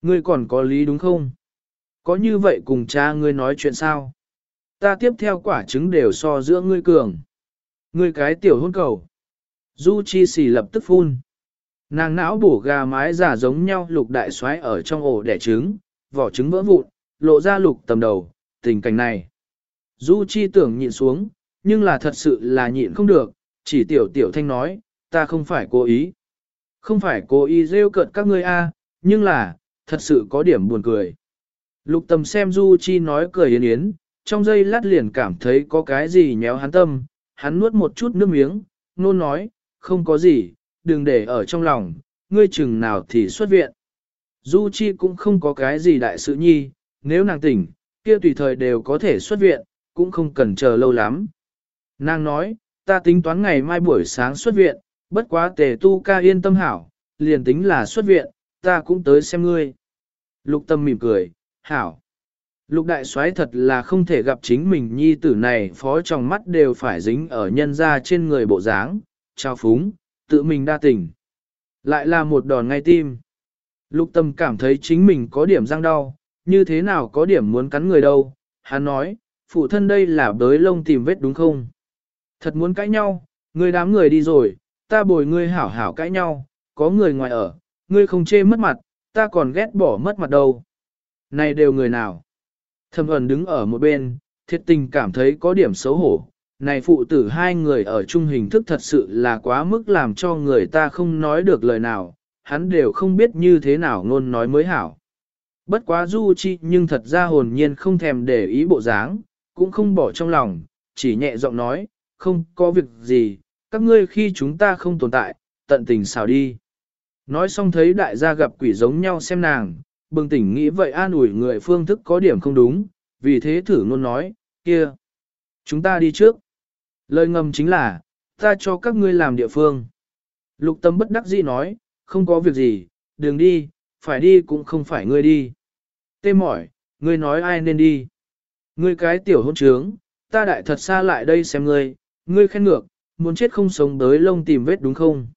Ngươi còn có lý đúng không? Có như vậy cùng cha ngươi nói chuyện sao? Ta tiếp theo quả trứng đều so giữa ngươi cường. Ngươi cái tiểu hôn cầu. Du Chi xì lập tức phun. Nàng não bổ gà mái giả giống nhau lục đại xoáy ở trong ổ đẻ trứng, vỏ trứng vỡ vụn, lộ ra lục tầm đầu, tình cảnh này. Du Chi tưởng nhịn xuống, nhưng là thật sự là nhịn không được, chỉ tiểu tiểu thanh nói, ta không phải cố ý. Không phải cố ý rêu cợt các ngươi a, nhưng là, thật sự có điểm buồn cười. Lục tầm xem Du Chi nói cười yến yến, trong giây lát liền cảm thấy có cái gì nhéo hắn tâm, hắn nuốt một chút nước miếng, nôn nói, không có gì, đừng để ở trong lòng, ngươi chừng nào thì xuất viện. Du Chi cũng không có cái gì đại sự nhi, nếu nàng tỉnh, kia tùy thời đều có thể xuất viện, cũng không cần chờ lâu lắm. Nàng nói, ta tính toán ngày mai buổi sáng xuất viện, bất quá tề tu ca yên tâm hảo, liền tính là xuất viện, ta cũng tới xem ngươi. Lục tâm mỉm cười, hảo. Lục đại soái thật là không thể gặp chính mình nhi tử này phó trong mắt đều phải dính ở nhân ra trên người bộ dáng, trao phúng, tự mình đa tình. Lại là một đòn ngay tim. Lục tâm cảm thấy chính mình có điểm răng đau, như thế nào có điểm muốn cắn người đâu. Hắn nói, phụ thân đây là bới lông tìm vết đúng không? Thật muốn cãi nhau, người đám người đi rồi, ta bồi ngươi hảo hảo cãi nhau, có người ngoài ở, ngươi không chê mất mặt, ta còn ghét bỏ mất mặt đâu. Này đều người nào? Thâm ẩn đứng ở một bên, thiệt tình cảm thấy có điểm xấu hổ. Này phụ tử hai người ở chung hình thức thật sự là quá mức làm cho người ta không nói được lời nào, hắn đều không biết như thế nào ngôn nói mới hảo. Bất quá du chi nhưng thật ra hồn nhiên không thèm để ý bộ dáng, cũng không bỏ trong lòng, chỉ nhẹ giọng nói, không có việc gì, các ngươi khi chúng ta không tồn tại, tận tình xào đi. Nói xong thấy đại gia gặp quỷ giống nhau xem nàng, bừng tỉnh nghĩ vậy an ủi người phương thức có điểm không đúng, vì thế thử luôn nói, kia, chúng ta đi trước. Lời ngầm chính là, ta cho các ngươi làm địa phương. Lục tâm bất đắc dĩ nói, không có việc gì, đừng đi, phải đi cũng không phải ngươi đi. Tê mỏi, ngươi nói ai nên đi. Ngươi cái tiểu hôn trướng, ta đại thật xa lại đây xem ngươi, ngươi khen ngược, muốn chết không sống tới lông tìm vết đúng không?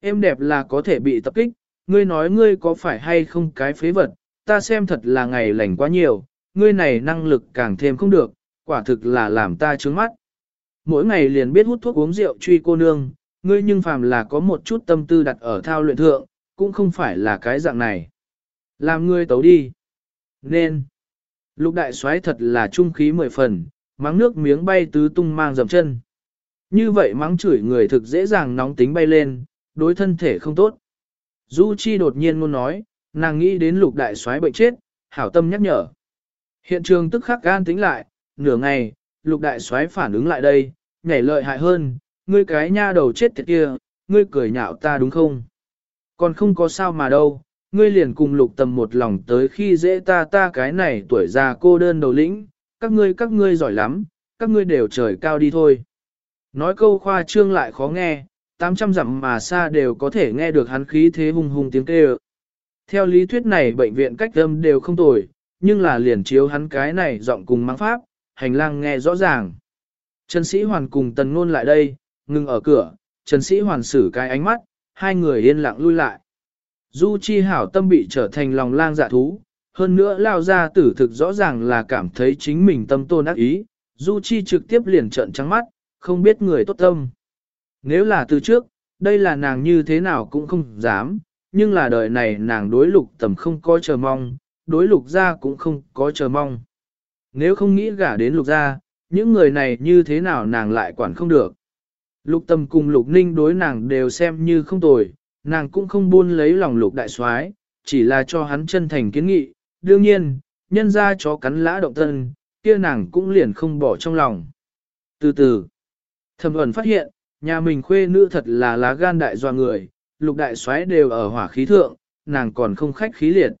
Em đẹp là có thể bị tập kích, ngươi nói ngươi có phải hay không cái phế vật, ta xem thật là ngày lành quá nhiều, ngươi này năng lực càng thêm không được, quả thực là làm ta trướng mắt. Mỗi ngày liền biết hút thuốc uống rượu truy cô nương, ngươi nhưng phàm là có một chút tâm tư đặt ở thao luyện thượng, cũng không phải là cái dạng này. Làm ngươi tấu đi. Nên. Lục đại soái thật là trung khí mười phần, mắng nước miếng bay tứ tung mang dầm chân. Như vậy mắng chửi người thực dễ dàng nóng tính bay lên, đối thân thể không tốt. Du Chi đột nhiên muốn nói, nàng nghĩ đến lục đại soái bệnh chết, hảo tâm nhắc nhở. Hiện trường tức khắc gan tính lại, nửa ngày, lục đại soái phản ứng lại đây, nhảy lợi hại hơn, ngươi cái nha đầu chết tiệt kia, ngươi cười nhạo ta đúng không? Còn không có sao mà đâu, ngươi liền cùng lục tầm một lòng tới khi dễ ta ta cái này tuổi già cô đơn đầu lĩnh, các ngươi các ngươi giỏi lắm, các ngươi đều trời cao đi thôi. Nói câu khoa trương lại khó nghe, 800 dặm mà xa đều có thể nghe được hắn khí thế hùng hùng tiếng kêu. Theo lý thuyết này bệnh viện cách âm đều không tồi, nhưng là liền chiếu hắn cái này giọng cùng mang pháp, hành lang nghe rõ ràng. Trần Sĩ Hoàn cùng Tần Nôn lại đây, ngừng ở cửa, Trần Sĩ Hoàn xử cái ánh mắt, hai người yên lặng lui lại. Du Chi hảo tâm bị trở thành lòng lang dạ thú, hơn nữa lao ra tử thực rõ ràng là cảm thấy chính mình tâm tôn ác ý, Du Chi trực tiếp liền trợn trắng mắt, không biết người tốt tâm. Nếu là từ trước, đây là nàng như thế nào cũng không dám, nhưng là đời này nàng đối lục tầm không có chờ mong, đối lục gia cũng không có chờ mong. Nếu không nghĩ gả đến lục gia, những người này như thế nào nàng lại quản không được. Lục tâm cùng lục ninh đối nàng đều xem như không tồi, nàng cũng không buôn lấy lòng lục đại soái, chỉ là cho hắn chân thành kiến nghị. Đương nhiên, nhân ra chó cắn lã động thân, kia nàng cũng liền không bỏ trong lòng. Từ từ, thầm ẩn phát hiện, nhà mình khuê nữ thật là lá gan đại doa người, lục đại soái đều ở hỏa khí thượng, nàng còn không khách khí liệt.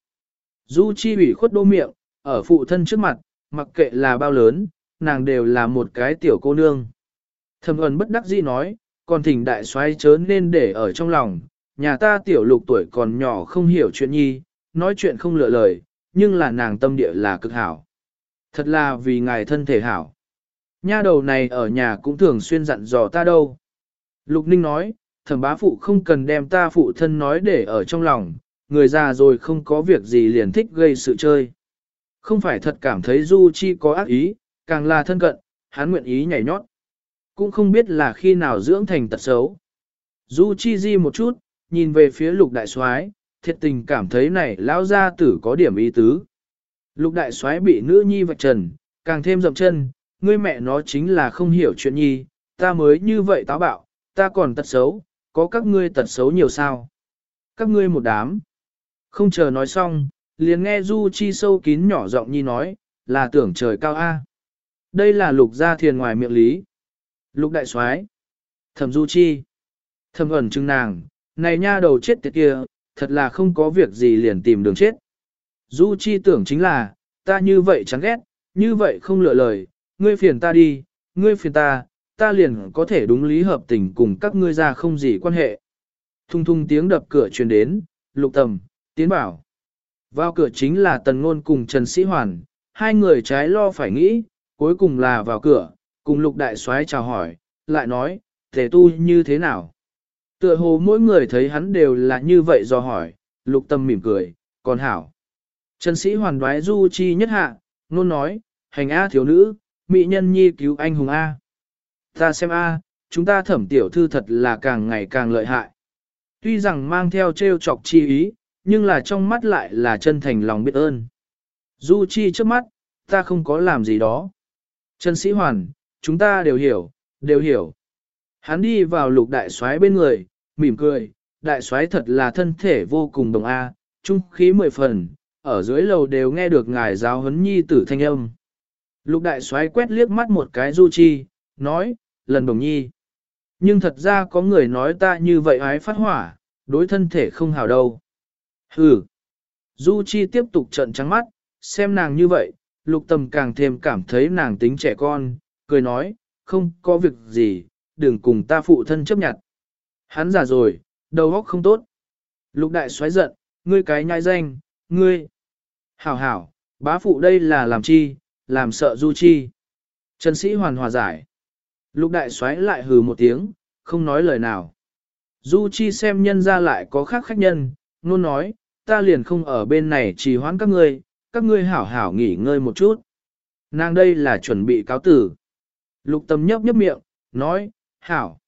Du chi bị khuất đô miệng, ở phụ thân trước mặt, mặc kệ là bao lớn, nàng đều là một cái tiểu cô nương. Thầm ẩn bất đắc dĩ nói, còn thỉnh đại soái chớ nên để ở trong lòng, nhà ta tiểu lục tuổi còn nhỏ không hiểu chuyện nhi, nói chuyện không lựa lời, nhưng là nàng tâm địa là cực hảo. Thật là vì ngài thân thể hảo. Nha đầu này ở nhà cũng thường xuyên dặn dò ta đâu. Lục Ninh nói, thẩm bá phụ không cần đem ta phụ thân nói để ở trong lòng, người già rồi không có việc gì liền thích gây sự chơi. Không phải thật cảm thấy Du Chi có ác ý, càng là thân cận, hắn nguyện ý nhảy nhót. Cũng không biết là khi nào dưỡng thành tật xấu. Du Chi di một chút, nhìn về phía lục đại soái, thiệt tình cảm thấy này lão gia tử có điểm ý tứ. Lục đại soái bị nữ nhi vạch trần, càng thêm dậm chân, ngươi mẹ nó chính là không hiểu chuyện nhi, ta mới như vậy táo bạo, ta còn tật xấu, có các ngươi tật xấu nhiều sao. Các ngươi một đám. Không chờ nói xong, liền nghe Du Chi sâu kín nhỏ giọng nhi nói, là tưởng trời cao A. Đây là lục gia thiền ngoài miệng lý. Lục đại soái Thẩm Du Chi. Thẩm ẩn chừng nàng, này nha đầu chết tiệt kia, thật là không có việc gì liền tìm đường chết. Du Chi tưởng chính là, ta như vậy chán ghét, như vậy không lựa lời, ngươi phiền ta đi, ngươi phiền ta, ta liền có thể đúng lý hợp tình cùng các ngươi ra không gì quan hệ. Thung thung tiếng đập cửa truyền đến, lục tầm, tiến bảo. Vào cửa chính là Tần Ngôn cùng Trần Sĩ Hoàn, hai người trái lo phải nghĩ, cuối cùng là vào cửa, cùng lục đại soái chào hỏi, lại nói, thể tu như thế nào? Tựa hồ mỗi người thấy hắn đều là như vậy do hỏi, lục tâm mỉm cười, còn hảo. Trần Sĩ Hoàn đoái du chi nhất hạ, nôn nói, hành A thiếu nữ, mỹ nhân nhi cứu anh hùng A. Ta xem A, chúng ta thẩm tiểu thư thật là càng ngày càng lợi hại. Tuy rằng mang theo trêu chọc chi ý, nhưng là trong mắt lại là chân thành lòng biết ơn. Du Chi trước mắt, ta không có làm gì đó. Trần Sĩ Hoàn, chúng ta đều hiểu, đều hiểu. Hắn đi vào lục đại soái bên người, mỉm cười, đại soái thật là thân thể vô cùng đồng A, trung khí mười phần, ở dưới lầu đều nghe được ngài giáo huấn nhi tử thanh âm. Lục đại soái quét liếc mắt một cái Du Chi, nói, lần đồng nhi. Nhưng thật ra có người nói ta như vậy ái phát hỏa, đối thân thể không hảo đâu. Hừ. Du Chi tiếp tục trợn trắng mắt, xem nàng như vậy, lục tầm càng thêm cảm thấy nàng tính trẻ con, cười nói, không có việc gì, đừng cùng ta phụ thân chấp nhận. Hắn già rồi, đầu óc không tốt. Lục đại xoáy giận, ngươi cái nhai danh, ngươi. Hảo hảo, bá phụ đây là làm chi, làm sợ du chi. Trần sĩ hoàn hòa giải. Lục đại xoáy lại hừ một tiếng, không nói lời nào. Du chi xem nhân ra lại có khác khách nhân, luôn nói, ta liền không ở bên này trì hoãn các ngươi, các ngươi hảo hảo nghỉ ngơi một chút. Nàng đây là chuẩn bị cáo tử. Lục tâm nhấp nhấp miệng, nói, hảo.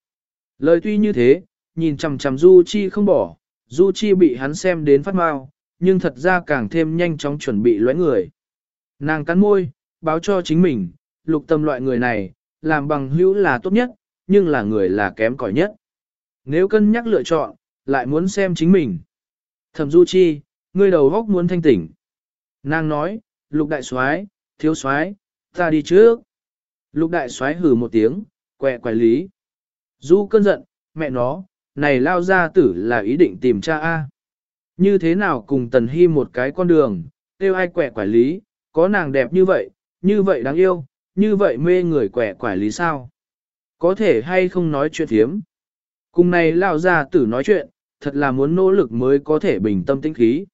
Lời tuy như thế, nhìn chằm chằm Du Chi không bỏ, Du Chi bị hắn xem đến phát mau, nhưng thật ra càng thêm nhanh chóng chuẩn bị lóe người. Nàng cắn môi, báo cho chính mình, lục tâm loại người này, làm bằng hữu là tốt nhất, nhưng là người là kém cỏi nhất. Nếu cân nhắc lựa chọn, lại muốn xem chính mình. Thẩm Du Chi, ngươi đầu góc muốn thanh tỉnh. Nàng nói, lục đại soái, thiếu soái, ta đi trước. Lục đại soái hừ một tiếng, quẹ quẻ lý. Du cơn giận, mẹ nó, này lao ra tử là ý định tìm cha A. Như thế nào cùng tần hy một cái con đường, tiêu ai quẹ quẻ lý, có nàng đẹp như vậy, như vậy đáng yêu, như vậy mê người quẻ quải lý sao? Có thể hay không nói chuyện thiếm? Cùng này lao ra tử nói chuyện, thật là muốn nỗ lực mới có thể bình tâm tĩnh khí.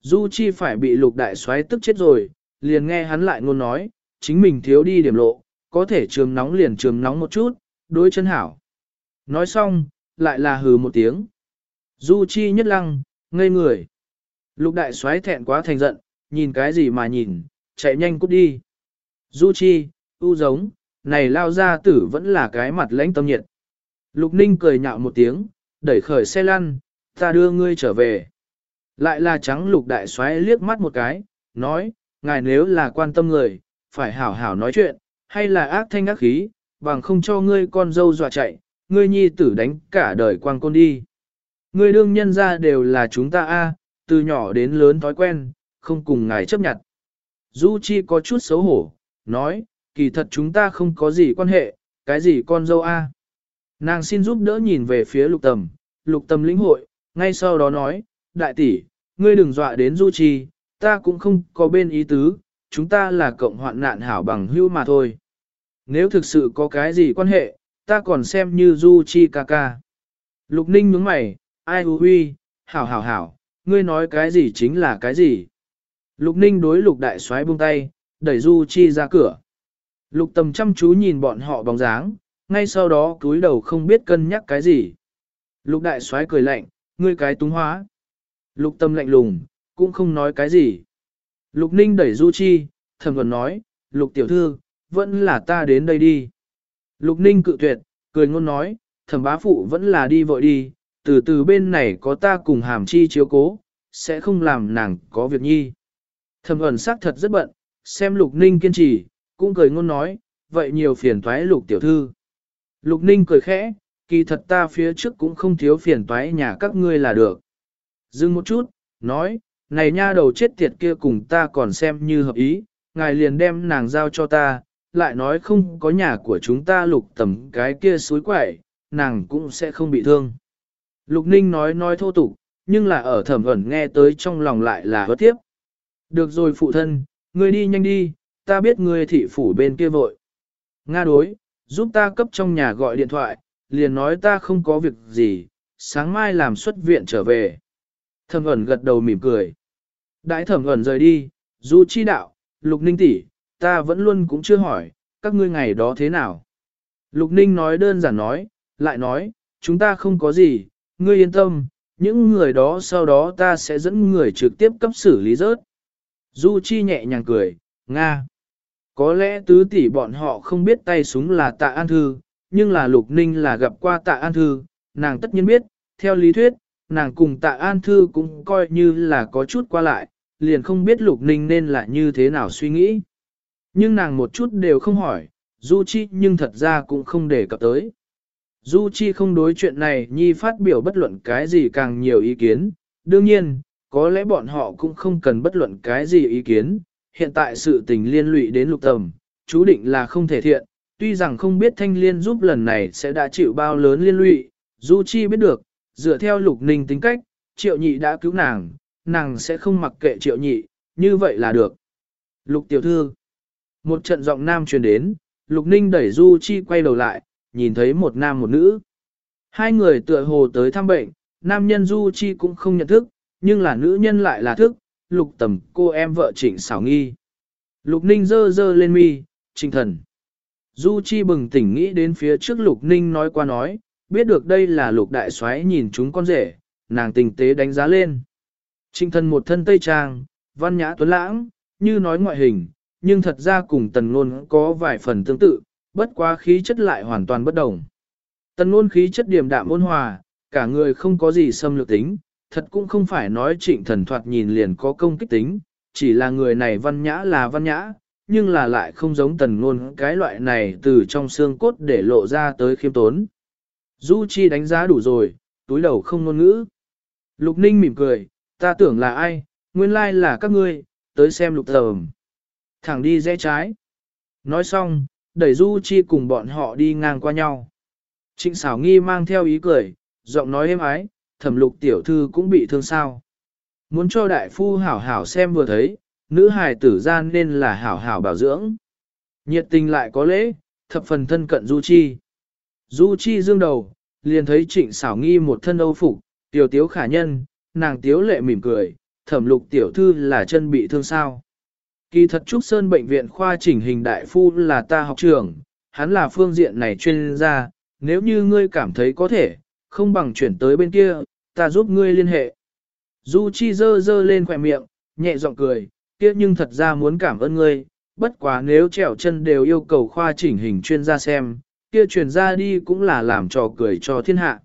Du Chi phải bị lục đại xoáy tức chết rồi, liền nghe hắn lại ngôn nói, chính mình thiếu đi điểm lộ, có thể trường nóng liền trường nóng một chút, đối chân hảo. Nói xong, lại là hừ một tiếng. Du Chi nhất lăng, ngây người. Lục đại xoáy thẹn quá thành giận, nhìn cái gì mà nhìn, chạy nhanh cút đi. Du Chi, u giống, này lao ra tử vẫn là cái mặt lãnh tâm nhiệt. Lục Ninh cười nhạo một tiếng, đẩy khởi xe lăn, ta đưa ngươi trở về. Lại là trắng lục đại xoáy liếc mắt một cái, nói, ngài nếu là quan tâm người, phải hảo hảo nói chuyện, hay là ác thanh ác khí, bằng không cho ngươi con dâu dọa chạy, ngươi nhi tử đánh cả đời quang con đi. Ngươi đương nhân ra đều là chúng ta a, từ nhỏ đến lớn thói quen, không cùng ngài chấp nhận. Du Chi có chút xấu hổ, nói, kỳ thật chúng ta không có gì quan hệ, cái gì con dâu a. Nàng xin giúp đỡ nhìn về phía lục tầm, lục tầm lĩnh hội, ngay sau đó nói, đại tỷ, ngươi đừng dọa đến Du Chi, ta cũng không có bên ý tứ, chúng ta là cộng hoạn nạn hảo bằng hữu mà thôi. Nếu thực sự có cái gì quan hệ, ta còn xem như du chi ca ca. Lục ninh nhướng mày, ai hư huy, hảo hảo hảo, ngươi nói cái gì chính là cái gì. Lục ninh đối lục đại soái buông tay, đẩy du chi ra cửa. Lục tầm chăm chú nhìn bọn họ bóng dáng, ngay sau đó cúi đầu không biết cân nhắc cái gì. Lục đại soái cười lạnh, ngươi cái túng hóa. Lục tâm lạnh lùng, cũng không nói cái gì. Lục ninh đẩy du chi, thầm còn nói, lục tiểu thư, vẫn là ta đến đây đi. Lục ninh cự tuyệt, cười ngôn nói, thẩm bá phụ vẫn là đi vội đi, từ từ bên này có ta cùng hàm chi chiếu cố, sẽ không làm nàng có việc nhi. Thẩm ẩn sắc thật rất bận, xem lục ninh kiên trì, cũng cười ngôn nói, vậy nhiều phiền toái lục tiểu thư. Lục ninh cười khẽ, kỳ thật ta phía trước cũng không thiếu phiền toái nhà các ngươi là được. Dừng một chút, nói, này nha đầu chết tiệt kia cùng ta còn xem như hợp ý, ngài liền đem nàng giao cho ta, lại nói không có nhà của chúng ta lục tầm cái kia suối quẩy, nàng cũng sẽ không bị thương. Lục ninh nói nói thô tục, nhưng là ở thẩm ẩn nghe tới trong lòng lại là hớt tiếp. Được rồi phụ thân, ngươi đi nhanh đi, ta biết ngươi thị phủ bên kia vội. Nga đối, giúp ta cấp trong nhà gọi điện thoại, liền nói ta không có việc gì, sáng mai làm xuất viện trở về. Thẩm ẩn gật đầu mỉm cười. Đại thẩm ẩn rời đi, du chi đạo, lục ninh tỷ, ta vẫn luôn cũng chưa hỏi, các ngươi ngày đó thế nào. Lục ninh nói đơn giản nói, lại nói, chúng ta không có gì, ngươi yên tâm, những người đó sau đó ta sẽ dẫn người trực tiếp cấp xử lý rớt. Du Chi nhẹ nhàng cười, Nga. Có lẽ tứ tỷ bọn họ không biết tay súng là tạ an thư, nhưng là lục ninh là gặp qua tạ an thư, nàng tất nhiên biết, theo lý thuyết, nàng cùng tạ an thư cũng coi như là có chút qua lại, liền không biết lục ninh nên là như thế nào suy nghĩ. Nhưng nàng một chút đều không hỏi, Du Chi nhưng thật ra cũng không để cập tới. Du Chi không đối chuyện này nhi phát biểu bất luận cái gì càng nhiều ý kiến, đương nhiên, có lẽ bọn họ cũng không cần bất luận cái gì ý kiến, hiện tại sự tình liên lụy đến lục tầm, chú định là không thể thiện, tuy rằng không biết thanh liên giúp lần này sẽ đã chịu bao lớn liên lụy, Du Chi biết được, dựa theo lục ninh tính cách, triệu nhị đã cứu nàng, nàng sẽ không mặc kệ triệu nhị, như vậy là được. Lục tiểu thư, một trận giọng nam truyền đến, lục ninh đẩy Du Chi quay đầu lại, nhìn thấy một nam một nữ. Hai người tựa hồ tới thăm bệnh, nam nhân Du Chi cũng không nhận thức, nhưng là nữ nhân lại là thức, lục tầm cô em vợ trịnh xảo nghi. Lục ninh dơ dơ lên mi, trịnh thần. Du Chi bừng tỉnh nghĩ đến phía trước lục ninh nói qua nói, biết được đây là lục đại soái nhìn chúng con rể, nàng tình tế đánh giá lên. Trịnh thần một thân tây trang, văn nhã tuấn lãng, như nói ngoại hình, nhưng thật ra cùng tần ngôn có vài phần tương tự, bất quá khí chất lại hoàn toàn bất đồng. Tần ngôn khí chất điềm đạm ôn hòa, cả người không có gì xâm lược tính, thật cũng không phải nói trịnh thần thoạt nhìn liền có công kích tính, chỉ là người này văn nhã là văn nhã, nhưng là lại không giống tần ngôn cái loại này từ trong xương cốt để lộ ra tới khiêm tốn. Du Chi đánh giá đủ rồi, túi đầu không ngôn ngữ. Lục Ninh mỉm cười, ta tưởng là ai, nguyên lai là các ngươi, tới xem lục tầm. Thẳng đi rẽ trái. Nói xong, đẩy Du Chi cùng bọn họ đi ngang qua nhau. Trịnh xảo nghi mang theo ý cười, giọng nói êm ái, thẩm lục tiểu thư cũng bị thương sao. Muốn cho đại phu hảo hảo xem vừa thấy, nữ hài tử gian nên là hảo hảo bảo dưỡng. Nhiệt tình lại có lễ, thập phần thân cận Du Chi. Du Chi dương đầu, liền thấy trịnh xảo nghi một thân âu phục, tiểu tiếu khả nhân, nàng tiếu lệ mỉm cười, thẩm lục tiểu thư là chân bị thương sao. Kỳ thật Trúc Sơn Bệnh viện khoa chỉnh hình đại phu là ta học trưởng, hắn là phương diện này chuyên gia, nếu như ngươi cảm thấy có thể, không bằng chuyển tới bên kia, ta giúp ngươi liên hệ. Du Chi dơ dơ lên khỏe miệng, nhẹ giọng cười, kia nhưng thật ra muốn cảm ơn ngươi, bất quá nếu trèo chân đều yêu cầu khoa chỉnh hình chuyên gia xem, kia truyền ra đi cũng là làm trò cười cho thiên hạ.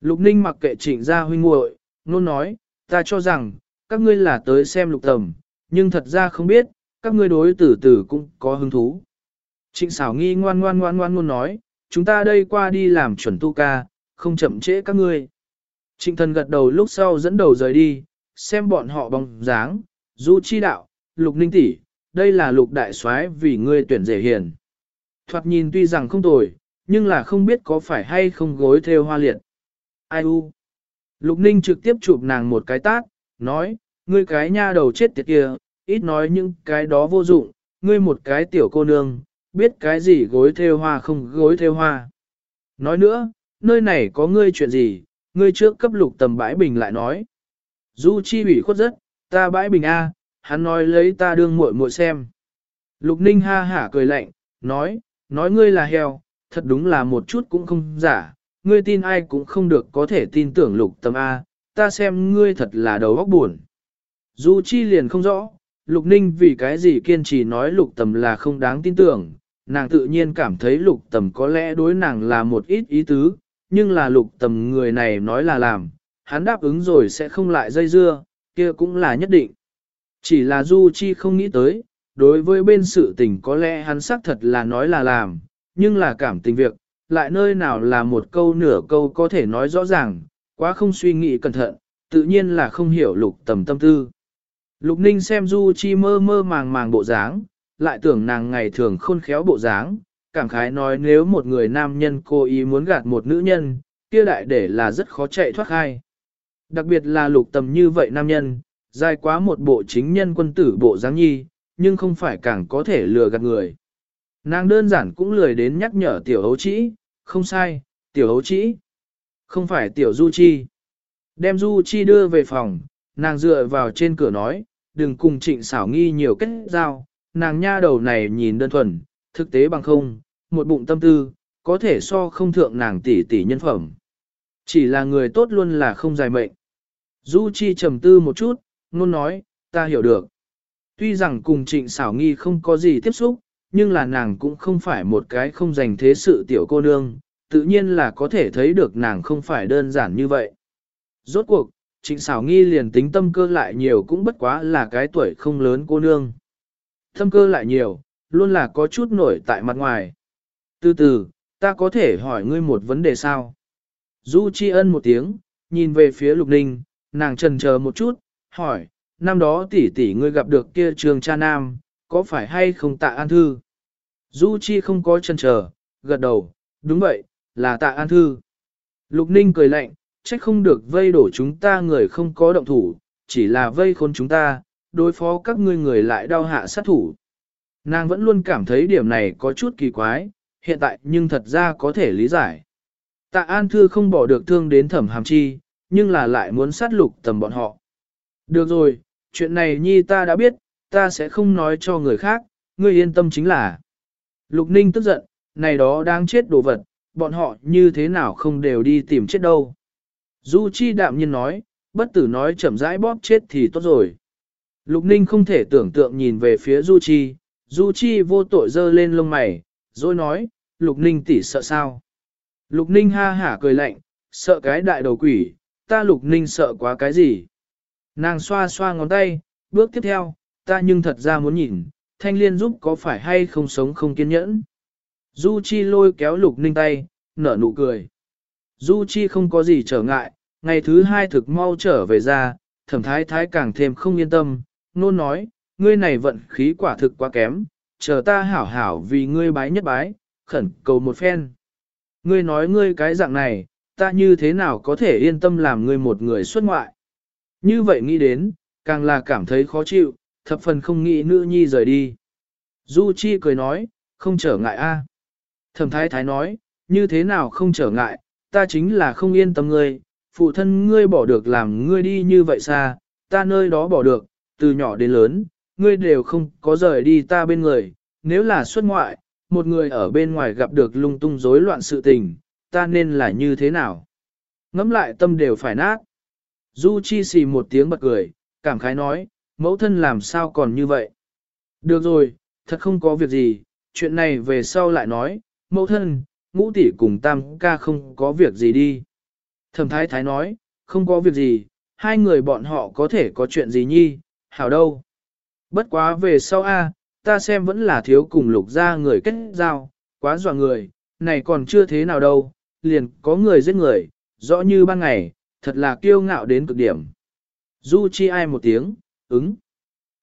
Lục Ninh mặc kệ trịnh gia huynh muội, nôn nói, ta cho rằng, các ngươi là tới xem lục tầm, nhưng thật ra không biết, các ngươi đối tử tử cũng có hứng thú. Trịnh xảo nghi ngoan ngoan ngoan ngoan luôn nói, chúng ta đây qua đi làm chuẩn tu ca, không chậm trễ các ngươi. Trịnh thần gật đầu lúc sau dẫn đầu rời đi, xem bọn họ bóng dáng, du chi đạo, lục ninh tỷ, đây là lục đại soái vì ngươi tuyển rể hiền. Thoạt nhìn tuy rằng không tồi, nhưng là không biết có phải hay không gối theo hoa liệt. Ai u? Lục ninh trực tiếp chụp nàng một cái tát, nói, ngươi cái nha đầu chết tiệt kia, ít nói những cái đó vô dụng, ngươi một cái tiểu cô nương, biết cái gì gối theo hoa không gối theo hoa. Nói nữa, nơi này có ngươi chuyện gì, ngươi trước cấp lục tầm bãi bình lại nói. Du chi ủy khuất rất, ta bãi bình A, hắn nói lấy ta đương muội muội xem. Lục ninh ha hả cười lạnh, nói, nói ngươi là heo, thật đúng là một chút cũng không giả, ngươi tin ai cũng không được có thể tin tưởng lục tầm A, ta xem ngươi thật là đầu óc buồn. Du chi liền không rõ, lục ninh vì cái gì kiên trì nói lục tầm là không đáng tin tưởng, nàng tự nhiên cảm thấy lục tầm có lẽ đối nàng là một ít ý tứ, nhưng là lục tầm người này nói là làm, hắn đáp ứng rồi sẽ không lại dây dưa, kia cũng là nhất định. Chỉ là Du Chi không nghĩ tới, đối với bên sự tình có lẽ hắn xác thật là nói là làm, nhưng là cảm tình việc, lại nơi nào là một câu nửa câu có thể nói rõ ràng, quá không suy nghĩ cẩn thận, tự nhiên là không hiểu lục tầm tâm tư. Lục ninh xem Du Chi mơ mơ màng màng bộ dáng, lại tưởng nàng ngày thường khôn khéo bộ dáng, cảm khái nói nếu một người nam nhân cố ý muốn gạt một nữ nhân, kia đại để là rất khó chạy thoát khai. Đặc biệt là lục tầm như vậy nam nhân, dài quá một bộ chính nhân quân tử bộ dáng nhi, nhưng không phải càng có thể lừa gạt người. Nàng đơn giản cũng lười đến nhắc nhở tiểu hấu trĩ, không sai, tiểu hấu trĩ, không phải tiểu du chi. Đem du chi đưa về phòng, nàng dựa vào trên cửa nói, đừng cùng trịnh xảo nghi nhiều kết giao, nàng nha đầu này nhìn đơn thuần, thực tế bằng không, một bụng tâm tư, có thể so không thượng nàng tỷ tỷ nhân phẩm. Chỉ là người tốt luôn là không dài mệnh. Du Chi trầm tư một chút, luôn nói, ta hiểu được. Tuy rằng cùng trịnh xảo nghi không có gì tiếp xúc, nhưng là nàng cũng không phải một cái không dành thế sự tiểu cô nương, tự nhiên là có thể thấy được nàng không phải đơn giản như vậy. Rốt cuộc, trịnh xảo nghi liền tính tâm cơ lại nhiều cũng bất quá là cái tuổi không lớn cô nương. Tâm cơ lại nhiều, luôn là có chút nổi tại mặt ngoài. Từ từ, ta có thể hỏi ngươi một vấn đề sao? Du Chi ân một tiếng, nhìn về phía Lục Ninh, nàng trần chờ một chút, hỏi, năm đó tỷ tỷ ngươi gặp được kia trường cha nam, có phải hay không tạ an thư? Du Chi không có trần chờ, gật đầu, đúng vậy, là tạ an thư. Lục Ninh cười lạnh, trách không được vây đổ chúng ta người không có động thủ, chỉ là vây khốn chúng ta, đối phó các ngươi người lại đau hạ sát thủ. Nàng vẫn luôn cảm thấy điểm này có chút kỳ quái, hiện tại nhưng thật ra có thể lý giải. Tạ An Thư không bỏ được thương đến thẩm hàm chi, nhưng là lại muốn sát lục tầm bọn họ. Được rồi, chuyện này nhi ta đã biết, ta sẽ không nói cho người khác, ngươi yên tâm chính là. Lục Ninh tức giận, này đó đang chết đồ vật, bọn họ như thế nào không đều đi tìm chết đâu. Du Chi đạm nhiên nói, bất tử nói chậm rãi bóp chết thì tốt rồi. Lục Ninh không thể tưởng tượng nhìn về phía Du Chi, Du Chi vô tội dơ lên lông mày, rồi nói, Lục Ninh tỷ sợ sao? Lục Ninh ha hả cười lạnh, sợ cái đại đầu quỷ, ta Lục Ninh sợ quá cái gì? Nàng xoa xoa ngón tay, bước tiếp theo, ta nhưng thật ra muốn nhìn, thanh liên giúp có phải hay không sống không kiên nhẫn. Du Chi lôi kéo Lục Ninh tay, nở nụ cười. Du Chi không có gì trở ngại, ngày thứ hai thực mau trở về ra, thẩm thái thái càng thêm không yên tâm, nôn nói, ngươi này vận khí quả thực quá kém, chờ ta hảo hảo vì ngươi bái nhất bái, khẩn cầu một phen. Ngươi nói ngươi cái dạng này, ta như thế nào có thể yên tâm làm ngươi một người xuất ngoại. Như vậy nghĩ đến, càng là cảm thấy khó chịu, thập phần không nghĩ nữ nhi rời đi. Du Chi cười nói, không trở ngại a. Thẩm thái thái nói, như thế nào không trở ngại, ta chính là không yên tâm ngươi, phụ thân ngươi bỏ được làm ngươi đi như vậy xa, ta nơi đó bỏ được, từ nhỏ đến lớn, ngươi đều không có rời đi ta bên người, nếu là xuất ngoại, một người ở bên ngoài gặp được lung tung rối loạn sự tình, ta nên là như thế nào? Ngắm lại tâm đều phải nát. Du Chi xì một tiếng bật cười, cảm khái nói, mẫu thân làm sao còn như vậy? Được rồi, thật không có việc gì, chuyện này về sau lại nói, mẫu thân, ngũ tỷ cùng tam ca không có việc gì đi. Thẩm thái thái nói, không có việc gì, hai người bọn họ có thể có chuyện gì nhi, hảo đâu. Bất quá về sau a, ta xem vẫn là thiếu cùng lục ra người kết giao, quá dọa người, này còn chưa thế nào đâu, liền có người giết người, rõ như ban ngày, thật là kiêu ngạo đến cực điểm. Du Chi ai một tiếng, ứng.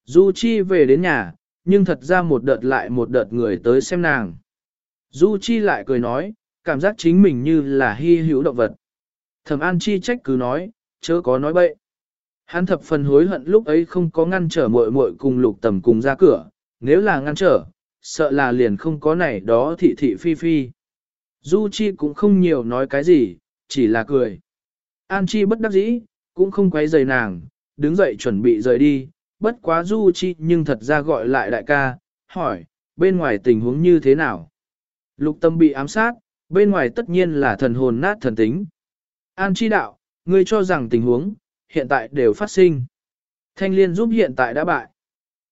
Du Chi về đến nhà, nhưng thật ra một đợt lại một đợt người tới xem nàng. Du Chi lại cười nói, cảm giác chính mình như là hy hữu động vật. Thẩm An Chi trách cứ nói, chớ có nói bậy. Hắn thập phần hối hận lúc ấy không có ngăn trở muội muội cùng lục tầm cùng ra cửa, nếu là ngăn trở, sợ là liền không có này đó thị thị phi phi. Du Chi cũng không nhiều nói cái gì, chỉ là cười. An Chi bất đắc dĩ, cũng không quấy rầy nàng, đứng dậy chuẩn bị rời đi, bất quá Du Chi nhưng thật ra gọi lại đại ca, hỏi, bên ngoài tình huống như thế nào? Lục tâm bị ám sát, bên ngoài tất nhiên là thần hồn nát thần tính. An Chi đạo, ngươi cho rằng tình huống, hiện tại đều phát sinh. Thanh liên giúp hiện tại đã bại.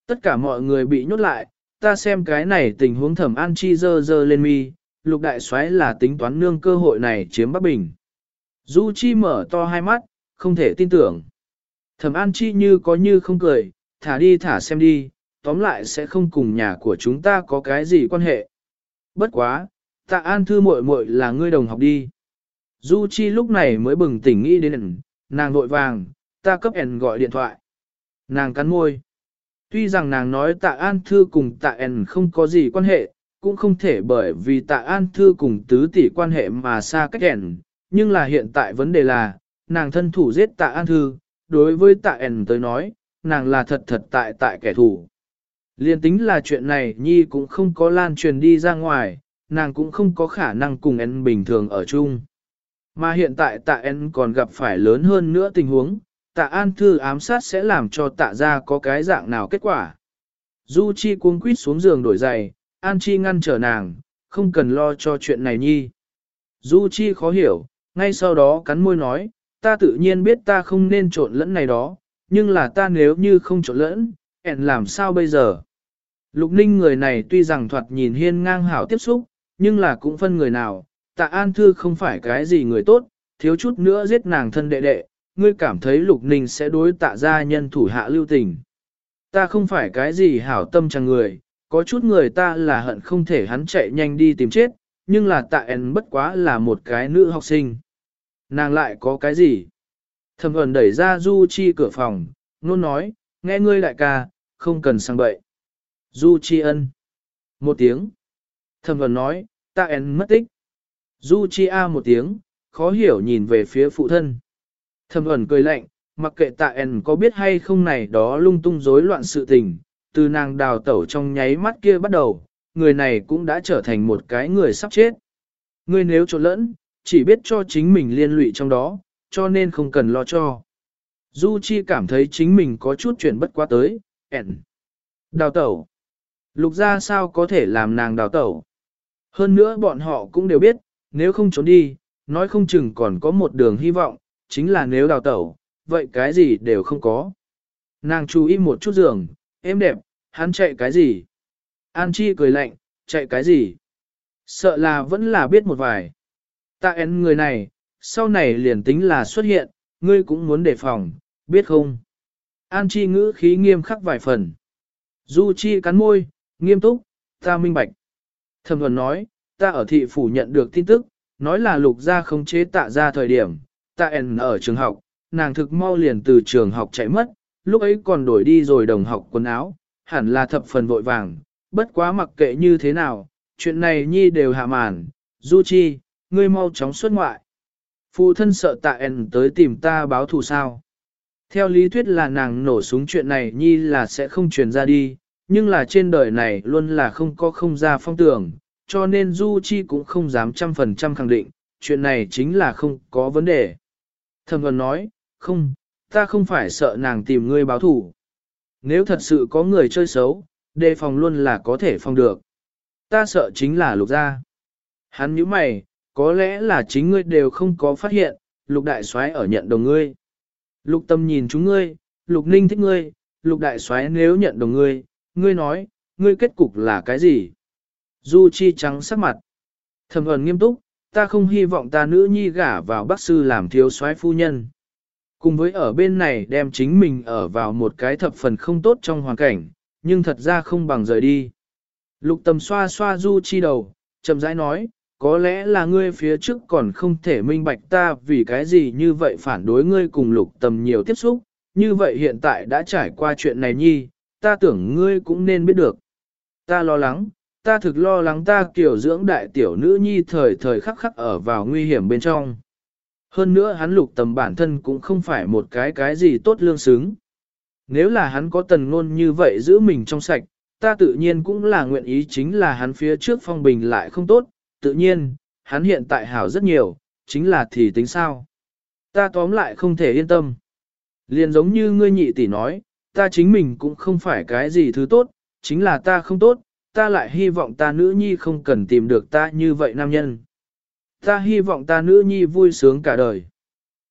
Tất cả mọi người bị nhốt lại, ta xem cái này tình huống thẩm An Chi dơ dơ lên mi, lục đại xoáy là tính toán nương cơ hội này chiếm Bắc Bình. Du Chi mở to hai mắt, không thể tin tưởng. Thẩm An Chi như có như không cười, thả đi thả xem đi, tóm lại sẽ không cùng nhà của chúng ta có cái gì quan hệ. Bất quá, tạ An Thư muội muội là ngươi đồng học đi. Du Chi lúc này mới bừng tỉnh nghĩ đến nàng vội vàng, ta cấp ẻn gọi điện thoại. Nàng cắn môi. Tuy rằng nàng nói tạ An Thư cùng tạ En không có gì quan hệ, cũng không thể bởi vì tạ An Thư cùng tứ tỷ quan hệ mà xa cách En, nhưng là hiện tại vấn đề là, nàng thân thủ giết tạ An Thư, đối với tạ En tới nói, nàng là thật thật tại tại kẻ thù. Liên tính là chuyện này Nhi cũng không có lan truyền đi ra ngoài, nàng cũng không có khả năng cùng En bình thường ở chung. Mà hiện tại tạ En còn gặp phải lớn hơn nữa tình huống, tạ An Thư ám sát sẽ làm cho tạ ra có cái dạng nào kết quả. Du Chi cuống quýt xuống giường đổi giày, An Chi ngăn trở nàng, không cần lo cho chuyện này nhi. Du Chi khó hiểu, ngay sau đó cắn môi nói, ta tự nhiên biết ta không nên trộn lẫn này đó, nhưng là ta nếu như không trộn lẫn, hẹn làm sao bây giờ? Lục ninh người này tuy rằng thoạt nhìn hiên ngang hảo tiếp xúc, nhưng là cũng phân người nào, tạ an thư không phải cái gì người tốt, thiếu chút nữa giết nàng thân đệ đệ, ngươi cảm thấy lục ninh sẽ đối tạ gia nhân thủ hạ lưu tình. Ta không phải cái gì hảo tâm chẳng người, có chút người ta là hận không thể hắn chạy nhanh đi tìm chết, nhưng là tạ en bất quá là một cái nữ học sinh. Nàng lại có cái gì? Thẩm ẩn đẩy ra Du Chi cửa phòng, nôn nói, nghe ngươi đại ca, không cần sang bậy. Du Chi ân. Một tiếng. Thẩm ẩn nói, tạ en mất tích. Du Chi a một tiếng, khó hiểu nhìn về phía phụ thân thầm ẩn cười lạnh, mặc kệ tạ ẩn có biết hay không này đó lung tung rối loạn sự tình, từ nàng đào tẩu trong nháy mắt kia bắt đầu, người này cũng đã trở thành một cái người sắp chết. Ngươi nếu trộn lẫn, chỉ biết cho chính mình liên lụy trong đó, cho nên không cần lo cho. Du Chi cảm thấy chính mình có chút chuyện bất quá tới, ẻn. Đào tẩu. Lục gia sao có thể làm nàng đào tẩu. Hơn nữa bọn họ cũng đều biết, nếu không trốn đi, nói không chừng còn có một đường hy vọng, chính là nếu đào tẩu, vậy cái gì đều không có. Nàng chú ý một chút giường, êm đẹp, hắn chạy cái gì? An Chi cười lạnh, chạy cái gì? Sợ là vẫn là biết một vài. ta én người này, sau này liền tính là xuất hiện, ngươi cũng muốn đề phòng, biết không? An Chi ngữ khí nghiêm khắc vài phần. Du Chi cắn môi, nghiêm túc, ta minh bạch. Thẩm thuần nói, ta ở thị phủ nhận được tin tức, nói là lục gia không chế tạ ra thời điểm, tạ en ở trường học, nàng thực mau liền từ trường học chạy mất, lúc ấy còn đổi đi rồi đồng học quần áo, hẳn là thập phần vội vàng, bất quá mặc kệ như thế nào, chuyện này nhi đều hạ màn, Du Chi, ngươi mau chóng xuất ngoại. Phụ thân sợ tạ en tới tìm ta báo thù sao. Theo lý thuyết là nàng nổ súng chuyện này nhi là sẽ không truyền ra đi, nhưng là trên đời này luôn là không có không ra phong tưởng, cho nên Du Chi cũng không dám trăm phần trăm khẳng định, chuyện này chính là không có vấn đề. Thẩm Vân nói, không, ta không phải sợ nàng tìm ngươi báo thủ. Nếu thật sự có người chơi xấu, đề phòng luôn là có thể phòng được. Ta sợ chính là lục gia. Hắn nhíu mày, có lẽ là chính ngươi đều không có phát hiện, lục đại soái ở nhận đồng ngươi. Lục tâm nhìn chúng ngươi, lục ninh thích ngươi, lục đại soái nếu nhận đồng ngươi, ngươi nói, ngươi kết cục là cái gì? Du chi trắng sắc mặt. Thẩm ẩn nghiêm túc, ta không hy vọng ta nữ nhi gả vào bác sư làm thiếu soái phu nhân. Cùng với ở bên này đem chính mình ở vào một cái thập phần không tốt trong hoàn cảnh, nhưng thật ra không bằng rời đi. Lục tầm xoa xoa du chi đầu, chậm rãi nói, có lẽ là ngươi phía trước còn không thể minh bạch ta vì cái gì như vậy phản đối ngươi cùng lục tầm nhiều tiếp xúc, như vậy hiện tại đã trải qua chuyện này nhi, ta tưởng ngươi cũng nên biết được. Ta lo lắng, ta thực lo lắng ta kiểu dưỡng đại tiểu nữ nhi thời thời khắc khắc ở vào nguy hiểm bên trong. Hơn nữa hắn lục tầm bản thân cũng không phải một cái cái gì tốt lương xứng. Nếu là hắn có tần ngôn như vậy giữ mình trong sạch, ta tự nhiên cũng là nguyện ý chính là hắn phía trước phong bình lại không tốt, tự nhiên, hắn hiện tại hảo rất nhiều, chính là thì tính sao. Ta tóm lại không thể yên tâm. Liền giống như ngươi nhị tỷ nói, ta chính mình cũng không phải cái gì thứ tốt, chính là ta không tốt, ta lại hy vọng ta nữ nhi không cần tìm được ta như vậy nam nhân. Ta hy vọng ta nữ nhi vui sướng cả đời.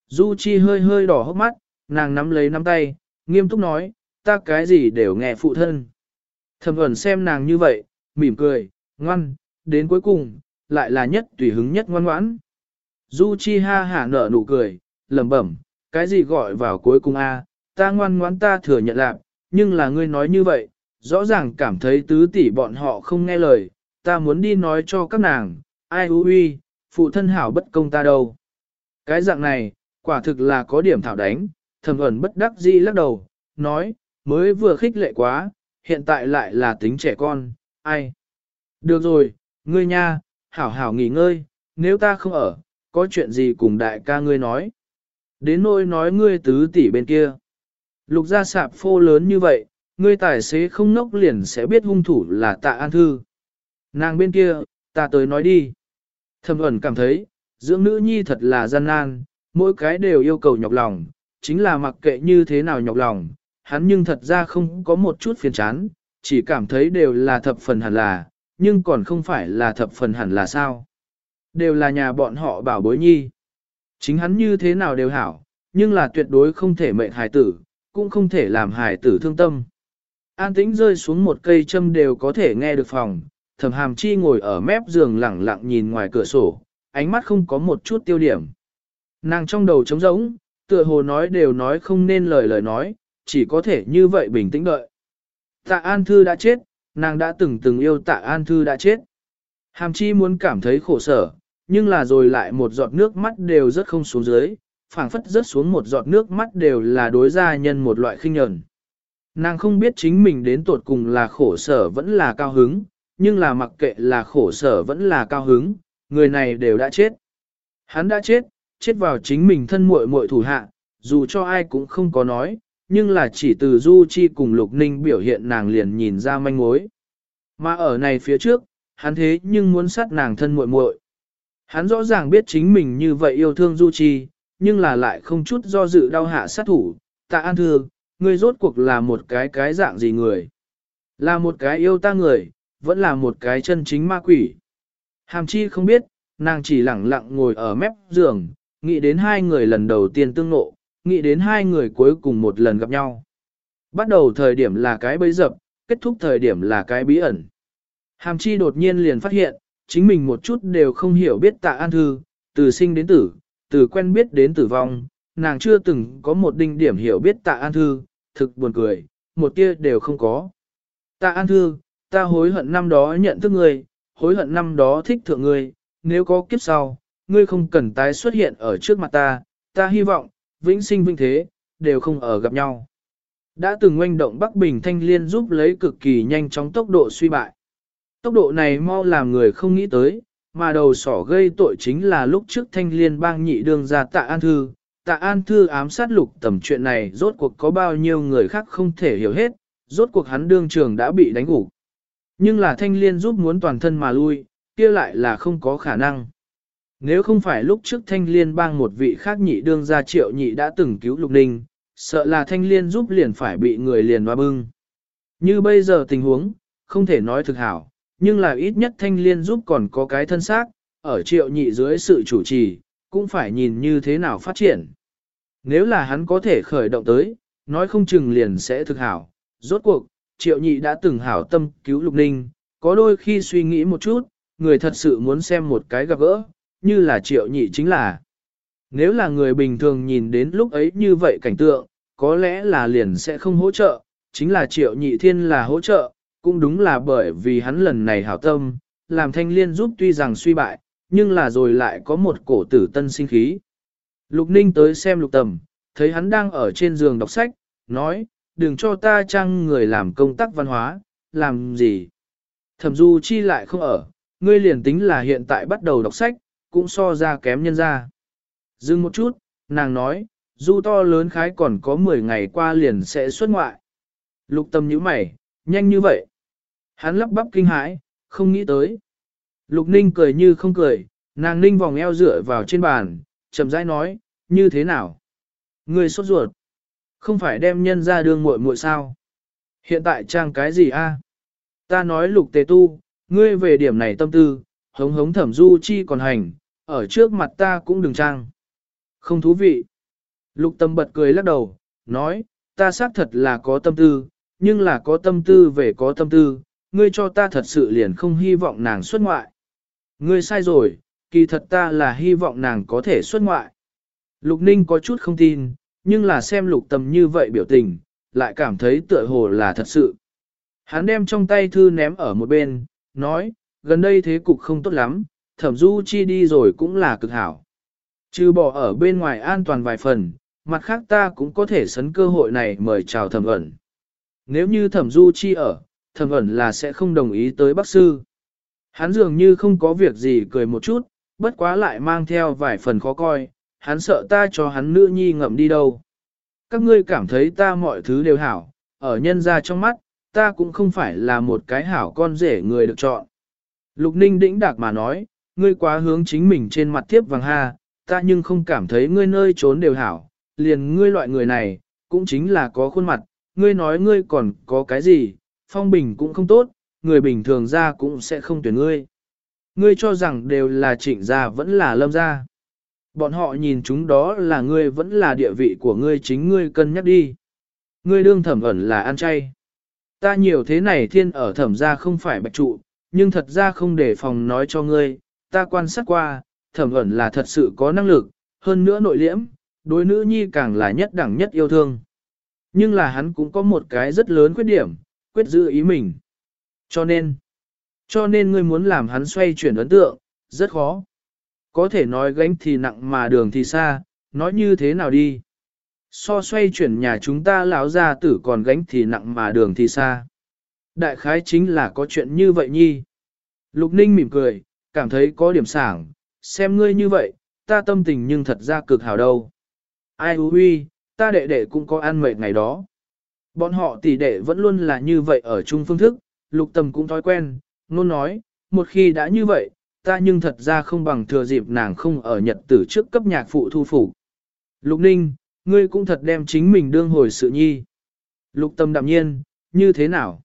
Du Chi hơi hơi đỏ hốc mắt, nàng nắm lấy nắm tay, nghiêm túc nói, ta cái gì đều nghe phụ thân. Thầm ẩn xem nàng như vậy, mỉm cười, ngoan, đến cuối cùng, lại là nhất tùy hứng nhất ngoan ngoãn. Du Chi ha hả nở nụ cười, lẩm bẩm, cái gì gọi vào cuối cùng a, ta ngoan ngoãn ta thừa nhận lạc, nhưng là ngươi nói như vậy, rõ ràng cảm thấy tứ tỷ bọn họ không nghe lời, ta muốn đi nói cho các nàng, ai hú uy, phụ thân hảo bất công ta đâu. Cái dạng này, quả thực là có điểm thảo đánh, thầm ẩn bất đắc dĩ lắc đầu, nói, mới vừa khích lệ quá, hiện tại lại là tính trẻ con, ai. Được rồi, ngươi nha, hảo hảo nghỉ ngơi, nếu ta không ở, có chuyện gì cùng đại ca ngươi nói. Đến nỗi nói ngươi tứ tỷ bên kia. Lục gia sạp phô lớn như vậy, ngươi tài xế không nốc liền sẽ biết hung thủ là tạ an thư. Nàng bên kia, ta tới nói đi. Thầm ẩn cảm thấy, dưỡng nữ nhi thật là gian nan, mỗi cái đều yêu cầu nhọc lòng, chính là mặc kệ như thế nào nhọc lòng, hắn nhưng thật ra không có một chút phiền chán, chỉ cảm thấy đều là thập phần hẳn là, nhưng còn không phải là thập phần hẳn là sao. Đều là nhà bọn họ bảo bối nhi. Chính hắn như thế nào đều hảo, nhưng là tuyệt đối không thể mệnh hài tử, cũng không thể làm hài tử thương tâm. An tĩnh rơi xuống một cây châm đều có thể nghe được phòng, thẩm hàm chi ngồi ở mép giường lẳng lặng nhìn ngoài cửa sổ, ánh mắt không có một chút tiêu điểm. Nàng trong đầu trống rỗng, tựa hồ nói đều nói không nên lời lời nói, chỉ có thể như vậy bình tĩnh đợi. Tạ An Thư đã chết, nàng đã từng từng yêu Tạ An Thư đã chết. Hàm chi muốn cảm thấy khổ sở, nhưng là rồi lại một giọt nước mắt đều rất không xuống dưới, phảng phất rớt xuống một giọt nước mắt đều là đối gia nhân một loại khinh nhẫn. Nàng không biết chính mình đến tột cùng là khổ sở vẫn là cao hứng, nhưng là mặc kệ là khổ sở vẫn là cao hứng, người này đều đã chết. Hắn đã chết, chết vào chính mình thân muội muội thủ hạ, dù cho ai cũng không có nói, nhưng là chỉ từ Du Chi cùng Lục Ninh biểu hiện nàng liền nhìn ra manh mối. Mà ở này phía trước, hắn thế nhưng muốn sát nàng thân muội muội. Hắn rõ ràng biết chính mình như vậy yêu thương Du Chi, nhưng là lại không chút do dự đau hạ sát thủ. Tạ An Thương, ngươi rốt cuộc là một cái cái dạng gì người? Là một cái yêu ta người, vẫn là một cái chân chính ma quỷ. Hàm chi không biết, nàng chỉ lẳng lặng ngồi ở mép giường, nghĩ đến hai người lần đầu tiên tương ngộ, nghĩ đến hai người cuối cùng một lần gặp nhau. Bắt đầu thời điểm là cái bấy dập, kết thúc thời điểm là cái bí ẩn. Hàm chi đột nhiên liền phát hiện, chính mình một chút đều không hiểu biết tạ an thư, từ sinh đến tử, từ quen biết đến tử vong, nàng chưa từng có một đinh điểm hiểu biết tạ an thư, thực buồn cười, một tia đều không có. Tạ an thư, ta hối hận năm đó nhận thức ngươi, hối hận năm đó thích thượng ngươi, nếu có kiếp sau, ngươi không cần tái xuất hiện ở trước mặt ta, ta hy vọng, vĩnh sinh vinh thế, đều không ở gặp nhau. Đã từng ngoanh động Bắc Bình Thanh Liên giúp lấy cực kỳ nhanh chóng tốc độ suy bại. Tốc độ này mau làm người không nghĩ tới, mà đầu sỏ gây tội chính là lúc trước Thanh Liên bang nhị đương ra tạ An Thư. Tạ An Thư ám sát lục tầm chuyện này rốt cuộc có bao nhiêu người khác không thể hiểu hết, rốt cuộc hắn đương trường đã bị đánh gục. Nhưng là Thanh Liên giúp muốn toàn thân mà lui, kia lại là không có khả năng. Nếu không phải lúc trước thanh liên bang một vị khác nhị đương gia triệu nhị đã từng cứu lục ninh, sợ là thanh liên giúp liền phải bị người liền hoa bưng. Như bây giờ tình huống, không thể nói thực hảo, nhưng là ít nhất thanh liên giúp còn có cái thân xác, ở triệu nhị dưới sự chủ trì, cũng phải nhìn như thế nào phát triển. Nếu là hắn có thể khởi động tới, nói không chừng liền sẽ thực hảo. Rốt cuộc, triệu nhị đã từng hảo tâm cứu lục ninh, có đôi khi suy nghĩ một chút, người thật sự muốn xem một cái gặp gỡ, như là triệu nhị chính là. Nếu là người bình thường nhìn đến lúc ấy như vậy cảnh tượng, có lẽ là liền sẽ không hỗ trợ, chính là triệu nhị thiên là hỗ trợ, cũng đúng là bởi vì hắn lần này hảo tâm, làm thanh liên giúp tuy rằng suy bại, nhưng là rồi lại có một cổ tử tân sinh khí. Lục ninh tới xem lục tầm, thấy hắn đang ở trên giường đọc sách, nói, đừng cho ta trang người làm công tác văn hóa, làm gì. Thẩm du chi lại không ở, ngươi liền tính là hiện tại bắt đầu đọc sách, cũng so ra kém nhân ra. Dừng một chút, nàng nói, du to lớn khái còn có 10 ngày qua liền sẽ xuất ngoại. Lục tâm nhíu mày, nhanh như vậy. Hắn lắp bắp kinh hãi, không nghĩ tới. Lục ninh cười như không cười, Nàng ninh vòng eo dựa vào trên bàn, chậm rãi nói, như thế nào? Ngươi sốt ruột. Không phải đem nhân ra đường muội muội sao? Hiện tại trang cái gì a? Ta nói lục tề tu, ngươi về điểm này tâm tư, hống hống thẩm du chi còn hành, ở trước mặt ta cũng đừng trang. Không thú vị. Lục tâm bật cười lắc đầu, nói, ta xác thật là có tâm tư, nhưng là có tâm tư về có tâm tư, ngươi cho ta thật sự liền không hy vọng nàng xuất ngoại. Ngươi sai rồi, kỳ thật ta là hy vọng nàng có thể xuất ngoại. Lục Ninh có chút không tin, nhưng là xem lục tâm như vậy biểu tình, lại cảm thấy tựa hồ là thật sự. Hắn đem trong tay thư ném ở một bên, nói, gần đây thế cục không tốt lắm, thẩm du chi đi rồi cũng là cực hảo. Trừ bỏ ở bên ngoài an toàn vài phần, mặt khác ta cũng có thể sấn cơ hội này mời chào thẩm ẩn. Nếu như thẩm du chi ở, thẩm ẩn là sẽ không đồng ý tới bác sư. Hắn dường như không có việc gì cười một chút, bất quá lại mang theo vài phần khó coi, hắn sợ ta cho hắn nữ nhi ngậm đi đâu. Các ngươi cảm thấy ta mọi thứ đều hảo, ở nhân ra trong mắt, ta cũng không phải là một cái hảo con rể người được chọn. Lục ninh đĩnh đạc mà nói, ngươi quá hướng chính mình trên mặt tiếp vàng ha, ta nhưng không cảm thấy ngươi nơi trốn đều hảo, liền ngươi loại người này, cũng chính là có khuôn mặt, ngươi nói ngươi còn có cái gì, phong bình cũng không tốt, người bình thường ra cũng sẽ không tuyển ngươi. Ngươi cho rằng đều là trịnh gia vẫn là lâm gia. Bọn họ nhìn chúng đó là ngươi vẫn là địa vị của ngươi chính ngươi cân nhắc đi. Ngươi đương thẩm ẩn là ăn chay. Ta nhiều thế này thiên ở thẩm gia không phải bạch trụ, nhưng thật ra không để phòng nói cho ngươi, ta quan sát qua, thẩm ẩn là thật sự có năng lực, hơn nữa nội liễm, đối nữ nhi càng là nhất đẳng nhất yêu thương. Nhưng là hắn cũng có một cái rất lớn khuyết điểm, quyết giữ ý mình. Cho nên, cho nên ngươi muốn làm hắn xoay chuyển ấn tượng, rất khó. Có thể nói gánh thì nặng mà đường thì xa, nói như thế nào đi. So xoay chuyển nhà chúng ta lão gia tử còn gánh thì nặng mà đường thì xa. Đại khái chính là có chuyện như vậy nhi. Lục ninh mỉm cười, cảm thấy có điểm sảng, xem ngươi như vậy, ta tâm tình nhưng thật ra cực hảo đâu. Ai hú huy, ta đệ đệ cũng có ăn mệt ngày đó. Bọn họ tỷ đệ vẫn luôn là như vậy ở chung phương thức, lục tầm cũng thói quen, nôn nói, một khi đã như vậy, ta nhưng thật ra không bằng thừa dịp nàng không ở nhật tử trước cấp nhạc phụ thu phục. Lục ninh, ngươi cũng thật đem chính mình đương hồi sự nhi. Lục tâm đạm nhiên, như thế nào?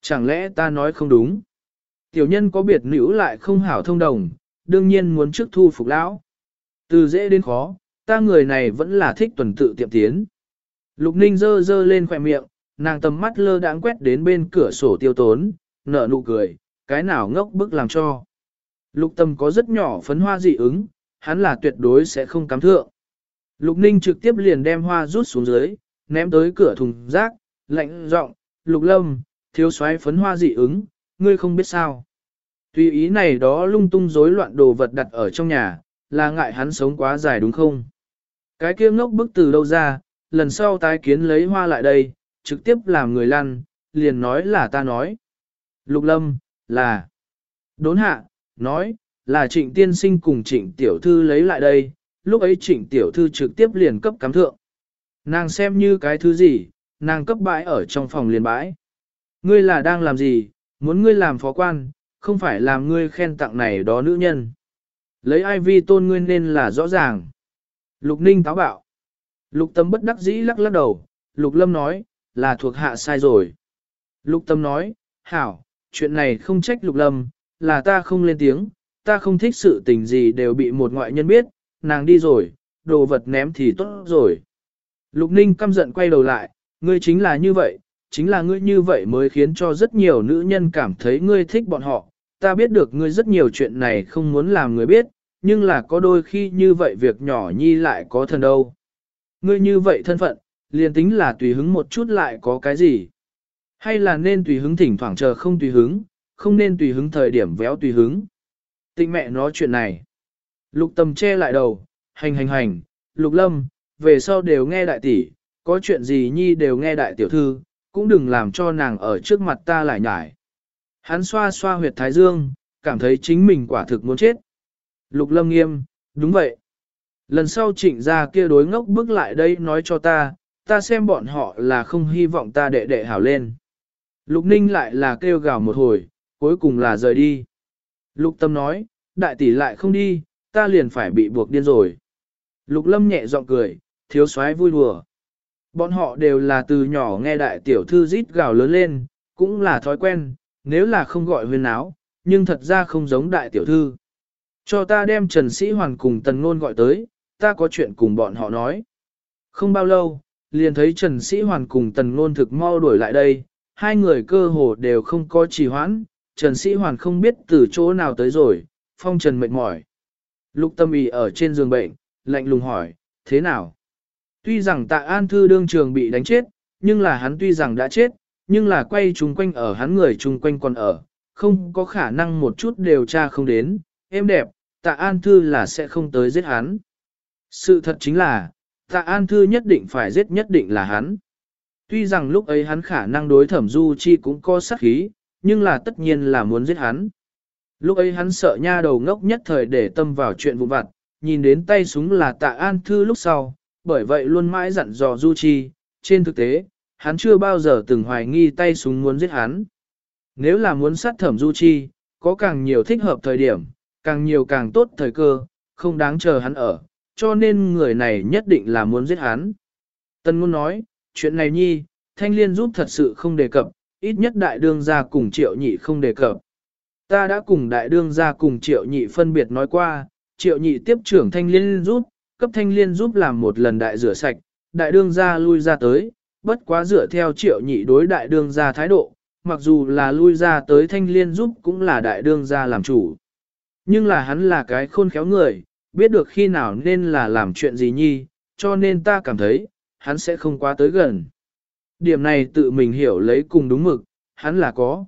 Chẳng lẽ ta nói không đúng? Tiểu nhân có biệt nữ lại không hảo thông đồng, đương nhiên muốn trước thu phục lão. Từ dễ đến khó, ta người này vẫn là thích tuần tự tiệm tiến. Lục ninh dơ dơ lên khỏe miệng, nàng tầm mắt lơ đãng quét đến bên cửa sổ tiêu tốn, nở nụ cười, cái nào ngốc bức làm cho. Lục tâm có rất nhỏ phấn hoa dị ứng, hắn là tuyệt đối sẽ không cắm thượng. Lục ninh trực tiếp liền đem hoa rút xuống dưới, ném tới cửa thùng rác, lạnh giọng, lục lâm, thiếu soái phấn hoa dị ứng, ngươi không biết sao. Tùy ý này đó lung tung rối loạn đồ vật đặt ở trong nhà, là ngại hắn sống quá dài đúng không? Cái kia ngốc bức từ đâu ra, lần sau tái kiến lấy hoa lại đây, trực tiếp làm người lăn, liền nói là ta nói. Lục lâm, là. Đốn hạ, nói, là trịnh tiên sinh cùng trịnh tiểu thư lấy lại đây, lúc ấy trịnh tiểu thư trực tiếp liền cấp cắm thượng. Nàng xem như cái thứ gì, nàng cấp bãi ở trong phòng liền bãi. Ngươi là đang làm gì, muốn ngươi làm phó quan, không phải làm ngươi khen tặng này đó nữ nhân. Lấy ai vi tôn ngươi nên là rõ ràng. Lục ninh táo bạo. Lục tâm bất đắc dĩ lắc lắc đầu, lục lâm nói, là thuộc hạ sai rồi. Lục tâm nói, hảo, chuyện này không trách lục lâm, là ta không lên tiếng, ta không thích sự tình gì đều bị một ngoại nhân biết, nàng đi rồi, đồ vật ném thì tốt rồi. Lục ninh căm giận quay đầu lại, ngươi chính là như vậy, chính là ngươi như vậy mới khiến cho rất nhiều nữ nhân cảm thấy ngươi thích bọn họ. Ta biết được ngươi rất nhiều chuyện này không muốn làm người biết, nhưng là có đôi khi như vậy việc nhỏ nhi lại có thần đâu. Ngươi như vậy thân phận, liền tính là tùy hứng một chút lại có cái gì. Hay là nên tùy hứng thỉnh thoảng chờ không tùy hứng, không nên tùy hứng thời điểm véo tùy hứng. Tịnh mẹ nói chuyện này. Lục tầm che lại đầu, hành hành hành, lục lâm, về sau đều nghe đại tỷ, có chuyện gì nhi đều nghe đại tiểu thư, cũng đừng làm cho nàng ở trước mặt ta lại nhải. Hắn xoa xoa huyệt thái dương, cảm thấy chính mình quả thực muốn chết. Lục lâm nghiêm, đúng vậy. Lần sau trịnh ra kia đối ngốc bước lại đây nói cho ta, ta xem bọn họ là không hy vọng ta đệ đệ hảo lên. Lục ninh lại là kêu gào một hồi, cuối cùng là rời đi. Lục tâm nói, đại tỷ lại không đi, ta liền phải bị buộc điên rồi. Lục lâm nhẹ giọng cười, thiếu soái vui đùa. Bọn họ đều là từ nhỏ nghe đại tiểu thư rít gào lớn lên, cũng là thói quen, nếu là không gọi huyên áo, nhưng thật ra không giống đại tiểu thư. Cho ta đem Trần Sĩ Hoàn cùng Tần Nôn gọi tới, ta có chuyện cùng bọn họ nói. Không bao lâu, liền thấy Trần Sĩ Hoàn cùng Tần Nôn thực mau đuổi lại đây, hai người cơ hồ đều không có trì hoãn, Trần Sĩ Hoàn không biết từ chỗ nào tới rồi, phong trần mệt mỏi. Lục tâm ý ở trên giường bệnh, lạnh lùng hỏi, thế nào? Tuy rằng tạ An Thư đương trường bị đánh chết, nhưng là hắn tuy rằng đã chết, nhưng là quay chung quanh ở hắn người chung quanh còn ở, không có khả năng một chút điều tra không đến, em đẹp, tạ An Thư là sẽ không tới giết hắn. Sự thật chính là, tạ An Thư nhất định phải giết nhất định là hắn. Tuy rằng lúc ấy hắn khả năng đối thẩm du chi cũng có sát khí, nhưng là tất nhiên là muốn giết hắn. Lúc ấy hắn sợ nha đầu ngốc nhất thời để tâm vào chuyện vụ vặt, nhìn đến tay súng là tạ An Thư lúc sau, bởi vậy luôn mãi dặn dò Du Chi, trên thực tế, hắn chưa bao giờ từng hoài nghi tay súng muốn giết hắn. Nếu là muốn sát thẩm Du Chi, có càng nhiều thích hợp thời điểm, càng nhiều càng tốt thời cơ, không đáng chờ hắn ở, cho nên người này nhất định là muốn giết hắn. Tân Ngôn nói, chuyện này nhi, Thanh Liên giúp thật sự không đề cập, ít nhất đại đương gia cùng triệu nhị không đề cập. Ta đã cùng đại đương gia cùng triệu nhị phân biệt nói qua, triệu nhị tiếp trưởng Thanh Liên giúp, cấp Thanh Liên giúp làm một lần đại rửa sạch, đại đương gia lui ra tới, bất quá dựa theo triệu nhị đối đại đương gia thái độ, mặc dù là lui ra tới Thanh Liên giúp cũng là đại đương gia làm chủ. Nhưng là hắn là cái khôn khéo người, biết được khi nào nên là làm chuyện gì nhi, cho nên ta cảm thấy, hắn sẽ không quá tới gần. Điểm này tự mình hiểu lấy cùng đúng mực, hắn là có.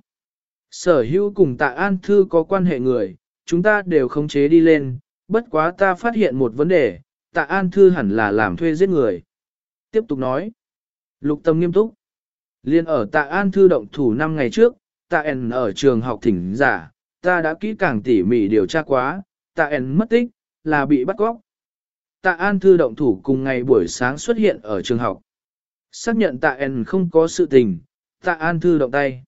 Sở hữu cùng tạ an thư có quan hệ người, chúng ta đều khống chế đi lên, bất quá ta phát hiện một vấn đề, tạ an thư hẳn là làm thuê giết người. Tiếp tục nói. Lục tâm nghiêm túc. Liên ở tạ an thư động thủ 5 ngày trước, tạ en ở trường học thỉnh giả, ta đã kỹ càng tỉ mỉ điều tra quá, tạ en mất tích, là bị bắt cóc. Tạ An Thư động thủ cùng ngày buổi sáng xuất hiện ở trường học. Xác nhận Tạ En không có sự tình, Tạ An Thư động tay.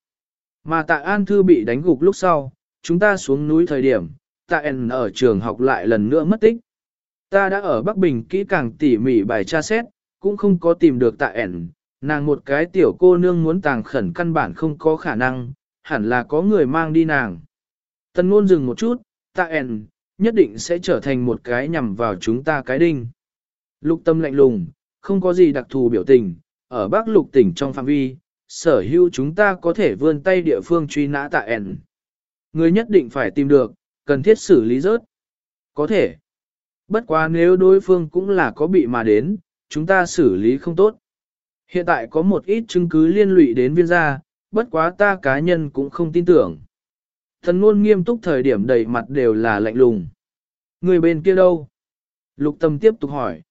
Mà Tạ An Thư bị đánh gục lúc sau, chúng ta xuống núi thời điểm, Tạ En ở trường học lại lần nữa mất tích. Ta đã ở Bắc Bình kỹ càng tỉ mỉ bài tra xét, cũng không có tìm được Tạ En. Nàng một cái tiểu cô nương muốn tàng khẩn căn bản không có khả năng, hẳn là có người mang đi nàng. Tần ngôn dừng một chút, Tạ En, nhất định sẽ trở thành một cái nhằm vào chúng ta cái đinh. Lục tâm lạnh lùng, không có gì đặc thù biểu tình, ở Bắc lục tỉnh trong phạm vi, sở hữu chúng ta có thể vươn tay địa phương truy nã tạ ẻn. Người nhất định phải tìm được, cần thiết xử lý rớt. Có thể. Bất quá nếu đối phương cũng là có bị mà đến, chúng ta xử lý không tốt. Hiện tại có một ít chứng cứ liên lụy đến viên gia, bất quá ta cá nhân cũng không tin tưởng. Thần ngôn nghiêm túc thời điểm đầy mặt đều là lạnh lùng. Người bên kia đâu? Lục tâm tiếp tục hỏi.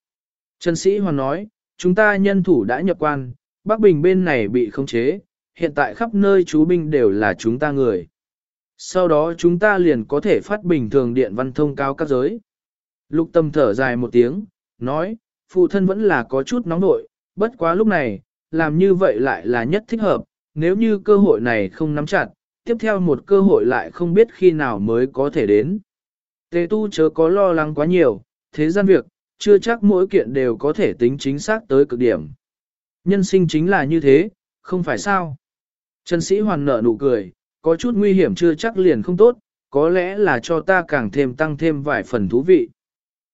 Trần Sĩ Hoàn nói, chúng ta nhân thủ đã nhập quan, Bắc Bình bên này bị khống chế, hiện tại khắp nơi chú binh đều là chúng ta người. Sau đó chúng ta liền có thể phát bình thường điện văn thông cao các giới. Lục tâm thở dài một tiếng, nói, phụ thân vẫn là có chút nóng nội, bất quá lúc này, làm như vậy lại là nhất thích hợp, nếu như cơ hội này không nắm chặt, tiếp theo một cơ hội lại không biết khi nào mới có thể đến. Tề tu chớ có lo lắng quá nhiều, thế gian việc, chưa chắc mỗi kiện đều có thể tính chính xác tới cực điểm. Nhân sinh chính là như thế, không phải sao. Trần sĩ hoàn nở nụ cười, có chút nguy hiểm chưa chắc liền không tốt, có lẽ là cho ta càng thêm tăng thêm vài phần thú vị.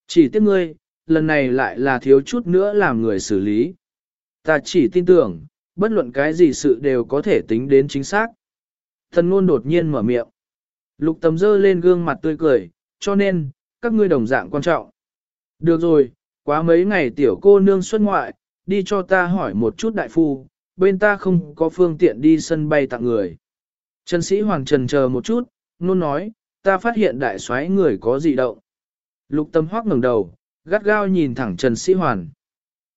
Chỉ tiếc ngươi, lần này lại là thiếu chút nữa làm người xử lý. Ta chỉ tin tưởng, bất luận cái gì sự đều có thể tính đến chính xác. Thần ngôn đột nhiên mở miệng. Lục tầm dơ lên gương mặt tươi cười, cho nên, các ngươi đồng dạng quan trọng. Được rồi, quá mấy ngày tiểu cô nương xuất ngoại, đi cho ta hỏi một chút đại phu, bên ta không có phương tiện đi sân bay tặng người. Trần sĩ hoàng trần chờ một chút, nôn nói, ta phát hiện đại soái người có gì động. Lục tâm hoác ngẩng đầu, gắt gao nhìn thẳng Trần sĩ hoàn.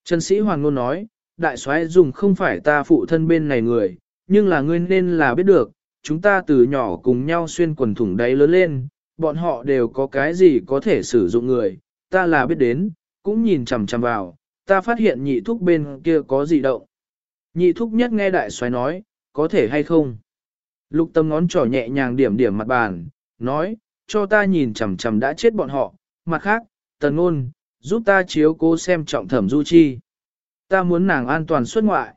Trần sĩ hoàng nôn nói, đại soái dùng không phải ta phụ thân bên này người, nhưng là ngươi nên là biết được, chúng ta từ nhỏ cùng nhau xuyên quần thủng đáy lớn lên, bọn họ đều có cái gì có thể sử dụng người, ta là biết đến, cũng nhìn chằm chằm vào, ta phát hiện nhị thúc bên kia có gì động. Nhị thúc nhất nghe đại xoáy nói, có thể hay không? Lục tâm ngón trỏ nhẹ nhàng điểm điểm mặt bàn, nói, cho ta nhìn chằm chằm đã chết bọn họ, mặt khác, tần ngôn, giúp ta chiếu cố xem trọng thẩm du chi. Ta muốn nàng an toàn xuất ngoại.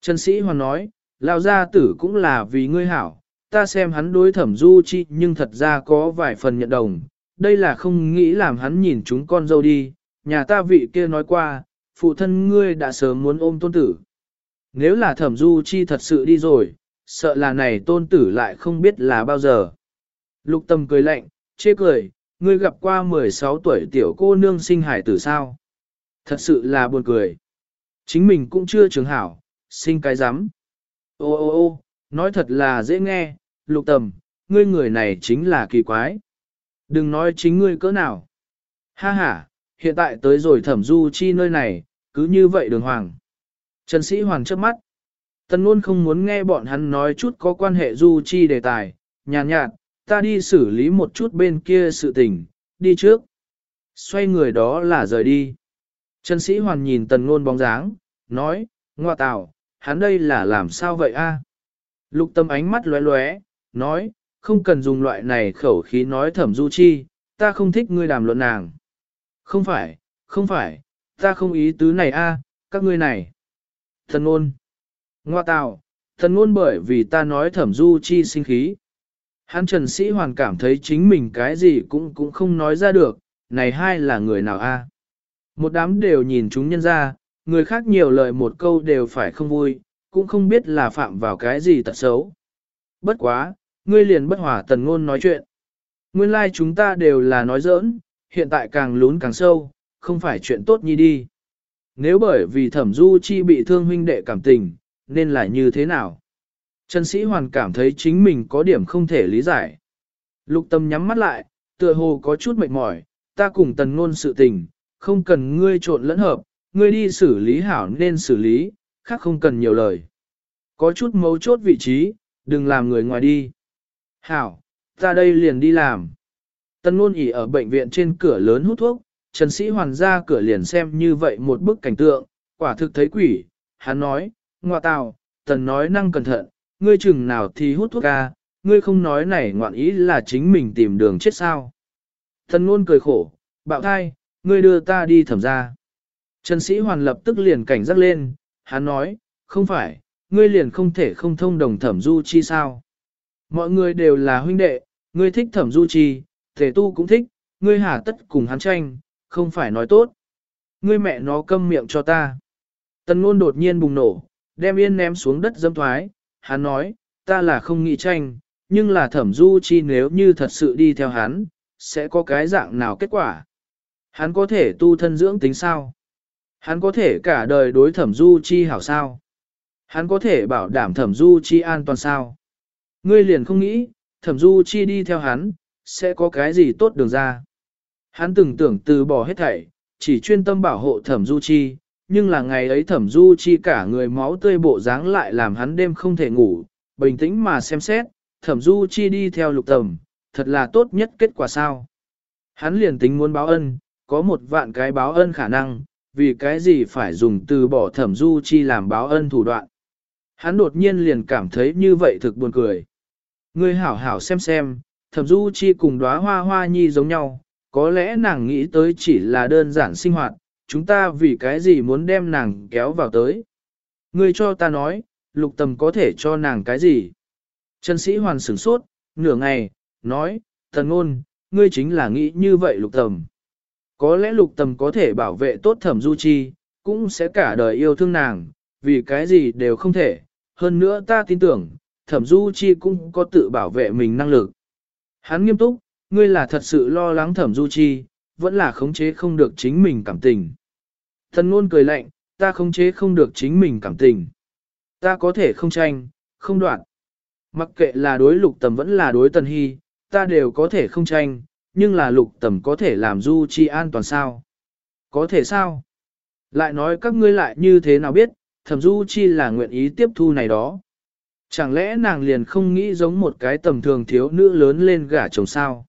Trần sĩ hoàn nói, lao gia tử cũng là vì ngươi hảo, ta xem hắn đối thẩm du chi nhưng thật ra có vài phần nhận đồng, đây là không nghĩ làm hắn nhìn chúng con dâu đi, nhà ta vị kia nói qua, phụ thân ngươi đã sớm muốn ôm tôn tử. Nếu là thẩm du chi thật sự đi rồi, sợ là này tôn tử lại không biết là bao giờ. Lục tâm cười lạnh, chê cười, ngươi gặp qua 16 tuổi tiểu cô nương sinh hải tử sao. Thật sự là buồn cười. Chính mình cũng chưa trường hảo, sinh cái rắm Ô ô ô, nói thật là dễ nghe, lục tầm, ngươi người này chính là kỳ quái. Đừng nói chính ngươi cỡ nào. Ha ha, hiện tại tới rồi thẩm du chi nơi này, cứ như vậy đường hoàng. Trần sĩ hoàng trước mắt. Tần luôn không muốn nghe bọn hắn nói chút có quan hệ du chi đề tài, nhàn nhạt, ta đi xử lý một chút bên kia sự tình, đi trước. Xoay người đó là rời đi. Trần sĩ hoàn nhìn tần ngôn bóng dáng, nói, ngoa tào, hắn đây là làm sao vậy a? Lục tâm ánh mắt lóe lóe, nói, không cần dùng loại này khẩu khí nói thẩm du chi, ta không thích ngươi đàm luận nàng. Không phải, không phải, ta không ý tứ này a, các ngươi này. Thần ngôn. Ngoa tào, thần ngôn bởi vì ta nói thẩm du chi sinh khí. Hắn Trần Sĩ Hoàn cảm thấy chính mình cái gì cũng cũng không nói ra được, này hai là người nào a? Một đám đều nhìn chúng nhân ra, người khác nhiều lời một câu đều phải không vui, cũng không biết là phạm vào cái gì tật xấu. Bất quá, ngươi liền bất hòa tần ngôn nói chuyện. Nguyên lai like chúng ta đều là nói giỡn, hiện tại càng lún càng sâu, không phải chuyện tốt nhi đi. Nếu bởi vì thẩm du chi bị thương huynh đệ cảm tình, nên là như thế nào? Trần Sĩ Hoàn cảm thấy chính mình có điểm không thể lý giải. Lục tâm nhắm mắt lại, tựa hồ có chút mệt mỏi, ta cùng tần ngôn sự tình, không cần ngươi trộn lẫn hợp, ngươi đi xử lý hảo nên xử lý, khác không cần nhiều lời. Có chút mấu chốt vị trí, đừng làm người ngoài đi. Hảo, ta đây liền đi làm. Tân luôn ỉ ở bệnh viện trên cửa lớn hút thuốc, Trần Sĩ Hoàn ra cửa liền xem như vậy một bức cảnh tượng, quả thực thấy quỷ, hắn nói, ngọa tào, tần nói năng cẩn thận, ngươi chừng nào thì hút thuốc ca, ngươi không nói này ngoạn ý là chính mình tìm đường chết sao. Tân luôn cười khổ, bạo thai, ngươi đưa ta đi thẩm ra. Trần sĩ hoàn lập tức liền cảnh giác lên, hắn nói, không phải, ngươi liền không thể không thông đồng thẩm du chi sao. Mọi người đều là huynh đệ, ngươi thích thẩm du chi, thể tu cũng thích, ngươi hà tất cùng hắn tranh, không phải nói tốt. Ngươi mẹ nó câm miệng cho ta. Tần ngôn đột nhiên bùng nổ, đem yên ném xuống đất dâm thoái, hắn nói, ta là không nghĩ tranh, nhưng là thẩm du chi nếu như thật sự đi theo hắn, sẽ có cái dạng nào kết quả. Hắn có thể tu thân dưỡng tính sao? Hắn có thể cả đời đối thẩm du chi hảo sao? Hắn có thể bảo đảm thẩm du chi an toàn sao? Ngươi liền không nghĩ, thẩm du chi đi theo hắn, sẽ có cái gì tốt đường ra. Hắn từng tưởng từ bỏ hết thảy, chỉ chuyên tâm bảo hộ thẩm du chi, nhưng là ngày ấy thẩm du chi cả người máu tươi bộ dáng lại làm hắn đêm không thể ngủ, bình tĩnh mà xem xét, thẩm du chi đi theo lục tầm, thật là tốt nhất kết quả sao. Hắn liền tính muốn báo ân, có một vạn cái báo ân khả năng, vì cái gì phải dùng từ bỏ thẩm du chi làm báo ân thủ đoạn. Hắn đột nhiên liền cảm thấy như vậy thực buồn cười. Ngươi hảo hảo xem xem, thẩm du chi cùng đóa hoa hoa nhi giống nhau, có lẽ nàng nghĩ tới chỉ là đơn giản sinh hoạt, chúng ta vì cái gì muốn đem nàng kéo vào tới. Ngươi cho ta nói, lục tầm có thể cho nàng cái gì? Trần sĩ hoàn sửng sốt, nửa ngày, nói, thần ngôn, ngươi chính là nghĩ như vậy lục tầm. Có lẽ lục tầm có thể bảo vệ tốt thẩm du chi, cũng sẽ cả đời yêu thương nàng, vì cái gì đều không thể. Hơn nữa ta tin tưởng, thẩm du chi cũng có tự bảo vệ mình năng lực. Hắn nghiêm túc, ngươi là thật sự lo lắng thẩm du chi, vẫn là khống chế không được chính mình cảm tình. Thần ngôn cười lạnh, ta khống chế không được chính mình cảm tình. Ta có thể không tranh, không đoạn. Mặc kệ là đối lục tầm vẫn là đối tần hy, ta đều có thể không tranh, nhưng là lục tầm có thể làm du chi an toàn sao? Có thể sao? Lại nói các ngươi lại như thế nào biết, thẩm du chi là nguyện ý tiếp thu này đó. Chẳng lẽ nàng liền không nghĩ giống một cái tầm thường thiếu nữ lớn lên gả chồng sao?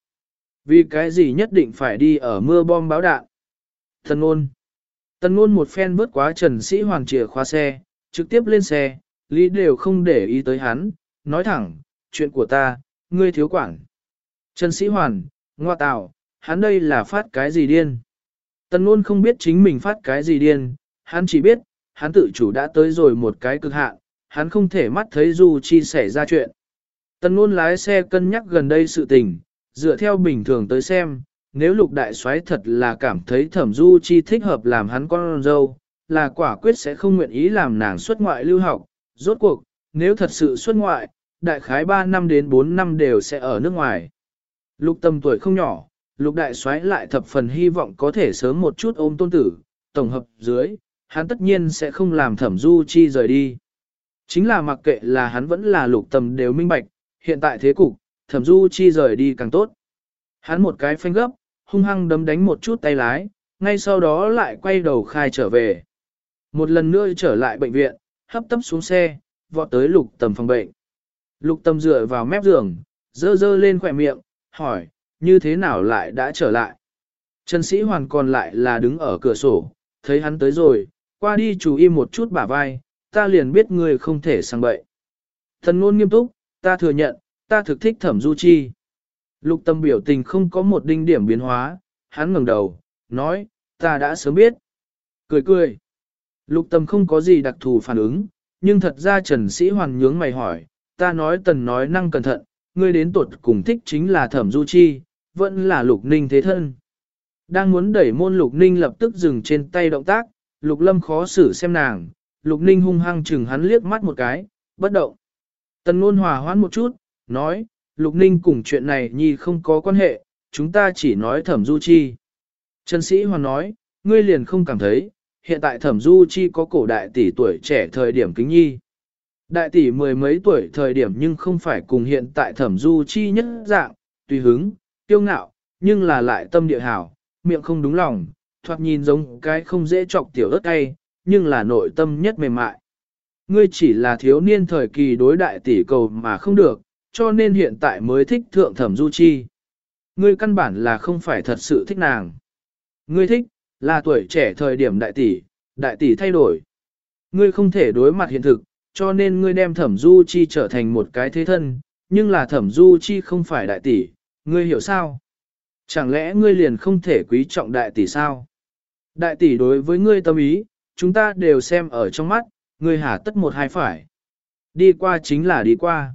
Vì cái gì nhất định phải đi ở mưa bom báo đạn? Thần ôn. Tần ngôn một phen vớt quá Trần Sĩ Hoàng chìa khóa xe, trực tiếp lên xe, Lý đều không để ý tới hắn, nói thẳng, chuyện của ta, ngươi thiếu quản. Trần Sĩ Hoàn, ngoa tạo, hắn đây là phát cái gì điên? Tần luôn không biết chính mình phát cái gì điên, hắn chỉ biết, hắn tự chủ đã tới rồi một cái cực hạn, hắn không thể mắt thấy Du Chi xảy ra chuyện. Tần luôn lái xe cân nhắc gần đây sự tình, dựa theo bình thường tới xem, nếu lục đại soái thật là cảm thấy thẩm Du Chi thích hợp làm hắn con dâu, là quả quyết sẽ không nguyện ý làm nàng xuất ngoại lưu học. Rốt cuộc, nếu thật sự xuất ngoại, đại khái 3 năm đến 4 năm đều sẽ ở nước ngoài. Lục tâm tuổi không nhỏ, lục đại soái lại thập phần hy vọng có thể sớm một chút ôm tôn tử, tổng hợp dưới, hắn tất nhiên sẽ không làm thẩm du chi rời đi. Chính là mặc kệ là hắn vẫn là lục tâm đều minh bạch, hiện tại thế cục, thẩm du chi rời đi càng tốt. Hắn một cái phanh gấp, hung hăng đấm đánh một chút tay lái, ngay sau đó lại quay đầu khai trở về. Một lần nữa trở lại bệnh viện, hấp tấp xuống xe, vọt tới lục tầm phòng bệnh. Lục tầm dựa vào mép giường, dơ dơ lên khỏe miệng, hỏi, như thế nào lại đã trở lại? Trần sĩ hoàn còn lại là đứng ở cửa sổ, thấy hắn tới rồi, qua đi chú ý một chút bả vai, ta liền biết người không thể sang bậy. Thần ngôn nghiêm túc, ta thừa nhận, ta thực thích thẩm du chi. Lục tâm biểu tình không có một đinh điểm biến hóa, hắn ngẩng đầu, nói, ta đã sớm biết. Cười cười. Lục tâm không có gì đặc thù phản ứng, nhưng thật ra Trần Sĩ Hoàn nhướng mày hỏi, ta nói tần nói năng cẩn thận, ngươi đến tuột cùng thích chính là thẩm du chi, vẫn là lục ninh thế thân. Đang muốn đẩy môn lục ninh lập tức dừng trên tay động tác, lục lâm khó xử xem nàng, lục ninh hung hăng chừng hắn liếc mắt một cái, bất động. Tần ngôn hòa hoãn một chút, nói, lục ninh cùng chuyện này nhi không có quan hệ, chúng ta chỉ nói thẩm du chi. Trần sĩ hoàn nói, ngươi liền không cảm thấy, hiện tại thẩm du chi có cổ đại tỷ tuổi trẻ thời điểm kính nhi. Đại tỷ mười mấy tuổi thời điểm nhưng không phải cùng hiện tại thẩm du chi nhất dạng, tùy hứng, tiêu ngạo, nhưng là lại tâm địa hảo, miệng không đúng lòng, thoạt nhìn giống cái không dễ chọc tiểu ớt tay, nhưng là nội tâm nhất mềm mại. Ngươi chỉ là thiếu niên thời kỳ đối đại tỷ cầu mà không được, cho nên hiện tại mới thích thượng thẩm du chi. Ngươi căn bản là không phải thật sự thích nàng. Ngươi thích, là tuổi trẻ thời điểm đại tỷ, đại tỷ thay đổi. Ngươi không thể đối mặt hiện thực, cho nên ngươi đem thẩm du chi trở thành một cái thế thân, nhưng là thẩm du chi không phải đại tỷ, ngươi hiểu sao? Chẳng lẽ ngươi liền không thể quý trọng đại tỷ sao? Đại tỷ đối với ngươi tâm ý, chúng ta đều xem ở trong mắt, ngươi hả tất một hai phải. Đi qua chính là đi qua.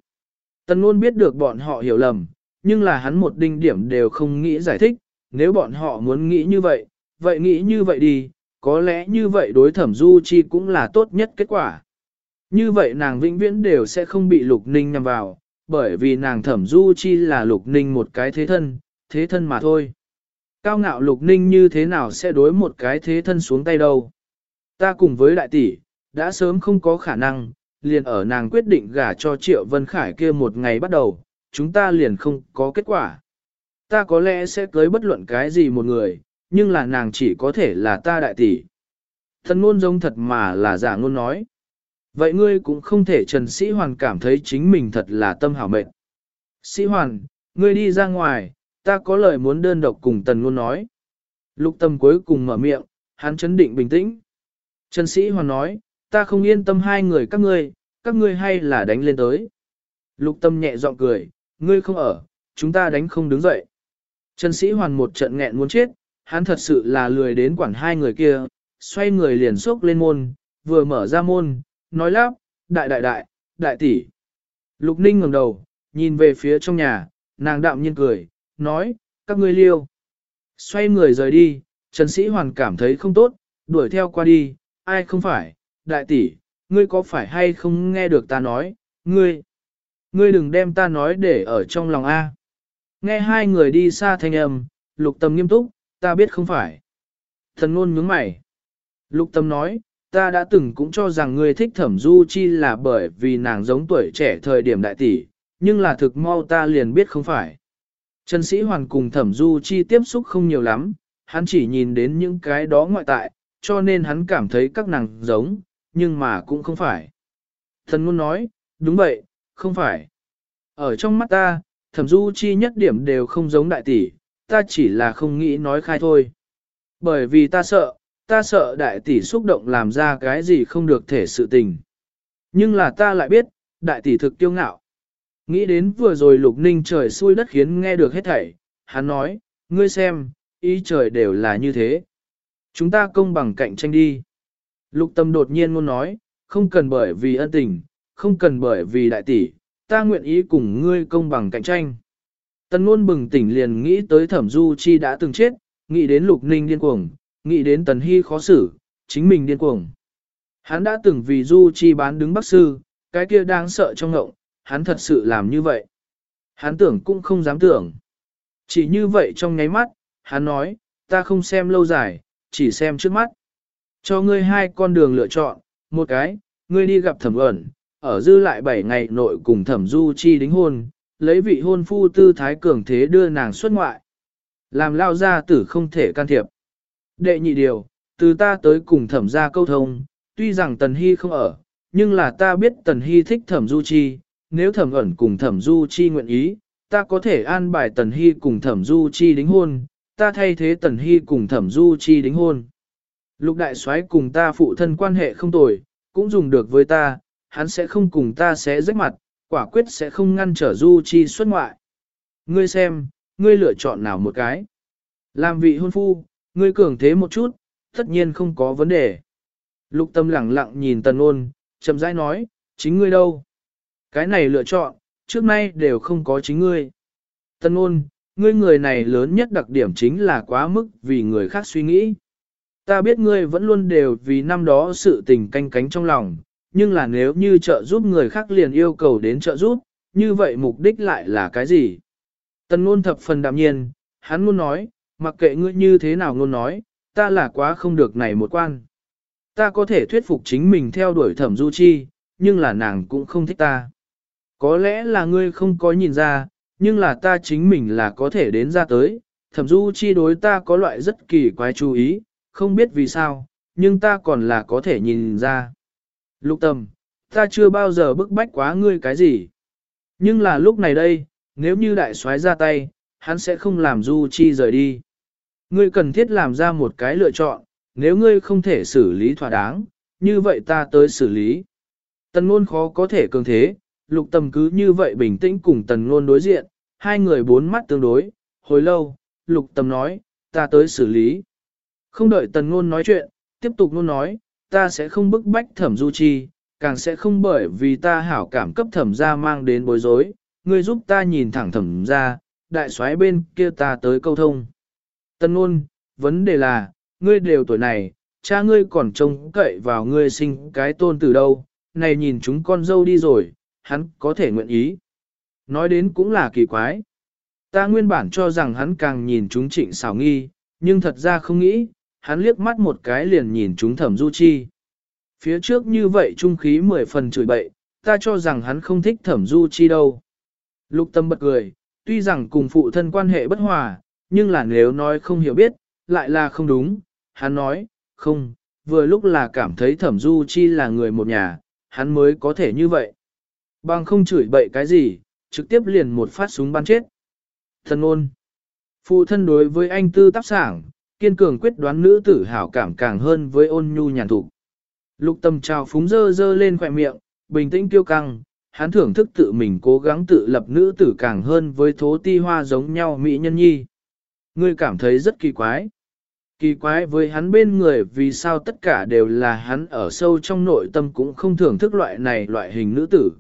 Tần luôn biết được bọn họ hiểu lầm, nhưng là hắn một đinh điểm đều không nghĩ giải thích, nếu bọn họ muốn nghĩ như vậy, vậy nghĩ như vậy đi, có lẽ như vậy đối thẩm du chi cũng là tốt nhất kết quả. Như vậy nàng vĩnh viễn đều sẽ không bị lục ninh nhằm vào, bởi vì nàng thẩm du chi là lục ninh một cái thế thân, thế thân mà thôi. Cao ngạo lục ninh như thế nào sẽ đối một cái thế thân xuống tay đâu. Ta cùng với đại tỷ, đã sớm không có khả năng, liền ở nàng quyết định gả cho Triệu Vân Khải kia một ngày bắt đầu, chúng ta liền không có kết quả. Ta có lẽ sẽ cưới bất luận cái gì một người, nhưng là nàng chỉ có thể là ta đại tỷ. Thần ngôn giống thật mà là giả ngôn nói. Vậy ngươi cũng không thể Trần Sĩ Hoàn cảm thấy chính mình thật là tâm hảo mệnh. Sĩ Hoàn, ngươi đi ra ngoài, ta có lời muốn đơn độc cùng Tần Ngôn nói. Lục tâm cuối cùng mở miệng, hắn chấn định bình tĩnh. Trần Sĩ Hoàn nói, ta không yên tâm hai người các ngươi, các ngươi hay là đánh lên tới. Lục tâm nhẹ giọng cười, ngươi không ở, chúng ta đánh không đứng dậy. Trần Sĩ Hoàn một trận nghẹn muốn chết, hắn thật sự là lười đến quản hai người kia, xoay người liền xốc lên môn, vừa mở ra môn, nói lắp, đại đại đại, đại tỷ. Lục Ninh ngẩng đầu, nhìn về phía trong nhà, nàng đạm nhiên cười, nói, các ngươi liêu. Xoay người rời đi, Trần Sĩ Hoàn cảm thấy không tốt, đuổi theo qua đi, ai không phải, đại tỷ, ngươi có phải hay không nghe được ta nói, ngươi, ngươi đừng đem ta nói để ở trong lòng A. Nghe hai người đi xa thanh âm, lục tâm nghiêm túc, ta biết không phải. Thần ngôn nhướng mày. Lục tâm nói, ta đã từng cũng cho rằng ngươi thích thẩm du chi là bởi vì nàng giống tuổi trẻ thời điểm đại tỷ, nhưng là thực mau ta liền biết không phải. Trần Sĩ Hoàn cùng thẩm du chi tiếp xúc không nhiều lắm, hắn chỉ nhìn đến những cái đó ngoại tại, cho nên hắn cảm thấy các nàng giống, nhưng mà cũng không phải. Thần ngôn nói, đúng vậy, không phải. Ở trong mắt ta, thẩm du chi nhất điểm đều không giống đại tỷ, ta chỉ là không nghĩ nói khai thôi. Bởi vì ta sợ, ta sợ đại tỷ xúc động làm ra cái gì không được thể sự tình. Nhưng là ta lại biết, đại tỷ thực tiêu ngạo. Nghĩ đến vừa rồi lục ninh trời xui đất khiến nghe được hết thảy, hắn nói, ngươi xem, ý trời đều là như thế. Chúng ta công bằng cạnh tranh đi. Lục tâm đột nhiên muốn nói, không cần bởi vì ân tình, không cần bởi vì đại tỷ, ta nguyện ý cùng ngươi công bằng cạnh tranh. Tần ngôn bừng tỉnh liền nghĩ tới thẩm du chi đã từng chết, nghĩ đến lục ninh điên cuồng, nghĩ đến tần hy khó xử, chính mình điên cuồng. Hắn đã từng vì du chi bán đứng bác sư, cái kia đáng sợ trong ngộng, hắn thật sự làm như vậy. Hắn tưởng cũng không dám tưởng. Chỉ như vậy trong nháy mắt, hắn nói, ta không xem lâu dài, chỉ xem trước mắt. Cho ngươi hai con đường lựa chọn, một cái, ngươi đi gặp thẩm ẩn, ở dư lại 7 ngày nội cùng thẩm du chi đính hôn, lấy vị hôn phu tư thái cường thế đưa nàng xuất ngoại. Làm lao gia tử không thể can thiệp. Đệ nhị điều, từ ta tới cùng thẩm gia câu thông, tuy rằng tần hy không ở, nhưng là ta biết tần hy thích thẩm du chi, nếu thẩm ẩn cùng thẩm du chi nguyện ý, ta có thể an bài tần hy cùng thẩm du chi đính hôn, ta thay thế tần hy cùng thẩm du chi đính hôn. Lục đại soái cùng ta phụ thân quan hệ không tồi, cũng dùng được với ta, hắn sẽ không cùng ta sẽ rách mặt, quả quyết sẽ không ngăn trở du chi xuất ngoại. Ngươi xem, ngươi lựa chọn nào một cái. Làm vị hôn phu, ngươi cường thế một chút, tất nhiên không có vấn đề. Lục tâm lẳng lặng nhìn tần ôn, chậm rãi nói, chính ngươi đâu? Cái này lựa chọn, trước nay đều không có chính ngươi. Tần ôn, ngươi người này lớn nhất đặc điểm chính là quá mức vì người khác suy nghĩ. Ta biết ngươi vẫn luôn đều vì năm đó sự tình canh cánh trong lòng, nhưng là nếu như trợ giúp người khác liền yêu cầu đến trợ giúp, như vậy mục đích lại là cái gì? Tần ngôn thập phần đạm nhiên, hắn luôn nói, mặc kệ ngươi như thế nào luôn nói, ta là quá không được này một quan. Ta có thể thuyết phục chính mình theo đuổi thẩm du chi, nhưng là nàng cũng không thích ta. Có lẽ là ngươi không có nhìn ra, nhưng là ta chính mình là có thể đến ra tới, thẩm du chi đối ta có loại rất kỳ quái chú ý, không biết vì sao, nhưng ta còn là có thể nhìn ra. Lục tầm ta chưa bao giờ bức bách quá ngươi cái gì. Nhưng là lúc này đây, nếu như đại soái ra tay, hắn sẽ không làm du chi rời đi. Ngươi cần thiết làm ra một cái lựa chọn, nếu ngươi không thể xử lý thỏa đáng, như vậy ta tới xử lý. Tần ngôn khó có thể cường thế, lục tâm cứ như vậy bình tĩnh cùng tần ngôn đối diện, hai người bốn mắt tương đối, hồi lâu, lục tâm nói, ta tới xử lý. Không đợi tần ngôn nói chuyện, tiếp tục ngôn nói, ta sẽ không bức bách thẩm du chi, càng sẽ không bởi vì ta hảo cảm cấp thẩm ra mang đến bối rối, ngươi giúp ta nhìn thẳng thẩm ra, đại soái bên kia ta tới câu thông. Tân ngôn, vấn đề là, ngươi đều tuổi này, cha ngươi còn trông cậy vào ngươi sinh cái tôn từ đâu, này nhìn chúng con dâu đi rồi, hắn có thể nguyện ý. Nói đến cũng là kỳ quái. Ta nguyên bản cho rằng hắn càng nhìn chúng trịnh xảo nghi, nhưng thật ra không nghĩ, hắn liếc mắt một cái liền nhìn chúng thẩm du chi. Phía trước như vậy trung khí mười phần chửi bậy, ta cho rằng hắn không thích thẩm du chi đâu. Lục tâm bật cười, tuy rằng cùng phụ thân quan hệ bất hòa, nhưng là nếu nói không hiểu biết, lại là không đúng. Hắn nói, không, vừa lúc là cảm thấy thẩm du chi là người một nhà, hắn mới có thể như vậy. Bằng không chửi bậy cái gì, trực tiếp liền một phát súng bắn chết. Thần ôn. Phụ thân đối với anh tư tác sảng, kiên cường quyết đoán nữ tử hảo cảm càng hơn với ôn nhu nhàn thụ. Lục tâm trào phúng dơ dơ lên khỏe miệng, bình tĩnh kiêu căng, hắn thưởng thức tự mình cố gắng tự lập nữ tử càng hơn với thố ti hoa giống nhau mỹ nhân nhi. Ngươi cảm thấy rất kỳ quái. Kỳ quái với hắn bên người vì sao tất cả đều là hắn ở sâu trong nội tâm cũng không thưởng thức loại này loại hình nữ tử.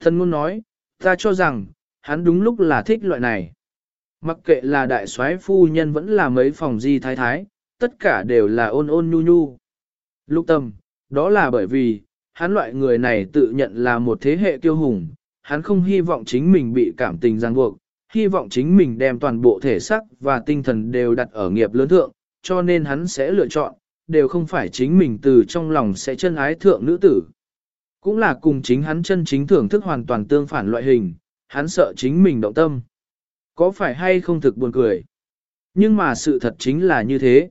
Thân ngôn nói, ta cho rằng, hắn đúng lúc là thích loại này. Mặc kệ là đại soái phu nhân vẫn là mấy phòng di thái thái, tất cả đều là ôn ôn nhu nhu. Lục tâm, đó là bởi vì, hắn loại người này tự nhận là một thế hệ kiêu hùng, hắn không hy vọng chính mình bị cảm tình ràng buộc, hy vọng chính mình đem toàn bộ thể xác và tinh thần đều đặt ở nghiệp lớn thượng, cho nên hắn sẽ lựa chọn, đều không phải chính mình từ trong lòng sẽ chân ái thượng nữ tử. Cũng là cùng chính hắn chân chính thưởng thức hoàn toàn tương phản loại hình, hắn sợ chính mình động tâm. Có phải hay không thực buồn cười? Nhưng mà sự thật chính là như thế.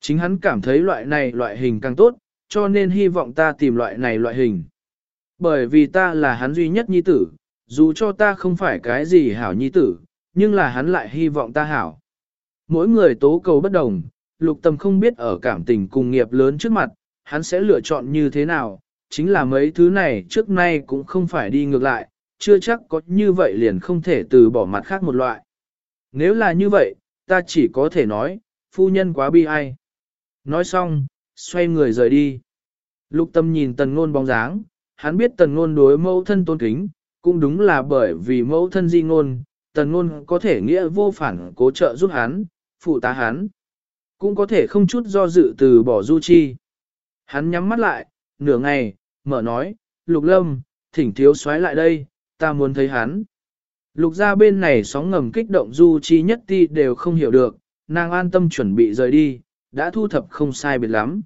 Chính hắn cảm thấy loại này loại hình càng tốt, cho nên hy vọng ta tìm loại này loại hình. Bởi vì ta là hắn duy nhất nhi tử, dù cho ta không phải cái gì hảo nhi tử, nhưng là hắn lại hy vọng ta hảo. Mỗi người tố cầu bất đồng, lục tâm không biết ở cảm tình cùng nghiệp lớn trước mặt, hắn sẽ lựa chọn như thế nào, chính là mấy thứ này trước nay cũng không phải đi ngược lại, chưa chắc có như vậy liền không thể từ bỏ mặt khác một loại. Nếu là như vậy, ta chỉ có thể nói, phu nhân quá bi ai. Nói xong, xoay người rời đi. Lục tâm nhìn tần ngôn bóng dáng, hắn biết tần ngôn đối mẫu thân tôn kính, cũng đúng là bởi vì mẫu thân di ngôn, tần ngôn có thể nghĩa vô phản cố trợ giúp hắn, phụ tá hắn. Cũng có thể không chút do dự từ bỏ du chi. Hắn nhắm mắt lại, nửa ngày, mở nói, lục lâm, thỉnh thiếu xoáy lại đây, ta muốn thấy hắn. Lục ra bên này sóng ngầm kích động du chi nhất ti đều không hiểu được, nàng an tâm chuẩn bị rời đi, đã thu thập không sai biệt lắm.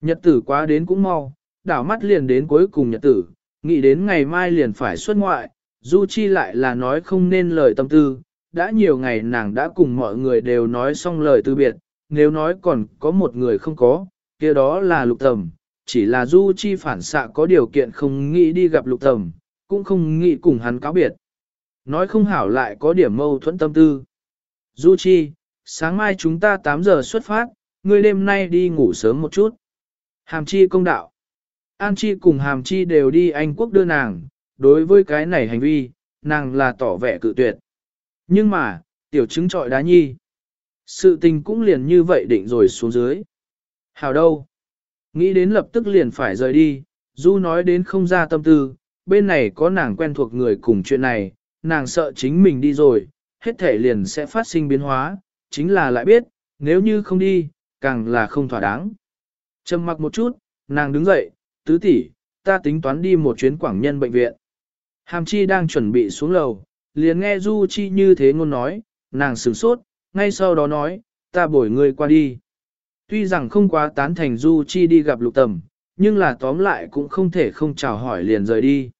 Nhật tử quá đến cũng mau, đảo mắt liền đến cuối cùng nhật tử, nghĩ đến ngày mai liền phải xuất ngoại, Du Chi lại là nói không nên lời tâm tư, đã nhiều ngày nàng đã cùng mọi người đều nói xong lời từ biệt, nếu nói còn có một người không có, kia đó là lục tầm, chỉ là Du Chi phản xạ có điều kiện không nghĩ đi gặp lục tầm, cũng không nghĩ cùng hắn cáo biệt. Nói không hảo lại có điểm mâu thuẫn tâm tư. Du Chi, sáng mai chúng ta 8 giờ xuất phát, ngươi đêm nay đi ngủ sớm một chút. Hàm Chi công đạo. An Chi cùng Hàm Chi đều đi Anh Quốc đưa nàng, đối với cái này hành vi, nàng là tỏ vẻ cự tuyệt. Nhưng mà, tiểu chứng trọi đá nhi. Sự tình cũng liền như vậy định rồi xuống dưới. Hào đâu? Nghĩ đến lập tức liền phải rời đi, Du nói đến không ra tâm tư, bên này có nàng quen thuộc người cùng chuyện này, nàng sợ chính mình đi rồi, hết thể liền sẽ phát sinh biến hóa, chính là lại biết, nếu như không đi, càng là không thỏa đáng. Trầm mặc một chút, nàng đứng dậy, tứ tỷ, ta tính toán đi một chuyến quảng nhân bệnh viện. Hàm chi đang chuẩn bị xuống lầu, liền nghe Du Chi như thế ngôn nói, nàng sửng sốt, ngay sau đó nói, ta bồi người qua đi. Tuy rằng không quá tán thành Du Chi đi gặp lục tầm, nhưng là tóm lại cũng không thể không chào hỏi liền rời đi.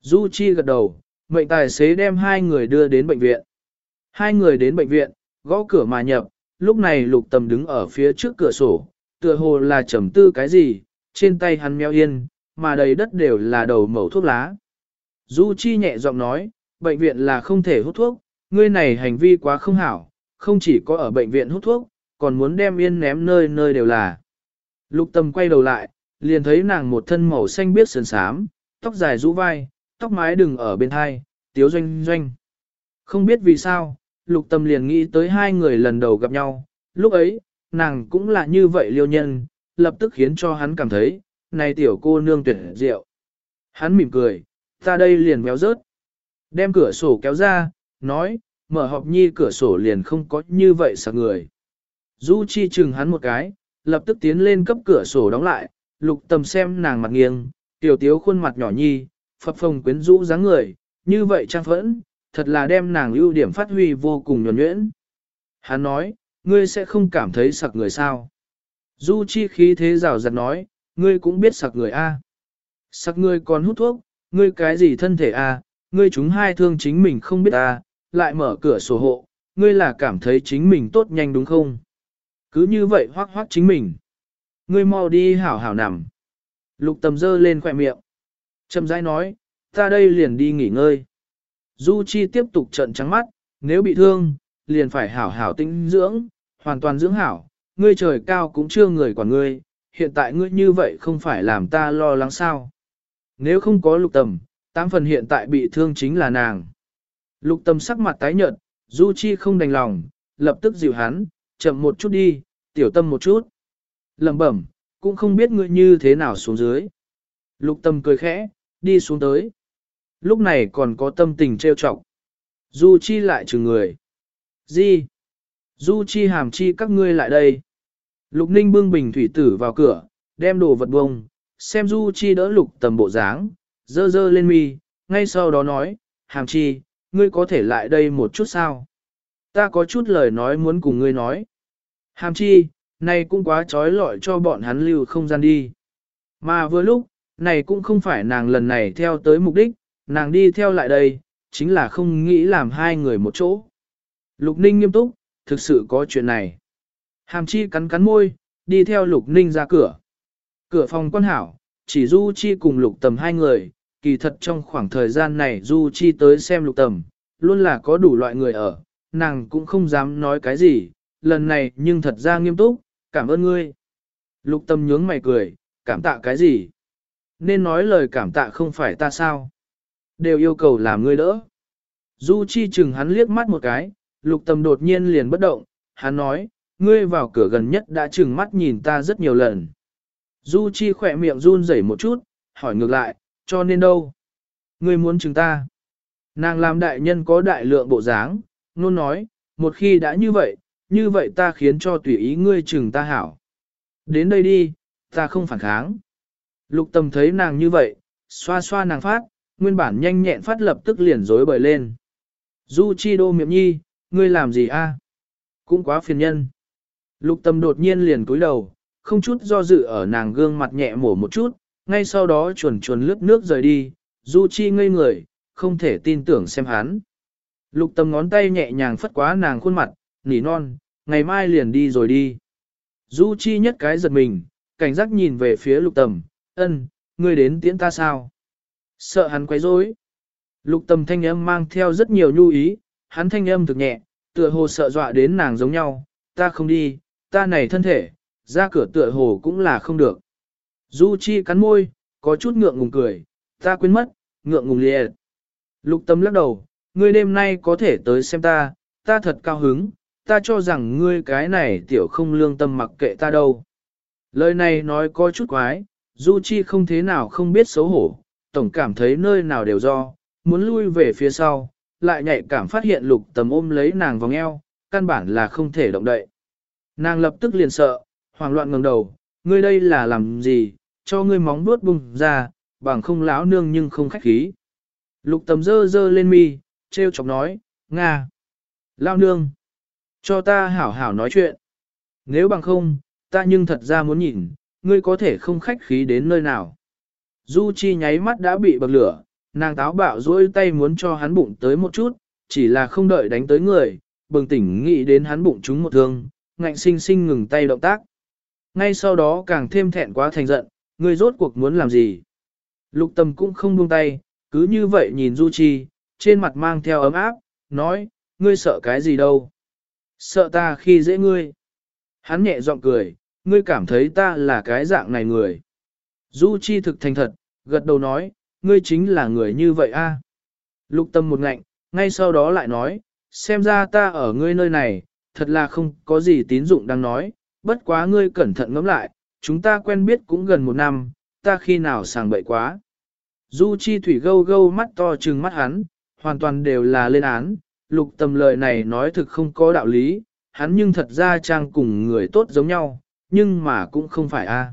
Du Chi gật đầu, mệnh tài xế đem hai người đưa đến bệnh viện. Hai người đến bệnh viện, gõ cửa mà nhập, lúc này lục tầm đứng ở phía trước cửa sổ, tựa hồ là trầm tư cái gì, trên tay hắn meo yên, mà đầy đất đều là đầu mẩu thuốc lá. Du Chi nhẹ giọng nói, bệnh viện là không thể hút thuốc, ngươi này hành vi quá không hảo, không chỉ có ở bệnh viện hút thuốc, còn muốn đem yên ném nơi nơi đều là. Lục tâm quay đầu lại, liền thấy nàng một thân màu xanh biếc sườn sám, tóc dài rũ vai, tóc mái đừng ở bên hai, tiếu doanh doanh. Không biết vì sao, lục tâm liền nghĩ tới hai người lần đầu gặp nhau, lúc ấy, nàng cũng là như vậy liêu nhân, lập tức khiến cho hắn cảm thấy, này tiểu cô nương tuyệt diệu. Hắn mỉm cười, ta đây liền méo rớt. Đem cửa sổ kéo ra, nói, mở họp nhi cửa sổ liền không có như vậy sạc người. Du Chi chừng hắn một cái, lập tức tiến lên cấp cửa sổ đóng lại, lục tầm xem nàng mặt nghiêng, tiểu tiếu khuôn mặt nhỏ nhi, phập phồng quyến rũ dáng người, như vậy trang phẫn, thật là đem nàng ưu điểm phát huy vô cùng nhuẩn nhuyễn. Hắn nói, ngươi sẽ không cảm thấy sặc người sao. Du Chi khí thế rào rạt nói, ngươi cũng biết sặc người a. Sặc ngươi còn hút thuốc, ngươi cái gì thân thể a? ngươi chúng hai thương chính mình không biết a, lại mở cửa sổ hộ, ngươi là cảm thấy chính mình tốt nhanh đúng không? Cứ như vậy hoác hoác chính mình. Ngươi mau đi hảo hảo nằm. Lục tầm dơ lên khỏe miệng. Trầm rãi nói, ta đây liền đi nghỉ ngơi. Du Chi tiếp tục trợn trắng mắt, nếu bị thương, liền phải hảo hảo tinh dưỡng, hoàn toàn dưỡng hảo. Ngươi trời cao cũng chưa người quản ngươi, hiện tại ngươi như vậy không phải làm ta lo lắng sao. Nếu không có lục tầm, tám phần hiện tại bị thương chính là nàng. Lục tầm sắc mặt tái nhợt, Du Chi không đành lòng, lập tức dịu hắn, chậm một chút đi, tiểu tâm một chút. Lẩm bẩm, cũng không biết ngươi như thế nào xuống dưới. Lục tâm cười khẽ, đi xuống tới. Lúc này còn có tâm tình trêu chọc. Du Chi lại trừng người. Gì? Du Chi hàm chi các ngươi lại đây. Lục Ninh bưng bình thủy tử vào cửa, đem đồ vật bông, xem Du Chi đỡ lục tầm bộ dáng, dơ dơ lên mi, ngay sau đó nói, hàm chi, ngươi có thể lại đây một chút sao? Ta có chút lời nói muốn cùng ngươi nói. Hàm chi, này cũng quá trói lọi cho bọn hắn lưu không gian đi. Mà vừa lúc, này cũng không phải nàng lần này theo tới mục đích, nàng đi theo lại đây, chính là không nghĩ làm hai người một chỗ. Lục Ninh nghiêm túc, thực sự có chuyện này. Hàm chi cắn cắn môi, đi theo Lục Ninh ra cửa. Cửa phòng quan hảo, chỉ Du Chi cùng Lục Tầm hai người, kỳ thật trong khoảng thời gian này Du Chi tới xem Lục Tầm, luôn là có đủ loại người ở, nàng cũng không dám nói cái gì, lần này nhưng thật ra nghiêm túc, cảm ơn ngươi. Lục Tầm nhướng mày cười, cảm tạ cái gì? Nên nói lời cảm tạ không phải ta sao? đều yêu cầu làm ngươi đỡ. Du Chi chừng hắn liếc mắt một cái, lục tâm đột nhiên liền bất động, hắn nói, ngươi vào cửa gần nhất đã chừng mắt nhìn ta rất nhiều lần. Du Chi khỏe miệng run rẩy một chút, hỏi ngược lại, cho nên đâu? Ngươi muốn chừng ta? Nàng làm đại nhân có đại lượng bộ dáng, luôn nói, một khi đã như vậy, như vậy ta khiến cho tùy ý ngươi chừng ta hảo. Đến đây đi, ta không phản kháng. Lục Tầm thấy nàng như vậy, xoa xoa nàng phát, nguyên bản nhanh nhẹn phát lập tức liền rối bời lên. Du chi đô miệng nhi, ngươi làm gì a? Cũng quá phiền nhân. Lục tâm đột nhiên liền cúi đầu, không chút do dự ở nàng gương mặt nhẹ mổ một chút, ngay sau đó chuồn chuồn lướt nước rời đi, Du Chi ngây người, không thể tin tưởng xem hắn. Lục tâm ngón tay nhẹ nhàng phất quá nàng khuôn mặt, nỉ non, ngày mai liền đi rồi đi. Du Chi nhất cái giật mình, cảnh giác nhìn về phía lục tầm, ân, ngươi đến tiễn ta sao? Sợ hắn quấy rối. Lục tầm thanh âm mang theo rất nhiều nhu ý, hắn thanh âm thực nhẹ, tựa hồ sợ dọa đến nàng giống nhau, ta không đi, ta này thân thể, ra cửa tựa hồ cũng là không được. Du Chi cắn môi, có chút ngượng ngùng cười, ta quên mất, ngượng ngùng liệt. Lục tâm lắc đầu, ngươi đêm nay có thể tới xem ta, ta thật cao hứng, ta cho rằng ngươi cái này tiểu không lương tâm mặc kệ ta đâu. Lời này nói có chút quái, Du Chi không thế nào không biết xấu hổ, tổng cảm thấy nơi nào đều do, muốn lui về phía sau, lại nhạy cảm phát hiện lục tầm ôm lấy nàng vòng eo, căn bản là không thể động đậy. Nàng lập tức liền sợ, hoảng loạn ngẩng đầu, ngươi đây là làm gì, cho ngươi móng vuốt bung ra, bằng không láo nương nhưng không khách khí. Lục tầm dơ dơ lên mi, treo chọc nói, Nga. Lao nương. Cho ta hảo hảo nói chuyện. Nếu bằng không, ta nhưng thật ra muốn nhìn, ngươi có thể không khách khí đến nơi nào. Du Chi nháy mắt đã bị bậc lửa, nàng táo bạo dối tay muốn cho hắn bụng tới một chút, chỉ là không đợi đánh tới người, bừng tỉnh nghĩ đến hắn bụng chúng một thương, ngạnh sinh sinh ngừng tay động tác. Ngay sau đó càng thêm thẹn quá thành giận, ngươi rốt cuộc muốn làm gì. Lục tâm cũng không buông tay, cứ như vậy nhìn Du Chi, trên mặt mang theo ấm áp, nói, ngươi sợ cái gì đâu. Sợ ta khi dễ ngươi. Hắn nhẹ giọng cười, ngươi cảm thấy ta là cái dạng này người. Du Chi thực thành thật, gật đầu nói, ngươi chính là người như vậy a. Lục tâm một ngạnh, ngay sau đó lại nói, xem ra ta ở ngươi nơi này, thật là không có gì tín dụng đang nói, bất quá ngươi cẩn thận ngẫm lại, chúng ta quen biết cũng gần một năm, ta khi nào sàng bậy quá. Du Chi Thủy gâu gâu mắt to trừng mắt hắn, hoàn toàn đều là lên án, lục Tầm lời này nói thực không có đạo lý, hắn nhưng thật ra trang cùng người tốt giống nhau, nhưng mà cũng không phải a.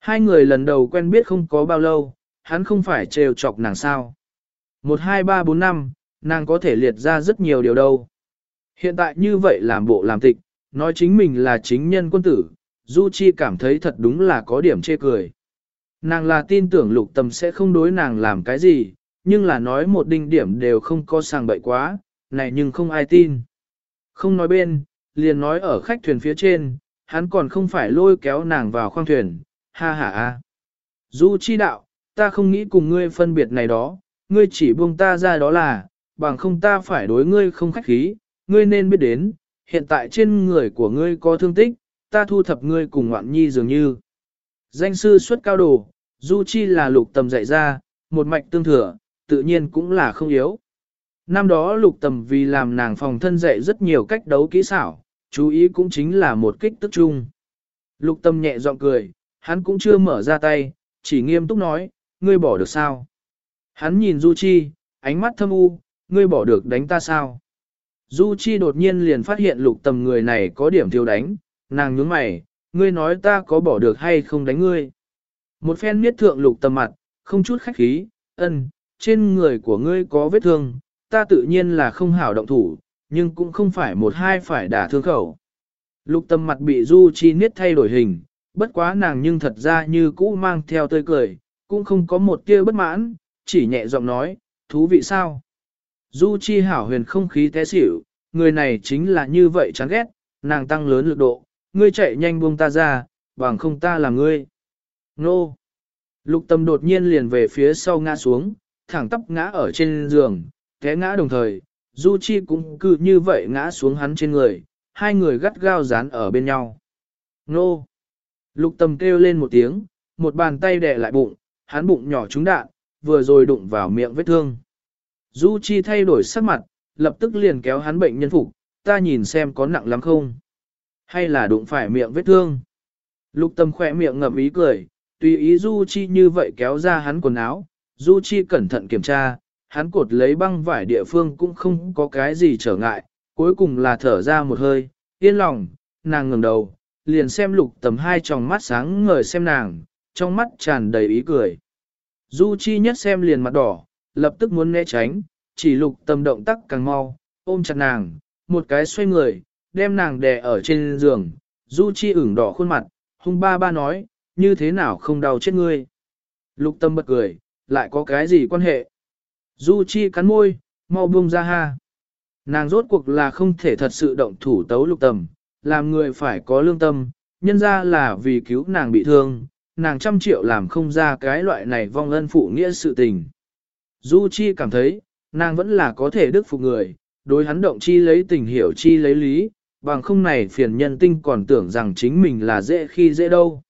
Hai người lần đầu quen biết không có bao lâu, hắn không phải trêu chọc nàng sao. Một hai ba bốn năm, nàng có thể liệt ra rất nhiều điều đâu. Hiện tại như vậy làm bộ làm tịch, nói chính mình là chính nhân quân tử, Du Chi cảm thấy thật đúng là có điểm chê cười. Nàng là tin tưởng lục tâm sẽ không đối nàng làm cái gì, nhưng là nói một đinh điểm đều không có sàng bậy quá, này nhưng không ai tin. Không nói bên, liền nói ở khách thuyền phía trên, hắn còn không phải lôi kéo nàng vào khoang thuyền, ha ha ha. Du chi đạo, ta không nghĩ cùng ngươi phân biệt này đó, ngươi chỉ buông ta ra đó là, bằng không ta phải đối ngươi không khách khí, ngươi nên biết đến, hiện tại trên người của ngươi có thương tích, ta thu thập ngươi cùng ngoạn nhi dường như. Danh sư xuất cao đồ, Du Chi là lục tầm dạy ra, một mạch tương thừa, tự nhiên cũng là không yếu. Năm đó lục tầm vì làm nàng phòng thân dạy rất nhiều cách đấu kỹ xảo, chú ý cũng chính là một kích tức chung. Lục Tầm nhẹ giọng cười, hắn cũng chưa mở ra tay, chỉ nghiêm túc nói, ngươi bỏ được sao? Hắn nhìn Du Chi, ánh mắt thâm u, ngươi bỏ được đánh ta sao? Du Chi đột nhiên liền phát hiện lục tầm người này có điểm thiếu đánh, nàng nhướng mày, ngươi nói ta có bỏ được hay không đánh ngươi? Một phen miết thượng lục tầm mặt, không chút khách khí, ân, trên người của ngươi có vết thương, ta tự nhiên là không hảo động thủ, nhưng cũng không phải một hai phải đả thương khẩu. Lục tâm mặt bị Du Chi niết thay đổi hình, bất quá nàng nhưng thật ra như cũ mang theo tươi cười, cũng không có một tia bất mãn, chỉ nhẹ giọng nói, thú vị sao? Du Chi hảo huyền không khí té xỉu, người này chính là như vậy chán ghét, nàng tăng lớn lực độ, ngươi chạy nhanh buông ta ra, bằng không ta là ngươi. Nô! Lục tâm đột nhiên liền về phía sau ngã xuống, thẳng tắp ngã ở trên giường, té ngã đồng thời, Du Chi cũng cứ như vậy ngã xuống hắn trên người, hai người gắt gao dán ở bên nhau. Nô! Lục tâm kêu lên một tiếng, một bàn tay đè lại bụng, hắn bụng nhỏ trúng đạn, vừa rồi đụng vào miệng vết thương. Du Chi thay đổi sắc mặt, lập tức liền kéo hắn bệnh nhân phục, ta nhìn xem có nặng lắm không. Hay là đụng phải miệng vết thương. Lục tâm khỏe miệng ngậm ý cười, tùy ý Du Chi như vậy kéo ra hắn quần áo. Du Chi cẩn thận kiểm tra, hắn cột lấy băng vải địa phương cũng không có cái gì trở ngại, cuối cùng là thở ra một hơi, yên lòng, nàng ngẩng đầu, liền xem lục tầm hai tròng mắt sáng ngời xem nàng, trong mắt tràn đầy ý cười. Du Chi nhất xem liền mặt đỏ, lập tức muốn né tránh, chỉ lục tâm động tác càng mau, ôm chặt nàng, một cái xoay người, đem nàng đè ở trên giường, Du Chi ửng đỏ khuôn mặt, hung ba ba nói, như thế nào không đau chết ngươi. Lục tâm bật cười, lại có cái gì quan hệ? Du Chi cắn môi, mau buông ra ha. Nàng rốt cuộc là không thể thật sự động thủ tấu lục tâm, làm người phải có lương tâm, nhân ra là vì cứu nàng bị thương, nàng trăm triệu làm không ra cái loại này vong ân phụ nghĩa sự tình. Du Chi cảm thấy, nàng vẫn là có thể đức phục người, đối hắn động chi lấy tình hiểu chi lấy lý, bằng không này phiền nhân tinh còn tưởng rằng chính mình là dễ khi dễ đâu.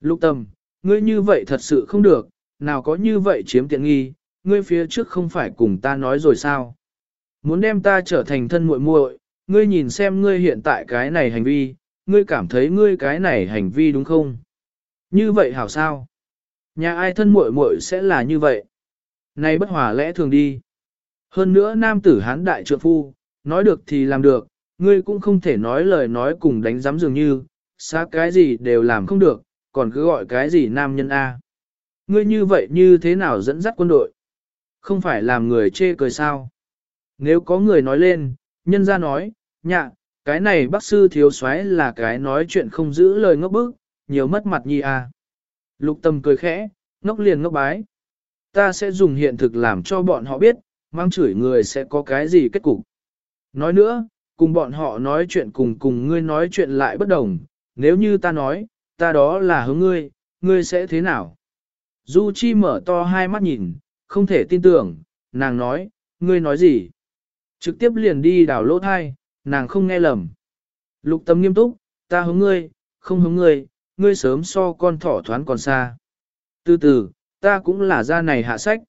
Lục tâm, ngươi như vậy thật sự không được, nào có như vậy chiếm tiện nghi, ngươi phía trước không phải cùng ta nói rồi sao? Muốn đem ta trở thành thân muội muội, ngươi nhìn xem ngươi hiện tại cái này hành vi, ngươi cảm thấy ngươi cái này hành vi đúng không? Như vậy hảo sao? Nhà ai thân muội muội sẽ là như vậy? Này bất hòa lẽ thường đi. Hơn nữa nam tử hán đại trượng phu, nói được thì làm được, ngươi cũng không thể nói lời nói cùng đánh giám dường như, xa cái gì đều làm không được, còn cứ gọi cái gì nam nhân A. Ngươi như vậy như thế nào dẫn dắt quân đội? Không phải làm người chê cười sao? Nếu có người nói lên, nhân ra nói, nhạ, cái này bác sư thiếu soái là cái nói chuyện không giữ lời ngốc bức, nhiều mất mặt nhi à. Lục tâm cười khẽ, ngốc liền ngốc bái. Ta sẽ dùng hiện thực làm cho bọn họ biết, mang chửi người sẽ có cái gì kết cục. Nói nữa, cùng bọn họ nói chuyện cùng cùng ngươi nói chuyện lại bất đồng, nếu như ta nói, ta đó là hướng ngươi, ngươi sẽ thế nào? Du Chi mở to hai mắt nhìn, không thể tin tưởng, nàng nói, ngươi nói gì? Trực tiếp liền đi đảo lỗ thai, nàng không nghe lầm. Lục tâm nghiêm túc, ta hướng ngươi, không hướng ngươi, ngươi sớm so con thỏ thoán còn xa. Từ từ, ta cũng là ra này hạ sách.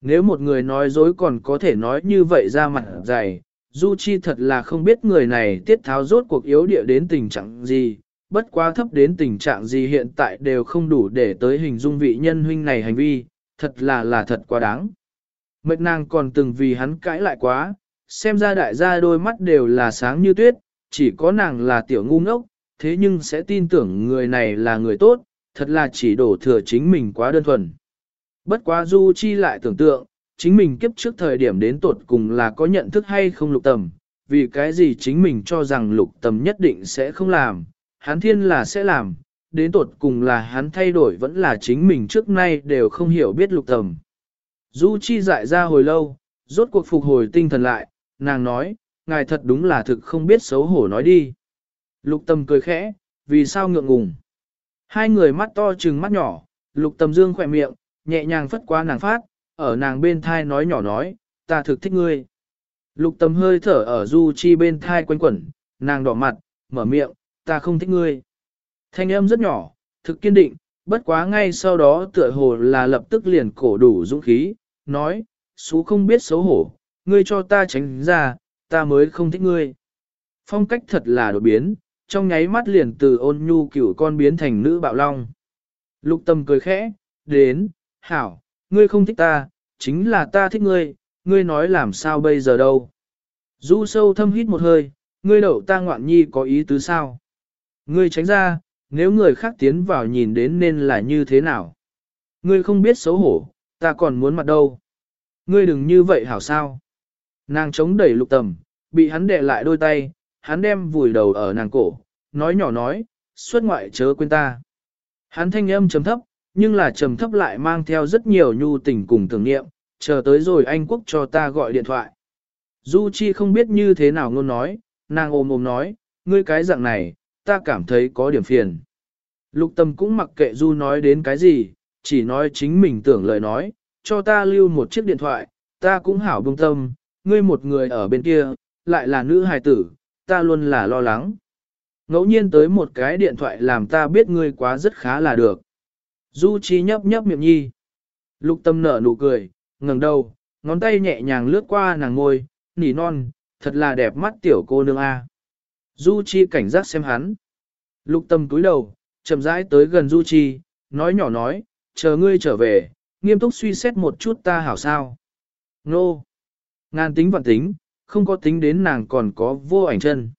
Nếu một người nói dối còn có thể nói như vậy ra mặt dày, Du Chi thật là không biết người này tiết tháo rốt cuộc yếu địa đến tình trạng gì, bất quá thấp đến tình trạng gì hiện tại đều không đủ để tới hình dung vị nhân huynh này hành vi, thật là là thật quá đáng. Mệt nàng còn từng vì hắn cãi lại quá, xem ra đại gia đôi mắt đều là sáng như tuyết, chỉ có nàng là tiểu ngu ngốc, thế nhưng sẽ tin tưởng người này là người tốt, thật là chỉ đổ thừa chính mình quá đơn thuần. Bất quá Du Chi lại tưởng tượng, chính mình kiếp trước thời điểm đến tột cùng là có nhận thức hay không lục tầm, vì cái gì chính mình cho rằng lục tầm nhất định sẽ không làm, hắn thiên là sẽ làm, đến tột cùng là hắn thay đổi vẫn là chính mình trước nay đều không hiểu biết lục tầm. Du Chi dại ra hồi lâu, rốt cuộc phục hồi tinh thần lại, nàng nói, ngài thật đúng là thực không biết xấu hổ nói đi. Lục tâm cười khẽ, vì sao ngượng ngùng. Hai người mắt to trừng mắt nhỏ, lục tâm dương khỏe miệng, nhẹ nhàng phất qua nàng phát, ở nàng bên thai nói nhỏ nói, ta thực thích ngươi. Lục tâm hơi thở ở du chi bên thai quanh quẩn, nàng đỏ mặt, mở miệng, ta không thích ngươi. Thanh âm rất nhỏ, thực kiên định, bất quá ngay sau đó tựa hồ là lập tức liền cổ đủ dũng khí, nói, xú không biết xấu hổ, ngươi cho ta tránh ra, ta mới không thích ngươi. Phong cách thật là đột biến, trong nháy mắt liền từ ôn nhu cửu con biến thành nữ bạo long. Lục tâm cười khẽ, đến, hảo, ngươi không thích ta, chính là ta thích ngươi, ngươi nói làm sao bây giờ đâu. Du sâu thâm hít một hơi, ngươi đậu ta ngoạn nhi có ý tứ sao. Ngươi tránh ra, nếu người khác tiến vào nhìn đến nên là như thế nào. Ngươi không biết xấu hổ, ta còn muốn mặt đâu. Ngươi đừng như vậy hảo sao. Nàng chống đẩy lục tầm, bị hắn đè lại đôi tay, hắn đem vùi đầu ở nàng cổ, nói nhỏ nói, xuất ngoại chớ quên ta. Hắn thanh âm trầm thấp, nhưng là trầm thấp lại mang theo rất nhiều nhu tình cùng tưởng niệm, chờ tới rồi anh quốc cho ta gọi điện thoại. Du Chi không biết như thế nào ngôn nói, nàng ôm ôm nói, ngươi cái dạng này, ta cảm thấy có điểm phiền. Lục tâm cũng mặc kệ Du nói đến cái gì, chỉ nói chính mình tưởng lời nói, cho ta lưu một chiếc điện thoại, ta cũng hảo bông tâm, ngươi một người ở bên kia, lại là nữ hài tử, ta luôn là lo lắng. Ngẫu nhiên tới một cái điện thoại làm ta biết ngươi quá rất khá là được. Du Chi nhấp nhấp miệng nhi. Lục tâm nở nụ cười, ngẩng đầu, ngón tay nhẹ nhàng lướt qua nàng ngôi, nỉ non, thật là đẹp mắt tiểu cô nương A. Du Chi cảnh giác xem hắn. Lục tâm cúi đầu, chậm rãi tới gần Du Chi, nói nhỏ nói, chờ ngươi trở về, nghiêm túc suy xét một chút ta hảo sao. Nô! Ngàn tính vạn tính, không có tính đến nàng còn có vô ảnh chân.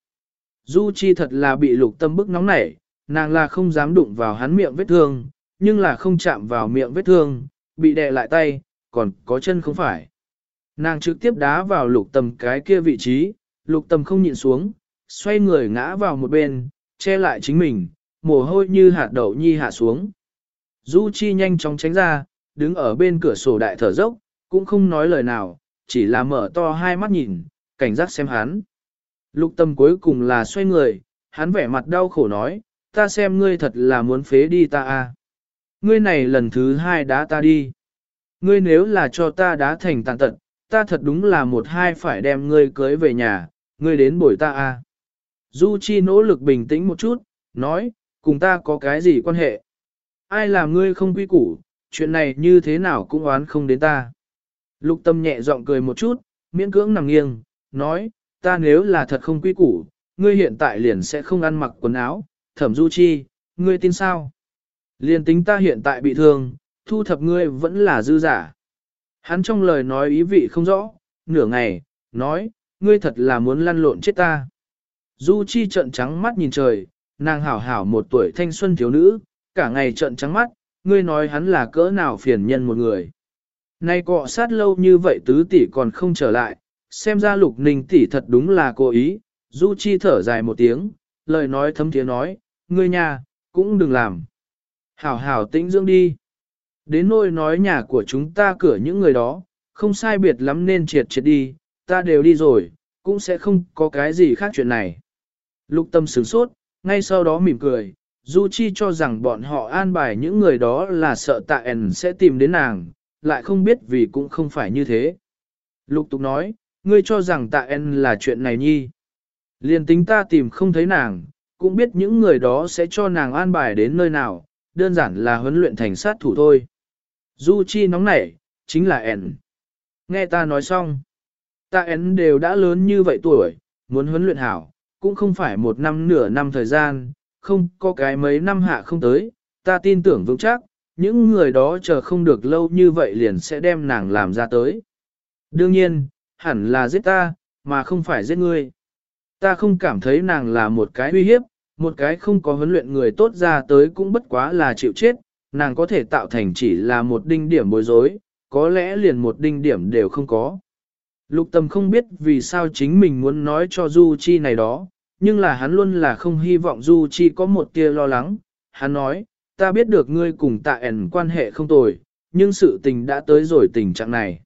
Du Chi thật là bị lục tâm bức nóng nảy, nàng là không dám đụng vào hắn miệng vết thương, nhưng là không chạm vào miệng vết thương, bị đè lại tay, còn có chân không phải. Nàng trực tiếp đá vào lục tâm cái kia vị trí, lục tâm không nhịn xuống, xoay người ngã vào một bên, che lại chính mình, mồ hôi như hạt đậu nhi hạ xuống. Du Chi nhanh chóng tránh ra, đứng ở bên cửa sổ đại thở dốc, cũng không nói lời nào, chỉ là mở to hai mắt nhìn, cảnh giác xem hắn. Lục tâm cuối cùng là xoay người, hắn vẻ mặt đau khổ nói, ta xem ngươi thật là muốn phế đi ta a. Ngươi này lần thứ hai đá ta đi. Ngươi nếu là cho ta đá thành tàn tật ta thật đúng là một hai phải đem ngươi cưới về nhà, ngươi đến bồi ta a. Du Chi nỗ lực bình tĩnh một chút, nói, cùng ta có cái gì quan hệ? Ai làm ngươi không quy củ, chuyện này như thế nào cũng oán không đến ta. Lục tâm nhẹ giọng cười một chút, miễn cưỡng nằm nghiêng, nói, ta nếu là thật không quy củ, ngươi hiện tại liền sẽ không ăn mặc quần áo, thẩm du chi, ngươi tin sao? Liền tính ta hiện tại bị thương, thu thập ngươi vẫn là dư giả. Hắn trong lời nói ý vị không rõ, nửa ngày, nói, ngươi thật là muốn lăn lộn chết ta. Du Chi trợn trắng mắt nhìn trời, nàng hảo hảo một tuổi thanh xuân thiếu nữ, cả ngày trợn trắng mắt, ngươi nói hắn là cỡ nào phiền nhân một người. Nay cọ sát lâu như vậy tứ tỷ còn không trở lại, xem ra lục ninh tỷ thật đúng là cố ý, Du Chi thở dài một tiếng, lời nói thấm tiếng nói, ngươi nhà, cũng đừng làm. Hảo hảo tĩnh dưỡng đi. Đến nôi nói nhà của chúng ta cửa những người đó, không sai biệt lắm nên triệt triệt đi, ta đều đi rồi, cũng sẽ không có cái gì khác chuyện này. Lục tâm sướng sốt, ngay sau đó mỉm cười, Du Chi cho rằng bọn họ an bài những người đó là sợ tạ ẩn sẽ tìm đến nàng, lại không biết vì cũng không phải như thế. Lục tục nói, ngươi cho rằng tạ en là chuyện này nhi. Liên tính ta tìm không thấy nàng, cũng biết những người đó sẽ cho nàng an bài đến nơi nào, đơn giản là huấn luyện thành sát thủ thôi. Du Chi nóng nảy, chính là en. Nghe ta nói xong, ta en đều đã lớn như vậy tuổi, muốn huấn luyện hảo, cũng không phải một năm nửa năm thời gian, không có cái mấy năm hạ không tới, ta tin tưởng vững chắc, những người đó chờ không được lâu như vậy liền sẽ đem nàng làm ra tới. Đương nhiên, hẳn là giết ta, mà không phải giết ngươi. Ta không cảm thấy nàng là một cái uy hiếp, một cái không có huấn luyện người tốt ra tới cũng bất quá là chịu chết, nàng có thể tạo thành chỉ là một đinh điểm bối rối, có lẽ liền một đinh điểm đều không có. Lục tâm không biết vì sao chính mình muốn nói cho Du Chi này đó, nhưng là hắn luôn là không hy vọng Du Chi có một tia lo lắng. Hắn nói, ta biết được ngươi cùng tạ ẻn quan hệ không tồi, nhưng sự tình đã tới rồi tình trạng này.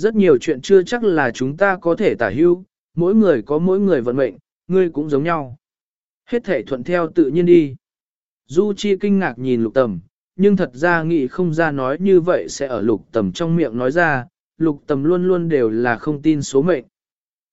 Rất nhiều chuyện chưa chắc là chúng ta có thể tả hưu, mỗi người có mỗi người vận mệnh, ngươi cũng giống nhau. Hết thể thuận theo tự nhiên đi. Du Chi kinh ngạc nhìn lục tầm, nhưng thật ra nghĩ không ra nói như vậy sẽ ở lục tầm trong miệng nói ra, lục tầm luôn luôn đều là không tin số mệnh.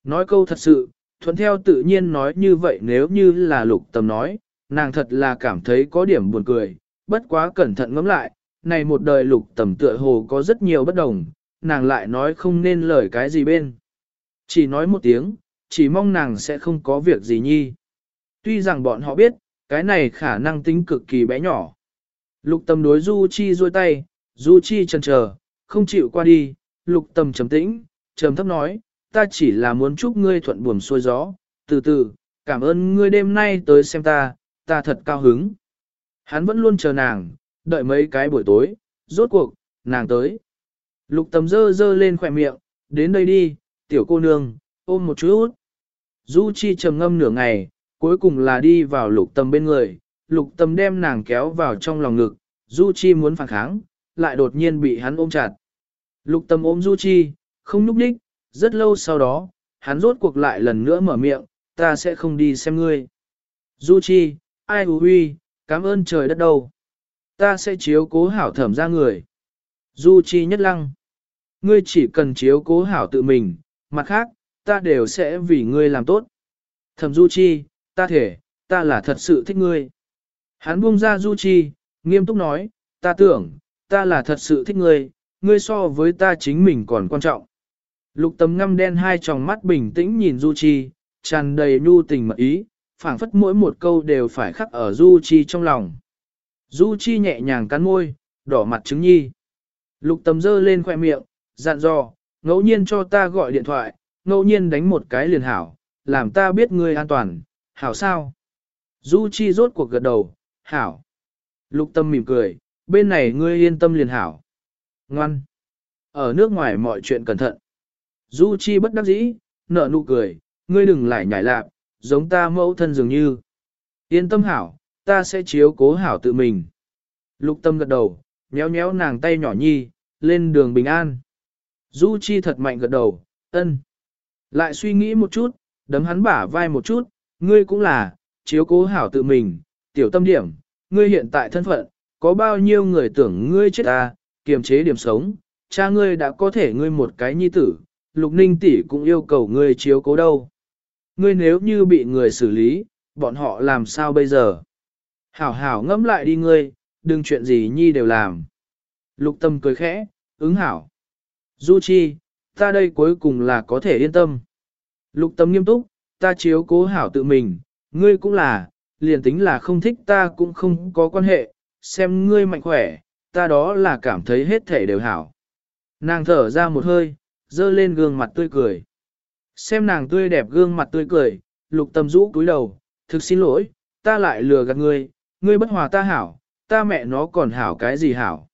Nói câu thật sự, thuận theo tự nhiên nói như vậy nếu như là lục tầm nói, nàng thật là cảm thấy có điểm buồn cười, bất quá cẩn thận ngẫm lại, này một đời lục tầm tựa hồ có rất nhiều bất đồng, nàng lại nói không nên lời cái gì bên. Chỉ nói một tiếng, chỉ mong nàng sẽ không có việc gì nhi. Tuy rằng bọn họ biết, cái này khả năng tính cực kỳ bé nhỏ. Lục tầm đối Du Chi duỗi tay, Du Chi chần chờ, không chịu qua đi, lục tầm trầm tĩnh, trầm thấp nói, ta chỉ là muốn chúc ngươi thuận buồm xuôi gió, từ từ, cảm ơn ngươi đêm nay tới xem ta, ta thật cao hứng. Hắn vẫn luôn chờ nàng, đợi mấy cái buổi tối, rốt cuộc, nàng tới. Lục tầm dơ dơ lên khỏe miệng, đến đây đi, tiểu cô nương, ôm một chút. Du Chi trầm ngâm nửa ngày, cuối cùng là đi vào lục tầm bên người, lục tầm đem nàng kéo vào trong lòng ngực, Du Chi muốn phản kháng, lại đột nhiên bị hắn ôm chặt. Lục tầm ôm Du Chi, không núp đích, rất lâu sau đó, hắn rốt cuộc lại lần nữa mở miệng, ta sẽ không đi xem ngươi. Du Chi, ai hù huy, cảm ơn trời đất đâu. Ta sẽ chiếu cố hảo thẩm ra người. Du Chi nhất lăng. Ngươi chỉ cần chiếu cố hảo tự mình, mặt khác, ta đều sẽ vì ngươi làm tốt. Thẩm Du Chi, ta thể, ta là thật sự thích ngươi. Hắn buông ra Du Chi, nghiêm túc nói, ta tưởng, ta là thật sự thích ngươi, ngươi so với ta chính mình còn quan trọng. Lục tầm ngăm đen hai tròng mắt bình tĩnh nhìn Du Chi, tràn đầy nhu tình mật ý, phảng phất mỗi một câu đều phải khắc ở Du Chi trong lòng. Du Chi nhẹ nhàng cắn môi, đỏ mặt chứng nhi. Lục tầm dơ lên khoẻ miệng, dặn dò, ngẫu nhiên cho ta gọi điện thoại, ngẫu nhiên đánh một cái liền hảo, làm ta biết ngươi an toàn, hảo sao? Du Chi rốt cuộc gật đầu, hảo. Lục tâm mỉm cười, bên này ngươi yên tâm liền hảo. Ngoan. Ở nước ngoài mọi chuyện cẩn thận. Du Chi bất đắc dĩ, nở nụ cười, ngươi đừng lại nhảy lạp, giống ta mẫu thân dường như. Yên tâm hảo, ta sẽ chiếu cố hảo tự mình. Lục tâm gật đầu, nhéo nhéo nàng tay nhỏ nhi, lên đường bình an. Du Chi thật mạnh gật đầu, ân. Lại suy nghĩ một chút, đấm hắn bả vai một chút, ngươi cũng là, chiếu cố hảo tự mình, tiểu tâm điểm, ngươi hiện tại thân phận, có bao nhiêu người tưởng ngươi chết ta, kiềm chế điểm sống, cha ngươi đã có thể ngươi một cái nhi tử, lục ninh tỷ cũng yêu cầu ngươi chiếu cố đâu. Ngươi nếu như bị người xử lý, bọn họ làm sao bây giờ? Hảo hảo ngẫm lại đi ngươi, đừng chuyện gì nhi đều làm. Lục tâm cười khẽ, ứng hảo. Du chi, ta đây cuối cùng là có thể yên tâm. Lục tâm nghiêm túc, ta chiếu cố hảo tự mình, ngươi cũng là, liền tính là không thích ta cũng không có quan hệ, xem ngươi mạnh khỏe, ta đó là cảm thấy hết thể đều hảo. Nàng thở ra một hơi, dơ lên gương mặt tươi cười. Xem nàng tươi đẹp gương mặt tươi cười, lục tâm rũ cúi đầu, thực xin lỗi, ta lại lừa gạt ngươi, ngươi bất hòa ta hảo, ta mẹ nó còn hảo cái gì hảo.